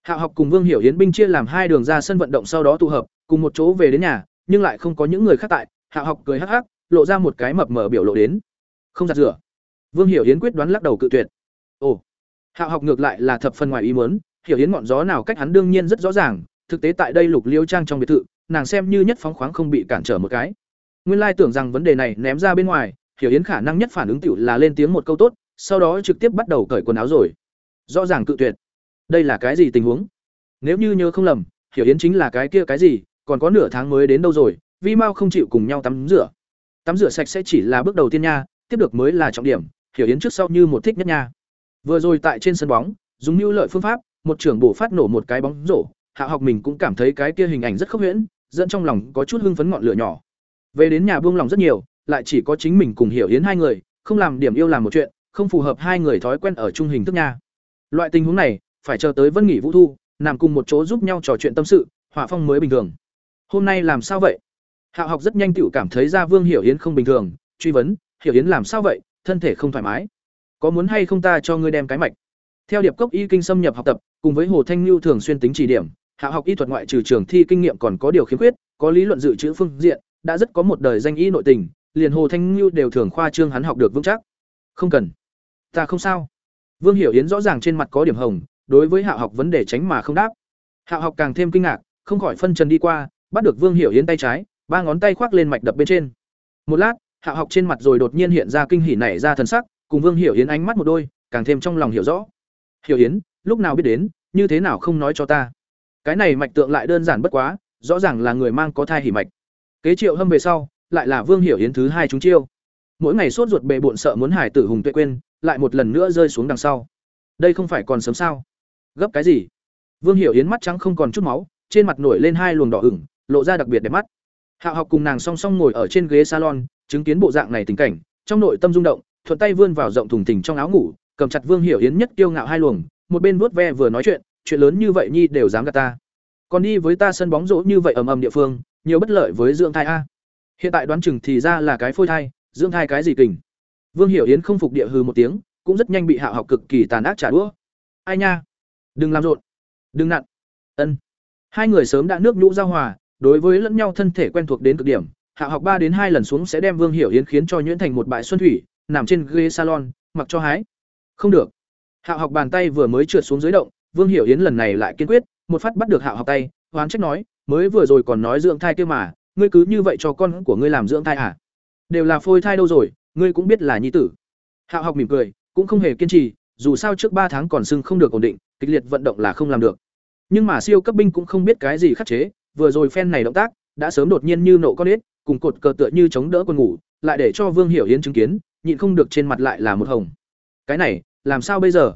Hạ học cùng Vương Hiểu Yến binh chia làm hai đường ra sân vận động sau đó tụ hợp, cùng một chỗ về đến nhà, nhưng lại không có những người khác tại. Hạ học cười hắc hắc, lộ ra một cái mập mờ biểu lộ đến. Không giặt rửa. Vương Hiểu Yến quyết đoán lắc đầu cự tuyệt. Ồ. Hạ học ngược lại là thập phần ngoài ý muốn, Hiểu Yến ngọn gió nào cách hắn đương nhiên rất rõ ràng, thực tế tại đây Lục Liêu trang trong biệt thự, nàng xem như nhất phóng khoáng không bị cản trở một cái. Nguyên lai tưởng rằng vấn đề này ném ra bên ngoài, Hiểu Yến khả năng nhất phản ứng tiểu là lên tiếng một câu tốt, sau đó trực tiếp bắt đầu cởi quần áo rồi. Rõ ràng cự tuyệt. Đây là cái gì tình huống? Nếu như nhớ không lầm, Hiểu Yến chính là cái kia cái gì, còn có nửa tháng mới đến đâu rồi, Vi Mao không chịu cùng nhau tắm rửa. Tắm rửa sạch sẽ chỉ là bước đầu tiên nha, tiếp được mới là trọng điểm, Hiểu Yến trước sau như một thích nhất nha. Vừa rồi tại trên sân bóng, dùng như lợi phương pháp, một trưởng bổ phát nổ một cái bóng rổ, Hạ học mình cũng cảm thấy cái kia hình ảnh rất khốc huyễn, dẫn trong lòng có chút hưng phấn ngọn lửa nhỏ. Về đến nhà buông lòng rất nhiều, lại chỉ có chính mình cùng Hiểu Yến hai người, không làm điểm yêu làm một chuyện, không phù hợp hai người thói quen ở chung hình thức nha. Loại tình huống này, phải chờ tới Vân Nghỉ Vũ Thu, nằm cùng một chỗ giúp nhau trò chuyện tâm sự, hỏa phong mới bình thường. Hôm nay làm sao vậy? Hạ học rất nhanh tựu cảm thấy ra Vương Hiểu Yến không bình thường, truy vấn, "Hiểu Yến làm sao vậy? Thân thể không thoải mái? Có muốn hay không ta cho ngươi đem cái mạch?" Theo điệp cốc y kinh xâm nhập học tập, cùng với Hồ Thanh Nưu thường xuyên tính chỉ điểm, Hạ học y thuật ngoại trừ trường thi kinh nghiệm còn có điều khiếm khuyết, có lý luận dự trữ phương diện, đã rất có một đời danh y nội tình, liền Hồ Thanh Nưu đều thường khoa trương hắn học được vững chắc. Không cần, ta không sao. Vương Hiểu Yến rõ ràng trên mặt có điểm hồng, đối với Hạ học vấn đề tránh mà không đáp. Hạ học càng thêm kinh ngạc, không khỏi phân trần đi qua, bắt được Vương Hiểu Yến tay trái, ba ngón tay khoác lên mạch đập bên trên. Một lát, Hạ học trên mặt rồi đột nhiên hiện ra kinh hỉ nảy ra thần sắc, cùng Vương Hiểu Yến ánh mắt một đôi, càng thêm trong lòng hiểu rõ. Hiểu Yến, lúc nào biết đến, như thế nào không nói cho ta? Cái này mạch tượng lại đơn giản bất quá, rõ ràng là người mang có thai hỉ mạch. Kế Triệu Hâm về sau, lại là Vương Hiểu Yến thứ hai chúng chiêu. Mỗi ngày sốt ruột bề bộn sợ muốn hải tử hùng tuệ quên, lại một lần nữa rơi xuống đằng sau. Đây không phải còn sớm sao? Gấp cái gì? Vương Hiểu Yến mắt trắng không còn chút máu, trên mặt nổi lên hai luồng đỏ ửng, lộ ra đặc biệt đẹp mắt. Hạo học cùng nàng song song ngồi ở trên ghế salon, chứng kiến bộ dạng này tình cảnh, trong nội tâm rung động, thuận tay vươn vào rộng thùng thình trong áo ngủ, cầm chặt Vương Hiểu Yến nhất kiêu ngạo hai luồng, một bên vuốt ve vừa nói chuyện, chuyện lớn như vậy nhi đều dám gạt ta. Còn đi với ta sân bóng rổ như vậy ầm ầm địa phương, nhiều bất lợi với dưỡng thai a. Hiện tại đoán chừng thì ra là cái phôi thai, dưỡng thai cái gì kình. Vương Hiểu Yến không phục địa hừ một tiếng, cũng rất nhanh bị hạ học cực kỳ tàn ác trả đũa. Ai nha, đừng làm rộn, đừng nặn. Ân. Hai người sớm đã nước nhũ giao hòa, đối với lẫn nhau thân thể quen thuộc đến cực điểm, hạ học ba đến hai lần xuống sẽ đem Vương Hiểu Yến khiến cho nhuyễn thành một bãi xuân thủy, nằm trên ghế salon, mặc cho hái. Không được. Hạo học bàn tay vừa mới trượt xuống dưới động, Vương Hiểu Yến lần này lại kiên quyết, một phát bắt được Hạo học tay, hoán trách nói, mới vừa rồi còn nói dưỡng thai kia mà, ngươi cứ như vậy cho con của ngươi làm dưỡng thai à? Đều là phôi thai đâu rồi, ngươi cũng biết là nhi tử. Hạo học mỉm cười, cũng không hề kiên trì, dù sao trước ba tháng còn sưng không được ổn định, kịch liệt vận động là không làm được. Nhưng mà siêu cấp binh cũng không biết cái gì khắc chế, vừa rồi phen này động tác, đã sớm đột nhiên như nộ con ếch, cùng cột cờ tựa như chống đỡ con ngủ, lại để cho Vương Hiểu Yến chứng kiến, nhịn không được trên mặt lại là một hồng. Cái này, làm sao bây giờ?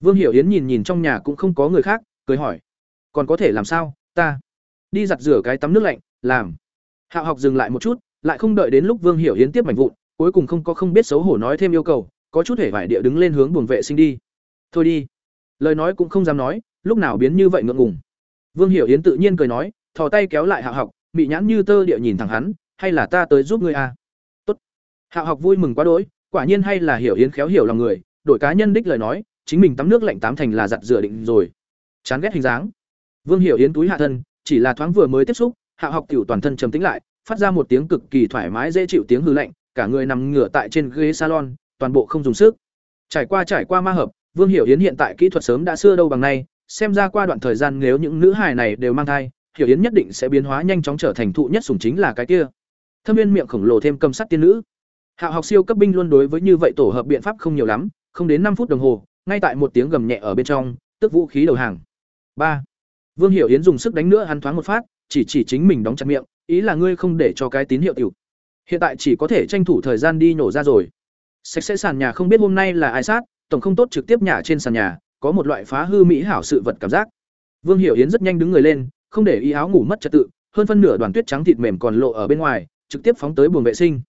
Vương Hiểu Yến nhìn nhìn trong nhà cũng không có người khác, cười hỏi: "Còn có thể làm sao? Ta đi giặt rửa cái tắm nước lạnh, làm." Hạo học dừng lại một chút, lại không đợi đến lúc Vương Hiểu Yến tiếp mảnh vụn, cuối cùng không có không biết xấu hổ nói thêm yêu cầu, có chút hể vải địa đứng lên hướng buồng vệ sinh đi. "Thôi đi." Lời nói cũng không dám nói, lúc nào biến như vậy ngượng ngùng. Vương Hiểu Yến tự nhiên cười nói, thò tay kéo lại Hạo học, bị nhãn như tơ địa nhìn thẳng hắn, "Hay là ta tới giúp ngươi à?" "Tốt." Hạo học vui mừng quá đỗi, quả nhiên hay là Hiểu Yến khéo hiểu lòng người, đổi cá nhân đích lời nói, chính mình tắm nước lạnh tám thành là giặt rửa định rồi. Chán ghét hình dáng. Vương Hiểu Yến túi hạ thân, chỉ là thoáng vừa mới tiếp xúc, Hạ học tiểu toàn thân trầm tĩnh lại, phát ra một tiếng cực kỳ thoải mái dễ chịu tiếng hư lạnh, cả người nằm ngửa tại trên ghế salon, toàn bộ không dùng sức. Trải qua trải qua ma hợp, Vương Hiểu Yến hiện tại kỹ thuật sớm đã xưa đâu bằng nay, xem ra qua đoạn thời gian nếu những nữ hài này đều mang thai, hiểu yến nhất định sẽ biến hóa nhanh chóng trở thành thụ nhất sủng chính là cái kia thâm viên miệng khổng lồ thêm cầm sắt tiên nữ hạ học siêu cấp binh luôn đối với như vậy tổ hợp biện pháp không nhiều lắm không đến năm phút đồng hồ, ngay tại một tiếng gầm nhẹ ở bên trong, tức vũ khí đầu hàng. Ba. Vương hiểu yến dùng sức đánh nữa hắn thoáng một phát, chỉ chỉ chính mình đóng chặt miệng, ý là ngươi không để cho cái tín hiệu tiểu. Hiện tại chỉ có thể tranh thủ thời gian đi nổ ra rồi. Sạch sẽ sàn nhà không biết hôm nay là ai sát, tổng không tốt trực tiếp nhà trên sàn nhà, có một loại phá hư mỹ hảo sự vật cảm giác. Vương hiểu yến rất nhanh đứng người lên, không để ý áo ngủ mất trật tự, hơn phân nửa đoàn tuyết trắng thịt mềm còn lộ ở bên ngoài, trực tiếp phóng tới buồng vệ sinh.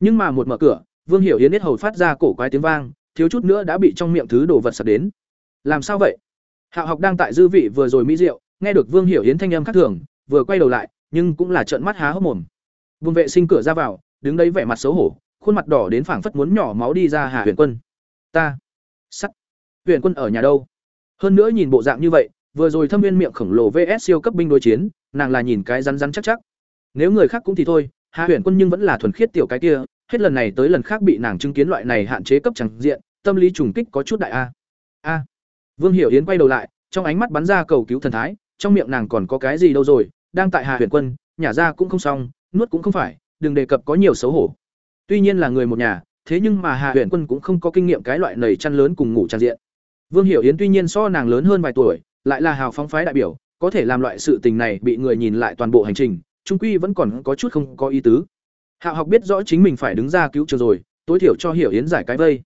Nhưng mà một mở cửa, vương hiểu yến biết hầu phát ra cổ quái tiếng vang thiếu chút nữa đã bị trong miệng thứ đồ vật sập đến. Làm sao vậy? Hạo học đang tại dư vị vừa rồi mỹ rượu nghe được vương hiểu yến thanh âm khác thường, vừa quay đầu lại, nhưng cũng là trợn mắt há hốc mồm. Vương vệ sinh cửa ra vào, đứng đấy vẻ mặt xấu hổ, khuôn mặt đỏ đến phảng phất muốn nhỏ máu đi ra hà huyền quân. Ta. Sắt. Huyền quân ở nhà đâu? Hơn nữa nhìn bộ dạng như vậy, vừa rồi thâm viên miệng khổng lồ vs siêu cấp binh đối chiến, nàng là nhìn cái rắn rắn chắc chắc. Nếu người khác cũng thì thôi hà huyền quân nhưng vẫn là thuần khiết tiểu cái kia, hết lần này tới lần khác bị nàng chứng kiến loại này hạn chế cấp chẳng diện tâm lý trùng kích có chút đại a. A. Vương hiểu yến quay đầu lại, trong ánh mắt bắn ra cầu cứu thần thái, trong miệng nàng còn có cái gì đâu rồi, đang tại hà huyền quân, nhà ra cũng không xong, nuốt cũng không phải, đừng đề cập có nhiều xấu hổ. Tuy nhiên là người một nhà, thế nhưng mà hà huyền quân cũng không có kinh nghiệm cái loại nầy chăn lớn cùng ngủ tràn diện. Vương hiểu yến tuy nhiên so nàng lớn hơn vài tuổi, lại là hào phóng phái đại biểu, có thể làm loại sự tình này bị người nhìn lại toàn bộ hành trình, trung quy vẫn còn có chút không có ý tứ. Hạ học biết rõ chính mình phải đứng ra cứu trường rồi, tối thiểu cho hiểu yến giải cái vây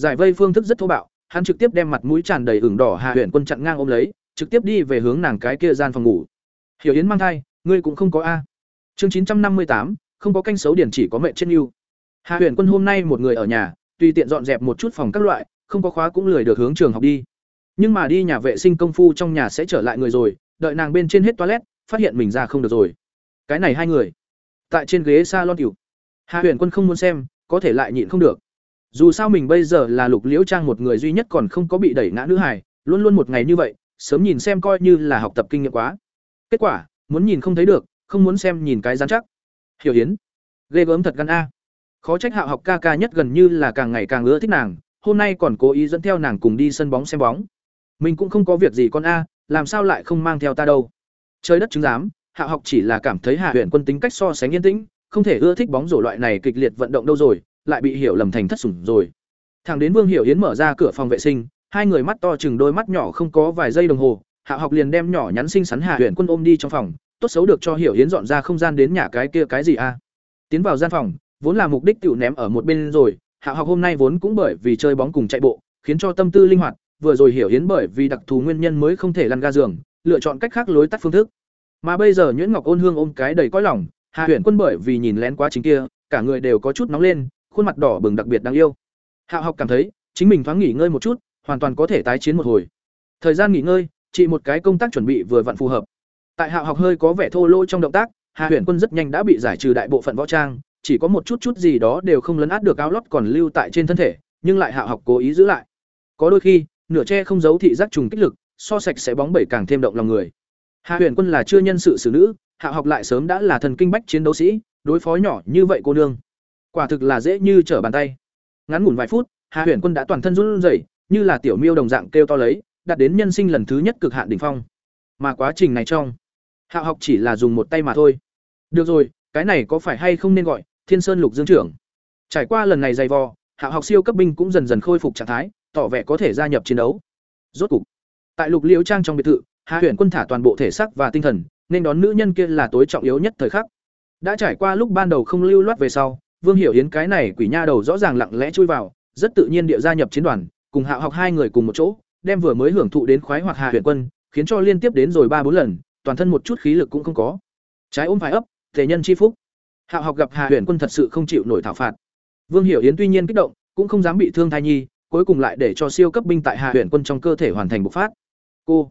giải vây phương thức rất thô bạo, hắn trực tiếp đem mặt mũi tràn đầy ửng đỏ hà huyền quân chặn ngang ôm lấy, trực tiếp đi về hướng nàng cái kia gian phòng ngủ. Hiểu yến mang thai, ngươi cũng không có a. Chương chín trăm năm mươi tám, không có canh xấu điển chỉ có mệnh trên yêu. Hà huyền quân hôm nay một người ở nhà, tùy tiện dọn dẹp một chút phòng các loại, không có khóa cũng lười được hướng trường học đi. Nhưng mà đi nhà vệ sinh công phu trong nhà sẽ trở lại người rồi, đợi nàng bên trên hết toilet, phát hiện mình ra không được rồi. Cái này hai người, tại trên ghế salon cựu hà huyền quân không muốn xem, có thể lại nhịn không được dù sao mình bây giờ là lục liễu trang một người duy nhất còn không có bị đẩy ngã nữ hải luôn luôn một ngày như vậy, sớm nhìn xem coi như là học tập kinh nghiệm quá. Kết quả, muốn nhìn không thấy được, không muốn xem nhìn cái dán chắc. Hiểu hiến ghê gớm thật gan a. Khó trách hạo học ca ca nhất gần như là càng ngày càng ưa thích nàng, hôm nay còn cố ý dẫn theo nàng cùng đi sân bóng xem bóng. Mình cũng không có việc gì con a, làm sao lại không mang theo ta đâu. Trời đất chứng giám, hạo học chỉ là cảm thấy hạ huyện quân tính cách so sánh yên tĩnh, không thể ưa thích bóng rổ loại này kịch liệt vận động đâu rồi lại bị hiểu lầm thành thất sủng rồi. Thằng đến vương hiểu yến mở ra cửa phòng vệ sinh, hai người mắt to chừng đôi mắt nhỏ không có vài giây đồng hồ, hạ học liền đem nhỏ nhắn xinh xắn hạ huyện quân ôm đi trong phòng, tốt xấu được cho hiểu yến dọn ra không gian đến nhà cái kia cái gì a? Tiến vào gian phòng, vốn là mục đích tiểu ném ở một bên rồi, hạ học hôm nay vốn cũng bởi vì chơi bóng cùng chạy bộ, khiến cho tâm tư linh hoạt, vừa rồi hiểu yến bởi vì đặc thù nguyên nhân mới không thể lăn ga giường, lựa chọn cách khác lối tắt phương thức. Mà bây giờ nhuyễn ngọc ôn hương ôm cái đầy cõi lòng, hạ huyện quân bởi vì nhìn lén quá chính kia, cả người đều có chút nóng lên khuôn mặt đỏ bừng đặc biệt đáng yêu. Hạ học cảm thấy, chính mình thoáng nghỉ ngơi một chút, hoàn toàn có thể tái chiến một hồi. Thời gian nghỉ ngơi chỉ một cái công tác chuẩn bị vừa vặn phù hợp. Tại hạ học hơi có vẻ thô lỗ trong động tác hạ huyền quân rất nhanh đã bị giải trừ đại bộ phận võ trang, chỉ có một chút chút gì đó đều không lấn át được áo lót còn lưu tại trên thân thể, nhưng lại hạ học cố ý giữ lại. Có đôi khi, nửa che không giấu thị giác trùng kích lực, so sạch sẽ bóng bẩy càng thêm động lòng người. Hạ huyền quân là chưa nhân sự xử nữ, hạ học lại sớm đã là thần kinh bách chiến đấu sĩ, đối phó nhỏ như vậy cô nương quả thực là dễ như trở bàn tay. Ngắn ngủn vài phút, Hà huyền quân đã toàn thân run rẩy, như là tiểu miêu đồng dạng kêu to lấy đạt đến nhân sinh lần thứ nhất cực hạn đỉnh phong. Mà quá trình này trong, hạ học chỉ là dùng một tay mà thôi. Được rồi, cái này có phải hay không nên gọi thiên sơn lục dương trưởng? Trải qua lần này dày vò, hạ học siêu cấp binh cũng dần dần khôi phục trạng thái, tỏ vẻ có thể gia nhập chiến đấu. Rốt cục, tại lục liễu trang trong biệt thự, hạ huyền quân thả toàn bộ thể xác và tinh thần, nên đón nữ nhân kia là tối trọng yếu nhất thời khắc. Đã trải qua lúc ban đầu không lưu loát về sau vương hiểu yến cái này quỷ nha đầu rõ ràng lặng lẽ chui vào, rất tự nhiên địa gia nhập chiến đoàn, cùng Hạo học hai người cùng một chỗ, đem vừa mới hưởng thụ đến khoái hoặc hạ huyền quân, khiến cho liên tiếp đến rồi ba bốn lần, toàn thân một chút khí lực cũng không có. Trái ôm phải ấp, thể nhân chi phúc. Hạo học gặp hạ huyền quân thật sự không chịu nổi thảo phạt. Vương hiểu yến tuy nhiên kích động, cũng không dám bị thương thai nhi, cuối cùng lại để cho siêu cấp binh tại hạ huyền quân trong cơ thể hoàn thành bộc phát. Cô,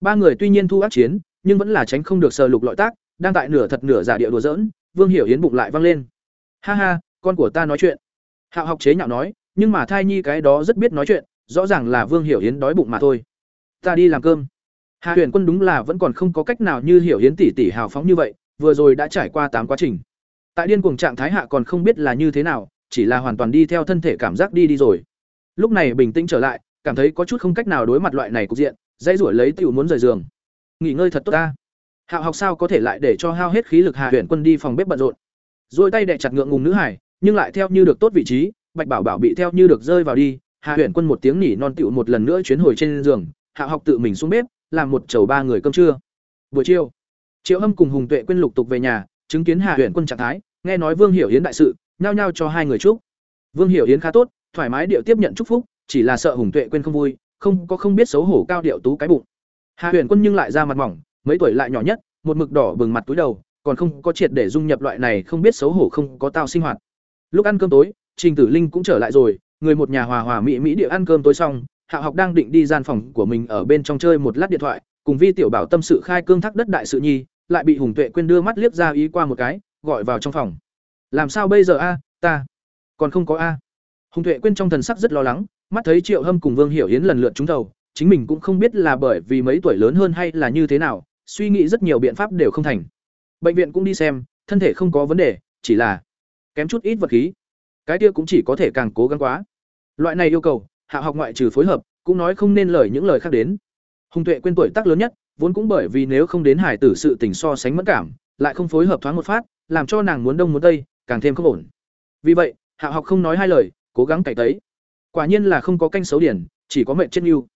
ba người tuy nhiên thu ác chiến, nhưng vẫn là tránh không được sờ lục lọi tác, đang tại nửa thật nửa giả địa đùa dỡn vương hiểu yến bụng lại văng lên ha ha, con của ta nói chuyện. Hạo học chế nhạo nói, nhưng mà thai nhi cái đó rất biết nói chuyện, rõ ràng là vương hiểu Hiến đói bụng mà thôi. Ta đi làm cơm. Hạ huyền quân đúng là vẫn còn không có cách nào như hiểu Hiến tỷ tỷ hào phóng như vậy, vừa rồi đã trải qua tám quá trình. Tại điên cuồng trạng thái hạ còn không biết là như thế nào, chỉ là hoàn toàn đi theo thân thể cảm giác đi đi rồi. Lúc này bình tĩnh trở lại, cảm thấy có chút không cách nào đối mặt loại này cục diện, dãy ruổi lấy tiểu muốn rời giường. Nghỉ ngơi thật tốt ta. Hạo học sao có thể lại để cho hao hết khí lực Hà Huyền Quân đi phòng bếp bận rộn. Rồi tay đè chặt ngượng ngùng nữ hải, nhưng lại theo như được tốt vị trí, Bạch Bảo Bảo bị theo như được rơi vào đi, Hà Huyền Quân một tiếng nỉ non tựu một lần nữa chuyến hồi trên giường, hạ học tự mình xuống bếp, làm một chầu ba người cơm trưa. Buổi chiều, Triệu Hâm cùng Hùng Tuệ quên lục tục về nhà, chứng kiến Hà Huyền Quân trạng thái, nghe nói Vương Hiểu Yến đại sự, nhao nhao cho hai người chúc. Vương Hiểu Yến khá tốt, thoải mái điệu tiếp nhận chúc phúc, chỉ là sợ Hùng Tuệ quên không vui, không có không biết xấu hổ cao điệu tú cái bụng. Hà Huyền Quân nhưng lại ra mặt mỏng, mấy tuổi lại nhỏ nhất, một mực đỏ bừng mặt túi đầu, còn không có triệt để dung nhập loại này không biết xấu hổ không có tao sinh hoạt. Lúc ăn cơm tối, Trình Tử Linh cũng trở lại rồi, người một nhà hòa hòa mỹ mỹ địa ăn cơm tối xong, Hạ học đang định đi gian phòng của mình ở bên trong chơi một lát điện thoại, cùng Vi tiểu bảo tâm sự khai cương thác đất đại sự nhi, lại bị Hùng Tuệ quên đưa mắt liếc ra ý qua một cái, gọi vào trong phòng. Làm sao bây giờ a, ta còn không có a. Hùng Tuệ quên trong thần sắc rất lo lắng, mắt thấy Triệu Hâm cùng Vương Hiểu hiến lần lượt trúng đầu, chính mình cũng không biết là bởi vì mấy tuổi lớn hơn hay là như thế nào, suy nghĩ rất nhiều biện pháp đều không thành. Bệnh viện cũng đi xem, thân thể không có vấn đề, chỉ là kém chút ít vật khí. Cái kia cũng chỉ có thể càng cố gắng quá. Loại này yêu cầu, hạ học ngoại trừ phối hợp, cũng nói không nên lời những lời khác đến. Hùng Tuệ quên tuổi tác lớn nhất, vốn cũng bởi vì nếu không đến hải tử sự tình so sánh mất cảm, lại không phối hợp thoáng một phát, làm cho nàng muốn đông muốn tây, càng thêm không ổn. Vì vậy, hạ học không nói hai lời, cố gắng cải tấy. Quả nhiên là không có canh xấu điển, chỉ có mệnh chết nhu.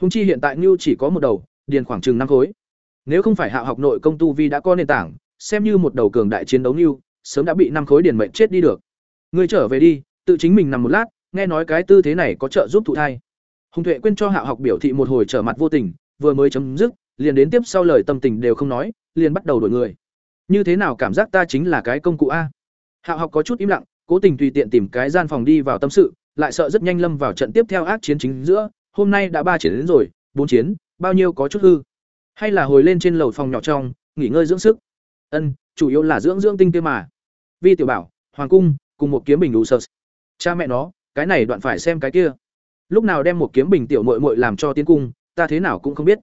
Hùng chi hiện tại nhu chỉ có một đầu, điền khoảng chừng năm khối. Nếu không phải hạ học nội công tu vi đã có nền tảng, xem như một đầu cường đại chiến đấu nhu, sớm đã bị năm khối điền mệnh chết đi được. Ngươi trở về đi, tự chính mình nằm một lát, nghe nói cái tư thế này có trợ giúp thụ thai. Hùng Tuệ quên cho Hạ học biểu thị một hồi trở mặt vô tình, vừa mới chấm dứt, liền đến tiếp sau lời tâm tình đều không nói, liền bắt đầu đổi người. Như thế nào cảm giác ta chính là cái công cụ a? Hạ học có chút im lặng, cố tình tùy tiện tìm cái gian phòng đi vào tâm sự, lại sợ rất nhanh lâm vào trận tiếp theo ác chiến chính giữa, hôm nay đã ba chiến đến rồi, bốn chiến, bao nhiêu có chút hư. Hay là hồi lên trên lầu phòng nhỏ trong, nghỉ ngơi dưỡng sức. Ân, chủ yếu là dưỡng dưỡng tinh kia mà. Vi tiểu bảo, hoàng cung, cùng một kiếm bình đủ sơ. Cha mẹ nó, cái này đoạn phải xem cái kia. Lúc nào đem một kiếm bình tiểu muội muội làm cho tiến cung, ta thế nào cũng không biết.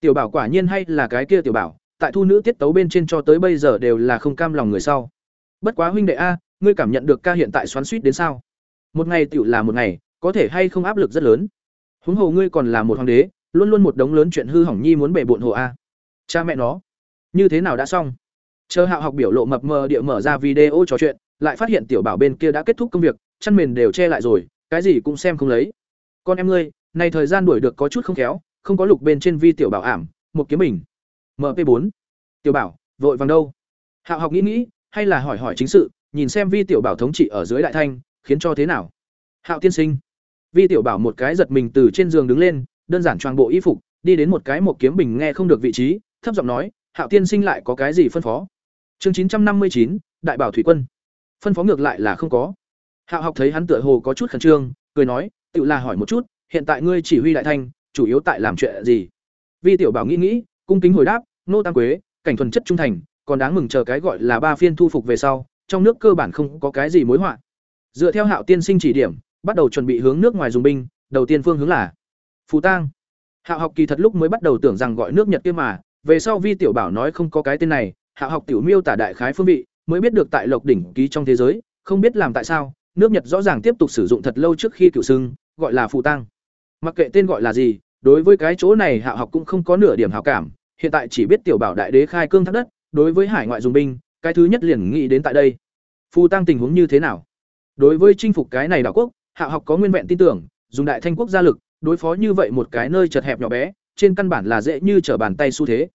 Tiểu bảo quả nhiên hay là cái kia tiểu bảo, tại thu nữ tiết tấu bên trên cho tới bây giờ đều là không cam lòng người sau. Bất quá huynh đệ a, ngươi cảm nhận được ca hiện tại xoắn suýt đến sao? Một ngày tiểu là một ngày, có thể hay không áp lực rất lớn. Huống hồ ngươi còn là một hoàng đế, luôn luôn một đống lớn chuyện hư hỏng nhi muốn bể bộn hồ a. Cha mẹ nó, như thế nào đã xong? Chờ Hạo học biểu lộ mập mờ địa mở ra video trò chuyện, lại phát hiện tiểu bảo bên kia đã kết thúc công việc, chăn mền đều che lại rồi, cái gì cũng xem không lấy. Con em ngươi, này thời gian đuổi được có chút không khéo, không có lục bên trên vi tiểu bảo ảm, một kiếm bình. MP4. Tiểu bảo, vội vàng đâu? Hạo học nghĩ nghĩ, hay là hỏi hỏi chính sự, nhìn xem vi tiểu bảo thống trị ở dưới đại thanh, khiến cho thế nào? Hạo tiên sinh. Vi tiểu bảo một cái giật mình từ trên giường đứng lên, đơn giản choàng bộ y phục, đi đến một cái một kiếm bình nghe không được vị trí, thấp giọng nói, Hạo tiên sinh lại có cái gì phân phó? Chương chín trăm năm mươi chín, Đại bảo thủy quân. Phân phó ngược lại là không có. Hạo học thấy hắn tựa hồ có chút khẩn trương, cười nói, tự là hỏi một chút, hiện tại ngươi chỉ huy đại thanh, chủ yếu tại làm chuyện gì? Vi tiểu bảo nghĩ nghĩ, cung kính hồi đáp, nô tam quế, cảnh thuần chất trung thành, còn đáng mừng chờ cái gọi là ba phiên thu phục về sau, trong nước cơ bản không có cái gì mối họa. Dựa theo Hạo tiên sinh chỉ điểm, bắt đầu chuẩn bị hướng nước ngoài dùng binh, đầu tiên phương hướng là Phú Tang. Hạo học kỳ thật lúc mới bắt đầu tưởng rằng gọi nước Nhật kia mà, về sau Vi tiểu bảo nói không có cái tên này, Hạ học tiểu miêu tả đại khái phương vị, mới biết được tại Lộc đỉnh ký trong thế giới, không biết làm tại sao, nước Nhật rõ ràng tiếp tục sử dụng thật lâu trước khi cựu xưng, gọi là phù tăng. Mặc kệ tên gọi là gì, đối với cái chỗ này Hạ học cũng không có nửa điểm hảo cảm, hiện tại chỉ biết tiểu bảo đại đế khai cương thác đất, đối với hải ngoại dùng binh, cái thứ nhất liền nghĩ đến tại đây. Phù tăng tình huống như thế nào? Đối với chinh phục cái này đảo quốc, Hạ học có nguyên vẹn tin tưởng, dùng đại thanh quốc gia lực, đối phó như vậy một cái nơi chật hẹp nhỏ bé, trên căn bản là dễ như trở bàn tay xu thế.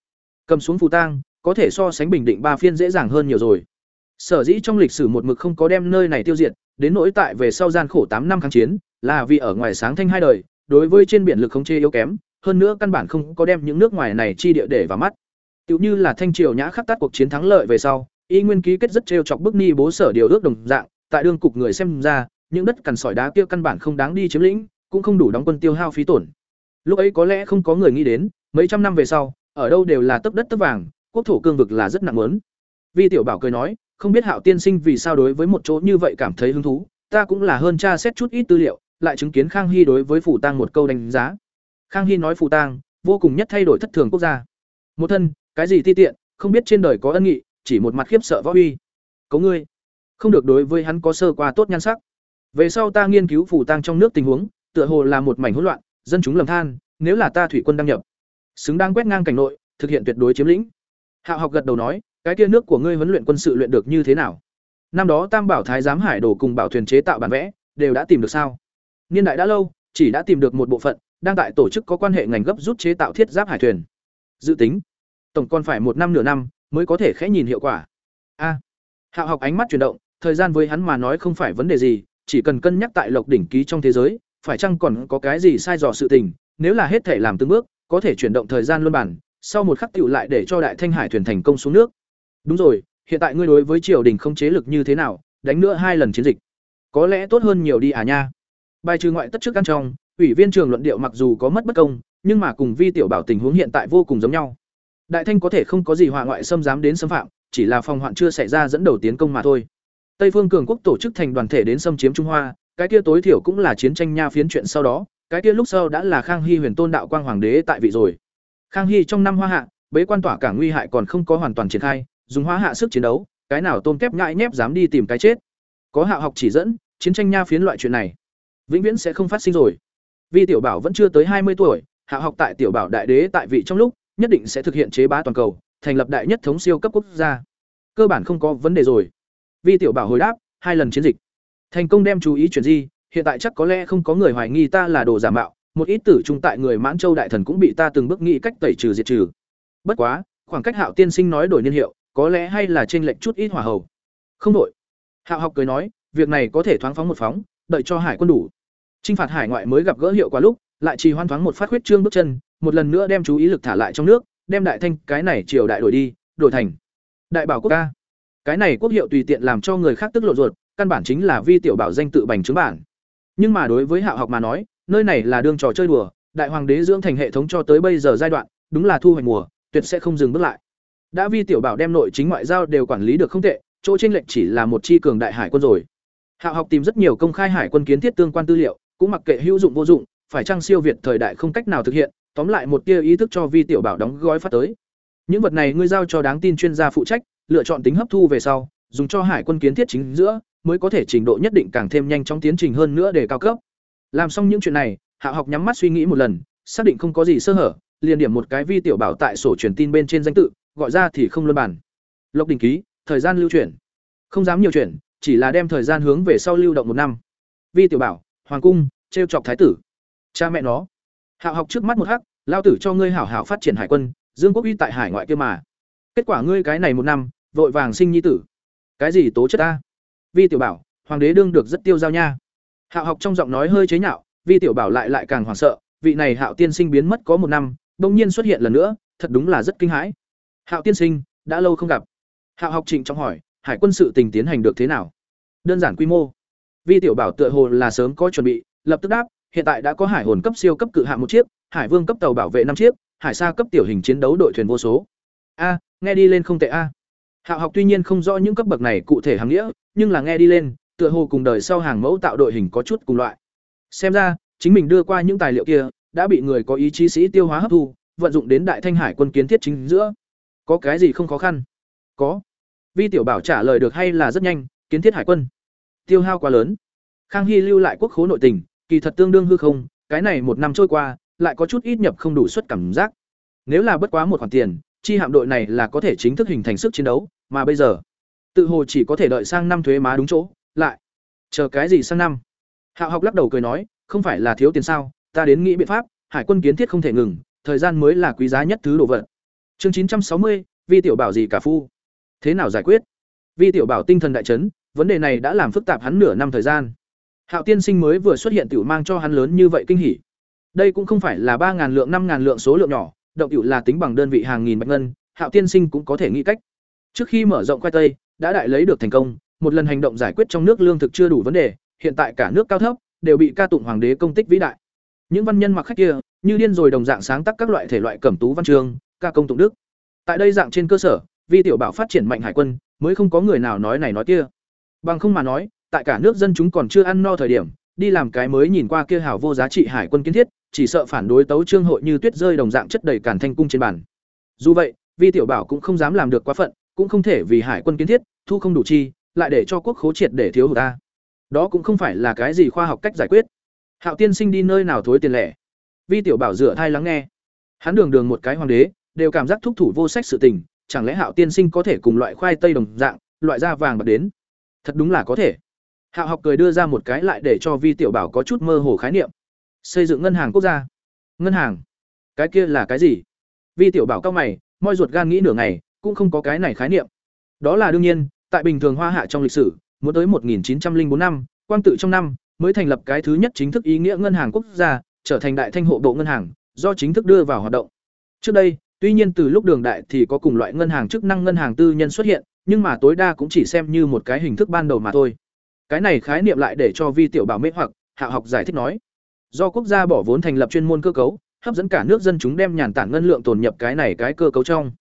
Cầm xuống phù tang, có thể so sánh bình định ba phiên dễ dàng hơn nhiều rồi. Sở dĩ trong lịch sử một mực không có đem nơi này tiêu diệt, đến nỗi tại về sau gian khổ tám năm kháng chiến, là vì ở ngoài sáng thanh hai đời, đối với trên biển lực không chê yếu kém, hơn nữa căn bản không có đem những nước ngoài này chi địa để vào mắt. Tiểu như là thanh triều nhã khắc tát cuộc chiến thắng lợi về sau, y nguyên ký kết rất trêu chọc bức ni bố sở điều ước đồng dạng, tại đương cục người xem ra, những đất cằn sỏi đá kia căn bản không đáng đi chiếm lĩnh, cũng không đủ đóng quân tiêu hao phí tổn. Lúc ấy có lẽ không có người nghĩ đến, mấy trăm năm về sau, ở đâu đều là tấp đất tấp vàng, quốc thổ cương vực là rất nặng muốn. Vi tiểu bảo cười nói, không biết Hạo tiên sinh vì sao đối với một chỗ như vậy cảm thấy hứng thú, ta cũng là hơn tra xét chút ít tư liệu, lại chứng kiến Khang Hy đối với phủ tang một câu đánh giá. Khang Hy nói phủ tang vô cùng nhất thay đổi thất thường quốc gia. Một thân, cái gì ti tiện, không biết trên đời có ân nghị, chỉ một mặt khiếp sợ võ uy. Có ngươi, không được đối với hắn có sơ qua tốt nhan sắc. Về sau ta nghiên cứu phủ tang trong nước tình huống, tựa hồ là một mảnh hỗn loạn, dân chúng lầm than, nếu là ta thủy quân đăng nhập, xứng đáng quét ngang cảnh nội, thực hiện tuyệt đối chiếm lĩnh. Hạo học gật đầu nói, cái kia nước của ngươi huấn luyện quân sự luyện được như thế nào? Năm đó Tam Bảo Thái giám Hải Đồ cùng bảo thuyền chế tạo bản vẽ, đều đã tìm được sao? Niên đại đã lâu, chỉ đã tìm được một bộ phận, đang tại tổ chức có quan hệ ngành gấp rút chế tạo thiết giáp hải thuyền. Dự tính, tổng còn phải một năm nửa năm mới có thể khẽ nhìn hiệu quả. A. Hạo học ánh mắt chuyển động, thời gian với hắn mà nói không phải vấn đề gì, chỉ cần cân nhắc tại Lộc đỉnh ký trong thế giới, phải chăng còn có cái gì sai dò sự tình, nếu là hết thể làm từng bước, có thể chuyển động thời gian luân bản, sau một khắc tiểu lại để cho Đại Thanh Hải thuyền thành công xuống nước. Đúng rồi, hiện tại ngươi đối với triều đình không chế lực như thế nào, đánh nữa hai lần chiến dịch. Có lẽ tốt hơn nhiều đi à nha. Bài trừ ngoại tất trước căn trong, ủy viên trường luận điệu mặc dù có mất bất công, nhưng mà cùng Vi tiểu bảo tình huống hiện tại vô cùng giống nhau. Đại Thanh có thể không có gì họa ngoại xâm dám đến xâm phạm, chỉ là phòng hoạn chưa xảy ra dẫn đầu tiến công mà thôi. Tây Phương cường quốc tổ chức thành đoàn thể đến xâm chiếm Trung Hoa, cái kia tối thiểu cũng là chiến tranh nha phiến chuyện sau đó, cái kia lúc sau đã là Khang Hy Huyền Tôn đạo quang hoàng đế tại vị rồi. Khang Hy trong năm Hoa Hạ, bế quan tỏa cả nguy hại còn không có hoàn toàn triển khai, dùng Hoa Hạ sức chiến đấu, cái nào tôm kép ngại nhép dám đi tìm cái chết. Có hạ học chỉ dẫn, chiến tranh nha phiến loại chuyện này, vĩnh viễn sẽ không phát sinh rồi. Vì tiểu bảo vẫn chưa tới hai mươi tuổi, hạ học tại tiểu bảo đại đế tại vị trong lúc, nhất định sẽ thực hiện chế bá toàn cầu, thành lập đại nhất thống siêu cấp quốc gia. Cơ bản không có vấn đề rồi. Vi tiểu bảo hồi đáp, hai lần chiến dịch. Thành công đem chú ý chuyển di, hiện tại chắc có lẽ không có người hoài nghi ta là đồ giả mạo, một ít tử trung tại người Mãn Châu đại thần cũng bị ta từng bước nghĩ cách tẩy trừ diệt trừ. Bất quá, khoảng cách Hạo tiên sinh nói đổi niên hiệu, có lẽ hay là chênh lệch chút ít hỏa hầu. Không đội. Hạo học cười nói, việc này có thể thoáng phóng một phóng, đợi cho hải quân đủ. Trinh phạt hải ngoại mới gặp gỡ hiệu quả lúc, lại trì hoan thoáng một phát huyết trương bước chân, một lần nữa đem chú ý lực thả lại trong nước, đem đại thanh cái này triều đại đổi đi, đổi thành đại bảo quốc ca. Cái này quốc hiệu tùy tiện làm cho người khác tức lộ ruột, căn bản chính là vi tiểu bảo danh tự bành chứng bản. Nhưng mà đối với Hạo học mà nói, nơi này là đương trò chơi đùa, đại hoàng đế dưỡng thành hệ thống cho tới bây giờ giai đoạn, đúng là thu hoạch mùa, tuyệt sẽ không dừng bước lại. Đã vi tiểu bảo đem nội chính ngoại giao đều quản lý được không tệ, chỗ trên lệnh chỉ là một chi cường đại hải quân rồi. Hạo học tìm rất nhiều công khai hải quân kiến thiết tương quan tư liệu, cũng mặc kệ hữu dụng vô dụng, phải chăng siêu việt thời đại không cách nào thực hiện, tóm lại một tia ý thức cho vi tiểu bảo đóng gói phát tới. Những vật này ngươi giao cho đáng tin chuyên gia phụ trách, lựa chọn tính hấp thu về sau, dùng cho hải quân kiến thiết chính giữa, mới có thể trình độ nhất định càng thêm nhanh trong tiến trình hơn nữa để cao cấp. Làm xong những chuyện này, Hạ học nhắm mắt suy nghĩ một lần, xác định không có gì sơ hở, liền điểm một cái vi tiểu bảo tại sổ truyền tin bên trên danh tự, gọi ra thì không luân bản. Lộc đình ký, thời gian lưu chuyển. Không dám nhiều chuyển, chỉ là đem thời gian hướng về sau lưu động một năm. Vi tiểu bảo, hoàng cung, trêu chọc thái tử. Cha mẹ nó. Hạo học trước mắt một hắc, lao tử cho ngươi hảo hảo phát triển hải quân, Dương quốc uy tại hải ngoại kia mà. Kết quả ngươi cái này một năm, vội vàng sinh nhi tử. Cái gì tố chất ta? Vi tiểu bảo, hoàng đế đương được rất tiêu giao nha. Hạo học trong giọng nói hơi chế nhạo, Vi tiểu bảo lại lại càng hoảng sợ, vị này Hạo tiên sinh biến mất có một năm, bỗng nhiên xuất hiện lần nữa, thật đúng là rất kinh hãi. Hạo tiên sinh, đã lâu không gặp. Hạo học trịnh trọng hỏi, hải quân sự tình tiến hành được thế nào? Đơn giản quy mô. Vi tiểu bảo tựa hồ là sớm có chuẩn bị, lập tức đáp, hiện tại đã có hải hồn cấp siêu cấp cự hạm một chiếc, hải vương cấp tàu bảo vệ năm chiếc, hải sa cấp tiểu hình chiến đấu đội thuyền vô số. A, nghe đi lên không tệ a. Hạo học tuy nhiên không rõ những cấp bậc này cụ thể hàm nghĩa, nhưng là nghe đi lên, tựa hồ cùng đời sau hàng mẫu tạo đội hình có chút cùng loại. Xem ra, chính mình đưa qua những tài liệu kia, đã bị người có ý chí sĩ tiêu hóa hấp thu, vận dụng đến Đại Thanh Hải quân kiến thiết chính giữa. Có cái gì không khó khăn? Có. Vi tiểu bảo trả lời được hay là rất nhanh, kiến thiết hải quân. Tiêu hao quá lớn. Khang Hy lưu lại quốc khố nội tình, kỳ thật tương đương hư không, cái này một năm trôi qua, lại có chút ít nhập không đủ suất cảm giác. Nếu là bất quá một khoản tiền, chi hạm đội này là có thể chính thức hình thành sức chiến đấu, mà bây giờ, tự hồ chỉ có thể đợi sang năm thuế má đúng chỗ, lại chờ cái gì sang năm? Hạo học lắc đầu cười nói, không phải là thiếu tiền sao, ta đến nghĩ biện pháp, hải quân kiến thiết không thể ngừng, thời gian mới là quý giá nhất thứ đồ vật. Chương chín trăm sáu mươi, Vi tiểu bảo gì cả phu? Thế nào giải quyết? Vi tiểu bảo tinh thần đại chấn, vấn đề này đã làm phức tạp hắn nửa năm thời gian. Hạo tiên sinh mới vừa xuất hiện tiểu mang cho hắn lớn như vậy kinh hỉ. Đây cũng không phải là ba ngàn lượng năm ngàn lượng số lượng nhỏ, động tiểu là tính bằng đơn vị hàng nghìn bạch ngân, Hạo tiên sinh cũng có thể nghĩ cách. Trước khi mở rộng khoai tây, đã đại lấy được thành công, một lần hành động giải quyết trong nước lương thực chưa đủ vấn đề, hiện tại cả nước cao thấp đều bị ca tụng hoàng đế công tích vĩ đại. Những văn nhân mặc khách kia, như điên rồi đồng dạng sáng tác các loại thể loại cẩm tú văn chương, ca công tụng đức. Tại đây dạng trên cơ sở, vi tiểu bảo phát triển mạnh hải quân, mới không có người nào nói này nói kia. Bằng không mà nói, tại cả nước dân chúng còn chưa ăn no thời điểm, đi làm cái mới nhìn qua kia hảo vô giá trị hải quân kiến thiết, chỉ sợ phản đối tấu trương hội như tuyết rơi đồng dạng chất đầy cản thanh cung trên bàn. Dù vậy, Vi tiểu bảo cũng không dám làm được quá phận, cũng không thể vì hải quân kiến thiết, thu không đủ chi, lại để cho quốc khố triệt để thiếu hụt ta. Đó cũng không phải là cái gì khoa học cách giải quyết. Hạo tiên sinh đi nơi nào thối tiền lẻ. Vi tiểu bảo dựa thai lắng nghe. Hắn đường đường một cái hoàng đế, đều cảm giác thúc thủ vô sách sự tình, chẳng lẽ Hạo tiên sinh có thể cùng loại khoai tây đồng dạng, loại da vàng bạc đến? Thật đúng là có thể. Hạo học cười đưa ra một cái lại để cho Vi tiểu bảo có chút mơ hồ khái niệm. Xây dựng ngân hàng quốc gia. Ngân hàng? Cái kia là cái gì? Vi tiểu bảo cao mày, moi ruột gan nghĩ nửa ngày, cũng không có cái này khái niệm. Đó là đương nhiên, tại bình thường hoa hạ trong lịch sử, muốn tới 1904 năm, quang tự trong năm mới thành lập cái thứ nhất chính thức ý nghĩa ngân hàng quốc gia, trở thành đại thanh hộ bộ ngân hàng, do chính thức đưa vào hoạt động. Trước đây, tuy nhiên từ lúc đường đại thì có cùng loại ngân hàng chức năng ngân hàng tư nhân xuất hiện, nhưng mà tối đa cũng chỉ xem như một cái hình thức ban đầu mà thôi. Cái này khái niệm lại để cho Vi tiểu bảo mê hoặc, hạ học giải thích nói, do quốc gia bỏ vốn thành lập chuyên môn cơ cấu, hấp dẫn cả nước dân chúng đem nhàn tản ngân lượng tồn nhập cái này cái cơ cấu trong.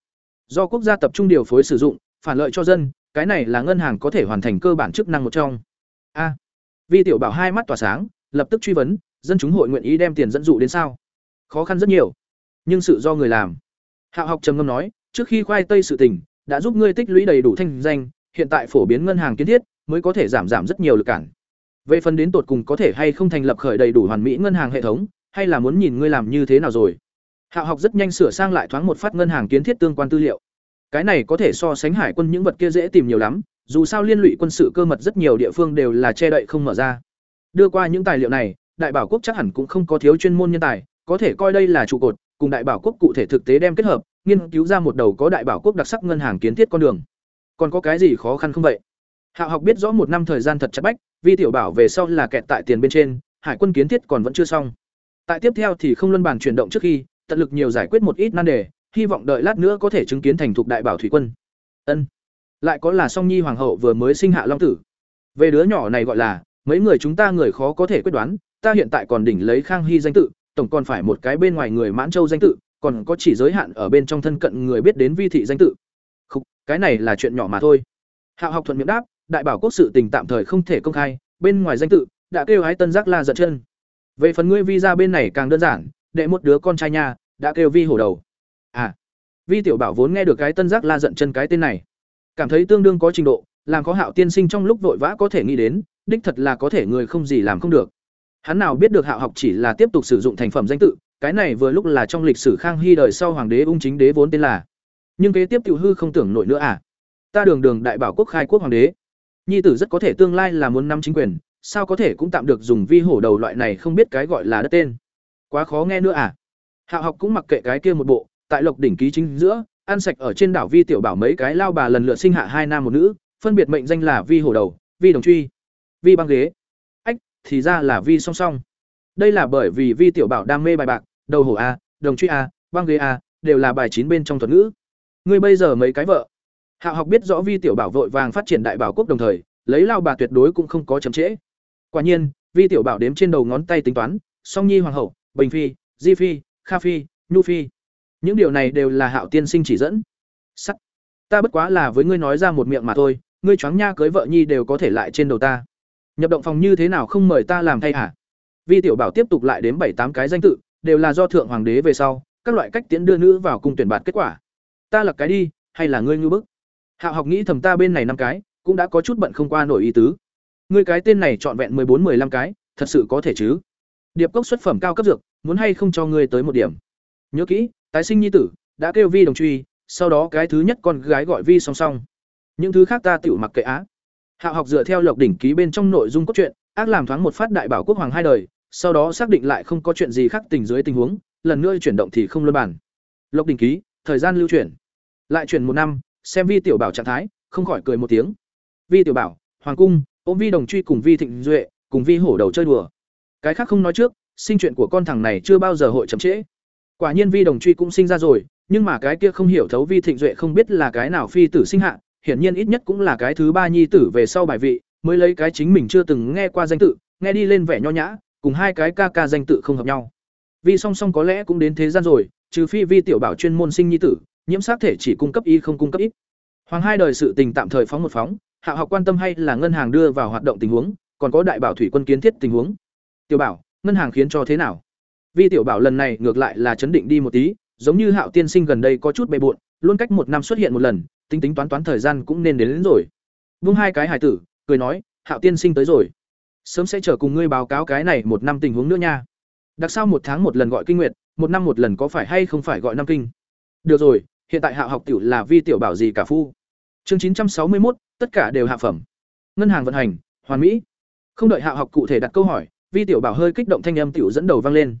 Do quốc gia tập trung điều phối sử dụng, phản lợi cho dân, cái này là ngân hàng có thể hoàn thành cơ bản chức năng một trong. A. Vi tiểu bảo hai mắt tỏa sáng, lập tức truy vấn, dân chúng hội nguyện ý đem tiền dẫn dụ đến sao? Khó khăn rất nhiều, nhưng sự do người làm. Hạo học trầm ngâm nói, trước khi khoai tây sự tình, đã giúp ngươi tích lũy đầy đủ thanh danh, hiện tại phổ biến ngân hàng kiến thiết, mới có thể giảm giảm rất nhiều lực cản. Về phần đến tột cùng có thể hay không thành lập khởi đầy đủ hoàn mỹ ngân hàng hệ thống, hay là muốn nhìn ngươi làm như thế nào rồi. Hạo học rất nhanh sửa sang lại thoáng một phát ngân hàng kiến thiết tương quan tư liệu. Cái này có thể so sánh hải quân những vật kia dễ tìm nhiều lắm, dù sao liên lụy quân sự cơ mật rất nhiều địa phương đều là che đậy không mở ra. Đưa qua những tài liệu này, đại bảo quốc chắc hẳn cũng không có thiếu chuyên môn nhân tài, có thể coi đây là trụ cột, cùng đại bảo quốc cụ thể thực tế đem kết hợp, nghiên cứu ra một đầu có đại bảo quốc đặc sắc ngân hàng kiến thiết con đường. Còn có cái gì khó khăn không vậy? Hạo học biết rõ một năm thời gian thật chặt bách, vi tiểu bảo về sau là kẹt tại tiền bên trên, hải quân kiến thiết còn vẫn chưa xong. Tại tiếp theo thì không luân bàn chuyển động trước khi, tận lực nhiều giải quyết một ít nan đề, hy vọng đợi lát nữa có thể chứng kiến thành thục đại bảo thủy quân. Ân. Lại có là Song Nhi hoàng hậu vừa mới sinh hạ long tử. Về đứa nhỏ này gọi là, mấy người chúng ta người khó có thể quyết đoán, ta hiện tại còn đỉnh lấy Khang Hy danh tự, tổng còn phải một cái bên ngoài người Mãn Châu danh tự, còn có chỉ giới hạn ở bên trong thân cận người biết đến vi thị danh tự. Không, cái này là chuyện nhỏ mà thôi. Hạo học thuận miệng đáp, đại bảo quốc sự tình tạm thời không thể công khai, bên ngoài danh tự đã kêu hái tân giác la giật chân. Về phần ngươi vi ra bên này càng đơn giản, đệ một đứa con trai nha, đã kêu vi hổ đầu. À, vi tiểu bảo vốn nghe được cái tân giác la giận chân cái tên này, cảm thấy tương đương có trình độ, làm có hạo tiên sinh trong lúc vội vã có thể nghĩ đến, đích thật là có thể người không gì làm không được. Hắn nào biết được hạo học chỉ là tiếp tục sử dụng thành phẩm danh tự, cái này vừa lúc là trong lịch sử Khang Hy đời sau hoàng đế ung chính đế vốn tên là. Nhưng kế tiếp tiểu hư không tưởng nổi nữa à? Ta đường đường đại bảo quốc khai quốc hoàng đế, nhi tử rất có thể tương lai là muốn nắm chính quyền, sao có thể cũng tạm được dùng vi hổ đầu loại này không biết cái gọi là đất tên. Quá khó nghe nữa à? Hạo học cũng mặc kệ cái kia một bộ, tại Lộc đỉnh ký chính giữa, ăn sạch ở trên đảo Vi tiểu bảo mấy cái lao bà lần lượt sinh hạ hai nam một nữ, phân biệt mệnh danh là Vi hổ đầu, Vi đồng truy, Vi băng ghế. Ách, thì ra là Vi song song. Đây là bởi vì Vi tiểu bảo đam mê bài bạc, đầu hổ a, đồng truy a, băng ghế a, đều là bài chín bên trong thuật ngữ. Ngươi bây giờ mấy cái vợ? hạ học biết rõ Vi tiểu bảo vội vàng phát triển đại bảo quốc đồng thời, lấy lao bà tuyệt đối cũng không có chậm trễ. Quả nhiên, Vi tiểu bảo đếm trên đầu ngón tay tính toán, Song Nhi hoàng hậu, Bình phi, Di phi, Kha phi, Nhu phi. Những điều này đều là Hạo tiên sinh chỉ dẫn. Sắc. Ta bất quá là với ngươi nói ra một miệng mà thôi, ngươi choáng nha cưới vợ nhi đều có thể lại trên đầu ta. Nhập động phòng như thế nào không mời ta làm thay hả? Vi tiểu bảo tiếp tục lại đến bảy tám cái danh tự, đều là do thượng hoàng đế về sau, các loại cách tiễn đưa nữ vào cung tuyển bạt kết quả. Ta lật cái đi, hay là ngươi ngư bức? Hạo học nghĩ thầm ta bên này năm cái, cũng đã có chút bận không qua nổi ý tứ. Ngươi cái tên này trọn vẹn mười bốn 15 cái, thật sự có thể chứ? Điệp cốc xuất phẩm cao cấp dược, muốn hay không cho ngươi tới một điểm. Nhớ kỹ, tái sinh nhi tử, đã kêu vi đồng truy, sau đó cái thứ nhất con gái gọi vi song song. Những thứ khác ta tiểu mặc kệ á. Hạ học dựa theo lộc đỉnh ký bên trong nội dung cốt truyện, ác làm thoáng một phát đại bảo quốc hoàng hai đời, sau đó xác định lại không có chuyện gì khác tình dưới tình huống, lần nữa chuyển động thì không luân bản. Lộc đỉnh ký, thời gian lưu chuyển. Lại chuyển một năm, xem vi tiểu bảo trạng thái, không khỏi cười một tiếng. Vi tiểu bảo, hoàng cung, ôm vi đồng truy cùng vi thịnh duệ, cùng vi hổ đầu chơi đùa. Cái khác không nói trước, sinh chuyện của con thằng này chưa bao giờ hội chậm trễ. Quả nhiên vi đồng truy cũng sinh ra rồi, nhưng mà cái kia không hiểu thấu vi thịnh duệ không biết là cái nào phi tử sinh hạ, hiển nhiên ít nhất cũng là cái thứ ba nhi tử về sau bài vị, mới lấy cái chính mình chưa từng nghe qua danh tự, nghe đi lên vẻ nho nhã, cùng hai cái ca ca danh tự không hợp nhau. Vi song song có lẽ cũng đến thế gian rồi, trừ phi vi tiểu bảo chuyên môn sinh nhi tử, nhiễm sát thể chỉ cung cấp y không cung cấp ít. Hoàng hai đời sự tình tạm thời phóng một phóng, hạ học quan tâm hay là ngân hàng đưa vào hoạt động tình huống, còn có đại bảo thủy quân kiến thiết tình huống. Tiểu bảo, ngân hàng khiến cho thế nào? Vi tiểu bảo lần này ngược lại là chấn định đi một tí, giống như Hạo tiên sinh gần đây có chút bệ bội, luôn cách một năm xuất hiện một lần, tính tính toán toán thời gian cũng nên đến, đến rồi. Vung hai cái hải tử, cười nói, Hạo tiên sinh tới rồi. Sớm sẽ chờ cùng ngươi báo cáo cái này một năm tình huống nữa nha. Đặc sao một tháng một lần gọi kinh nguyệt, một năm một lần có phải hay không phải gọi năm kinh? Được rồi, hiện tại Hạo học tiểu là vi tiểu bảo gì cả phu. Chương 961, tất cả đều hạ phẩm. Ngân hàng vận hành, hoàn mỹ. Không đợi Hạo học cụ thể đặt câu hỏi, vi tiểu bảo hơi kích động thanh âm tiểu dẫn đầu vang lên.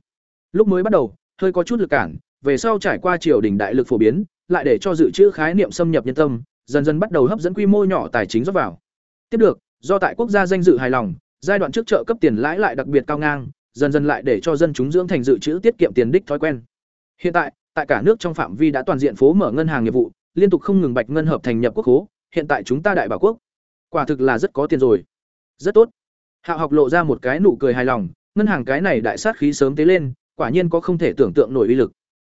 Lúc mới bắt đầu, hơi có chút lực cản, về sau trải qua triều đình đại lực phổ biến, lại để cho dự trữ khái niệm xâm nhập nhân tâm, dần dần bắt đầu hấp dẫn quy mô nhỏ tài chính rót vào. Tiếp được, do tại quốc gia danh dự hài lòng, giai đoạn trước trợ cấp tiền lãi lại đặc biệt cao ngang, dần dần lại để cho dân chúng dưỡng thành dự trữ tiết kiệm tiền đích thói quen. Hiện tại, tại cả nước trong phạm vi đã toàn diện phố mở ngân hàng nghiệp vụ, liên tục không ngừng bạch ngân hợp thành nhập quốc khố, hiện tại chúng ta đại bảo quốc, quả thực là rất có tiền rồi. Rất tốt. Hạo học lộ ra một cái nụ cười hài lòng, ngân hàng cái này đại sát khí sớm tế lên, quả nhiên có không thể tưởng tượng nổi uy lực.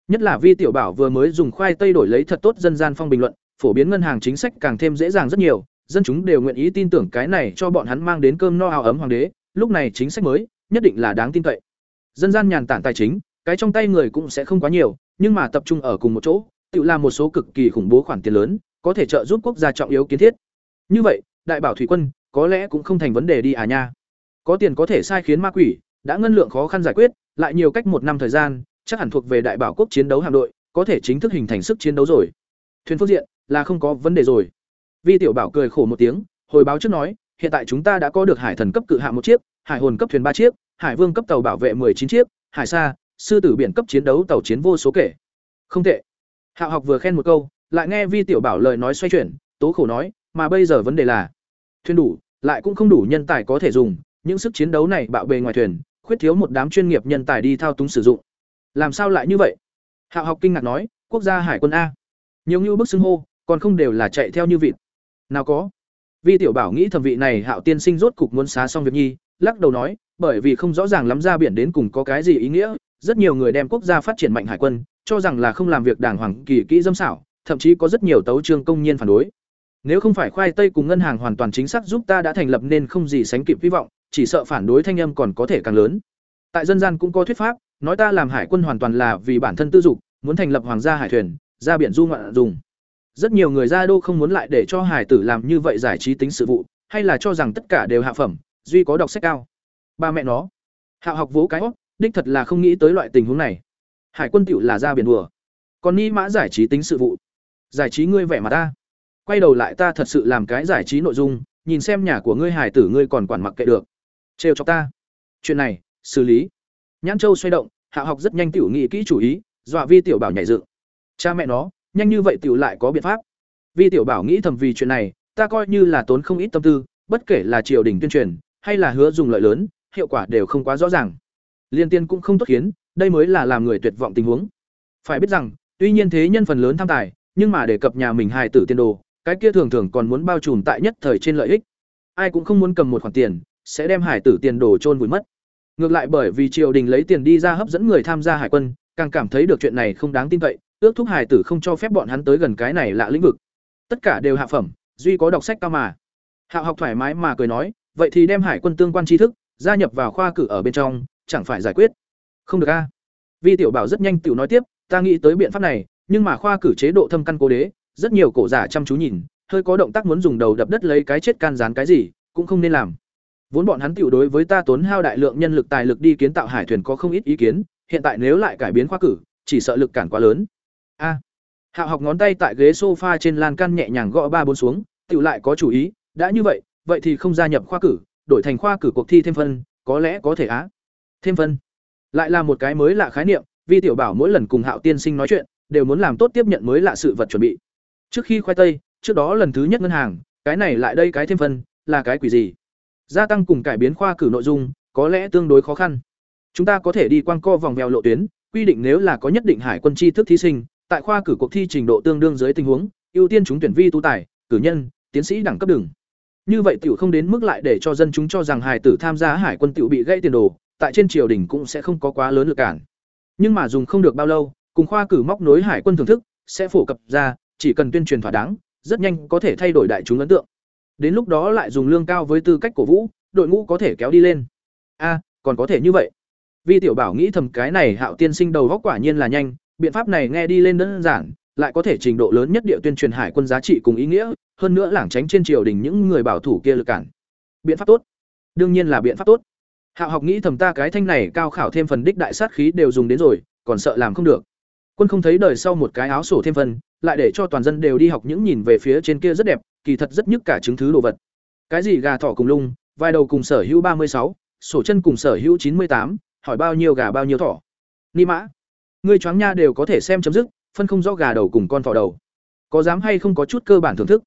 Nhất là Vi tiểu bảo vừa mới dùng khoai tây đổi lấy thật tốt dân gian phong bình luận, phổ biến ngân hàng chính sách càng thêm dễ dàng rất nhiều, dân chúng đều nguyện ý tin tưởng cái này cho bọn hắn mang đến cơm no áo ấm hoàng đế, lúc này chính sách mới, nhất định là đáng tin cậy. Dân gian nhàn tản tài chính, cái trong tay người cũng sẽ không quá nhiều, nhưng mà tập trung ở cùng một chỗ, tự là một số cực kỳ khủng bố khoản tiền lớn, có thể trợ giúp quốc gia trọng yếu kiến thiết. Như vậy, đại bảo thủy quân có lẽ cũng không thành vấn đề đi à nha. Có tiền có thể sai khiến ma quỷ, đã ngân lượng khó khăn giải quyết, lại nhiều cách một năm thời gian, chắc hẳn thuộc về đại bảo quốc chiến đấu hạm đội, có thể chính thức hình thành sức chiến đấu rồi. Thuyền phương diện là không có vấn đề rồi. Vi tiểu bảo cười khổ một tiếng, hồi báo trước nói, hiện tại chúng ta đã có được hải thần cấp cự hạ một chiếc, hải hồn cấp thuyền ba chiếc, hải vương cấp tàu bảo vệ chín chiếc, hải sa, sư tử biển cấp chiến đấu tàu chiến vô số kể. Không tệ. Hạo học vừa khen một câu, lại nghe Vi tiểu bảo lời nói xoay chuyển, tố khổ nói, mà bây giờ vấn đề là thuyền đủ, lại cũng không đủ nhân tài có thể dùng, những sức chiến đấu này bạo bề ngoài thuyền, khuyết thiếu một đám chuyên nghiệp nhân tài đi thao túng sử dụng. Làm sao lại như vậy? Hạo học kinh ngạc nói, quốc gia hải quân a. Nhiều như bức xưng hô, còn không đều là chạy theo như vịt. Nào có. Vi tiểu bảo nghĩ thẩm vị này Hạo tiên sinh rốt cục muốn xá xong việc nhi, lắc đầu nói, bởi vì không rõ ràng lắm ra biển đến cùng có cái gì ý nghĩa, rất nhiều người đem quốc gia phát triển mạnh hải quân, cho rằng là không làm việc đàng hoàng kỳ kỹ dâm xảo, thậm chí có rất nhiều tấu trương công nhiên phản đối. Nếu không phải khoai tây cùng ngân hàng hoàn toàn chính xác giúp ta đã thành lập nên không gì sánh kịp hy vọng, chỉ sợ phản đối thanh âm còn có thể càng lớn. Tại dân gian cũng có thuyết pháp, nói ta làm hải quân hoàn toàn là vì bản thân tư dục, muốn thành lập hoàng gia hải thuyền, ra biển du ngoạn dùng. Rất nhiều người ra đô không muốn lại để cho hải tử làm như vậy giải trí tính sự vụ, hay là cho rằng tất cả đều hạ phẩm, duy có đọc sách cao. Ba mẹ nó, Hạo học vỗ cái óc, đích thật là không nghĩ tới loại tình huống này. Hải quân tiểu là ra biển đùa, còn ni mã giải trí tính sự vụ. Giải trí ngươi vẻ mà ta. Quay đầu lại ta thật sự làm cái giải trí nội dung, nhìn xem nhà của ngươi hải tử ngươi còn quản mặc kệ được. Trêu cho ta. Chuyện này, xử lý. Nhãn Châu xoay động, Hạ học rất nhanh tiểu nghị kỹ chủ ý, dọa Vi tiểu bảo nhảy dựng. Cha mẹ nó, nhanh như vậy tiểu lại có biện pháp. Vi tiểu bảo nghĩ thầm vì chuyện này, ta coi như là tốn không ít tâm tư, bất kể là triều đình tuyên truyền, hay là hứa dùng lợi lớn, hiệu quả đều không quá rõ ràng. Liên tiên cũng không tốt khiến, đây mới là làm người tuyệt vọng tình huống. Phải biết rằng, tuy nhiên thế nhân phần lớn tham tài, nhưng mà để cập nhà mình hài tử tiên đồ, cái kia thường thường còn muốn bao trùm tại nhất thời trên lợi ích. Ai cũng không muốn cầm một khoản tiền, sẽ đem hải tử tiền đồ chôn vùi mất. Ngược lại bởi vì triều đình lấy tiền đi ra hấp dẫn người tham gia hải quân, càng cảm thấy được chuyện này không đáng tin cậy, ước thúc hải tử không cho phép bọn hắn tới gần cái này lạ lĩnh vực. Tất cả đều hạ phẩm, duy có đọc sách cao mà. Hạ học thoải mái mà cười nói, vậy thì đem hải quân tương quan tri thức gia nhập vào khoa cử ở bên trong, chẳng phải giải quyết. Không được a. Vi tiểu bảo rất nhanh tiểu nói tiếp, ta nghĩ tới biện pháp này, nhưng mà khoa cử chế độ thâm căn cố đế, rất nhiều cổ giả chăm chú nhìn, hơi có động tác muốn dùng đầu đập đất lấy cái chết can gián cái gì, cũng không nên làm. Vốn bọn hắn tiểu đối với ta tốn hao đại lượng nhân lực tài lực đi kiến tạo hải thuyền có không ít ý kiến, hiện tại nếu lại cải biến khoa cử, chỉ sợ lực cản quá lớn. A. Hạo học ngón tay tại ghế sofa trên lan can nhẹ nhàng gõ ba bốn xuống, tiểu lại có chủ ý, đã như vậy, vậy thì không gia nhập khoa cử, đổi thành khoa cử cuộc thi thêm phân, có lẽ có thể á. Thêm phân. Lại là một cái mới lạ khái niệm, Vi tiểu bảo mỗi lần cùng Hạo tiên sinh nói chuyện, đều muốn làm tốt tiếp nhận mới lạ sự vật chuẩn bị. Trước khi khoai tây, trước đó lần thứ nhất ngân hàng, cái này lại đây cái thêm phân, là cái quỷ gì? Gia tăng cùng cải biến khoa cử nội dung, có lẽ tương đối khó khăn. Chúng ta có thể đi quang co vòng vèo lộ tuyến, quy định nếu là có nhất định hải quân tri thức thí sinh, tại khoa cử cuộc thi trình độ tương đương dưới tình huống, ưu tiên chúng tuyển vi tu tài, cử nhân, tiến sĩ đẳng cấp đường. Như vậy tiểu không đến mức lại để cho dân chúng cho rằng hải tử tham gia hải quân tiểu bị gãy tiền đồ, tại trên triều đình cũng sẽ không có quá lớn lực cản. Nhưng mà dùng không được bao lâu, cùng khoa cử móc nối hải quân thưởng thức sẽ phổ cập ra, chỉ cần tuyên truyền thỏa đáng, rất nhanh có thể thay đổi đại chúng ấn tượng. Đến lúc đó lại dùng lương cao với tư cách cổ vũ, đội ngũ có thể kéo đi lên. A, còn có thể như vậy. Vi tiểu bảo nghĩ thầm cái này Hạo tiên sinh đầu góc quả nhiên là nhanh, biện pháp này nghe đi lên đơn giản, lại có thể trình độ lớn nhất địa tuyên truyền hải quân giá trị cùng ý nghĩa, hơn nữa lảng tránh trên triều đình những người bảo thủ kia lực cản. Biện pháp tốt. Đương nhiên là biện pháp tốt. Hạo học nghĩ thầm ta cái thanh này cao khảo thêm phần đích đại sát khí đều dùng đến rồi, còn sợ làm không được. quân không thấy đời sau một cái áo sổ thêm phần lại để cho toàn dân đều đi học những nhìn về phía trên kia rất đẹp kỳ thật rất nhức cả chứng thứ đồ vật. Cái gì gà thỏ cùng lung, vai đầu cùng sở hữu ba mươi sáu, sổ chân cùng sở hữu chín mươi tám, hỏi bao nhiêu gà bao nhiêu thỏ. Ni mã. Ngươi choáng nha đều có thể xem chấm dứt, phân không rõ gà đầu cùng con thỏ đầu. Có dám hay không có chút cơ bản thưởng thức?